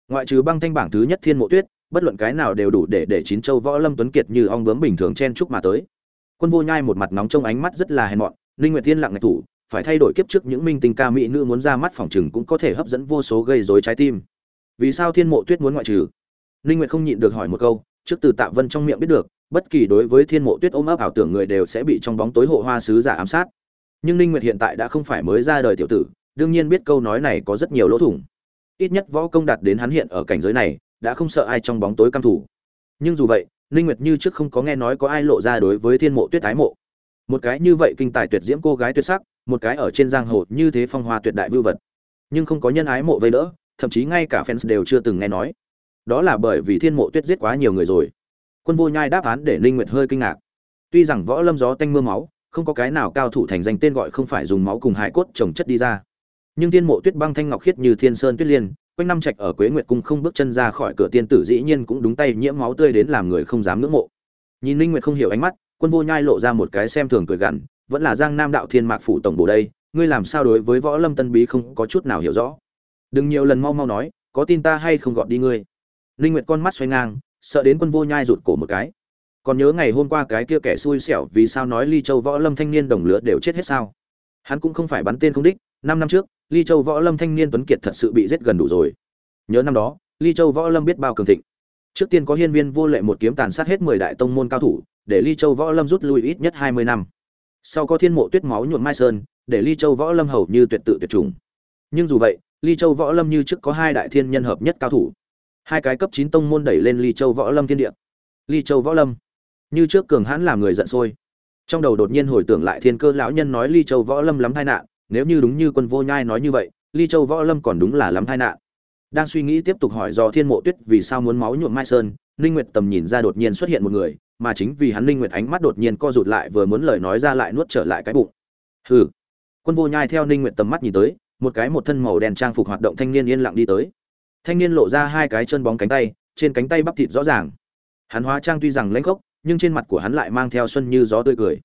Ngoại trừ băng thanh bảng thứ nhất thiên mộ tuyết, bất luận cái nào đều đủ để để chín châu võ lâm tuấn kiệt như ong bướm bình thường chen chúc mà tới. Quân vô nhai một mặt nóng trong ánh mắt rất là hèn mọn linh nguyệt tiên lặng ngạch thủ, phải thay đổi kiếp trước những minh tinh ca mỹ nữ muốn ra mắt phòng trừng cũng có thể hấp dẫn vô số gây rối trái tim. Vì sao thiên mộ tuyết muốn ngoại trừ? Linh nguyệt không nhịn được hỏi một câu, trước từ tạ vân trong miệng biết được bất kỳ đối với thiên mộ tuyết ôm ấp ảo tưởng người đều sẽ bị trong bóng tối hộ hoa sứ giả ám sát. Nhưng linh nguyệt hiện tại đã không phải mới ra đời tiểu tử, đương nhiên biết câu nói này có rất nhiều lỗ thủng. Ít nhất võ công đạt đến hắn hiện ở cảnh giới này, đã không sợ ai trong bóng tối căm thủ nhưng dù vậy, ninh nguyệt như trước không có nghe nói có ai lộ ra đối với thiên mộ tuyết ái mộ. Một cái như vậy kinh tài tuyệt diễm cô gái tuyệt sắc, một cái ở trên giang hồ như thế phong hoa tuyệt đại vưu vật. Nhưng không có nhân ái mộ vây đỡ, thậm chí ngay cả fans đều chưa từng nghe nói. Đó là bởi vì thiên mộ tuyết giết quá nhiều người rồi quân vô nhai đáp án để ninh nguyệt hơi kinh ngạc. Tuy rằng võ lâm gió tanh mưa máu, không có cái nào cao thủ thành danh tên gọi không phải dùng máu cùng hải cốt trồng chất đi ra. Nhưng thiên mộ tuyết băng thanh ngọc khiết như thiên sơn tuyết liên, quanh năm trạch ở quế nguyệt cung không bước chân ra khỏi cửa tiên tử dĩ nhiên cũng đúng tay nhiễm máu tươi đến làm người không dám ngưỡng mộ. Nhìn ninh nguyệt không hiểu ánh mắt, quân vô nhai lộ ra một cái xem thường cười gằn, vẫn là giang nam đạo thiên mạc phủ tổng bộ đây, ngươi làm sao đối với võ lâm tân bí không có chút nào hiểu rõ? Đừng nhiều lần mau mau nói, có tin ta hay không gọt đi ngươi. Ninh nguyệt con mắt xoay ngang sợ đến quân vô nhai rụt cổ một cái. Còn nhớ ngày hôm qua cái kia kẻ xui xẻo vì sao nói ly châu võ lâm thanh niên đồng lứa đều chết hết sao? Hắn cũng không phải bắn tên không đích, năm năm trước, ly châu võ lâm thanh niên tuấn kiệt thật sự bị giết gần đủ rồi. Nhớ năm đó, ly châu võ lâm biết bao cường thịnh. Trước tiên có hiên viên vô lệ một kiếm tàn sát hết mười đại tông môn cao thủ, để ly châu võ lâm rút lui ít nhất hai mươi năm. Sau có thiên mộ tuyết máu nhuộm mai sơn, để ly châu võ lâm hầu như tuyệt tự tuyệt chủng. Nhưng dù vậy, ly châu võ lâm như trước có hai đại thiên nhân hợp nhất cao thủ hai cái cấp chín tông môn đẩy lên ly châu võ lâm thiên địa. Ly châu võ lâm. Như trước cường hãn làm người giận sôi. Trong đầu đột nhiên hồi tưởng lại thiên cơ lão nhân nói ly châu võ lâm lắm tai nạn, nếu như đúng như quân vô nhai nói như vậy, ly châu võ lâm còn đúng là lắm tai nạn. Đang suy nghĩ tiếp tục hỏi do thiên mộ tuyết vì sao muốn máu nhuộm mai sơn, ninh nguyệt tầm nhìn ra đột nhiên xuất hiện một người, mà chính vì hắn ninh nguyệt ánh mắt đột nhiên co rụt lại vừa muốn lời nói ra lại nuốt trở lại cái bụng. Hừ. Quân vô nhai theo ninh nguyệt tầm mắt nhìn tới, một cái một thân màu đen trang phục hoạt động thanh niên yên lặng đi tới thanh niên lộ ra hai cái chân bóng cánh tay, trên cánh tay bắp thịt rõ ràng. Hắn hóa trang tuy rằng lãnh khốc, nhưng trên mặt của hắn lại mang theo xuân như gió tươi cười.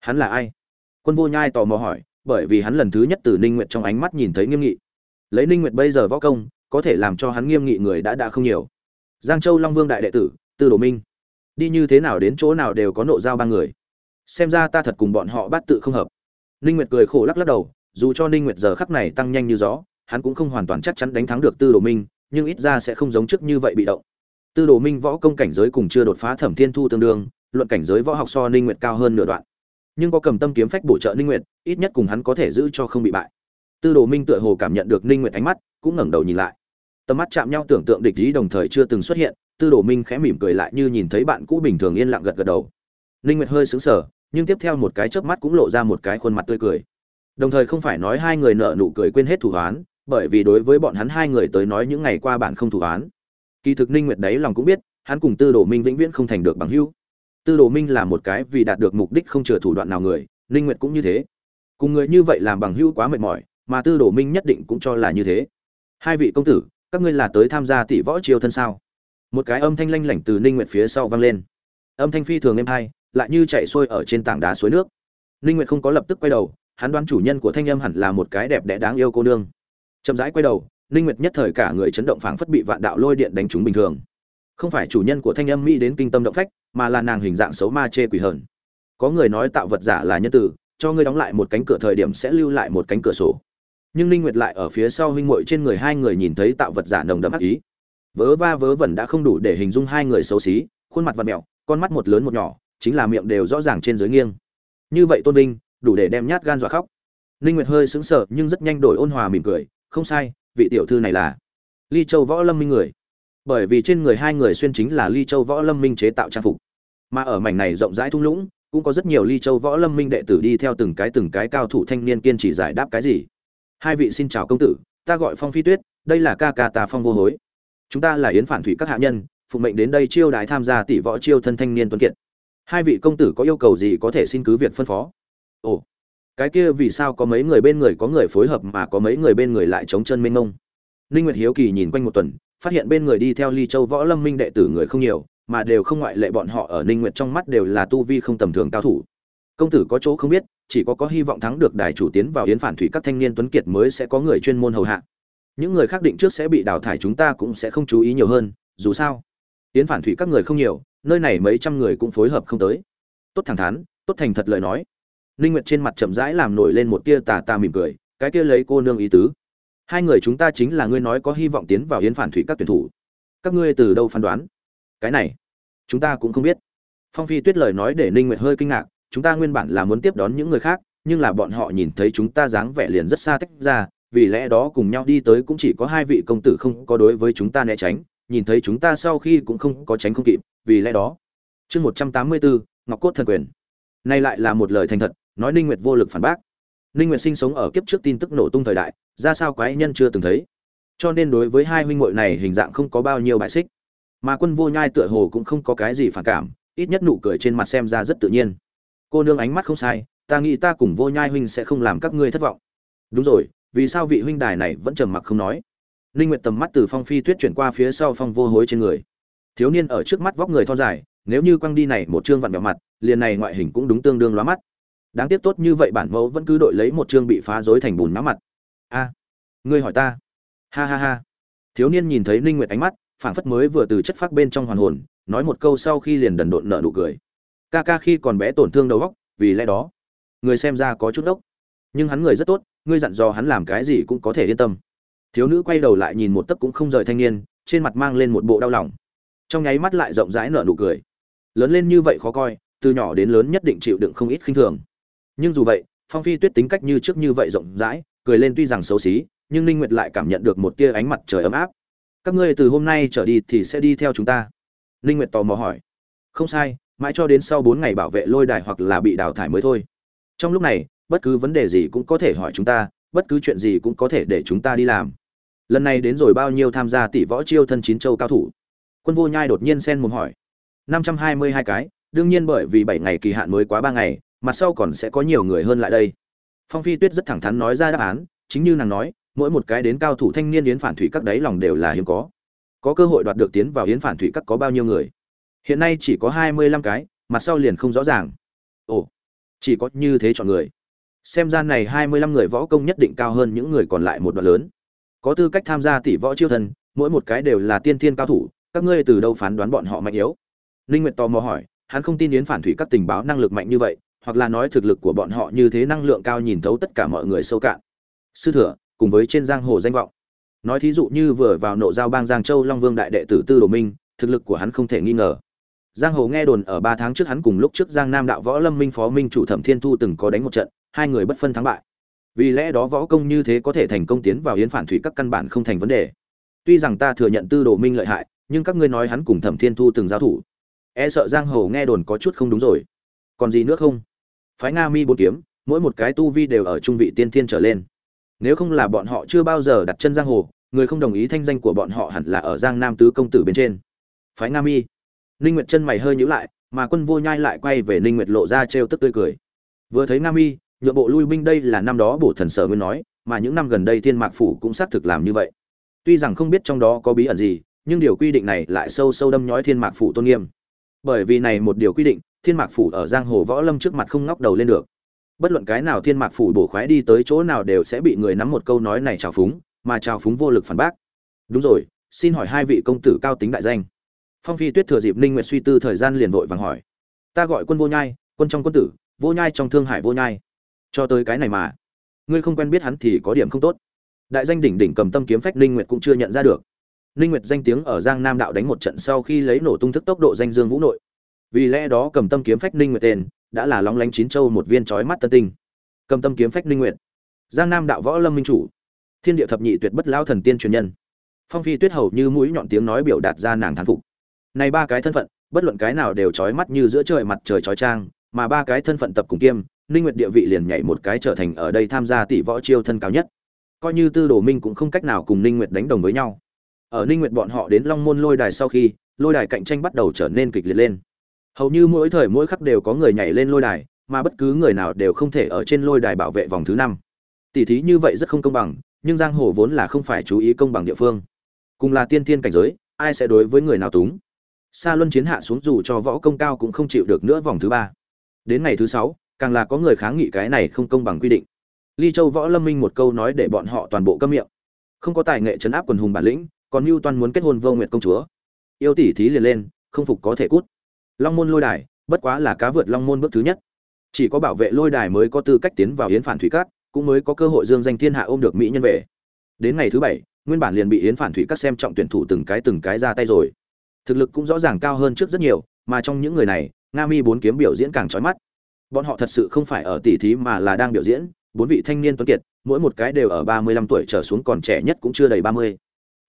Hắn là ai? Quân vô nhai tò mò hỏi, bởi vì hắn lần thứ nhất từ ninh nguyệt trong ánh mắt nhìn thấy nghiêm nghị. Lấy ninh nguyệt bây giờ võ công, có thể làm cho hắn nghiêm nghị người đã đã không nhiều. Giang châu long vương đại đệ tử, tư đồ minh. Đi như thế nào đến chỗ nào đều có nộ giao ba người. Xem ra ta thật cùng bọn họ bắt tự không hợp. Ninh nguyệt cười khổ lắc lắc đầu, dù cho ninh nguyệt giờ khắc này tăng nhanh như gió, hắn cũng không hoàn toàn chắc chắn đánh thắng được tư đồ minh nhưng ít ra sẽ không giống trước như vậy bị động. Tư đồ minh võ công cảnh giới cùng chưa đột phá thẩm thiên thu tương đương, luận cảnh giới võ học so ninh nguyệt cao hơn nửa đoạn. Nhưng có cầm tâm kiếm phách bổ trợ ninh nguyệt, ít nhất cùng hắn có thể giữ cho không bị bại. Tư đồ minh tựa hồ cảm nhận được ninh nguyệt ánh mắt, cũng ngẩng đầu nhìn lại. Tầm mắt chạm nhau tưởng tượng địch ý đồng thời chưa từng xuất hiện, tư đồ minh khẽ mỉm cười lại như nhìn thấy bạn cũ bình thường yên lặng gật gật đầu. Ninh nguyệt hơi sững sờ, nhưng tiếp theo một cái chớp mắt cũng lộ ra một cái khuôn mặt tươi cười. Đồng thời không phải nói hai người nợ nụ cười quên hết thủ hoán bởi vì đối với bọn hắn hai người tới nói những ngày qua bạn không thủ án, kỳ thực ninh nguyệt đấy lòng cũng biết hắn cùng tư đồ minh vĩnh viễn không thành được bằng hữu. Tư đồ minh là một cái vì đạt được mục đích không chừa thủ đoạn nào người ninh nguyệt cũng như thế. Cùng người như vậy làm bằng hữu quá mệt mỏi mà tư đồ minh nhất định cũng cho là như thế. Hai vị công tử các ngươi là tới tham gia tỷ võ triều thân sao? Một cái âm thanh lanh lảnh từ ninh nguyệt phía sau vang lên. Âm thanh phi thường êm hai lại như chạy xuôi ở trên tảng đá suối nước. Ninh nguyệt không có lập tức quay đầu hắn đoán chủ nhân của thanh âm hẳn là một cái đẹp đẽ đáng yêu cô nương chậm rãi quay đầu, ninh nguyệt nhất thời cả người chấn động phảng phất bị vạn đạo lôi điện đánh trúng bình thường. Không phải chủ nhân của thanh âm mỹ đến kinh tâm động phách, mà là nàng hình dạng xấu ma chê quỷ hờn. Có người nói tạo vật giả là nhân tử, cho ngươi đóng lại một cánh cửa thời điểm sẽ lưu lại một cánh cửa sổ. Nhưng ninh nguyệt lại ở phía sau huynh muội trên người hai người nhìn thấy tạo vật giả nồng đậm ác ý. Vớ va vớ vẩn đã không đủ để hình dung hai người xấu xí, khuôn mặt vật mẹo, con mắt một lớn một nhỏ, chính là miệng đều rõ ràng trên dưới nghiêng. Như vậy tôn vinh, đủ để đem nhát gan dọa khóc. Ninh nguyệt hơi sững sờ nhưng rất nhanh đổi ôn hòa mỉm cười không sai, vị tiểu thư này là ly châu võ lâm minh người. Bởi vì trên người hai người xuyên chính là ly châu võ lâm minh chế tạo trang phục. Mà ở mảnh này rộng rãi thung lũng, cũng có rất nhiều ly châu võ lâm minh đệ tử đi theo từng cái từng cái cao thủ thanh niên kiên trì giải đáp cái gì. Hai vị xin chào công tử, ta gọi phong phi tuyết, đây là ca ca ta phong vô hối. Chúng ta là yến phản thủy các hạ nhân, phụ mệnh đến đây chiêu đái tham gia tỷ võ chiêu thân thanh niên tuấn kiệt. Hai vị công tử có yêu cầu gì có thể xin cứ việc phân phó. Ồ cái kia vì sao có mấy người bên người có người phối hợp mà có mấy người bên người lại chống chân mênh mông? Ninh nguyệt hiếu kỳ nhìn quanh một tuần, phát hiện bên người đi theo ly châu võ lâm minh đệ tử người không nhiều, mà đều không ngoại lệ bọn họ ở ninh nguyệt trong mắt đều là tu vi không tầm thường cao thủ. Công tử có chỗ không biết, chỉ có có hy vọng thắng được đài chủ tiến vào yến phản thủy các thanh niên tuấn kiệt mới sẽ có người chuyên môn hầu hạ. Những người khác định trước sẽ bị đào thải chúng ta cũng sẽ không chú ý nhiều hơn, dù sao, yến phản thủy các người không nhiều, nơi này mấy trăm người cũng phối hợp không tới. Tốt thẳng thắn, tốt thành thật lời nói ninh nguyệt trên mặt chậm rãi làm nổi lên một tia tà tà mỉm cười cái kia lấy cô nương ý tứ. Hai người chúng ta chính là ngươi nói có hy vọng tiến vào yến phản thủy các tuyển thủ. Các ngươi từ đâu phán đoán? Cái này chúng ta cũng không biết. Phong phi tuyết lời nói để ninh nguyệt hơi kinh ngạc chúng ta nguyên bản là muốn tiếp đón những người khác nhưng là bọn họ nhìn thấy chúng ta dáng vẻ liền rất xa tách ra vì lẽ đó cùng nhau đi tới cũng chỉ có hai vị công tử không có đối với chúng ta né tránh nhìn thấy chúng ta sau khi cũng không có tránh không kịp vì lẽ đó. Chương 184, ngọc cốt thần quyền. Nay lại là một lời thành thật nói ninh nguyệt vô lực phản bác. Ninh nguyệt sinh sống ở kiếp trước tin tức nổ tung thời đại, ra sao quái nhân chưa từng thấy. Cho nên đối với hai huynh muội này hình dạng không có bao nhiêu bại xích. Mà quân vô nhai tựa hồ cũng không có cái gì phản cảm, ít nhất nụ cười trên mặt xem ra rất tự nhiên. Cô nương ánh mắt không sai, ta nghĩ ta cùng vô nhai huynh sẽ không làm các ngươi thất vọng. Đúng rồi, vì sao vị huynh đài này vẫn trầm mặc không nói? Ninh nguyệt tầm mắt từ phong phi tuyết chuyển qua phía sau phong vô hối trên người. Thiếu niên ở trước mắt vóc người thon dài, nếu như quăng đi này một trương vặn vẹo mặt, liền này ngoại hình cũng đúng tương đương lóa mắt đáng tiếc tốt như vậy bản mẫu vẫn cứ đội lấy một trương bị phá rối thành bùn má mặt. A ngươi hỏi ta. Ha ha ha. Thiếu niên nhìn thấy ninh nguyệt ánh mắt phảng phất mới vừa từ chất phác bên trong hoàn hồn nói một câu sau khi liền đần độn nở nụ cười. Ca ca khi còn bé tổn thương đầu óc vì lẽ đó người xem ra có chút đốc, nhưng hắn người rất tốt ngươi dặn dò hắn làm cái gì cũng có thể yên tâm. Thiếu nữ quay đầu lại nhìn một tấc cũng không rời thanh niên trên mặt mang lên một bộ đau lòng. Trong nháy mắt lại rộng rãi nở nụ cười. Lớn lên như vậy khó coi từ nhỏ đến lớn nhất định chịu đựng không ít khinh thường nhưng dù vậy, phong phi tuyết tính cách như trước như vậy rộng rãi, cười lên tuy rằng xấu xí, nhưng ninh nguyệt lại cảm nhận được một tia ánh mặt trời ấm áp. Các ngươi từ hôm nay trở đi thì sẽ đi theo chúng ta. Ninh nguyệt tò mò hỏi. Không sai, mãi cho đến sau 4 ngày bảo vệ lôi đài hoặc là bị đào thải mới thôi. Trong lúc này, bất cứ vấn đề gì cũng có thể hỏi chúng ta, bất cứ chuyện gì cũng có thể để chúng ta đi làm. Lần này đến rồi bao nhiêu tham gia tỷ võ chiêu thân chín châu cao thủ? Quân vô nhai đột nhiên xen mồm hỏi. Năm trăm hai mươi hai cái, đương nhiên bởi vì bảy ngày kỳ hạn mới quá ba ngày mặt sau còn sẽ có nhiều người hơn lại đây. Phong phi tuyết rất thẳng thắn nói ra đáp án, chính như nàng nói, mỗi một cái đến cao thủ thanh niên yến phản thủy các đáy lòng đều là hiếm có. Có cơ hội đoạt được tiến vào yến phản thủy các có bao nhiêu người? Hiện nay chỉ có hai mươi lăm cái, mặt sau liền không rõ ràng. Ồ, chỉ có như thế chọn người. Xem ra này hai mươi lăm người võ công nhất định cao hơn những người còn lại một đoạn lớn. Có tư cách tham gia tỷ võ chiêu thần, mỗi một cái đều là tiên thiên cao thủ, các ngươi từ đâu phán đoán bọn họ mạnh yếu? Ninh nguyệt tò mò hỏi, hắn không tin yến phản thủy các tình báo năng lực mạnh như vậy hoặc là nói thực lực của bọn họ như thế năng lượng cao nhìn thấu tất cả mọi người sâu cạn. Sư thừa, cùng với trên giang hồ danh vọng. Nói thí dụ như vừa vào nộ giao bang giang châu long vương đại đệ tử tư đồ minh, thực lực của hắn không thể nghi ngờ. Giang hồ nghe đồn ở ba tháng trước hắn cùng lúc trước giang nam đạo võ lâm minh phó minh chủ thẩm thiên thu từng có đánh một trận, hai người bất phân thắng bại. Vì lẽ đó võ công như thế có thể thành công tiến vào yến phản thủy các căn bản không thành vấn đề. Tuy rằng ta thừa nhận tư đồ minh lợi hại, nhưng các ngươi nói hắn cùng thẩm thiên thu từng giao thủ. E sợ giang hồ nghe đồn có chút không đúng rồi. Còn gì nữa không? Phái nga mi bốn kiếm, mỗi một cái tu vi đều ở trung vị tiên thiên trở lên. Nếu không là bọn họ chưa bao giờ đặt chân giang hồ, người không đồng ý thanh danh của bọn họ hẳn là ở giang nam tứ công tử bên trên. Phái nga mi. Ninh nguyệt chân mày hơi nhíu lại, mà quân vô nhai lại quay về ninh nguyệt lộ ra trêu tức tươi cười. Vừa thấy nga mi, nhượng bộ lui binh đây là năm đó bổ thần sở nguyên nói, mà những năm gần đây thiên mạc phủ cũng xác thực làm như vậy. Tuy rằng không biết trong đó có bí ẩn gì, nhưng điều quy định này lại sâu sâu đâm nhói thiên mạc phủ tôn nghiêm. Bởi vì này một điều quy định thiên mạc phủ ở giang hồ võ lâm trước mặt không ngóc đầu lên được. Bất luận cái nào thiên mạc phủ bổ khoái đi tới chỗ nào đều sẽ bị người nắm một câu nói này trào phúng, mà trào phúng vô lực phản bác. Đúng rồi, xin hỏi hai vị công tử cao tính đại danh. Phong phi tuyết thừa dịp ninh nguyệt suy tư thời gian liền vội vàng hỏi. Ta gọi quân vô nhai, quân trong quân tử, vô nhai trong thương hải vô nhai. Cho tới cái này mà. Ngươi không quen biết hắn thì có điểm không tốt. Đại danh đỉnh đỉnh cầm tâm kiếm phách ninh nguyệt cũng chưa nhận ra được. Ninh nguyệt danh tiếng ở giang nam đạo đánh một trận sau khi lấy nổ tung thức tốc độ danh dương vũ nội vì lẽ đó cầm tâm kiếm phách ninh nguyệt tên, đã là lóng lánh chín châu một viên chói mắt tân tinh. Cầm tâm kiếm phách ninh nguyệt. Giang nam đạo võ lâm minh chủ. Thiên địa thập nhị tuyệt bất lão thần tiên truyền nhân. Phong phi tuyết hầu như mũi nhọn tiếng nói biểu đạt ra nàng thán phục. Này ba cái thân phận, bất luận cái nào đều chói mắt như giữa trời mặt trời chói trang mà ba cái thân phận tập cùng kiêm, ninh nguyệt địa vị liền nhảy một cái trở thành ở đây tham gia tỷ võ chiêu thân cao nhất. Coi như tư đồ minh cũng không cách nào cùng ninh nguyệt đánh đồng với nhau. Ở ninh nguyệt bọn họ đến long môn lôi đài sau khi, lôi đài cạnh tranh bắt đầu trở nên kịch liệt lên hầu như mỗi thời mỗi khắc đều có người nhảy lên lôi đài, mà bất cứ người nào đều không thể ở trên lôi đài bảo vệ vòng thứ năm. Tỷ thí như vậy rất không công bằng, nhưng giang hồ vốn là không phải chú ý công bằng địa phương. Cùng là tiên thiên cảnh giới, ai sẽ đối với người nào túng? Xa luân chiến hạ xuống dù cho võ công cao cũng không chịu được nữa vòng thứ ba. Đến ngày thứ sáu, càng là có người kháng nghị cái này không công bằng quy định. Ly châu võ lâm minh một câu nói để bọn họ toàn bộ câm miệng. Không có tài nghệ chấn áp quần hùng bản lĩnh, còn mưu toan muốn kết hôn vô nguyệt công chúa. Yêu tỷ thí liền lên, không phục có thể cút long môn lôi đài, bất quá là cá vượt long môn bước thứ nhất. Chỉ có bảo vệ lôi đài mới có tư cách tiến vào yến phản thủy cát cũng mới có cơ hội dương danh thiên hạ ôm được mỹ nhân về. Đến ngày thứ bảy, nguyên bản liền bị yến phản thủy cát xem trọng tuyển thủ từng cái từng cái ra tay rồi. Thực lực cũng rõ ràng cao hơn trước rất nhiều, mà trong những người này, nga mi bốn kiếm biểu diễn càng trói mắt. Bọn họ thật sự không phải ở tỷ thí mà là đang biểu diễn, bốn vị thanh niên tuấn kiệt, mỗi một cái đều ở ba mươi lăm tuổi trở xuống còn trẻ nhất cũng chưa đầy ba mươi.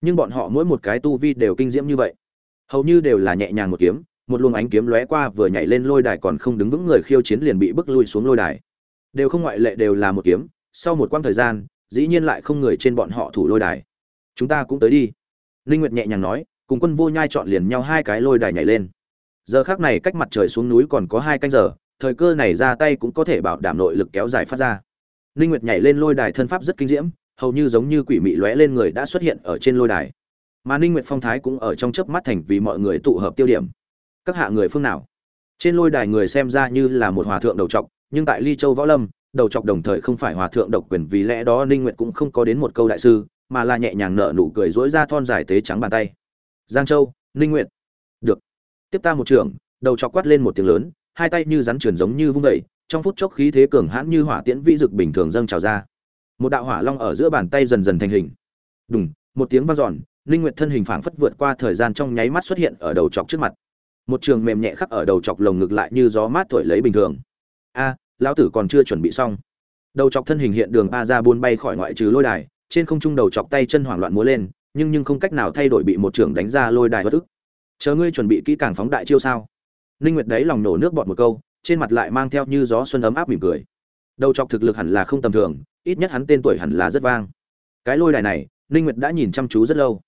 Nhưng bọn họ mỗi một cái tu vi đều kinh diễm như vậy. Hầu như đều là nhẹ nhàng một kiếm một luồng ánh kiếm lóe qua vừa nhảy lên lôi đài còn không đứng vững người khiêu chiến liền bị bức lui xuống lôi đài. Đều không ngoại lệ đều là một kiếm, sau một quãng thời gian, dĩ nhiên lại không người trên bọn họ thủ lôi đài. Chúng ta cũng tới đi. Linh nguyệt nhẹ nhàng nói, cùng quân vô nhai chọn liền nhau hai cái lôi đài nhảy lên. Giờ khác này cách mặt trời xuống núi còn có hai canh giờ, thời cơ này ra tay cũng có thể bảo đảm nội lực kéo dài phát ra. Linh nguyệt nhảy lên lôi đài thân pháp rất kinh diễm, hầu như giống như quỷ mị lóe lên người đã xuất hiện ở trên lôi đài. Mà ninh nguyệt phong thái cũng ở trong chớp mắt thành vì mọi người tụ hợp tiêu điểm các hạ người phương nào? Trên lôi đài người xem ra như là một hòa thượng đầu trọc, nhưng tại ly châu võ lâm, đầu trọc đồng thời không phải hòa thượng độc quyền vì lẽ đó ninh nguyệt cũng không có đến một câu đại sư, mà là nhẹ nhàng nở nụ cười dỗi ra thon dài tế trắng bàn tay. Giang châu, ninh nguyệt. Được. Tiếp ta một trường đầu trọc quát lên một tiếng lớn, hai tay như rắn truyền giống như vung dậy, trong phút chốc khí thế cường hãn như hỏa tiễn vĩ dực bình thường dâng trào ra. Một đạo hỏa long ở giữa bàn tay dần dần thành hình. Đùng, một tiếng vang dọn, ninh nguyệt thân hình phảng phất vượt qua thời gian trong nháy mắt xuất hiện ở đầu chọc trước mặt một trường mềm nhẹ khắc ở đầu chọc lồng ngực lại như gió mát thổi lấy bình thường. A, lão tử còn chưa chuẩn bị xong. Đầu chọc thân hình hiện đường ba ra buôn bay khỏi ngoại trừ lôi đài, trên không trung đầu chọc tay chân hoảng loạn múa lên, nhưng nhưng không cách nào thay đổi bị một trường đánh ra lôi đài bất ức. Chờ ngươi chuẩn bị kỹ càng phóng đại chiêu sao? Linh nguyệt đấy lòng nổ nước bọt một câu, trên mặt lại mang theo như gió xuân ấm áp mỉm cười. Đầu chọc thực lực hẳn là không tầm thường, ít nhất hắn tên tuổi hẳn là rất vang. Cái lôi đài này, ninh nguyệt đã nhìn chăm chú rất lâu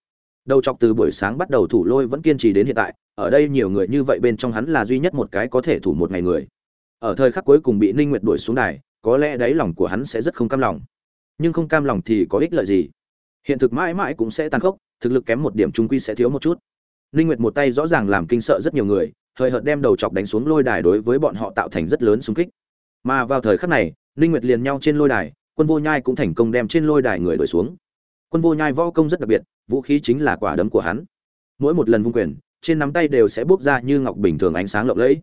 đầu chọc từ buổi sáng bắt đầu thủ lôi vẫn kiên trì đến hiện tại, ở đây nhiều người như vậy bên trong hắn là duy nhất một cái có thể thủ một ngày người. Ở thời khắc cuối cùng bị ninh nguyệt đuổi xuống đài, có lẽ đáy lòng của hắn sẽ rất không cam lòng. Nhưng không cam lòng thì có ích lợi gì? Hiện thực mãi mãi cũng sẽ tàn khốc, thực lực kém một điểm trung quy sẽ thiếu một chút. Ninh nguyệt một tay rõ ràng làm kinh sợ rất nhiều người, hơi hợt đem đầu chọc đánh xuống lôi đài đối với bọn họ tạo thành rất lớn xung kích. Mà vào thời khắc này, ninh nguyệt liền nhau trên lôi đài, quân vô nhai cũng thành công đem trên lôi đài người đuổi xuống. Quân vô nhai võ công rất đặc biệt vũ khí chính là quả đấm của hắn. Mỗi một lần vung quyền, trên nắm tay đều sẽ bốc ra như ngọc bình thường ánh sáng lộng lẫy.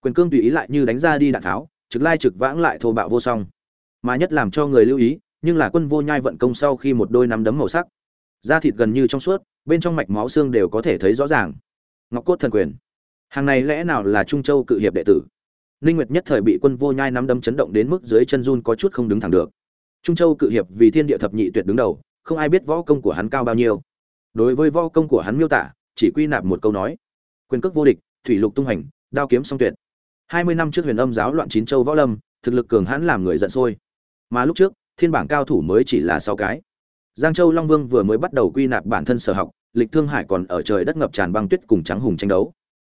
Quyền cương tùy ý lại như đánh ra đi đạn tháo, trực lai trực vãng lại thô bạo vô song. Mà nhất làm cho người lưu ý, nhưng là quân vô nhai vận công sau khi một đôi nắm đấm màu sắc. Da thịt gần như trong suốt, bên trong mạch máu xương đều có thể thấy rõ ràng. Ngọc cốt thần quyền. Hàng này lẽ nào là trung châu cự hiệp đệ tử? Ninh nguyệt nhất thời bị quân vô nhai nắm đấm chấn động đến mức dưới chân run có chút không đứng thẳng được. Trung châu cự hiệp vì thiên địa thập nhị tuyệt đứng đầu không ai biết võ công của hắn cao bao nhiêu. Đối với võ công của hắn miêu tả, chỉ quy nạp một câu nói. Quyền cước vô địch, thủy lục tung hành đao kiếm song tuyệt. Hai mươi năm trước huyền âm giáo loạn chín châu võ lâm, thực lực cường hãn làm người giận sôi. Mà lúc trước, thiên bảng cao thủ mới chỉ là sáu cái. Giang châu long vương vừa mới bắt đầu quy nạp bản thân sở học, lịch thương hải còn ở trời đất ngập tràn băng tuyết cùng trắng hùng tranh đấu.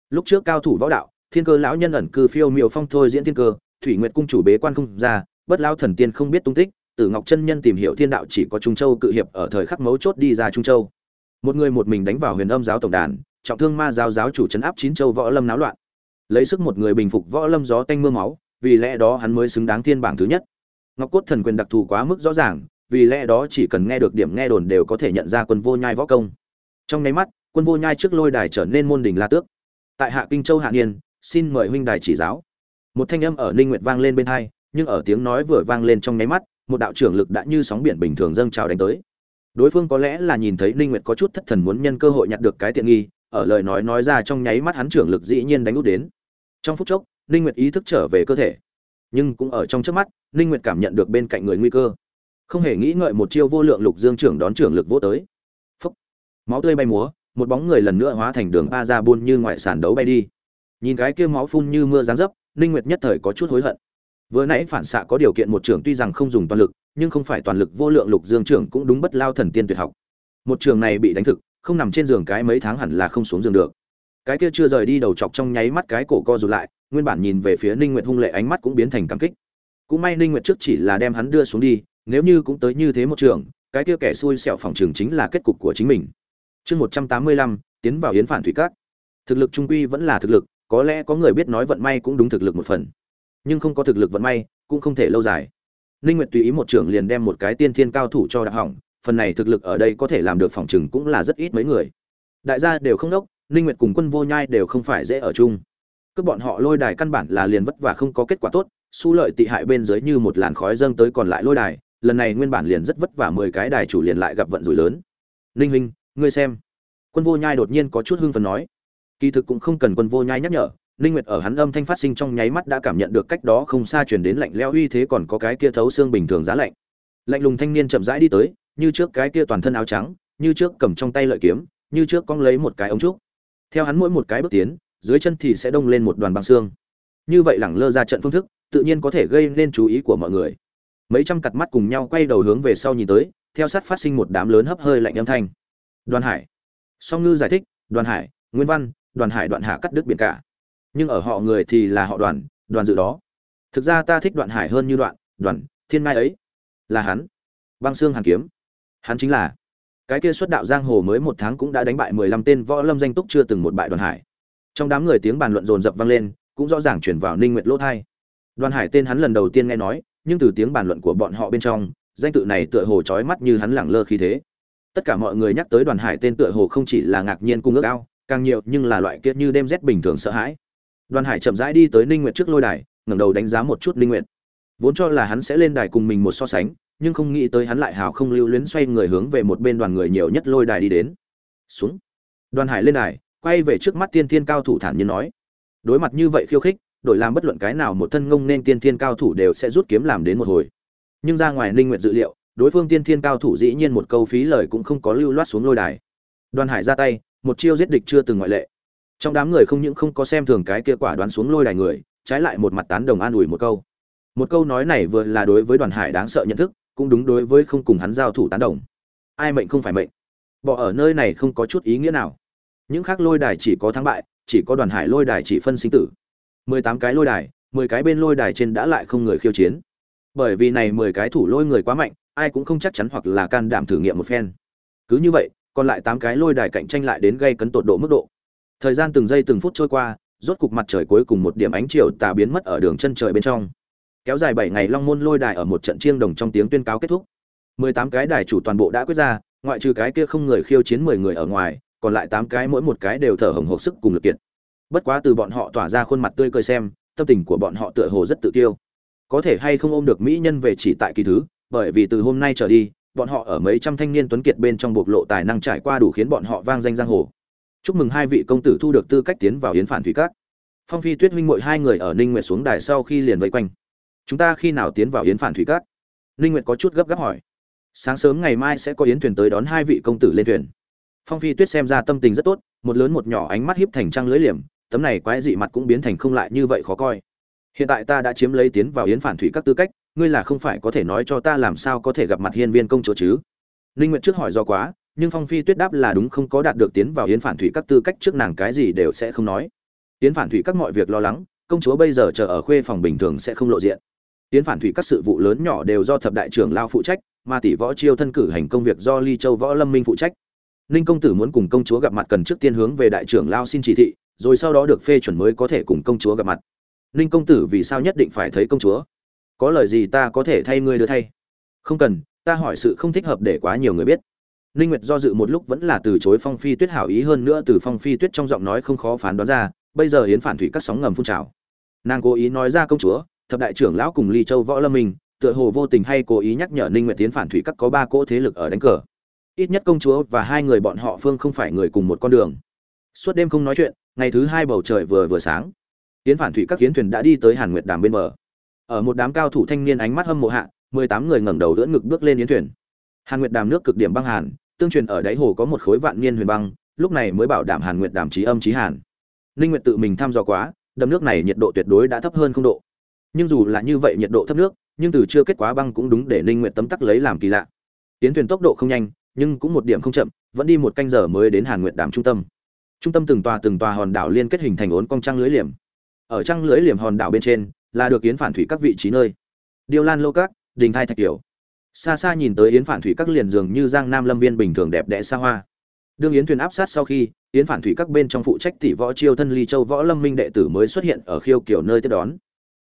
Lúc trước cao thủ võ đạo, thiên cơ lão nhân ẩn cư phiêu miệu phong thôi diễn thiên cơ, thủy nguyệt cung chủ bế quan không ra, bất lao thần tiên không biết tung tích Tử Ngọc chân nhân tìm hiểu thiên đạo chỉ có Trung Châu cự hiệp ở thời khắc mấu chốt đi ra Trung Châu. Một người một mình đánh vào Huyền Âm giáo tổng đàn, trọng thương ma giáo giáo chủ trấn áp chín châu võ lâm náo loạn, lấy sức một người bình phục võ lâm gió tanh mưa máu vì lẽ đó hắn mới xứng đáng thiên bảng thứ nhất. Ngọc cốt thần quyền đặc thù quá mức rõ ràng vì lẽ đó chỉ cần nghe được điểm nghe đồn đều có thể nhận ra quân vô nhai võ công. Trong nháy mắt quân vô nhai trước lôi đài trở nên môn đỉnh la tước. Tại hạ kinh châu hạ niên xin mời huynh đài chỉ giáo. Một thanh âm ở ninh nguyệt vang lên bên hai nhưng ở tiếng nói vừa vang lên trong nháy mắt một đạo trưởng lực đã như sóng biển bình thường dâng trào đánh tới. Đối phương có lẽ là nhìn thấy ninh nguyệt có chút thất thần muốn nhân cơ hội nhặt được cái tiện nghi, ở lời nói nói ra trong nháy mắt hắn trưởng lực dĩ nhiên đánh út đến. Trong phút chốc ninh nguyệt ý thức trở về cơ thể. Nhưng cũng ở trong trước mắt ninh nguyệt cảm nhận được bên cạnh người nguy cơ. Không hề nghĩ ngợi một chiêu vô lượng lục dương trưởng đón trưởng lực vô tới. Phúc. máu tươi bay múa, một bóng người lần nữa hóa thành đường a ra buôn như ngoại sản đấu bay đi. Nhìn cái kia máu phun như mưa giáng dấp ninh nguyệt nhất thời có chút hối hận vừa nãy phản xạ có điều kiện một trưởng tuy rằng không dùng toàn lực nhưng không phải toàn lực vô lượng lục dương trưởng cũng đúng bất lao thần tiên tuyệt học. Một trường này bị đánh thực không nằm trên giường cái mấy tháng hẳn là không xuống giường được. Cái kia chưa rời đi đầu chọc trong nháy mắt cái cổ co rụt lại nguyên bản nhìn về phía ninh nguyệt hung lệ ánh mắt cũng biến thành cảm kích. Cũng may ninh nguyệt trước chỉ là đem hắn đưa xuống đi nếu như cũng tới như thế một trường cái kia kẻ xui xẻo phòng trường chính là kết cục của chính mình. Chương 185, tiến vào yến phản thủy cát thực lực trung quy vẫn là thực lực có lẽ có người biết nói vận may cũng đúng thực lực một phần nhưng không có thực lực vận may, cũng không thể lâu dài. Ninh nguyệt tùy ý một trưởng liền đem một cái tiên thiên cao thủ cho đạp hỏng, phần này thực lực ở đây có thể làm được phòng trừng cũng là rất ít mấy người. Đại gia đều không đốc, ninh nguyệt cùng quân vô nhai đều không phải dễ ở chung. Cứ bọn họ lôi đài căn bản là liền vất vả không có kết quả tốt, su lợi tị hại bên dưới như một làn khói dâng tới còn lại lôi đài, lần này nguyên bản liền rất vất vả mười cái đài chủ liền lại gặp vận rủi lớn. Ninh huynh, ngươi xem. Quân vô nhai đột nhiên có chút hưng phấn nói. Kỳ thực cũng không cần quân vô nhai nhắc nhở Ninh Nguyệt ở hắn âm thanh phát sinh trong nháy mắt đã cảm nhận được cách đó không xa truyền đến lạnh lẽo uy thế còn có cái kia thấu xương bình thường giá lạnh. Lạnh lùng thanh niên chậm rãi đi tới, như trước cái kia toàn thân áo trắng, như trước cầm trong tay lợi kiếm, như trước cong lấy một cái ống trúc. Theo hắn mỗi một cái bước tiến, dưới chân thì sẽ đông lên một đoàn băng xương. Như vậy lẳng lơ ra trận phương thức, tự nhiên có thể gây nên chú ý của mọi người. Mấy trăm cặp mắt cùng nhau quay đầu hướng về sau nhìn tới, theo sát phát sinh một đám lớn hấp hơi lạnh âm thanh. Đoàn Hải. Song Ngư giải thích, Đoàn Hải, Nguyên Văn, Đoàn Hải đoạn hạ cắt đứt biển cả nhưng ở họ người thì là họ đoàn đoàn dự đó. Thực ra ta thích đoạn hải hơn như đoạn, đoàn, thiên mai ấy. Là hắn. Băng xương hàn kiếm. Hắn chính là. Cái kia xuất đạo giang hồ mới một tháng cũng đã đánh bại mười lăm tên võ lâm danh túc chưa từng một bại đoàn hải. Trong đám người tiếng bàn luận rồn rập vang lên, cũng rõ ràng chuyển vào ninh nguyệt lỗ thai. Đoàn hải tên hắn lần đầu tiên nghe nói, nhưng từ tiếng bàn luận của bọn họ bên trong, danh tự này tựa hồ trói mắt như hắn lẳng lơ khí thế. Tất cả mọi người nhắc tới đoàn hải tên tựa hồ không chỉ là ngạc nhiên cung ước ao, càng nhiều nhưng là loại kiệt như đêm rét bình thường sợ hãi đoàn hải chậm rãi đi tới ninh nguyệt trước lôi đài, ngẩng đầu đánh giá một chút ninh nguyệt. Vốn cho là hắn sẽ lên đài cùng mình một so sánh, nhưng không nghĩ tới hắn lại hào không lưu luyến xoay người hướng về một bên đoàn người nhiều nhất lôi đài đi đến. Xuống. Đoàn hải lên đài, quay về trước mắt tiên thiên cao thủ thản nhiên nói. Đối mặt như vậy khiêu khích, đổi làm bất luận cái nào một thân ngông nên tiên thiên cao thủ đều sẽ rút kiếm làm đến một hồi. Nhưng ra ngoài ninh nguyệt dự liệu, đối phương tiên thiên cao thủ dĩ nhiên một câu phí lời cũng không có lưu loát xuống lôi đài. Đoàn hải ra tay, một chiêu giết địch chưa từng ngoại lệ trong đám người không những không có xem thường cái kia quả đoán xuống lôi đài người, trái lại một mặt tán đồng an ủi một câu. Một câu nói này vừa là đối với đoàn hải đáng sợ nhận thức, cũng đúng đối với không cùng hắn giao thủ tán đồng. Ai mệnh không phải mệnh. Bỏ ở nơi này không có chút ý nghĩa nào. Những khác lôi đài chỉ có thắng bại, chỉ có đoàn hải lôi đài chỉ phân sinh tử. Mười tám cái lôi đài, mười cái bên lôi đài trên đã lại không người khiêu chiến. Bởi vì này mười cái thủ lôi người quá mạnh, ai cũng không chắc chắn hoặc là can đảm thử nghiệm một phen. Cứ như vậy, còn lại tám cái lôi đài cạnh tranh lại đến gây cấn tột độ mức độ thời gian từng giây từng phút trôi qua, rốt cục mặt trời cuối cùng một điểm ánh chiều tà biến mất ở đường chân trời bên trong. Kéo dài bảy ngày long môn lôi đài ở một trận chiêng đồng trong tiếng tuyên cáo kết thúc. Mười tám cái đài chủ toàn bộ đã quyết ra, ngoại trừ cái kia không người khiêu chiến mười người ở ngoài, còn lại tám cái mỗi một cái đều thở hồng hộc sức cùng lực kiệt. Bất quá từ bọn họ tỏa ra khuôn mặt tươi cười xem, tâm tình của bọn họ tựa hồ rất tự tiêu. có thể hay không ôm được mỹ nhân về chỉ tại kỳ thứ, bởi vì từ hôm nay trở đi, bọn họ ở mấy trăm thanh niên tuấn kiệt bên trong bộc lộ tài năng trải qua đủ khiến bọn họ vang danh giang hồ chúc mừng hai vị công tử thu được tư cách tiến vào yến phản thủy cát phong phi tuyết huynh mội hai người ở ninh nguyệt xuống đài sau khi liền vây quanh. Chúng ta khi nào tiến vào yến phản thủy cát ninh nguyệt có chút gấp gáp hỏi. Sáng sớm ngày mai sẽ có yến thuyền tới đón hai vị công tử lên thuyền. Phong phi tuyết xem ra tâm tình rất tốt, một lớn một nhỏ ánh mắt hiếp thành trăng lưỡi liềm, tấm này quái dị mặt cũng biến thành không lại như vậy khó coi. Hiện tại ta đã chiếm lấy tiến vào yến phản thủy các tư cách, ngươi là không phải có thể nói cho ta làm sao có thể gặp mặt hiên viên công chúa chứ? Ninh nguyệt trước hỏi do quá nhưng phong phi tuyết đáp là đúng không có đạt được tiến vào yến phản thủy các tư cách trước nàng cái gì đều sẽ không nói. Yến phản thủy các mọi việc lo lắng, công chúa bây giờ chờ ở khuê phòng bình thường sẽ không lộ diện. Yến phản thủy các sự vụ lớn nhỏ đều do thập đại trưởng lao phụ trách, mà tỷ võ chiêu thân cử hành công việc do ly châu võ lâm minh phụ trách. Ninh công tử muốn cùng công chúa gặp mặt cần trước tiên hướng về đại trưởng lao xin chỉ thị, rồi sau đó được phê chuẩn mới có thể cùng công chúa gặp mặt. Ninh công tử vì sao nhất định phải thấy công chúa? Có lời gì ta có thể thay ngươi đưa thay? Không cần, ta hỏi sự không thích hợp để quá nhiều người biết ninh nguyệt do dự một lúc vẫn là từ chối phong phi tuyết hảo ý hơn nữa từ phong phi tuyết trong giọng nói không khó phán đoán ra bây giờ yến phản thủy các sóng ngầm phun trào. Nàng cố ý nói ra công chúa thập đại trưởng lão cùng ly châu võ lâm mình, tựa hồ vô tình hay cố ý nhắc nhở ninh nguyệt tiến phản thủy các có ba cỗ thế lực ở đánh cờ. Ít nhất công chúa và hai người bọn họ phương không phải người cùng một con đường. Suốt đêm không nói chuyện ngày thứ hai bầu trời vừa vừa sáng. Tiến phản thủy các kiến thuyền đã đi tới hàn nguyệt đàm bên bờ. Ở một đám cao thủ thanh niên ánh mắt hâm mộ hạ mười tám người ngẩng đầu ưỡn ngực bước lên yến thuyền hàn nguyệt đàm nước cực điểm băng hàn, tương truyền ở đáy hồ có một khối vạn niên huyền băng, lúc này mới bảo đảm hàn nguyệt đàm trí âm trí hàn. Ninh nguyệt tự mình thăm dò quá, đầm nước này nhiệt độ tuyệt đối đã thấp hơn không độ. Nhưng dù là như vậy nhiệt độ thấp nước, nhưng từ chưa kết quá băng cũng đúng để ninh nguyệt tấm tắc lấy làm kỳ lạ. Tiến thuyền tốc độ không nhanh, nhưng cũng một điểm không chậm, vẫn đi một canh giờ mới đến hàn nguyệt đàm trung tâm. Trung tâm từng tòa từng tòa hòn đảo liên kết hình thành ốn cong trăng lưới liềm. Ở trăng lưới liềm hòn đảo bên trên, là được kiến phản thủy các vị trí nơi. Điêu lan lô cát đình thai thạch tiểu xa xa nhìn tới yến phản thủy các liền dường như giang nam lâm viên bình thường đẹp đẽ xa hoa. Đương yến thuyền áp sát sau khi, yến phản thủy các bên trong phụ trách tỷ võ chiêu thân ly châu võ lâm minh đệ tử mới xuất hiện ở khiêu kiểu nơi tiếp đón.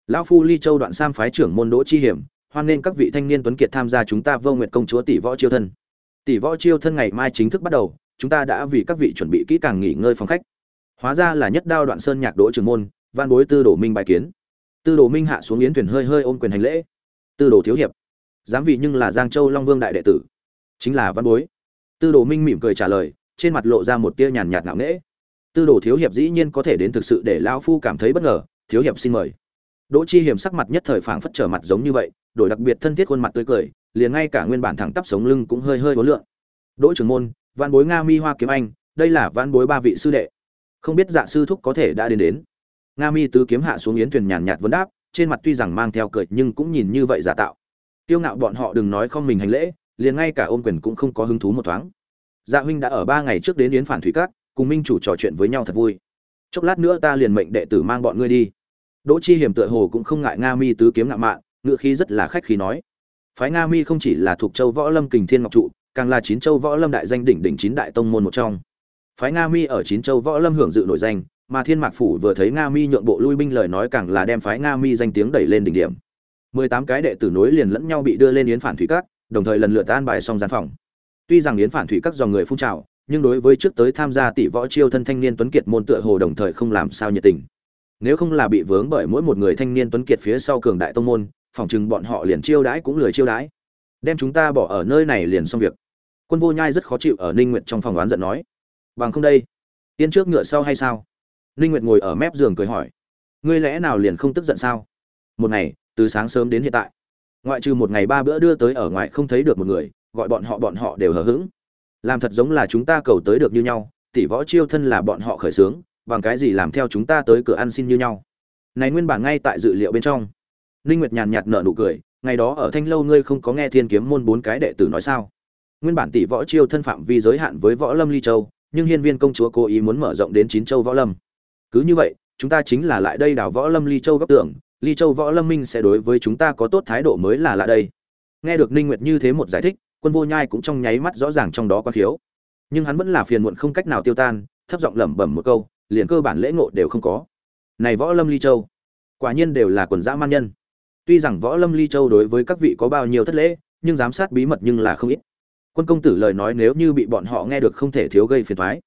Lão phu ly châu đoạn sam phái trưởng môn đỗ chi hiểm, hoan nên các vị thanh niên tuấn kiệt tham gia chúng ta vô nguyện công chúa tỷ võ chiêu thân. Tỷ võ chiêu thân ngày mai chính thức bắt đầu, chúng ta đã vì các vị chuẩn bị kỹ càng nghỉ ngơi phòng khách. Hóa ra là nhất đao đoạn sơn nhạc đỗ trưởng môn, văn bối tư đồ minh bài kiến. Tư đồ minh hạ xuống yến thuyền hơi hơi ôm quyền hành lễ. Tư đồ thiếu hiệp dám vị nhưng là giang châu long vương đại đệ tử. Chính là văn bối. Tư đồ minh mỉm cười trả lời, trên mặt lộ ra một tia nhàn nhạt ngạo nghễ. Tư đồ thiếu hiệp dĩ nhiên có thể đến thực sự để lão phu cảm thấy bất ngờ, thiếu hiệp xin mời. Đỗ chi hiểm sắc mặt nhất thời phảng phất trở mặt giống như vậy, đổi đặc biệt thân thiết khuôn mặt tươi cười, liền ngay cả nguyên bản thẳng tắp sống lưng cũng hơi hơi hối lượn. Đỗ trưởng môn, văn bối nga mi hoa kiếm anh, đây là văn bối ba vị sư đệ. Không biết dạ sư thúc có thể đã đến đến. Nga mi tứ kiếm hạ xuống yến thuyền nhàn nhạt vấn đáp, trên mặt tuy rằng mang theo cười nhưng cũng nhìn như vậy giả tạo tiêu ngạo bọn họ đừng nói không mình hành lễ, liền ngay cả ôm quyền cũng không có hứng thú một thoáng. Dạ huynh đã ở ba ngày trước đến yến phản thủy cát cùng minh chủ trò chuyện với nhau thật vui. Chốc lát nữa ta liền mệnh đệ tử mang bọn ngươi đi. Đỗ chi hiểm tựa hồ cũng không ngại nga mi tứ kiếm ngạo mạn ngựa khí rất là khách khí nói. Phái nga mi không chỉ là thuộc châu võ lâm kình thiên ngọc trụ, càng là chín châu võ lâm đại danh đỉnh đỉnh chín đại tông môn một trong. Phái nga mi ở chín châu võ lâm hưởng dự nổi danh, mà thiên mạc phủ vừa thấy nga mi nhượng bộ lui binh lời nói càng là đem phái nga mi danh tiếng đẩy lên đỉnh điểm mười tám cái đệ tử nối liền lẫn nhau bị đưa lên yến phản thủy các, đồng thời lần lượt an bài xong gian phòng. Tuy rằng yến phản thủy các dòng người phun trào, nhưng đối với trước tới tham gia tỷ võ chiêu thân thanh niên tuấn kiệt môn tựa hồ đồng thời không làm sao nhiệt tình. Nếu không là bị vướng bởi mỗi một người thanh niên tuấn kiệt phía sau cường đại tông môn, phòng chừng bọn họ liền chiêu đãi cũng lười chiêu đãi. Đem chúng ta bỏ ở nơi này liền xong việc. Quân vô nhai rất khó chịu ở ninh nguyệt trong phòng oán giận nói. Bằng không đây tiên trước ngựa sau hay sao? Ninh nguyệt ngồi ở mép giường cười hỏi. Ngươi lẽ nào liền không tức giận sao? Một ngày từ sáng sớm đến hiện tại. Ngoại trừ một ngày ba bữa đưa tới ở ngoài không thấy được một người, gọi bọn họ bọn họ đều hờ hững. Làm thật giống là chúng ta cầu tới được như nhau, tỷ võ chiêu thân là bọn họ khởi sướng bằng cái gì làm theo chúng ta tới cửa ăn xin như nhau. Này nguyên bản ngay tại dự liệu bên trong. Ninh nguyệt nhàn nhạt nở nụ cười, ngày đó ở thanh lâu ngươi không có nghe thiên kiếm môn bốn cái đệ tử nói sao? Nguyên bản tỷ võ chiêu thân phạm vi giới hạn với võ lâm ly châu, nhưng hiên viên công chúa cố ý muốn mở rộng đến chín châu võ lâm. Cứ như vậy, chúng ta chính là lại đây đào võ lâm ly châu góc tưởng ly châu võ lâm minh sẽ đối với chúng ta có tốt thái độ mới là lạ đây. Nghe được ninh nguyệt như thế một giải thích, quân vô nhai cũng trong nháy mắt rõ ràng trong đó có thiếu nhưng hắn vẫn là phiền muộn không cách nào tiêu tan, thấp giọng lẩm bẩm một câu, liền cơ bản lễ ngộ đều không có. Này võ lâm ly châu, quả nhiên đều là quần dã man nhân. Tuy rằng võ lâm ly châu đối với các vị có bao nhiêu thất lễ, nhưng giám sát bí mật nhưng là không ít. Quân công tử lời nói nếu như bị bọn họ nghe được không thể thiếu gây phiền thoái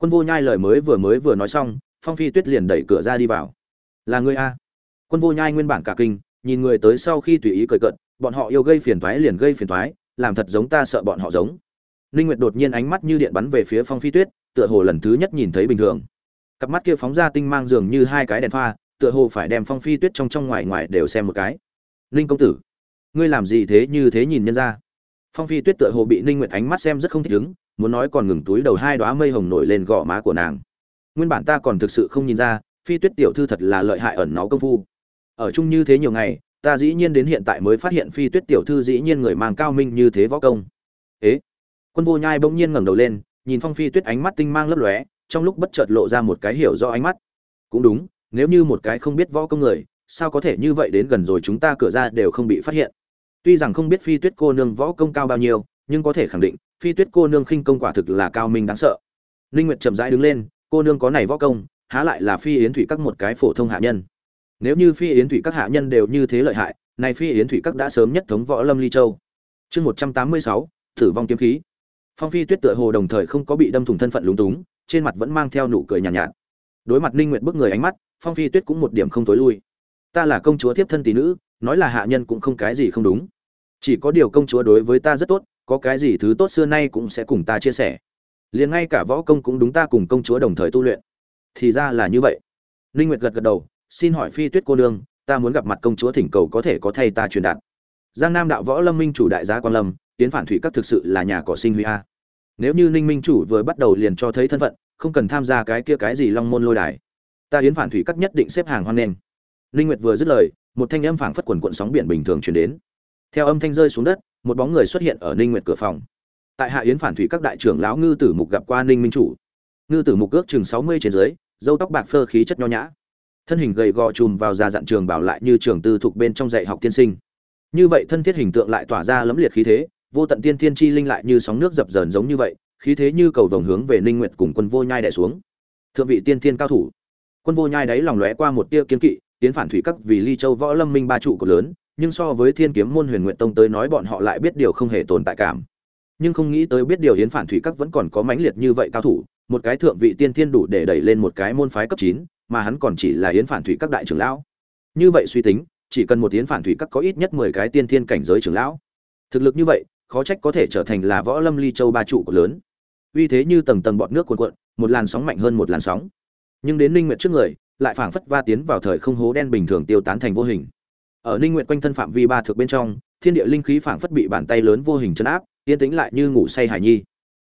quân vô nhai lời mới vừa mới vừa nói xong, phong phi tuyết liền đẩy cửa ra đi vào. Là người a? Quân vô nhai nguyên bản cả kinh nhìn người tới sau khi tùy ý cười cợt, bọn họ yêu gây phiền toái liền gây phiền toái, làm thật giống ta sợ bọn họ giống. Linh nguyệt đột nhiên ánh mắt như điện bắn về phía phong phi tuyết tựa hồ lần thứ nhất nhìn thấy bình thường. Cặp mắt kia phóng ra tinh mang dường như hai cái đèn pha tựa hồ phải đem phong phi tuyết trong trong ngoài ngoài đều xem một cái. Linh công tử ngươi làm gì thế như thế nhìn nhân ra? Phong phi tuyết tựa hồ bị ninh nguyệt ánh mắt xem rất không thích ứng muốn nói còn ngừng túi đầu hai đóa mây hồng nổi lên gò má của nàng. Nguyên bản ta còn thực sự không nhìn ra phi tuyết tiểu thư thật là lợi hại ẩn nó công phu ở chung như thế nhiều ngày, ta dĩ nhiên đến hiện tại mới phát hiện phi tuyết tiểu thư dĩ nhiên người mang cao minh như thế võ công. Ế? Quân vô nhai bỗng nhiên ngẩng đầu lên, nhìn phong phi tuyết ánh mắt tinh mang lấp lóe, trong lúc bất chợt lộ ra một cái hiểu do ánh mắt. Cũng đúng, nếu như một cái không biết võ công người, sao có thể như vậy đến gần rồi chúng ta cửa ra đều không bị phát hiện. Tuy rằng không biết phi tuyết cô nương võ công cao bao nhiêu, nhưng có thể khẳng định, phi tuyết cô nương khinh công quả thực là cao minh đáng sợ. Linh nguyệt chậm rãi đứng lên, cô nương có này võ công, há lại là phi yến thủy các một cái phổ thông hạ nhân nếu như phi yến thủy các hạ nhân đều như thế lợi hại nay phi yến thủy các đã sớm nhất thống võ lâm ly châu. Chương một trăm tám mươi sáu tử vong kiếm khí. Phong phi tuyết tựa hồ đồng thời không có bị đâm thủng thân phận lúng túng trên mặt vẫn mang theo nụ cười nhàn nhạt, nhạt. Đối mặt ninh nguyệt bức người ánh mắt phong phi tuyết cũng một điểm không tối lui. Ta là công chúa tiếp thân tỷ nữ nói là hạ nhân cũng không cái gì không đúng. Chỉ có điều công chúa đối với ta rất tốt có cái gì thứ tốt xưa nay cũng sẽ cùng ta chia sẻ. Liền ngay cả võ công cũng đúng ta cùng công chúa đồng thời tu luyện. Thì ra là như vậy. Ninh nguyệt gật gật đầu xin hỏi phi tuyết cô nương, ta muốn gặp mặt công chúa thỉnh cầu có thể có thay ta truyền đạt. Giang nam đạo võ lâm minh chủ đại gia quan lâm tiến phản thủy các thực sự là nhà cỏ sinh huy a. Nếu như ninh minh chủ vừa bắt đầu liền cho thấy thân phận, không cần tham gia cái kia cái gì long môn lôi đài. Ta yến phản thủy các nhất định xếp hàng hoan nghênh. Ninh nguyệt vừa dứt lời, một thanh âm phảng phất quần cuộn sóng biển bình thường truyền đến. Theo âm thanh rơi xuống đất, một bóng người xuất hiện ở ninh nguyệt cửa phòng. Tại hạ yến phản thủy các đại trưởng lão ngư tử mục gặp qua ninh minh chủ. Ngư tử mục ước chừng 60 trên dưới dâu tóc bạc phơ khí chất nho nhã thân hình gầy gò chùm vào già dặn trường bảo lại như trường tư thuộc bên trong dạy học tiên sinh. Như vậy thân thiết hình tượng lại tỏa ra lẫm liệt khí thế vô tận tiên thiên chi linh lại như sóng nước dập dờn giống như vậy khí thế như cầu vồng hướng về ninh nguyệt cùng quân vô nhai đè xuống. Thượng vị tiên thiên cao thủ quân vô nhai đấy lòng lóe qua một tia kiến kỵ tiến phản thủy các vì ly châu võ lâm minh ba trụ của lớn nhưng so với thiên kiếm môn huyền nguyện tông tới nói bọn họ lại biết điều không hề tồn tại cảm. Nhưng không nghĩ tới biết điều yến phản thủy các vẫn còn có mãnh liệt như vậy cao thủ một cái thượng vị tiên thiên đủ để đẩy lên một cái môn phái cấp 9, mà hắn còn chỉ là yến phản thủy các đại trưởng lão. Như vậy suy tính, chỉ cần một yến phản thủy các có ít nhất 10 cái tiên thiên cảnh giới trưởng lão. Thực lực như vậy, khó trách có thể trở thành là võ lâm ly châu ba trụ của lớn. Uy thế như tầng tầng bọt nước cuồn cuộn, một làn sóng mạnh hơn một làn sóng. Nhưng đến ninh nguyệt trước người, lại phảng phất va tiến vào thời không hố đen bình thường tiêu tán thành vô hình. Ở ninh nguyệt quanh thân phạm vi ba thước bên trong, thiên địa linh khí phảng phất bị bàn tay lớn vô hình chấn áp, yên tĩnh lại như ngủ say hải nhi.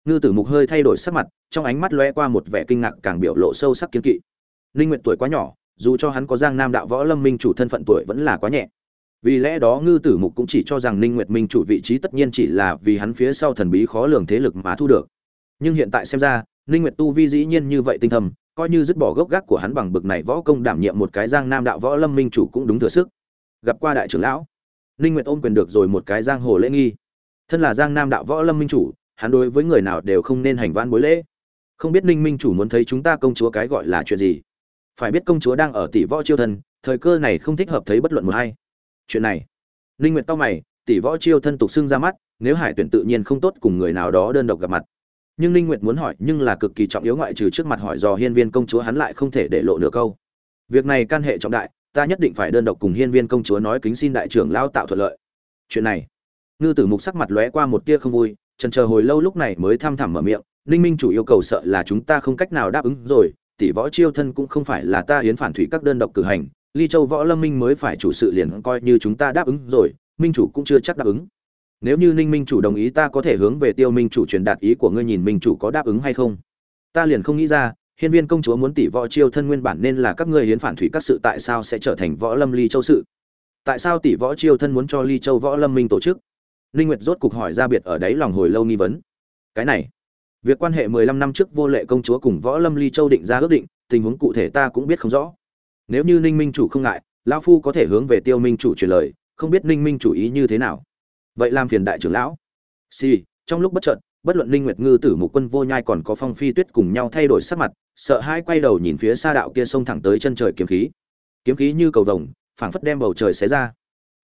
Ngư tử mục hơi thay đổi sắc mặt, trong ánh mắt lóe qua một vẻ kinh ngạc càng biểu lộ sâu sắc kiên kỵ ninh nguyệt tuổi quá nhỏ, dù cho hắn có giang nam đạo võ lâm minh chủ thân phận tuổi vẫn là quá nhẹ. Vì lẽ đó ngư tử mục cũng chỉ cho rằng ninh nguyệt minh chủ vị trí tất nhiên chỉ là vì hắn phía sau thần bí khó lường thế lực mà thu được. Nhưng hiện tại xem ra ninh nguyệt tu vi dĩ nhiên như vậy tinh thầm coi như dứt bỏ gốc gác của hắn bằng bực này võ công đảm nhiệm một cái giang nam đạo võ lâm minh chủ cũng đúng thừa sức. Gặp qua đại trưởng lão ninh nguyệt ôm quyền được rồi một cái giang hồ lễ nghi. Thân là giang nam đạo võ lâm minh chủ, hắn đối với người nào đều không nên hành văn bối lễ. Không biết ninh minh chủ muốn thấy chúng ta công chúa cái gọi là chuyện gì phải biết công chúa đang ở tỷ võ chiêu thân, thời cơ này không thích hợp thấy bất luận một hay chuyện này. Ninh nguyệt cao mày, tỷ võ chiêu thân tục xưng ra mắt, nếu hải tuyển tự nhiên không tốt cùng người nào đó đơn độc gặp mặt. Nhưng ninh nguyệt muốn hỏi, nhưng là cực kỳ trọng yếu ngoại trừ trước mặt hỏi do hiên viên công chúa hắn lại không thể để lộ nửa câu. Việc này can hệ trọng đại, ta nhất định phải đơn độc cùng hiên viên công chúa nói kính xin đại trưởng lao tạo thuận lợi. Chuyện này. Ngư tử mục sắc mặt lóe qua một tia không vui trần chờ hồi lâu lúc này mới thăm thẳm mở miệng, ninh minh chủ yêu cầu sợ là chúng ta không cách nào đáp ứng rồi tỷ võ chiêu thân cũng không phải là ta hiến phản thủy các đơn độc cử hành, ly châu võ lâm minh mới phải chủ sự liền coi như chúng ta đáp ứng rồi, minh chủ cũng chưa chắc đáp ứng. Nếu như ninh minh chủ đồng ý ta có thể hướng về tiêu minh chủ truyền đạt ý của ngươi nhìn minh chủ có đáp ứng hay không? Ta liền không nghĩ ra, hiên viên công chúa muốn tỷ võ chiêu thân nguyên bản nên là các ngươi hiến phản thủy các sự tại sao sẽ trở thành võ lâm ly châu sự? Tại sao tỷ võ chiêu thân muốn cho ly châu võ lâm minh tổ chức? Ninh nguyệt rốt cục hỏi ra biệt ở đấy lòng hồi lâu nghi vấn. Cái này việc quan hệ 15 năm trước vô lệ công chúa cùng võ lâm ly châu định ra ước định, tình huống cụ thể ta cũng biết không rõ. Nếu như ninh minh chủ không ngại, lão phu có thể hướng về tiêu minh chủ truyền lời, không biết ninh minh chủ ý như thế nào. Vậy làm phiền đại trưởng lão. Si trong lúc bất chợt, bất luận linh nguyệt ngư tử mục quân vô nhai còn có phong phi tuyết cùng nhau thay đổi sắc mặt, sợ hai quay đầu nhìn phía xa đạo kia sông thẳng tới chân trời kiếm khí. Kiếm khí như cầu vồng, phảng phất đem bầu trời xé ra.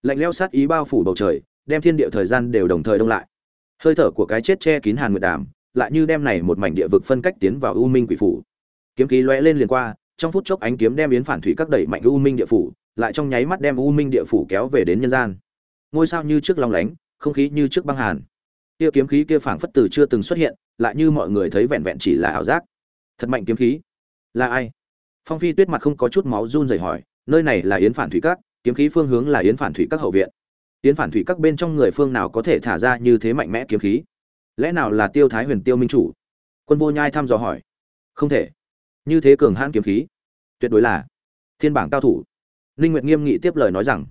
Lạnh lẽo sát ý bao phủ bầu trời, đem thiên địa thời gian đều đồng thời đông lại. Hơi thở của cái chết che kín hàn nguyệt đàm lại như đem này một mảnh địa vực phân cách tiến vào u minh quỷ phủ. Kiếm khí lóe lên liền qua, trong phút chốc ánh kiếm đem biến phản thủy các đẩy mạnh u minh địa phủ, lại trong nháy mắt đem u minh địa phủ kéo về đến nhân gian. Ngôi sao như trước long lánh, không khí như trước băng hàn. Kia kiếm khí kia phảng phất từ chưa từng xuất hiện, lại như mọi người thấy vẹn vẹn chỉ là ảo giác. Thật mạnh kiếm khí. Là ai? Phong phi tuyết mặt không có chút máu run rẩy hỏi, nơi này là yến phản thủy các, kiếm khí phương hướng là yến phản thủy các hậu viện. Yến phản thủy các bên trong người phương nào có thể thả ra như thế mạnh mẽ kiếm khí? Lẽ nào là tiêu thái huyền tiêu minh chủ quân vô nhai thăm dò hỏi không thể như thế cường hãn kiếm khí tuyệt đối là thiên bảng cao thủ ninh nguyệt nghiêm nghị tiếp lời nói rằng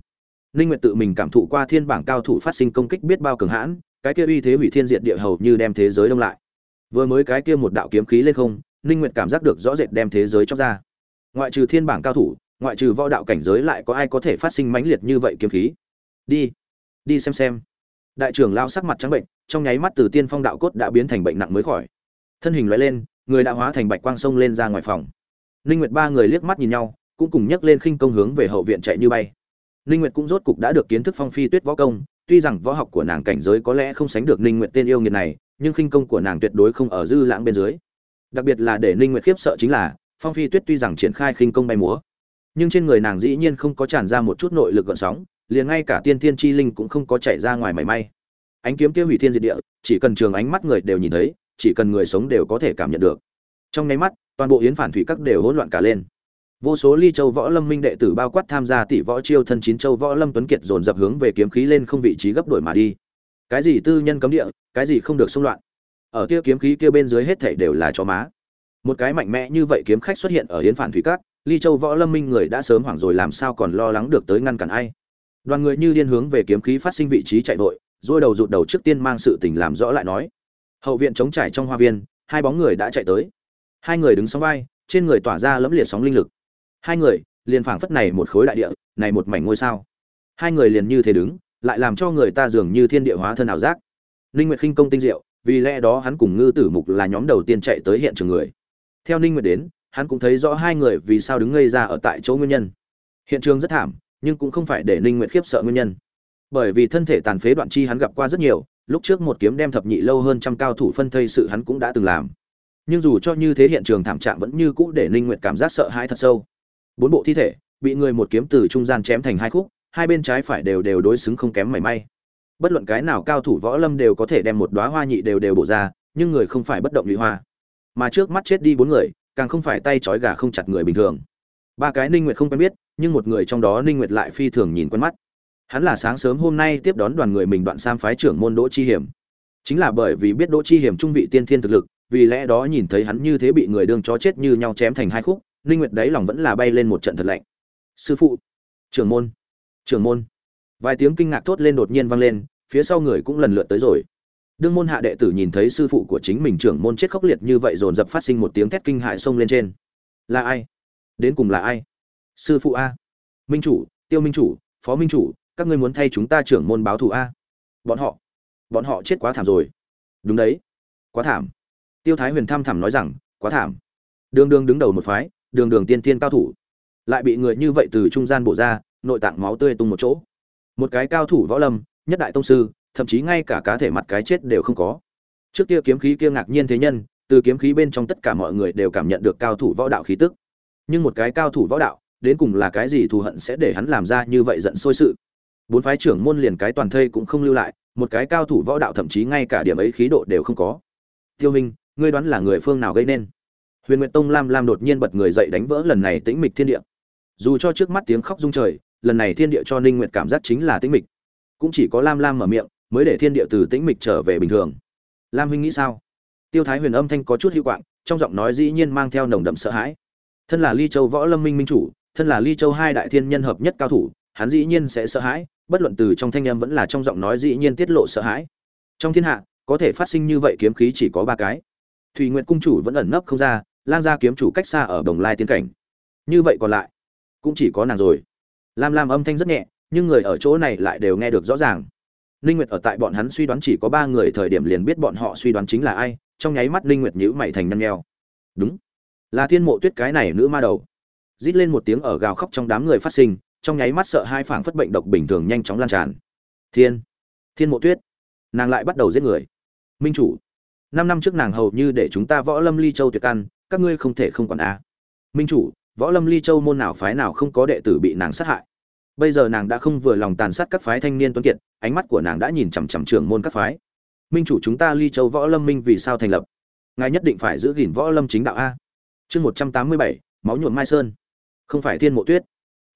Ninh Nguyệt tự mình cảm thụ qua thiên bảng cao thủ phát sinh công kích biết bao cường hãn, cái kia uy thế hủy thiên diệt địa hầu như đem thế giới đông lại. Vừa mới cái kia một đạo kiếm khí lên không, Ninh Nguyệt cảm giác được rõ rệt đem thế giới chóc ra. Ngoại trừ thiên bảng cao thủ, ngoại trừ võ đạo cảnh giới lại có ai có thể phát sinh mãnh liệt như vậy kiếm khí? Đi, đi xem xem. Đại trưởng lao sắc mặt trắng bệnh, trong nháy mắt từ tiên phong đạo cốt đã biến thành bệnh nặng mới khỏi. Thân hình lóe lên, người đã hóa thành bạch quang sông lên ra ngoài phòng. ninh nguyệt ba người liếc mắt nhìn nhau cũng cùng nhấc lên khinh công hướng về hậu viện chạy như bay ninh nguyệt cũng rốt cục đã được kiến thức phong phi tuyết võ công tuy rằng võ học của nàng cảnh giới có lẽ không sánh được ninh nguyệt tên yêu nghiệt này nhưng khinh công của nàng tuyệt đối không ở dư lãng bên dưới đặc biệt là để ninh nguyệt khiếp sợ chính là phong phi tuyết tuy rằng triển khai khinh công bay múa nhưng trên người nàng dĩ nhiên không có tràn ra một chút nội lực gợn sóng liền ngay cả tiên thiên chi linh cũng không có chạy ra ngoài mảy may. Ánh kiếm kia hủy thiên diệt địa, chỉ cần trường ánh mắt người đều nhìn thấy, chỉ cần người sống đều có thể cảm nhận được. Trong nháy mắt, toàn bộ yến phản thủy các đều hỗn loạn cả lên. Vô số ly châu võ lâm minh đệ tử bao quát tham gia tỷ võ chiêu thân chín châu võ lâm tuấn kiệt dồn dập hướng về kiếm khí lên không vị trí gấp đổi mà đi. Cái gì tư nhân cấm địa, cái gì không được xung loạn. Ở kia kiếm khí kia bên dưới hết thảy đều là chó má. Một cái mạnh mẽ như vậy kiếm khách xuất hiện ở yến phản thủy các, ly châu võ lâm minh người đã sớm hoảng rồi làm sao còn lo lắng được tới ngăn cản ai đoàn người như điên hướng về kiếm khí phát sinh vị trí chạy vội rồi đầu rụt đầu trước tiên mang sự tình làm rõ lại nói. Hậu viện chống trải trong hoa viên, hai bóng người đã chạy tới. Hai người đứng sóng vai, trên người tỏa ra lẫm liệt sóng linh lực. Hai người, liền phảng phất này một khối đại địa, này một mảnh ngôi sao. Hai người liền như thế đứng, lại làm cho người ta dường như thiên địa hóa thân ảo giác. Ninh nguyệt khinh công tinh diệu, vì lẽ đó hắn cùng ngư tử mục là nhóm đầu tiên chạy tới hiện trường người. Theo ninh nguyệt đến, hắn cũng thấy rõ hai người vì sao đứng ngây ra ở tại chỗ nguyên nhân. Hiện trường rất thảm nhưng cũng không phải để ninh nguyệt khiếp sợ nguyên nhân. Bởi vì thân thể tàn phế đoạn chi hắn gặp qua rất nhiều, lúc trước một kiếm đem thập nhị lâu hơn trăm cao thủ phân thây sự hắn cũng đã từng làm. Nhưng dù cho như thế hiện trường thảm trạng vẫn như cũ để ninh nguyệt cảm giác sợ hãi thật sâu. Bốn bộ thi thể, bị người một kiếm từ trung gian chém thành hai khúc, hai bên trái phải đều đều đối xứng không kém mảy may. Bất luận cái nào cao thủ võ lâm đều có thể đem một đóa hoa nhị đều đều bổ ra, nhưng người không phải bất động nhụy hoa. Mà trước mắt chết đi bốn người, càng không phải tay trói gà không chặt người bình thường ba cái ninh nguyệt không quen biết, nhưng một người trong đó ninh nguyệt lại phi thường nhìn quen mắt. Hắn là sáng sớm hôm nay tiếp đón đoàn người mình đoạn sam phái trưởng môn đỗ chi hiểm. Chính là bởi vì biết đỗ chi hiểm trung vị tiên thiên thực lực, vì lẽ đó nhìn thấy hắn như thế bị người đương chó chết như nhau chém thành hai khúc, ninh nguyệt đấy lòng vẫn là bay lên một trận thật lạnh. Sư phụ, trưởng môn trưởng môn. Vài tiếng kinh ngạc thốt lên đột nhiên vang lên, phía sau người cũng lần lượt tới rồi. Đương môn hạ đệ tử nhìn thấy sư phụ của chính mình trưởng môn chết khốc liệt như vậy dồn dập phát sinh một tiếng thét kinh hại xông lên trên. Là ai? Đến cùng là ai? Sư phụ a. Minh chủ, tiêu minh chủ, phó minh chủ, các ngươi muốn thay chúng ta trưởng môn báo thù a. Bọn họ bọn họ chết quá thảm rồi. Đúng đấy. Quá thảm. Tiêu thái huyền thăm thẳm nói rằng, quá thảm. Đường đường đứng đầu một phái, đường đường tiên tiên cao thủ. Lại bị người như vậy từ trung gian bổ ra, nội tạng máu tươi tung một chỗ. Một cái cao thủ võ lâm, nhất đại tông sư, thậm chí ngay cả cá thể mặt cái chết đều không có. Trước kia kiếm khí kia ngạc nhiên thế nhân, từ kiếm khí bên trong tất cả mọi người đều cảm nhận được cao thủ võ đạo khí tức nhưng một cái cao thủ võ đạo, đến cùng là cái gì thù hận sẽ để hắn làm ra như vậy giận sôi sự. Bốn phái trưởng môn liền cái toàn thây cũng không lưu lại, một cái cao thủ võ đạo thậm chí ngay cả điểm ấy khí độ đều không có. Tiêu minh, ngươi đoán là người phương nào gây nên? Huyền nguyệt tông lam lam đột nhiên bật người dậy đánh vỡ lần này tĩnh mịch thiên địa. Dù cho trước mắt tiếng khóc rung trời, lần này thiên địa cho ninh nguyệt cảm giác chính là tĩnh mịch. Cũng chỉ có lam lam mở miệng, mới để thiên địa từ tĩnh mịch trở về bình thường. Lam huynh nghĩ sao? Tiêu thái huyền âm thanh có chút hữu quạng, trong giọng nói dĩ nhiên mang theo nồng đậm sợ hãi thân là ly châu võ lâm minh minh chủ, thân là ly châu hai đại thiên nhân hợp nhất cao thủ, hắn dĩ nhiên sẽ sợ hãi, bất luận từ trong thanh âm vẫn là trong giọng nói dĩ nhiên tiết lộ sợ hãi. Trong thiên hạ, có thể phát sinh như vậy kiếm khí chỉ có ba cái. Thùy nguyện cung chủ vẫn ẩn nấp không ra, lang gia kiếm chủ cách xa ở đồng lai tiến cảnh. Như vậy còn lại, cũng chỉ có nàng rồi. Lam lam âm thanh rất nhẹ, nhưng người ở chỗ này lại đều nghe được rõ ràng. Ninh nguyệt ở tại bọn hắn suy đoán chỉ có ba người thời điểm liền biết bọn họ suy đoán chính là ai, trong nháy mắt ninh nguyệt nhíu mày thành nhăn nheo. Đúng là thiên mộ tuyết cái này nữ ma đầu. Rít lên một tiếng ở gào khóc trong đám người phát sinh, trong nháy mắt sợ hai phảng phất bệnh độc bình thường nhanh chóng lan tràn. Thiên thiên mộ tuyết. Nàng lại bắt đầu giết người. Minh chủ, năm năm trước nàng hầu như để chúng ta võ lâm ly châu tuyệt ăn các ngươi không thể không quản à minh chủ, võ lâm ly châu môn nào phái nào không có đệ tử bị nàng sát hại? Bây giờ nàng đã không vừa lòng tàn sát các phái thanh niên tuấn kiệt, ánh mắt của nàng đã nhìn chằm chằm trưởng môn các phái. Minh chủ, chúng ta ly châu võ lâm minh vì sao thành lập? Ngài nhất định phải giữ gìn võ lâm chính đạo a chương một trăm tám mươi bảy, máu nhuộm mai sơn. Không phải thiên mộ tuyết.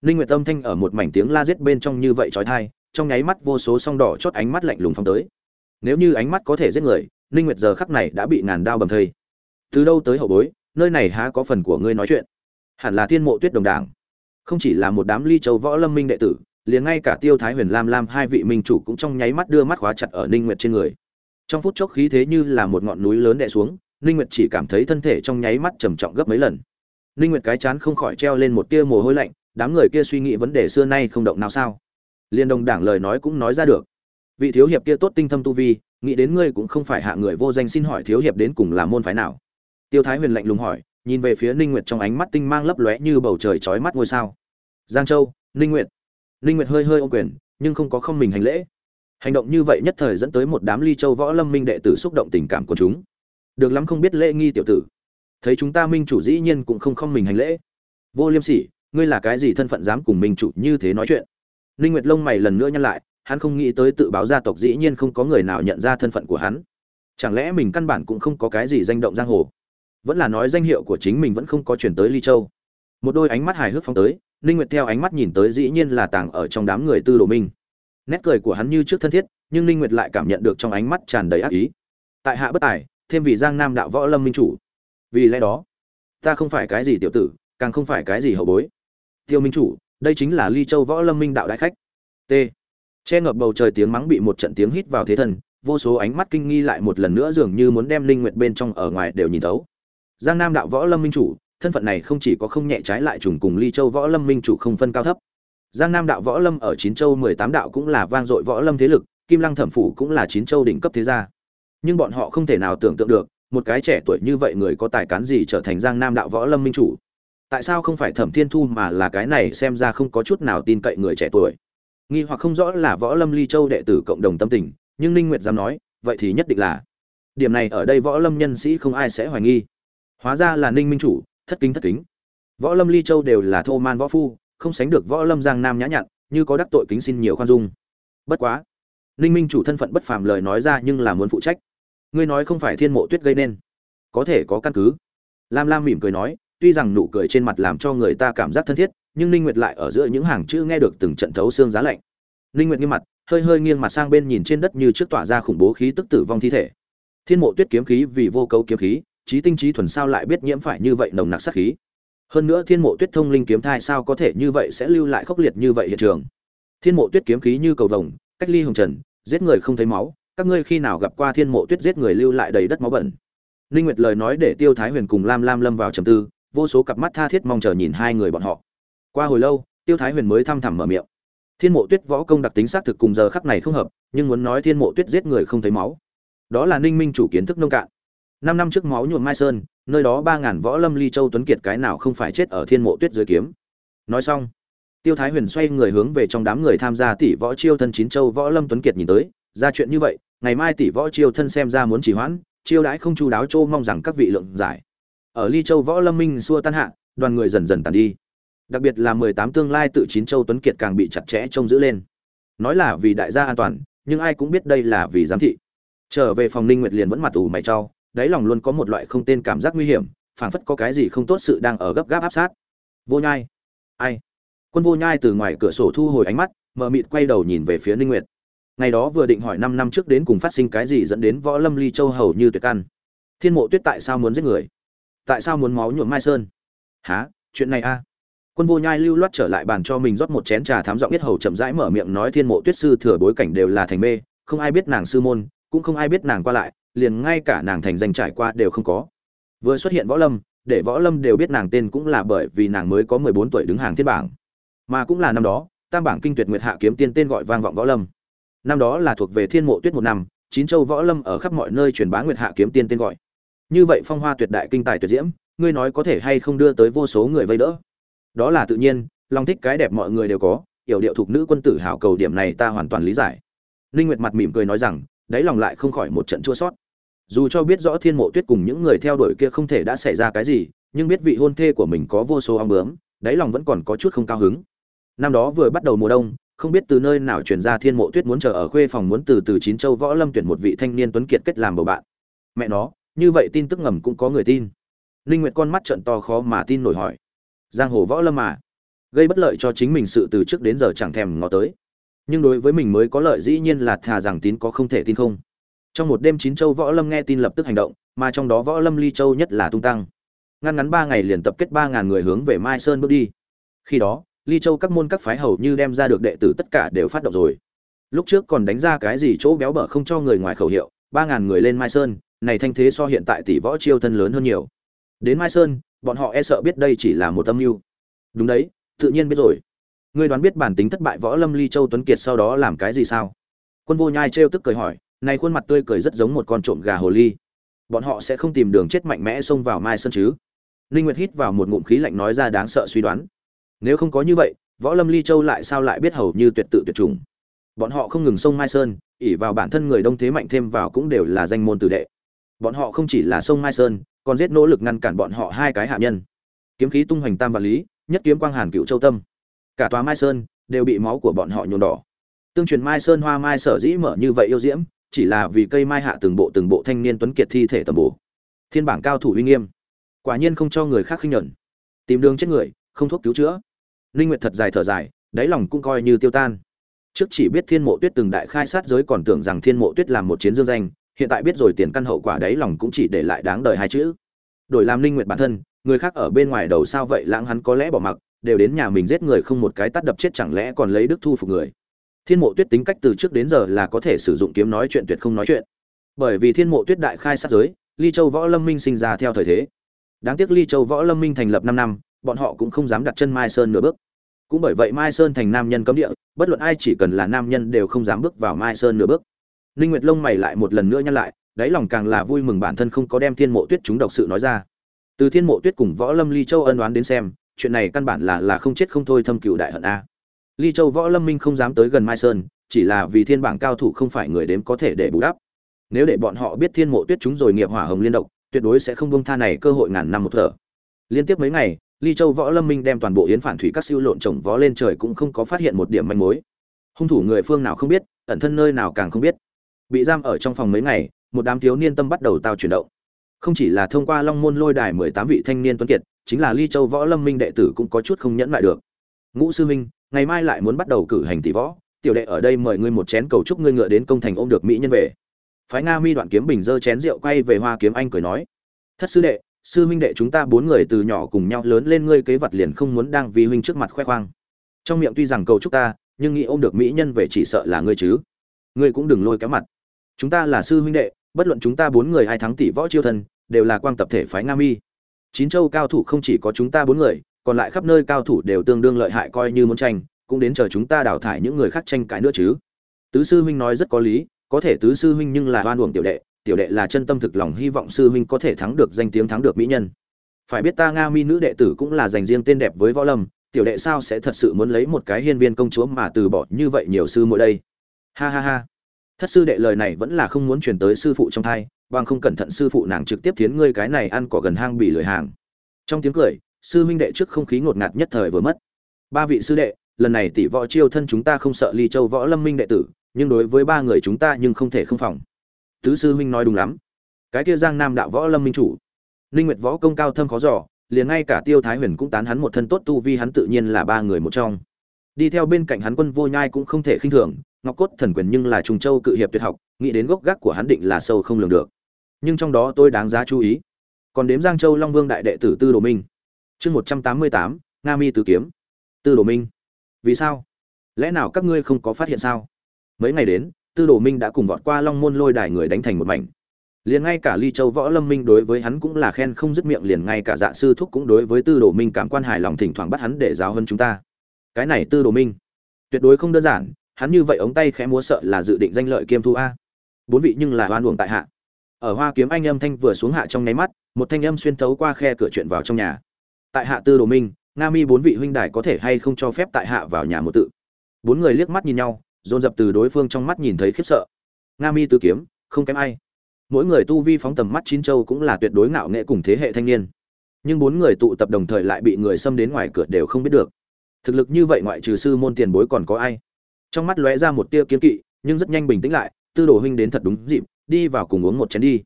Ninh nguyệt tâm thanh ở một mảnh tiếng la giết bên trong như vậy trói thai trong nháy mắt vô số song đỏ chót ánh mắt lạnh lùng phong tới. Nếu như ánh mắt có thể giết người, ninh nguyệt giờ khắc này đã bị ngàn đao bầm thây. Từ đâu tới hậu bối, nơi này há có phần của ngươi nói chuyện? Hẳn là thiên mộ tuyết đồng đảng. Không chỉ là một đám ly châu võ lâm minh đệ tử, liền ngay cả tiêu thái huyền lam lam hai vị minh chủ cũng trong nháy mắt đưa mắt khóa chặt ở ninh nguyệt trên người. Trong phút chốc khí thế như là một ngọn núi lớn đè xuống ninh nguyệt chỉ cảm thấy thân thể trong nháy mắt trầm trọng gấp mấy lần. Ninh nguyệt cái chán không khỏi treo lên một tia mồ hôi lạnh, đám người kia suy nghĩ vấn đề xưa nay không động nào sao? Liên đồng đảng lời nói cũng nói ra được. Vị thiếu hiệp kia tốt tinh thâm tu vi, nghĩ đến ngươi cũng không phải hạ người vô danh xin hỏi thiếu hiệp đến cùng là môn phái nào. Tiêu thái huyền lạnh lùng hỏi, nhìn về phía ninh nguyệt trong ánh mắt tinh mang lấp lóe như bầu trời chói mắt ngôi sao. Giang châu, ninh nguyệt. Ninh nguyệt hơi hơi ôm quyền, nhưng không có không mình hành lễ. Hành động như vậy nhất thời dẫn tới một đám ly châu võ lâm minh đệ tử xúc động tình cảm của chúng được lắm không biết lễ nghi tiểu tử. Thấy chúng ta minh chủ dĩ nhiên cũng không không mình hành lễ. Vô liêm sỉ, ngươi là cái gì thân phận dám cùng minh chủ như thế nói chuyện? Ninh nguyệt lông mày lần nữa nhăn lại, hắn không nghĩ tới tự báo gia tộc dĩ nhiên không có người nào nhận ra thân phận của hắn. Chẳng lẽ mình căn bản cũng không có cái gì danh động giang hồ? Vẫn là nói danh hiệu của chính mình vẫn không có chuyển tới ly châu. Một đôi ánh mắt hài hước phóng tới, ninh nguyệt theo ánh mắt nhìn tới dĩ nhiên là tàng ở trong đám người tư đồ minh. Nét cười của hắn như trước thân thiết, nhưng ninh nguyệt lại cảm nhận được trong ánh mắt tràn đầy ác ý. Tại hạ bất tài thêm vì giang nam đạo võ lâm minh chủ. Vì lẽ đó, ta không phải cái gì tiểu tử, càng không phải cái gì hậu bối. Tiêu minh chủ, đây chính là ly châu võ lâm minh đạo đại khách. T. Che ngập bầu trời tiếng mắng bị một trận tiếng hít vào thế thần vô số ánh mắt kinh nghi lại một lần nữa dường như muốn đem linh nguyệt bên trong ở ngoài đều nhìn thấu. Giang nam đạo võ lâm minh chủ, thân phận này không chỉ có không nhẹ trái lại trùng cùng ly châu võ lâm minh chủ không phân cao thấp. Giang nam đạo võ lâm ở chín châu mười tám đạo cũng là vang dội võ lâm thế lực, kim lăng thẩm phủ cũng là chín châu đỉnh cấp thế gia nhưng bọn họ không thể nào tưởng tượng được, một cái trẻ tuổi như vậy người có tài cán gì trở thành giang nam đạo võ lâm minh chủ. Tại sao không phải thẩm thiên thu mà là cái này xem ra không có chút nào tin cậy người trẻ tuổi? Nghi hoặc không rõ là võ lâm ly châu đệ tử cộng đồng tâm tình, nhưng ninh nguyệt dám nói, vậy thì nhất định là. Điểm này ở đây võ lâm nhân sĩ không ai sẽ hoài nghi. Hóa ra là ninh minh chủ, thất kính thất kính. Võ lâm ly châu đều là thô man võ phu, không sánh được võ lâm giang nam nhã nhặn, như có đắc tội kính xin nhiều khoan dung. Bất quá, ninh minh chủ thân phận bất phàm lời nói ra nhưng là muốn phụ trách ngươi nói không phải thiên mộ tuyết gây nên. Có thể có căn cứ. Lam lam mỉm cười nói, tuy rằng nụ cười trên mặt làm cho người ta cảm giác thân thiết, nhưng ninh nguyệt lại ở giữa những hàng chữ nghe được từng trận thấu xương giá lạnh. Ninh nguyệt nghiêm mặt, hơi hơi nghiêng mặt sang bên nhìn trên đất như trước tỏa ra khủng bố khí tức tử vong thi thể. Thiên mộ tuyết kiếm khí vì vô cấu kiếm khí, trí tinh trí thuần sao lại biết nhiễm phải như vậy nồng nặc sát khí. Hơn nữa thiên mộ tuyết thông linh kiếm thai sao có thể như vậy sẽ lưu lại khốc liệt như vậy hiện trường. Thiên mộ tuyết kiếm khí như cầu vồng, cách ly hồng trần, giết người không thấy máu các ngươi khi nào gặp qua thiên mộ tuyết giết người lưu lại đầy đất máu bẩn? Ninh nguyệt lời nói để tiêu thái huyền cùng lam lam lâm vào trầm tư, vô số cặp mắt tha thiết mong chờ nhìn hai người bọn họ. Qua hồi lâu, tiêu thái huyền mới thăm thẳm mở miệng. Thiên mộ tuyết võ công đặc tính xác thực cùng giờ khắc này không hợp, nhưng muốn nói thiên mộ tuyết giết người không thấy máu. Đó là ninh minh chủ kiến thức nông cạn. Năm năm trước máu nhuộm mai sơn, nơi đó ba ngàn võ lâm ly châu tuấn kiệt cái nào không phải chết ở thiên mộ tuyết dưới kiếm. Nói xong, tiêu thái huyền xoay người hướng về trong đám người tham gia tỷ võ chiêu thân chín châu võ lâm tuấn kiệt nhìn tới, ra chuyện như vậy ngày mai tỷ võ chiêu thân xem ra muốn chỉ hoãn, chiêu đãi không chu đáo châu mong rằng các vị lượng giải. Ở ly châu võ lâm minh xua tan hạ, đoàn người dần dần tàn đi. Đặc biệt là mười tám tương lai tự chín châu tuấn kiệt càng bị chặt chẽ trông giữ lên. Nói là vì đại gia an toàn, nhưng ai cũng biết đây là vì giám thị. Trở về phòng ninh nguyệt liền vẫn mặt ủ mày trao đáy lòng luôn có một loại không tên cảm giác nguy hiểm, phảng phất có cái gì không tốt sự đang ở gấp gáp áp sát. Vô nhai. Ai? Quân vô nhai từ ngoài cửa sổ thu hồi ánh mắt, mờ mịt quay đầu nhìn về phía ninh nguyệt ngày đó vừa định hỏi 5 năm trước đến cùng phát sinh cái gì dẫn đến võ lâm ly châu hầu như tuyệt căn. Thiên mộ tuyết tại sao muốn giết người? Tại sao muốn máu nhuộm mai sơn? Há chuyện này a? Quân vô nhai lưu loát trở lại bàn cho mình rót một chén trà thám giọng biết hầu chậm rãi mở miệng nói thiên mộ tuyết sư thừa bối cảnh đều là thành mê, không ai biết nàng sư môn, cũng không ai biết nàng qua lại, liền ngay cả nàng thành danh trải qua đều không có. Vừa xuất hiện võ lâm, để võ lâm đều biết nàng tên cũng là bởi vì nàng mới có 14 tuổi đứng hàng thiên bảng. Mà cũng là năm đó, tam bảng kinh tuyệt nguyệt hạ kiếm tiên tên gọi vang vọng võ lâm năm đó là thuộc về thiên mộ tuyết một năm, chín châu võ lâm ở khắp mọi nơi truyền bá nguyệt hạ kiếm tiên tên gọi. Như vậy phong hoa tuyệt đại kinh tài tuyệt diễm, ngươi nói có thể hay không đưa tới vô số người vây đỡ? Đó là tự nhiên, lòng thích cái đẹp mọi người đều có, yểu điệu thuộc nữ quân tử hảo cầu điểm này ta hoàn toàn lý giải. Ninh nguyệt mặt mỉm cười nói rằng, đáy lòng lại không khỏi một trận chua sót dù cho biết rõ thiên mộ tuyết cùng những người theo đuổi kia không thể đã xảy ra cái gì, nhưng biết vị hôn thê của mình có vô số ong bướm, đáy lòng vẫn còn có chút không cao hứng. Năm đó vừa bắt đầu mùa đông không biết từ nơi nào truyền ra thiên mộ tuyết muốn chờ ở khuê phòng muốn từ từ chín châu võ lâm tuyển một vị thanh niên tuấn kiệt kết làm bầu bạn. Mẹ nó, như vậy tin tức ngầm cũng có người tin. Ninh nguyệt con mắt trận to khó mà tin nổi hỏi. Giang hồ võ lâm mà. Gây bất lợi cho chính mình sự từ trước đến giờ chẳng thèm ngó tới. Nhưng đối với mình mới có lợi dĩ nhiên là thà rằng tín có không thể tin không. Trong một đêm chín châu võ lâm nghe tin lập tức hành động, mà trong đó võ lâm ly châu nhất là tung tăng. Ngăn ngắn ba ngày liền tập kết ba ngàn người hướng về mai sơn bước đi. Khi đó ly châu các môn các phái hầu như đem ra được đệ tử tất cả đều phát động rồi. Lúc trước còn đánh ra cái gì chỗ béo bở không cho người ngoài khẩu hiệu, ba ngàn người lên mai sơn, này thanh thế so hiện tại tỷ võ chiêu thân lớn hơn nhiều. Đến mai sơn, bọn họ e sợ biết đây chỉ là một âm mưu. Đúng đấy, tự nhiên biết rồi. Ngươi đoán biết bản tính thất bại võ lâm ly châu tuấn kiệt sau đó làm cái gì sao? Quân vô nhai trêu tức cười hỏi, này khuôn mặt tươi cười rất giống một con trộm gà hồ ly. Bọn họ sẽ không tìm đường chết mạnh mẽ xông vào mai sơn chứ? Ninh nguyệt hít vào một ngụm khí lạnh nói ra đáng sợ suy đoán nếu không có như vậy, võ lâm ly châu lại sao lại biết hầu như tuyệt tự tuyệt chủng? Bọn họ không ngừng sông mai sơn, ỉ vào bản thân người đông thế mạnh thêm vào cũng đều là danh môn tử đệ. Bọn họ không chỉ là sông mai sơn, còn giết nỗ lực ngăn cản bọn họ hai cái hạ nhân. Kiếm khí tung hoành tam và lý, nhất kiếm quang hàn cựu châu tâm. Cả tòa mai sơn đều bị máu của bọn họ nhuộm đỏ. Tương truyền mai sơn hoa mai sở dĩ mở như vậy yêu diễm, chỉ là vì cây mai hạ từng bộ từng bộ thanh niên tuấn kiệt thi thể tầm bổ. Thiên bảng cao thủ uy nghiêm, quả nhiên không cho người khác khinh nhẫn tìm đường chết người, không thuốc cứu chữa linh nguyệt thật dài thở dài, đáy lòng cũng coi như tiêu tan. Trước chỉ biết thiên mộ tuyết từng đại khai sát giới còn tưởng rằng thiên mộ tuyết làm một chiến dương danh, hiện tại biết rồi tiền căn hậu quả đáy lòng cũng chỉ để lại đáng đời hai chữ. Đổi làm linh nguyệt bản thân, người khác ở bên ngoài đầu sao vậy lãng hắn có lẽ bỏ mặc, đều đến nhà mình giết người không một cái tát đập chết chẳng lẽ còn lấy đức thu phục người. Thiên mộ tuyết tính cách từ trước đến giờ là có thể sử dụng kiếm nói chuyện tuyệt không nói chuyện. Bởi vì thiên mộ tuyết đại khai sát giới, ly châu võ lâm minh sinh ra theo thời thế. Đáng tiếc ly châu võ lâm minh thành lập năm năm bọn họ cũng không dám đặt chân mai sơn nửa bước. Cũng bởi vậy mai sơn thành nam nhân cấm địa, bất luận ai chỉ cần là nam nhân đều không dám bước vào mai sơn nửa bước. Ninh nguyệt lông mày lại một lần nữa nhăn lại, đáy lòng càng là vui mừng bản thân không có đem thiên mộ tuyết chúng độc sự nói ra. Từ thiên mộ tuyết cùng võ lâm ly châu ân đoán đến xem, chuyện này căn bản là là không chết không thôi thâm cựu đại hận a. Ly châu võ lâm minh không dám tới gần mai sơn, chỉ là vì thiên bảng cao thủ không phải người đếm có thể để bù đắp. Nếu để bọn họ biết thiên mộ tuyết chúng rồi nghiệp hỏa hồng liên độc, tuyệt đối sẽ không bông tha này cơ hội ngàn năm một thở. Liên tiếp mấy ngày ly châu võ lâm minh đem toàn bộ yến phản thủy các siêu lộn trồng vó lên trời cũng không có phát hiện một điểm manh mối. Hung thủ người phương nào không biết, ẩn thân nơi nào càng không biết. Bị giam ở trong phòng mấy ngày, một đám thiếu niên tâm bắt đầu tao chuyển động. Không chỉ là thông qua long môn lôi đài mười tám vị thanh niên tuấn kiệt, chính là ly châu võ lâm minh đệ tử cũng có chút không nhẫn lại được. Ngũ sư minh ngày mai lại muốn bắt đầu cử hành tỷ võ. Tiểu đệ ở đây mời ngươi một chén cầu chúc ngươi ngựa đến công thành ôm được mỹ nhân về. Phái nga mi đoạn kiếm bình dơ chén rượu quay về hoa kiếm anh cười nói. Thất sư đệ sư huynh đệ chúng ta bốn người từ nhỏ cùng nhau lớn lên ngươi kế vật liền không muốn đang vì huynh trước mặt khoe khoang. Trong miệng tuy rằng cầu chúc ta, nhưng nghĩ ôm được mỹ nhân về chỉ sợ là ngươi chứ. Ngươi cũng đừng lôi kéo mặt. Chúng ta là sư huynh đệ, bất luận chúng ta bốn người ai thắng tỷ võ chiêu thân đều là quang tập thể phái nga mi. Chín châu cao thủ không chỉ có chúng ta bốn người, còn lại khắp nơi cao thủ đều tương đương lợi hại coi như muốn tranh, cũng đến chờ chúng ta đào thải những người khác tranh cãi nữa chứ. Tứ sư huynh nói rất có lý, có thể tứ sư huynh nhưng là oan uổng tiểu đệ tiểu đệ là chân tâm thực lòng hy vọng sư huynh có thể thắng được danh tiếng thắng được mỹ nhân. Phải biết ta nga mi nữ đệ tử cũng là dành riêng tên đẹp với võ lâm, tiểu đệ sao sẽ thật sự muốn lấy một cái hiên viên công chúa mà từ bỏ như vậy nhiều sư mỗi đây? Ha ha ha. Thất sư đệ lời này vẫn là không muốn truyền tới sư phụ trong thai, bằng không cẩn thận sư phụ nàng trực tiếp thiến ngươi cái này ăn cỏ gần hang bị lười hàng. Trong tiếng cười, sư huynh đệ trước không khí ngột ngạt nhất thời vừa mất. Ba vị sư đệ, lần này tỷ võ chiêu thân chúng ta không sợ ly châu võ lâm minh đệ tử, nhưng đối với ba người chúng ta nhưng không thể không phòng tứ sư huynh nói đúng lắm. Cái kia giang nam đạo võ lâm minh chủ. Ninh nguyệt võ công cao thâm khó giỏ liền ngay cả tiêu thái huyền cũng tán hắn một thân tốt tu vi hắn tự nhiên là ba người một trong. Đi theo bên cạnh hắn quân vô nhai cũng không thể khinh thường, ngọc cốt thần quyền nhưng là trùng châu cự hiệp tuyệt học, nghĩ đến gốc gác của hắn định là sâu không lường được. Nhưng trong đó tôi đáng giá chú ý. Còn đếm giang châu long vương đại đệ tử tư đồ minh. Chương một trăm tám mươi tám, nga mi tứ kiếm. Tư đồ minh. Vì sao? Lẽ nào các ngươi không có phát hiện sao? Mấy ngày đến tư đồ minh đã cùng vọt qua long môn lôi đài người đánh thành một mảnh. Liền ngay cả ly châu võ lâm minh đối với hắn cũng là khen không dứt miệng, liền ngay cả dạ sư thúc cũng đối với tư đồ minh cảm quan hài lòng thỉnh thoảng bắt hắn để giáo hơn chúng ta. Cái này tư đồ minh, tuyệt đối không đơn giản, hắn như vậy ống tay khẽ múa sợ là dự định danh lợi kiêm thu a. Bốn vị nhưng là oan uổng tại hạ. Ở hoa kiếm anh âm thanh vừa xuống hạ trong nháy mắt, một thanh âm xuyên thấu qua khe cửa chuyện vào trong nhà. Tại hạ tư đồ minh, nga mi bốn vị huynh đài có thể hay không cho phép tại hạ vào nhà một tự? Bốn người liếc mắt nhìn nhau dồn dập từ đối phương trong mắt nhìn thấy khiếp sợ. Nga mi tứ kiếm, không kém ai. Mỗi người tu vi phóng tầm mắt chín châu cũng là tuyệt đối ngạo nghệ cùng thế hệ thanh niên. Nhưng bốn người tụ tập đồng thời lại bị người xâm đến ngoài cửa đều không biết được. Thực lực như vậy ngoại trừ sư môn tiền bối còn có ai? Trong mắt lóe ra một tia kiếm kỵ, nhưng rất nhanh bình tĩnh lại, tư đồ huynh đến thật đúng dịp, đi vào cùng uống một chén đi.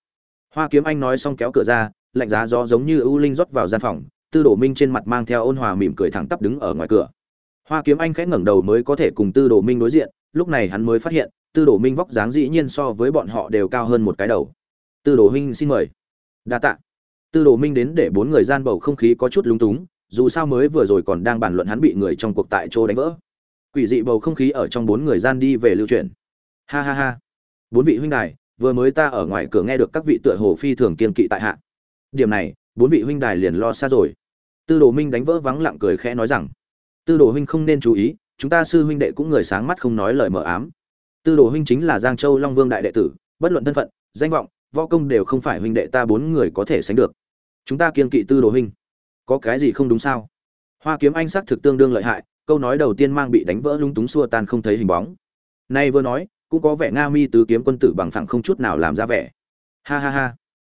Hoa kiếm anh nói xong kéo cửa ra, lạnh giá gió giống như ưu linh rót vào gian phòng, tư đồ minh trên mặt mang theo ôn hòa mỉm cười thẳng tắp đứng ở ngoài cửa. Hoa kiếm anh khẽ ngẩng đầu mới có thể cùng tư đồ minh đối diện lúc này hắn mới phát hiện, tư đồ minh vóc dáng dĩ nhiên so với bọn họ đều cao hơn một cái đầu. Tư đồ huynh xin mời. Đa tạ. Tư đồ minh đến để bốn người gian bầu không khí có chút lúng túng, dù sao mới vừa rồi còn đang bàn luận hắn bị người trong cuộc tại chỗ đánh vỡ. Quỷ dị bầu không khí ở trong bốn người gian đi về lưu truyền ha ha ha. Bốn vị huynh đài, vừa mới ta ở ngoài cửa nghe được các vị tựa hồ phi thường kiên kỵ tại hạ. Điểm này, bốn vị huynh đài liền lo xa rồi. Tư đồ minh đánh vỡ vắng lặng cười khẽ nói rằng, tư đồ huynh không nên chú ý chúng ta sư huynh đệ cũng người sáng mắt không nói lời mờ ám. Tư đồ huynh chính là giang châu long vương đại đệ tử, bất luận thân phận, danh vọng, võ công đều không phải huynh đệ ta bốn người có thể sánh được. Chúng ta kiên kỵ tư đồ huynh. Có cái gì không đúng sao? Hoa kiếm anh sắc thực tương đương lợi hại, câu nói đầu tiên mang bị đánh vỡ lung túng xua tan không thấy hình bóng. Nay vừa nói, cũng có vẻ nga mi tứ kiếm quân tử bằng phẳng không chút nào làm ra vẻ. Ha ha ha.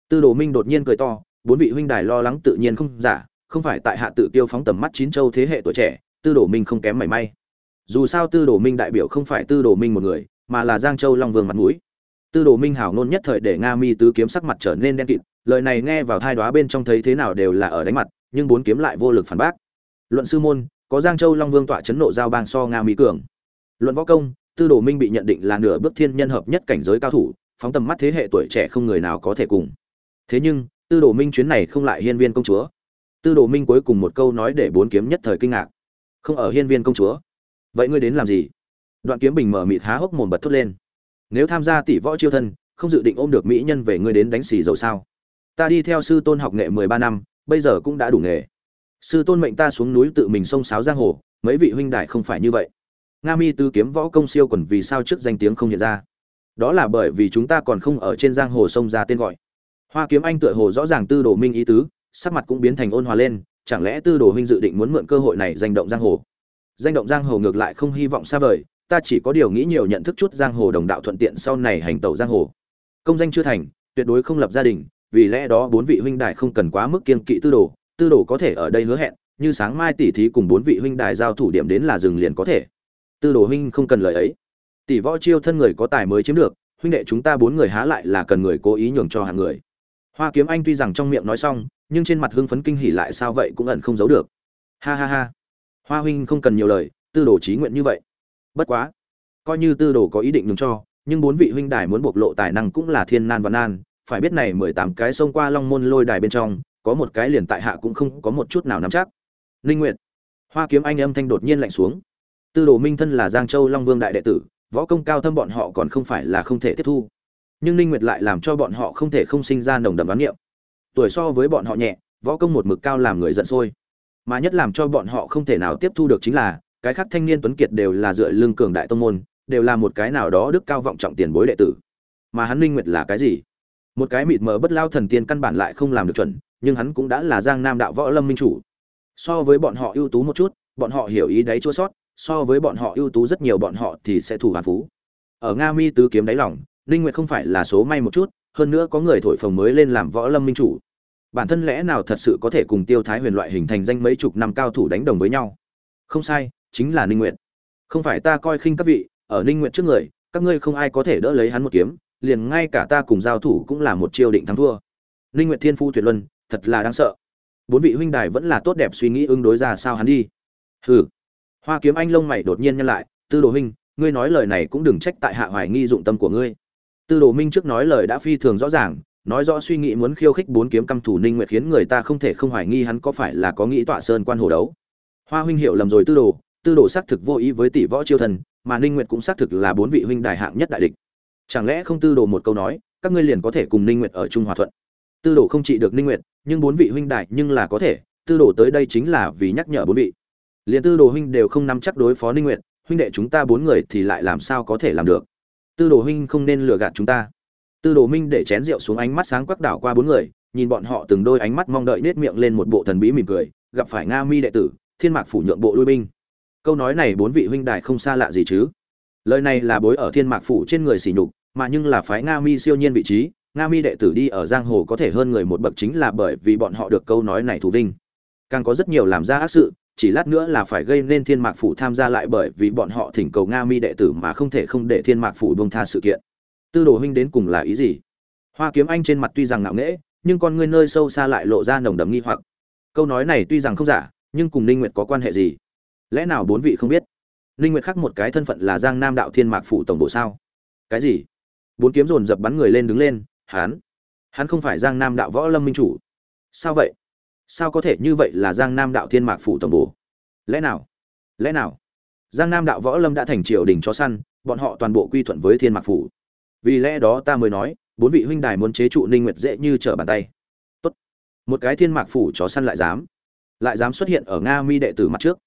Tư đồ minh đột nhiên cười to, bốn vị huynh đài lo lắng tự nhiên không giả, không phải tại hạ tự tiêu phóng tầm mắt chín châu thế hệ tuổi trẻ, tư đồ minh không kém mảy may dù sao tư đồ minh đại biểu không phải tư đồ minh một người, mà là giang châu long vương mặt mũi. Tư đồ minh hảo ngôn nhất thời để nga mi tứ kiếm sắc mặt trở nên đen kịt, lời này nghe vào thai đoá bên trong thấy thế nào đều là ở đánh mặt, nhưng bốn kiếm lại vô lực phản bác. Luận sư môn, có giang châu long vương tọa chấn nộ giao bang so nga mỹ cường. Luận võ công, tư đồ minh bị nhận định là nửa bước thiên nhân hợp nhất cảnh giới cao thủ, phóng tầm mắt thế hệ tuổi trẻ không người nào có thể cùng. Thế nhưng, tư đồ minh chuyến này không lại hiên viên công chúa. Tư đồ minh cuối cùng một câu nói để bốn kiếm nhất thời kinh ngạc. Không ở hiên viên công chúa vậy ngươi đến làm gì? Đoạn kiếm bình mở mịt há hốc mồm bật thốt lên. Nếu tham gia tỷ võ chiêu thân, không dự định ôm được mỹ nhân về ngươi đến đánh xì dầu sao? Ta đi theo sư tôn học nghệ mười ba năm, bây giờ cũng đã đủ nghề. Sư tôn mệnh ta xuống núi tự mình xông sáo giang hồ, mấy vị huynh đại không phải như vậy. Nga mi tư kiếm võ công siêu quần vì sao trước danh tiếng không hiện ra? Đó là bởi vì chúng ta còn không ở trên giang hồ sông ra tên gọi. Hoa kiếm anh tựa hồ rõ ràng tư đồ minh ý tứ, sắc mặt cũng biến thành ôn hòa lên, chẳng lẽ tư đồ huynh dự định muốn mượn cơ hội này danh động giang hồ? Danh động giang hồ ngược lại không hy vọng xa vời, ta chỉ có điều nghĩ nhiều nhận thức chút giang hồ đồng đạo thuận tiện sau này hành tẩu giang hồ. Công danh chưa thành, tuyệt đối không lập gia đình, vì lẽ đó bốn vị huynh đài không cần quá mức kiên kỵ tư đồ tư đồ có thể ở đây hứa hẹn, như sáng mai tỷ thí cùng bốn vị huynh đài giao thủ điểm đến là rừng liền có thể. Tư đồ huynh không cần lời ấy. Tỷ võ chiêu thân người có tài mới chiếm được, huynh đệ chúng ta bốn người há lại là cần người cố ý nhường cho hàng người. Hoa kiếm anh tuy rằng trong miệng nói xong, nhưng trên mặt hưng phấn kinh hỉ lại sao vậy cũng ẩn không giấu được. Ha ha ha hoa huynh không cần nhiều lời, tư đồ trí nguyện như vậy. Bất quá, coi như tư đồ có ý định nhường cho, nhưng bốn vị huynh đài muốn bộc lộ tài năng cũng là thiên nan và nan, phải biết này mười tám cái xông qua long môn lôi đài bên trong, có một cái liền tại hạ cũng không có một chút nào nắm chắc. Ninh nguyệt, hoa kiếm anh âm thanh đột nhiên lạnh xuống. Tư đồ minh thân là giang châu long vương đại đệ tử, võ công cao thâm bọn họ còn không phải là không thể tiếp thu. Nhưng ninh nguyệt lại làm cho bọn họ không thể không sinh ra nồng đậm đoán niệm. Tuổi so với bọn họ nhẹ, võ công một mực cao làm người giận sôi mà nhất làm cho bọn họ không thể nào tiếp thu được chính là, cái khác thanh niên tuấn kiệt đều là dựa lưng cường đại tông môn, đều là một cái nào đó đức cao vọng trọng tiền bối đệ tử. Mà hắn linh nguyệt là cái gì? Một cái mịt mờ bất lao thần tiên căn bản lại không làm được chuẩn, nhưng hắn cũng đã là giang nam đạo võ lâm minh chủ. So với bọn họ ưu tú một chút, bọn họ hiểu ý đấy chua sót, so với bọn họ ưu tú rất nhiều bọn họ thì sẽ thủ hoàn phú. Ở nga mi tứ kiếm đáy lòng, linh nguyệt không phải là số may một chút, hơn nữa có người thổi phồng mới lên làm võ lâm minh chủ bản thân lẽ nào thật sự có thể cùng tiêu thái huyền loại hình thành danh mấy chục năm cao thủ đánh đồng với nhau? Không sai, chính là ninh nguyệt. Không phải ta coi khinh các vị, ở ninh nguyện trước người, các ngươi không ai có thể đỡ lấy hắn một kiếm, liền ngay cả ta cùng giao thủ cũng là một chiêu định thắng thua. Ninh nguyện thiên phu tuyệt luân, thật là đáng sợ. Bốn vị huynh đài vẫn là tốt đẹp suy nghĩ ứng đối ra sao hắn đi. Hừ. Hoa kiếm anh lông mày đột nhiên nhăn lại, tư đồ huynh, ngươi nói lời này cũng đừng trách tại hạ hoài nghi dụng tâm của ngươi. Tư đồ minh trước nói lời đã phi thường rõ ràng nói rõ suy nghĩ muốn khiêu khích bốn kiếm căm thủ ninh nguyệt khiến người ta không thể không hoài nghi hắn có phải là có nghĩ tọa sơn quan hồ đấu. Hoa huynh hiểu lầm rồi tư đồ tư đồ xác thực vô ý với tỷ võ chiêu thần, mà ninh nguyệt cũng xác thực là bốn vị huynh đài hạng nhất đại địch. Chẳng lẽ không tư đồ một câu nói, các ngươi liền có thể cùng ninh nguyệt ở chung hòa thuận? Tư đồ không trị được ninh nguyệt, nhưng bốn vị huynh đại nhưng là có thể, tư đồ tới đây chính là vì nhắc nhở bốn vị. Liền tư đồ huynh đều không nắm chắc đối phó ninh nguyệt, huynh đệ chúng ta bốn người thì lại làm sao có thể làm được? Tư đồ huynh không nên lừa gạt chúng ta tư đồ minh để chén rượu xuống ánh mắt sáng quắc đảo qua bốn người, nhìn bọn họ từng đôi ánh mắt mong đợi nết miệng lên một bộ thần bí mỉm cười, gặp phải nga mi đệ tử, thiên mạc phủ nhượng bộ lui binh. Câu nói này bốn vị huynh đại không xa lạ gì chứ? Lời này là bối ở thiên mạc phủ trên người sỉ nhục, mà nhưng là phái nga mi siêu nhiên vị trí, nga mi đệ tử đi ở giang hồ có thể hơn người một bậc chính là bởi vì bọn họ được câu nói này thù vinh. Càng có rất nhiều làm ra ác sự, chỉ lát nữa là phải gây nên thiên mạc phủ tham gia lại bởi vì bọn họ thỉnh cầu nga mi đệ tử mà không thể không để thiên mạc phủ bông tha sự kiện tư đồ huynh đến cùng là ý gì? Hoa kiếm anh trên mặt tuy rằng ngạo nghễ, nhưng con ngươi nơi sâu xa lại lộ ra nồng đậm nghi hoặc. Câu nói này tuy rằng không giả, nhưng cùng ninh nguyệt có quan hệ gì? Lẽ nào bốn vị không biết? Ninh nguyệt khác một cái thân phận là giang nam đạo thiên mạc phủ tổng bộ sao? Cái gì? Bốn kiếm dồn dập bắn người lên đứng lên, hắn? Hắn không phải giang nam đạo võ lâm minh chủ. Sao vậy? Sao có thể như vậy là giang nam đạo thiên mạc phủ tổng bộ? lẽ nào? Lẽ nào? Giang nam đạo võ lâm đã thành triều đình chó săn, bọn họ toàn bộ quy thuận với thiên mạc phủ vì lẽ đó ta mới nói bốn vị huynh đài muốn chế trụ ninh nguyệt dễ như trở bàn tay. Tốt. Một cái thiên mạc phủ chó săn lại dám. Lại dám xuất hiện ở nga mi đệ tử mặt trước.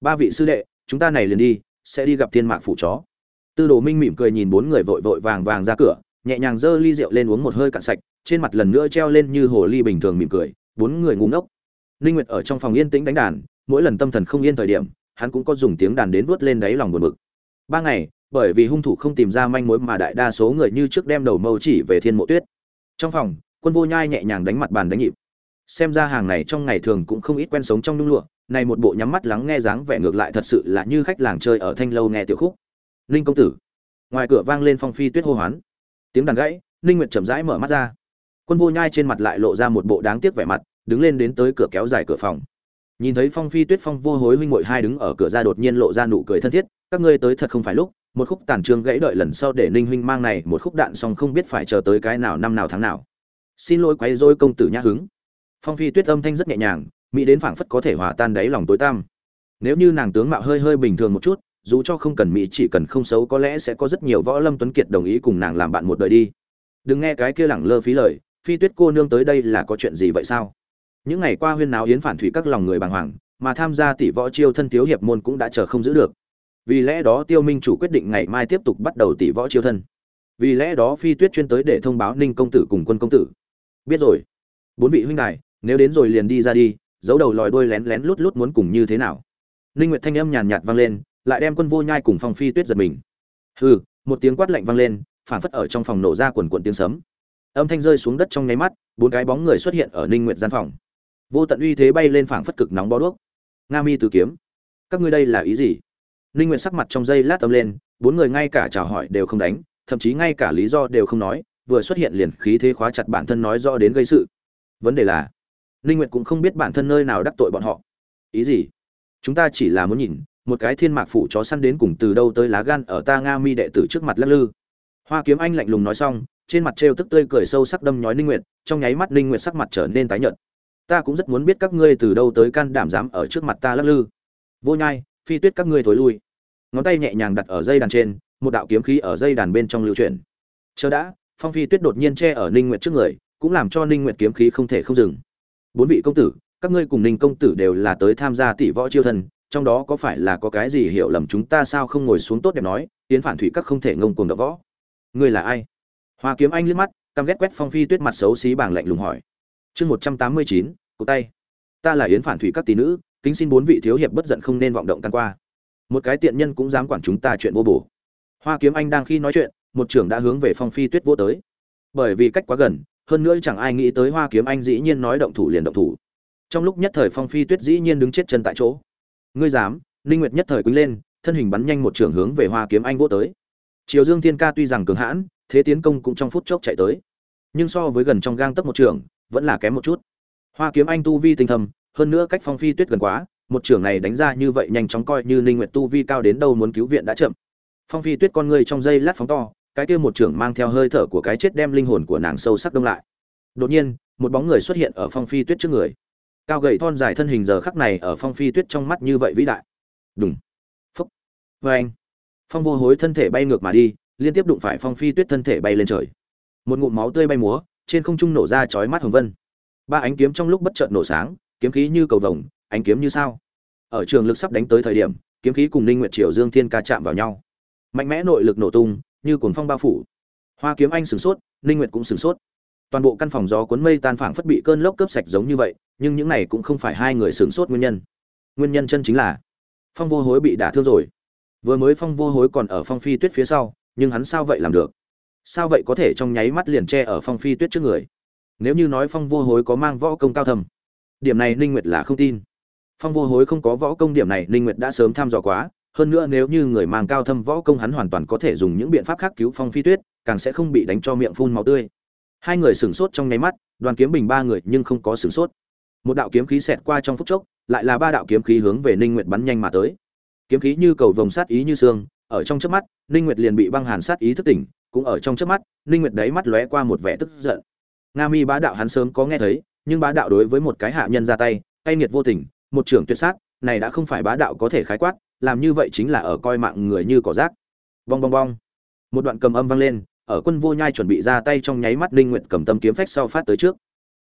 Ba vị sư đệ chúng ta này liền đi sẽ đi gặp thiên mạc phủ chó. Tư đồ minh mỉm cười nhìn bốn người vội vội vàng vàng ra cửa nhẹ nhàng giơ ly rượu lên uống một hơi cạn sạch trên mặt lần nữa treo lên như hồ ly bình thường mỉm cười bốn người ngu ngốc. Ninh Nguyệt ở trong phòng yên tĩnh đánh đàn, mỗi lần tâm thần không yên thời điểm, hắn cũng có dùng tiếng đàn đến vuốt lên đáy lòng buồn bực. Ba ngày, bởi vì hung thủ không tìm ra manh mối mà đại đa số người như trước đem đầu mâu chỉ về Thiên Mộ Tuyết. Trong phòng, Quân Vô Nhai nhẹ nhàng đánh mặt bàn đánh nhịp. Xem ra hàng này trong ngày thường cũng không ít quen sống trong nhung lụa, này một bộ nhắm mắt lắng nghe dáng vẻ ngược lại thật sự là như khách làng chơi ở thanh lâu nghe tiểu khúc. Ninh công tử. Ngoài cửa vang lên phong phi tuyết hô hoán. Tiếng đàn gãy, Ninh Nguyệt chậm rãi mở mắt ra. Quân Vô Nhai trên mặt lại lộ ra một bộ đáng tiếc vẻ mặt, đứng lên đến tới cửa kéo dài cửa phòng nhìn thấy phong phi tuyết phong vô hối huynh muội hai đứng ở cửa ra đột nhiên lộ ra nụ cười thân thiết các ngươi tới thật không phải lúc một khúc tàn trương gãy đợi lần sau để ninh huynh mang này một khúc đạn xong không biết phải chờ tới cái nào năm nào tháng nào. Xin lỗi quấy dối công tử nhã hứng. Phong phi tuyết âm thanh rất nhẹ nhàng, mỹ đến phảng phất có thể hòa tan đáy lòng tối tăm. Nếu như nàng tướng mạo hơi hơi bình thường một chút, dù cho không cần mỹ chỉ cần không xấu có lẽ sẽ có rất nhiều võ lâm tuấn kiệt đồng ý cùng nàng làm bạn một đời đi. Đừng nghe cái kia lẳng lơ phí lời, phi tuyết cô nương tới đây là có chuyện gì vậy sao? Những ngày qua huyên náo yến phản thủy các lòng người bàng hoàng, mà tham gia tỷ võ chiêu thân thiếu hiệp môn cũng đã chờ không giữ được vì lẽ đó tiêu minh chủ quyết định ngày mai tiếp tục bắt đầu tỷ võ chiêu thân. Vì lẽ đó phi tuyết chuyên tới để thông báo ninh công tử cùng quân công tử. Biết rồi. Bốn vị huynh đài, nếu đến rồi liền đi ra đi, giấu đầu lòi đuôi lén lén lút lút muốn cùng như thế nào. Ninh nguyệt thanh âm nhàn nhạt vang lên, lại đem quân vô nhai cùng phong phi tuyết giật mình. Hừ, một tiếng quát lạnh vang lên phản phất ở trong phòng nổ ra quần cuộn tiếng sấm. Âm thanh rơi xuống đất trong nháy mắt, bốn cái bóng người xuất hiện ở ninh nguyệt gian phòng. Vô tận uy thế bay lên phảng phất cực nóng bó đuốc. Nga mi từ kiếm, các ngươi đây là ý gì? Ninh nguyện sắc mặt trong giây lát tâm lên, bốn người ngay cả chào hỏi đều không đánh, thậm chí ngay cả lý do đều không nói, vừa xuất hiện liền khí thế khóa chặt bản thân nói rõ đến gây sự. Vấn đề là, ninh nguyện cũng không biết bản thân nơi nào đắc tội bọn họ. Ý gì? Chúng ta chỉ là muốn nhìn, một cái thiên mạc phụ chó săn đến cùng từ đâu tới lá gan ở ta nga mi đệ tử trước mặt lắc lư. Hoa kiếm anh lạnh lùng nói xong, trên mặt trêu tức tươi cười sâu sắc đâm nhói ninh nguyệt, trong nháy mắt ninh nguyệt sắc mặt trở nên tái nhợt. Ta cũng rất muốn biết các ngươi từ đâu tới can đảm dám ở trước mặt ta lắc lư. Vô nhai phi tuyết các ngươi thối lui. Ngón tay nhẹ nhàng đặt ở dây đàn trên, một đạo kiếm khí ở dây đàn bên trong lưu chuyển. Chờ đã, phong phi tuyết đột nhiên che ở ninh nguyệt trước người, cũng làm cho ninh nguyệt kiếm khí không thể không dừng. Bốn vị công tử, các ngươi cùng ninh công tử đều là tới tham gia tỷ võ chiêu thân trong đó có phải là có cái gì hiểu lầm chúng ta sao không ngồi xuống tốt đẹp nói tiến phản thủy các không thể ngông cuồng đập võ. Ngươi là ai? Hoa kiếm anh liếc mắt, căm ghét quét phong phi tuyết mặt xấu xí bảng lạnh lùng hỏi. Chương một trăm tám mươi chín cụ tay. Ta là yến phản thủy các tỷ nữ kính xin bốn vị thiếu hiệp bất giận không nên vọng động căn qua. Một cái tiện nhân cũng dám quản chúng ta chuyện vô bổ. Hoa kiếm anh đang khi nói chuyện, một trưởng đã hướng về phong phi tuyết vô tới. Bởi vì cách quá gần, hơn nữa chẳng ai nghĩ tới hoa kiếm anh dĩ nhiên nói động thủ liền động thủ. Trong lúc nhất thời phong phi tuyết dĩ nhiên đứng chết chân tại chỗ. Ngươi dám, ninh nguyệt nhất thời quýnh lên, thân hình bắn nhanh một trưởng hướng về hoa kiếm anh vô tới. Triều dương thiên ca tuy rằng cường hãn, thế tiến công cũng trong phút chốc chạy tới. Nhưng so với gần trong gang tấc một trưởng, vẫn là kém một chút. Hoa kiếm anh tu vi tinh thầm hơn nữa cách phong phi tuyết gần quá, một trưởng này đánh ra như vậy nhanh chóng coi như ninh nguyệt tu vi cao đến đâu muốn cứu viện đã chậm. Phong phi tuyết con người trong dây lát phóng to, cái kia một trưởng mang theo hơi thở của cái chết đem linh hồn của nàng sâu sắc đông lại. Đột nhiên, một bóng người xuất hiện ở phong phi tuyết trước người. Cao gầy thon dài thân hình giờ khắc này ở phong phi tuyết trong mắt như vậy vĩ đại. Đùng, phúc vê anh. Phong vô hối thân thể bay ngược mà đi, liên tiếp đụng phải phong phi tuyết thân thể bay lên trời. Một ngụm máu tươi bay múa, trên không trung nổ ra chói mắt hồng vân. Ba ánh kiếm trong lúc bất chợt nổ sáng kiếm khí như cầu vồng, ánh kiếm như sao. Ở trường lực sắp đánh tới thời điểm, kiếm khí cùng ninh nguyệt triều dương thiên ca chạm vào nhau. Mạnh mẽ nội lực nổ tung, như cuồng phong bao phủ. Hoa kiếm anh sửng sốt, ninh nguyệt cũng sửng sốt. Toàn bộ căn phòng gió cuốn mây tan phảng phất bị cơn lốc cướp sạch giống như vậy, nhưng những này cũng không phải hai người sửng sốt nguyên nhân. Nguyên nhân chân chính là, phong vô hối bị đả thương rồi. Vừa mới phong vô hối còn ở phong phi tuyết phía sau, nhưng hắn sao vậy làm được? Sao vậy có thể trong nháy mắt liền che ở phong phi tuyết trước người? Nếu như nói phong vô hối có mang võ công cao thầm điểm này ninh nguyệt là không tin. Phong vô hối không có võ công điểm này, ninh nguyệt đã sớm tham dò quá. Hơn nữa nếu như người mang cao thâm võ công hắn hoàn toàn có thể dùng những biện pháp khác cứu phong phi tuyết, càng sẽ không bị đánh cho miệng phun máu tươi. Hai người sửng sốt trong nháy mắt, đoàn kiếm bình ba người nhưng không có sửng sốt. Một đạo kiếm khí xẹt qua trong phút chốc, lại là ba đạo kiếm khí hướng về ninh nguyệt bắn nhanh mà tới. Kiếm khí như cầu vồng sát ý như xương, ở trong chớp mắt, ninh nguyệt liền bị băng hàn sát ý thức tỉnh, cũng ở trong chớp mắt, ninh nguyệt đấy mắt lóe qua một vẻ tức giận. Nga mi bá đạo hắn sớm có nghe thấy nhưng bá đạo đối với một cái hạ nhân ra tay tay nghiệt vô tình, một trưởng tuyệt sát, này đã không phải bá đạo có thể khái quát, làm như vậy chính là ở coi mạng người như cỏ rác. Bong bong bong. Một đoạn cầm âm vang lên, ở quân vô nhai chuẩn bị ra tay trong nháy mắt ninh nguyệt cầm tâm kiếm phách sau phát tới trước.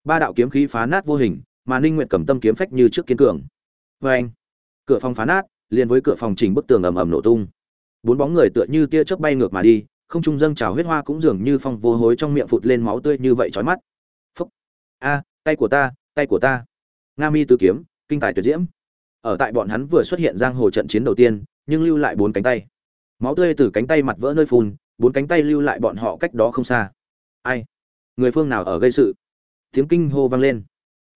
Ba đạo kiếm khí phá nát vô hình, mà ninh nguyệt cầm tâm kiếm phách như trước kiên cường. Với anh, cửa phòng phá nát, liền với cửa phòng chỉnh bức tường ầm ầm nổ tung. Bốn bóng người tựa như tia chớp bay ngược mà đi, không trung dâng trào huyết hoa cũng dường như phong vô hối trong miệng phụt lên máu tươi như vậy chói mắt. Phúc. A tay của ta, tay của ta. Nga mi tứ kiếm, kinh tài tuyệt diễm. Ở tại bọn hắn vừa xuất hiện giang hồ trận chiến đầu tiên, nhưng lưu lại bốn cánh tay. Máu tươi từ cánh tay mặt vỡ nơi phun, bốn cánh tay lưu lại bọn họ cách đó không xa. Ai? Người phương nào ở gây sự? Tiếng kinh hô vang lên.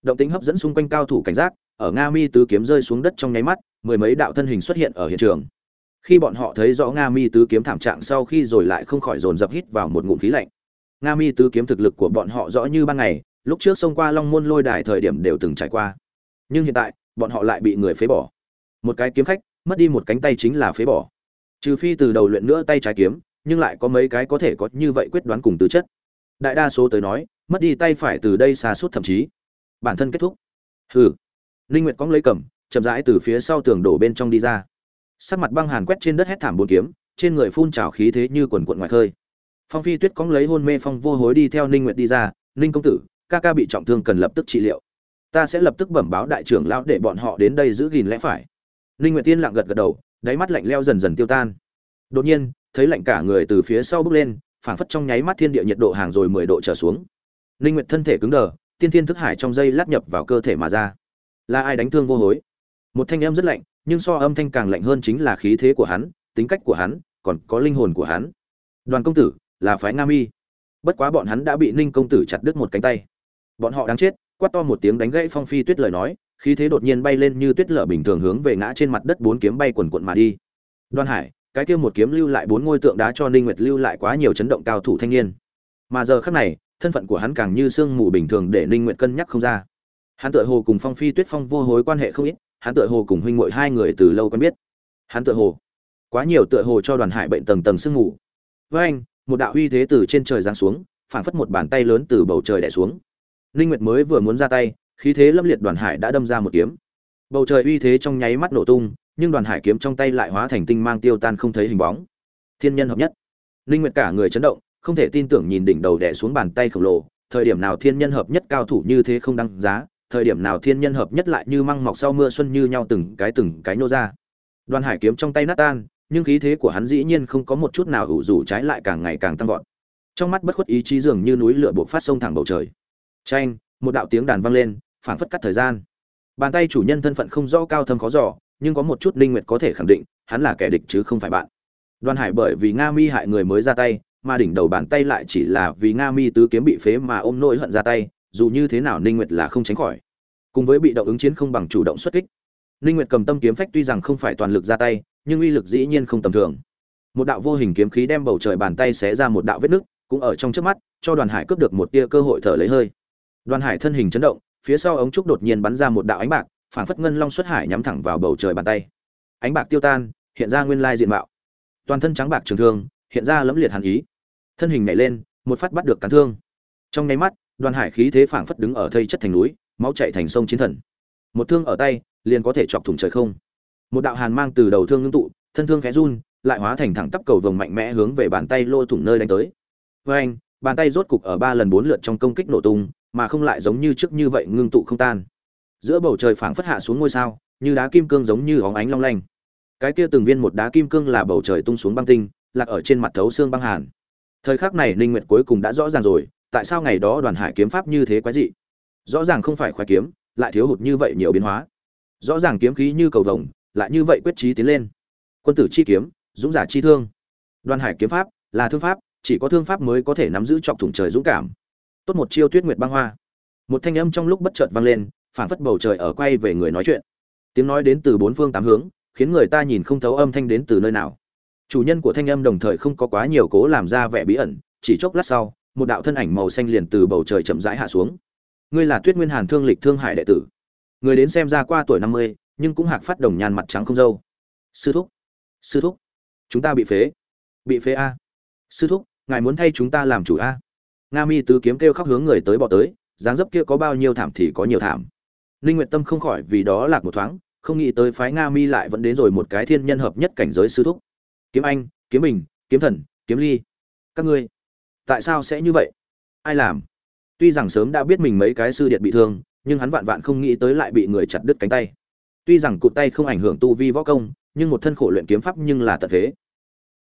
Động tính hấp dẫn xung quanh cao thủ cảnh giác, ở nga mi tứ kiếm rơi xuống đất trong nháy mắt, mười mấy đạo thân hình xuất hiện ở hiện trường. Khi bọn họ thấy rõ nga mi tứ kiếm thảm trạng sau khi rồi lại không khỏi dồn dập hít vào một ngụm khí lạnh. Nga mi tứ kiếm thực lực của bọn họ rõ như ban ngày lúc trước xông qua long môn lôi đài thời điểm đều từng trải qua. Nhưng hiện tại, bọn họ lại bị người phế bỏ. Một cái kiếm khách, mất đi một cánh tay chính là phế bỏ. Trừ phi từ đầu luyện nữa tay trái kiếm, nhưng lại có mấy cái có thể có như vậy quyết đoán cùng tứ chất. Đại đa số tới nói, mất đi tay phải từ đây xa suốt thậm chí. Bản thân kết thúc. Hừ. Linh nguyệt cóng lấy cầm, chậm rãi từ phía sau tường đổ bên trong đi ra. Sắc mặt băng hàn quét trên đất hét thảm bốn kiếm, trên người phun trào khí thế như quần quận ngoài khơi. Phong phi tuyết cóng lấy hôn mê phong vô hối đi theo ninh nguyệt đi ra ninh công tử ca ca bị trọng thương cần lập tức trị liệu. Ta sẽ lập tức bẩm báo đại trưởng lão để bọn họ đến đây giữ gìn lẽ phải. Ninh nguyệt tiên lặng gật gật đầu, đáy mắt lạnh leo dần dần tiêu tan. Đột nhiên, thấy lạnh cả người từ phía sau bước lên, phảng phất trong nháy mắt thiên địa nhiệt độ hàng rồi 10 độ trở xuống. Ninh nguyệt thân thể cứng đờ, tiên thiên thức hải trong dây lát nhập vào cơ thể mà ra. Là ai đánh thương vô hối? Một thanh âm rất lạnh, nhưng so âm thanh càng lạnh hơn chính là khí thế của hắn, tính cách của hắn, còn có linh hồn của hắn. Đoàn công tử, là phái nga mi. Bất quá bọn hắn đã bị ninh công tử chặt đứt một cánh tay bọn họ đáng chết, quát to một tiếng đánh gãy phong phi tuyết lời nói, khí thế đột nhiên bay lên như tuyết lở bình thường hướng về ngã trên mặt đất bốn kiếm bay quần quận mà đi. Đoan hải, cái kia một kiếm lưu lại bốn ngôi tượng đá cho ninh nguyệt lưu lại quá nhiều chấn động cao thủ thanh niên. Mà giờ khắc này, thân phận của hắn càng như sương mù bình thường để ninh nguyệt cân nhắc không ra. Hắn tựa hồ cùng phong phi tuyết phong vô hối quan hệ không ít, hắn tựa hồ cùng huynh muội hai người từ lâu quen biết. Hắn tựa hồ, quá nhiều tựa hồ cho đoàn hải bệnh tầng tầng sương mù. Với anh, một đạo uy thế từ trên trời giáng xuống, phảng phất một bàn tay lớn từ bầu trời đè xuống ninh nguyệt mới vừa muốn ra tay, khí thế lâm liệt đoàn hải đã đâm ra một kiếm. Bầu trời uy thế trong nháy mắt nổ tung, nhưng đoàn hải kiếm trong tay lại hóa thành tinh mang tiêu tan không thấy hình bóng. Thiên nhân hợp nhất. Ninh nguyệt cả người chấn động, không thể tin tưởng nhìn đỉnh đầu đè xuống bàn tay khổng lồ, thời điểm nào thiên nhân hợp nhất cao thủ như thế không đăng giá, thời điểm nào thiên nhân hợp nhất lại như măng mọc sau mưa xuân như nhau từng cái từng cái nô ra. Đoàn hải kiếm trong tay nát tan, nhưng khí thế của hắn dĩ nhiên không có một chút nào ủ rủ trái lại càng ngày càng tăng vọt. Trong mắt bất khuất ý chí dường như núi lửa buộc phát sông thẳng bầu trời tranh một đạo tiếng đàn vang lên, phảng phất cắt thời gian. Bàn tay chủ nhân thân phận không rõ cao thâm khó dò, nhưng có một chút linh nguyệt có thể khẳng định, hắn là kẻ địch chứ không phải bạn. Đoàn hải bởi vì nga mi hại người mới ra tay, mà đỉnh đầu bàn tay lại chỉ là vì nga mi tứ kiếm bị phế mà ôm nỗi hận ra tay, dù như thế nào ninh nguyệt là không tránh khỏi. Cùng với bị động ứng chiến không bằng chủ động xuất kích. Ninh nguyệt cầm tâm kiếm phách tuy rằng không phải toàn lực ra tay, nhưng uy lực dĩ nhiên không tầm thường. Một đạo vô hình kiếm khí đem bầu trời bàn tay xé ra một đạo vết nứt, cũng ở trong trước mắt, cho đoàn hải cướp được một tia cơ hội thở lấy hơi đoàn hải thân hình chấn động, phía sau ống trúc đột nhiên bắn ra một đạo ánh bạc phản phất ngân long xuất hải nhắm thẳng vào bầu trời bàn tay. Ánh bạc tiêu tan, hiện ra nguyên lai diện mạo. Toàn thân trắng bạc trường thương, hiện ra lẫm liệt hàn ý. Thân hình nhảy lên, một phát bắt được cán thương. Trong nháy mắt, đoàn hải khí thế phảng phất đứng ở thây chất thành núi, máu chảy thành sông chiến thần. Một thương ở tay, liền có thể chọc thủng trời không. Một đạo hàn mang từ đầu thương ngưng tụ, thân thương khẽ run, lại hóa thành thẳng tắp cầu vồng mạnh mẽ hướng về bàn tay lôi thủng nơi đánh tới. Với anh bàn tay rốt cục ở ba lần bốn lượt trong công kích nổ tung mà không lại giống như trước như vậy ngưng tụ không tan. Giữa bầu trời phảng phất hạ xuống ngôi sao, như đá kim cương giống như óng ánh long lanh. Cái kia từng viên một đá kim cương là bầu trời tung xuống băng tinh, lạc ở trên mặt thấu xương băng hàn. Thời khắc này ninh nguyệt cuối cùng đã rõ ràng rồi, tại sao ngày đó đoàn hải kiếm pháp như thế quái dị? Rõ ràng không phải khoái kiếm, lại thiếu hụt như vậy nhiều biến hóa. Rõ ràng kiếm khí như cầu vồng, lại như vậy quyết trí tiến lên. Quân tử chi kiếm, dũng giả chi thương. Đoàn hải kiếm pháp là thương pháp, chỉ có thương pháp mới có thể nắm giữ trọng thủng trời dũng cảm tốt một chiêu tuyết nguyệt băng hoa. Một thanh âm trong lúc bất chợt vang lên, phảng phất bầu trời ở quay về người nói chuyện. Tiếng nói đến từ bốn phương tám hướng, khiến người ta nhìn không thấu âm thanh đến từ nơi nào. Chủ nhân của thanh âm đồng thời không có quá nhiều cố làm ra vẻ bí ẩn, chỉ chốc lát sau, một đạo thân ảnh màu xanh liền từ bầu trời chậm rãi hạ xuống. Ngươi là tuyết nguyên hàn thương lịch thương hải đệ tử. Người đến xem ra qua tuổi năm mươi, nhưng cũng hạc phát đồng nhàn mặt trắng không dâu. Sư thúc sư thúc, chúng ta bị phế. Bị phế a. Sư thúc, ngài muốn thay chúng ta làm chủ a? Nga mi tứ kiếm kêu khóc hướng người tới bỏ tới, dáng dấp kia có bao nhiêu thảm thì có nhiều thảm. Ninh Nguyệt tâm không khỏi vì đó lạc một thoáng, không nghĩ tới phái nga mi lại vẫn đến rồi một cái thiên nhân hợp nhất cảnh giới sư thúc. Kiếm anh, kiếm bình, kiếm thần, kiếm ly. Các ngươi, tại sao sẽ như vậy? Ai làm? Tuy rằng sớm đã biết mình mấy cái sư điện bị thương, nhưng hắn vạn vạn không nghĩ tới lại bị người chặt đứt cánh tay. Tuy rằng cụt tay không ảnh hưởng tu vi võ công, nhưng một thân khổ luyện kiếm pháp nhưng là tật thế.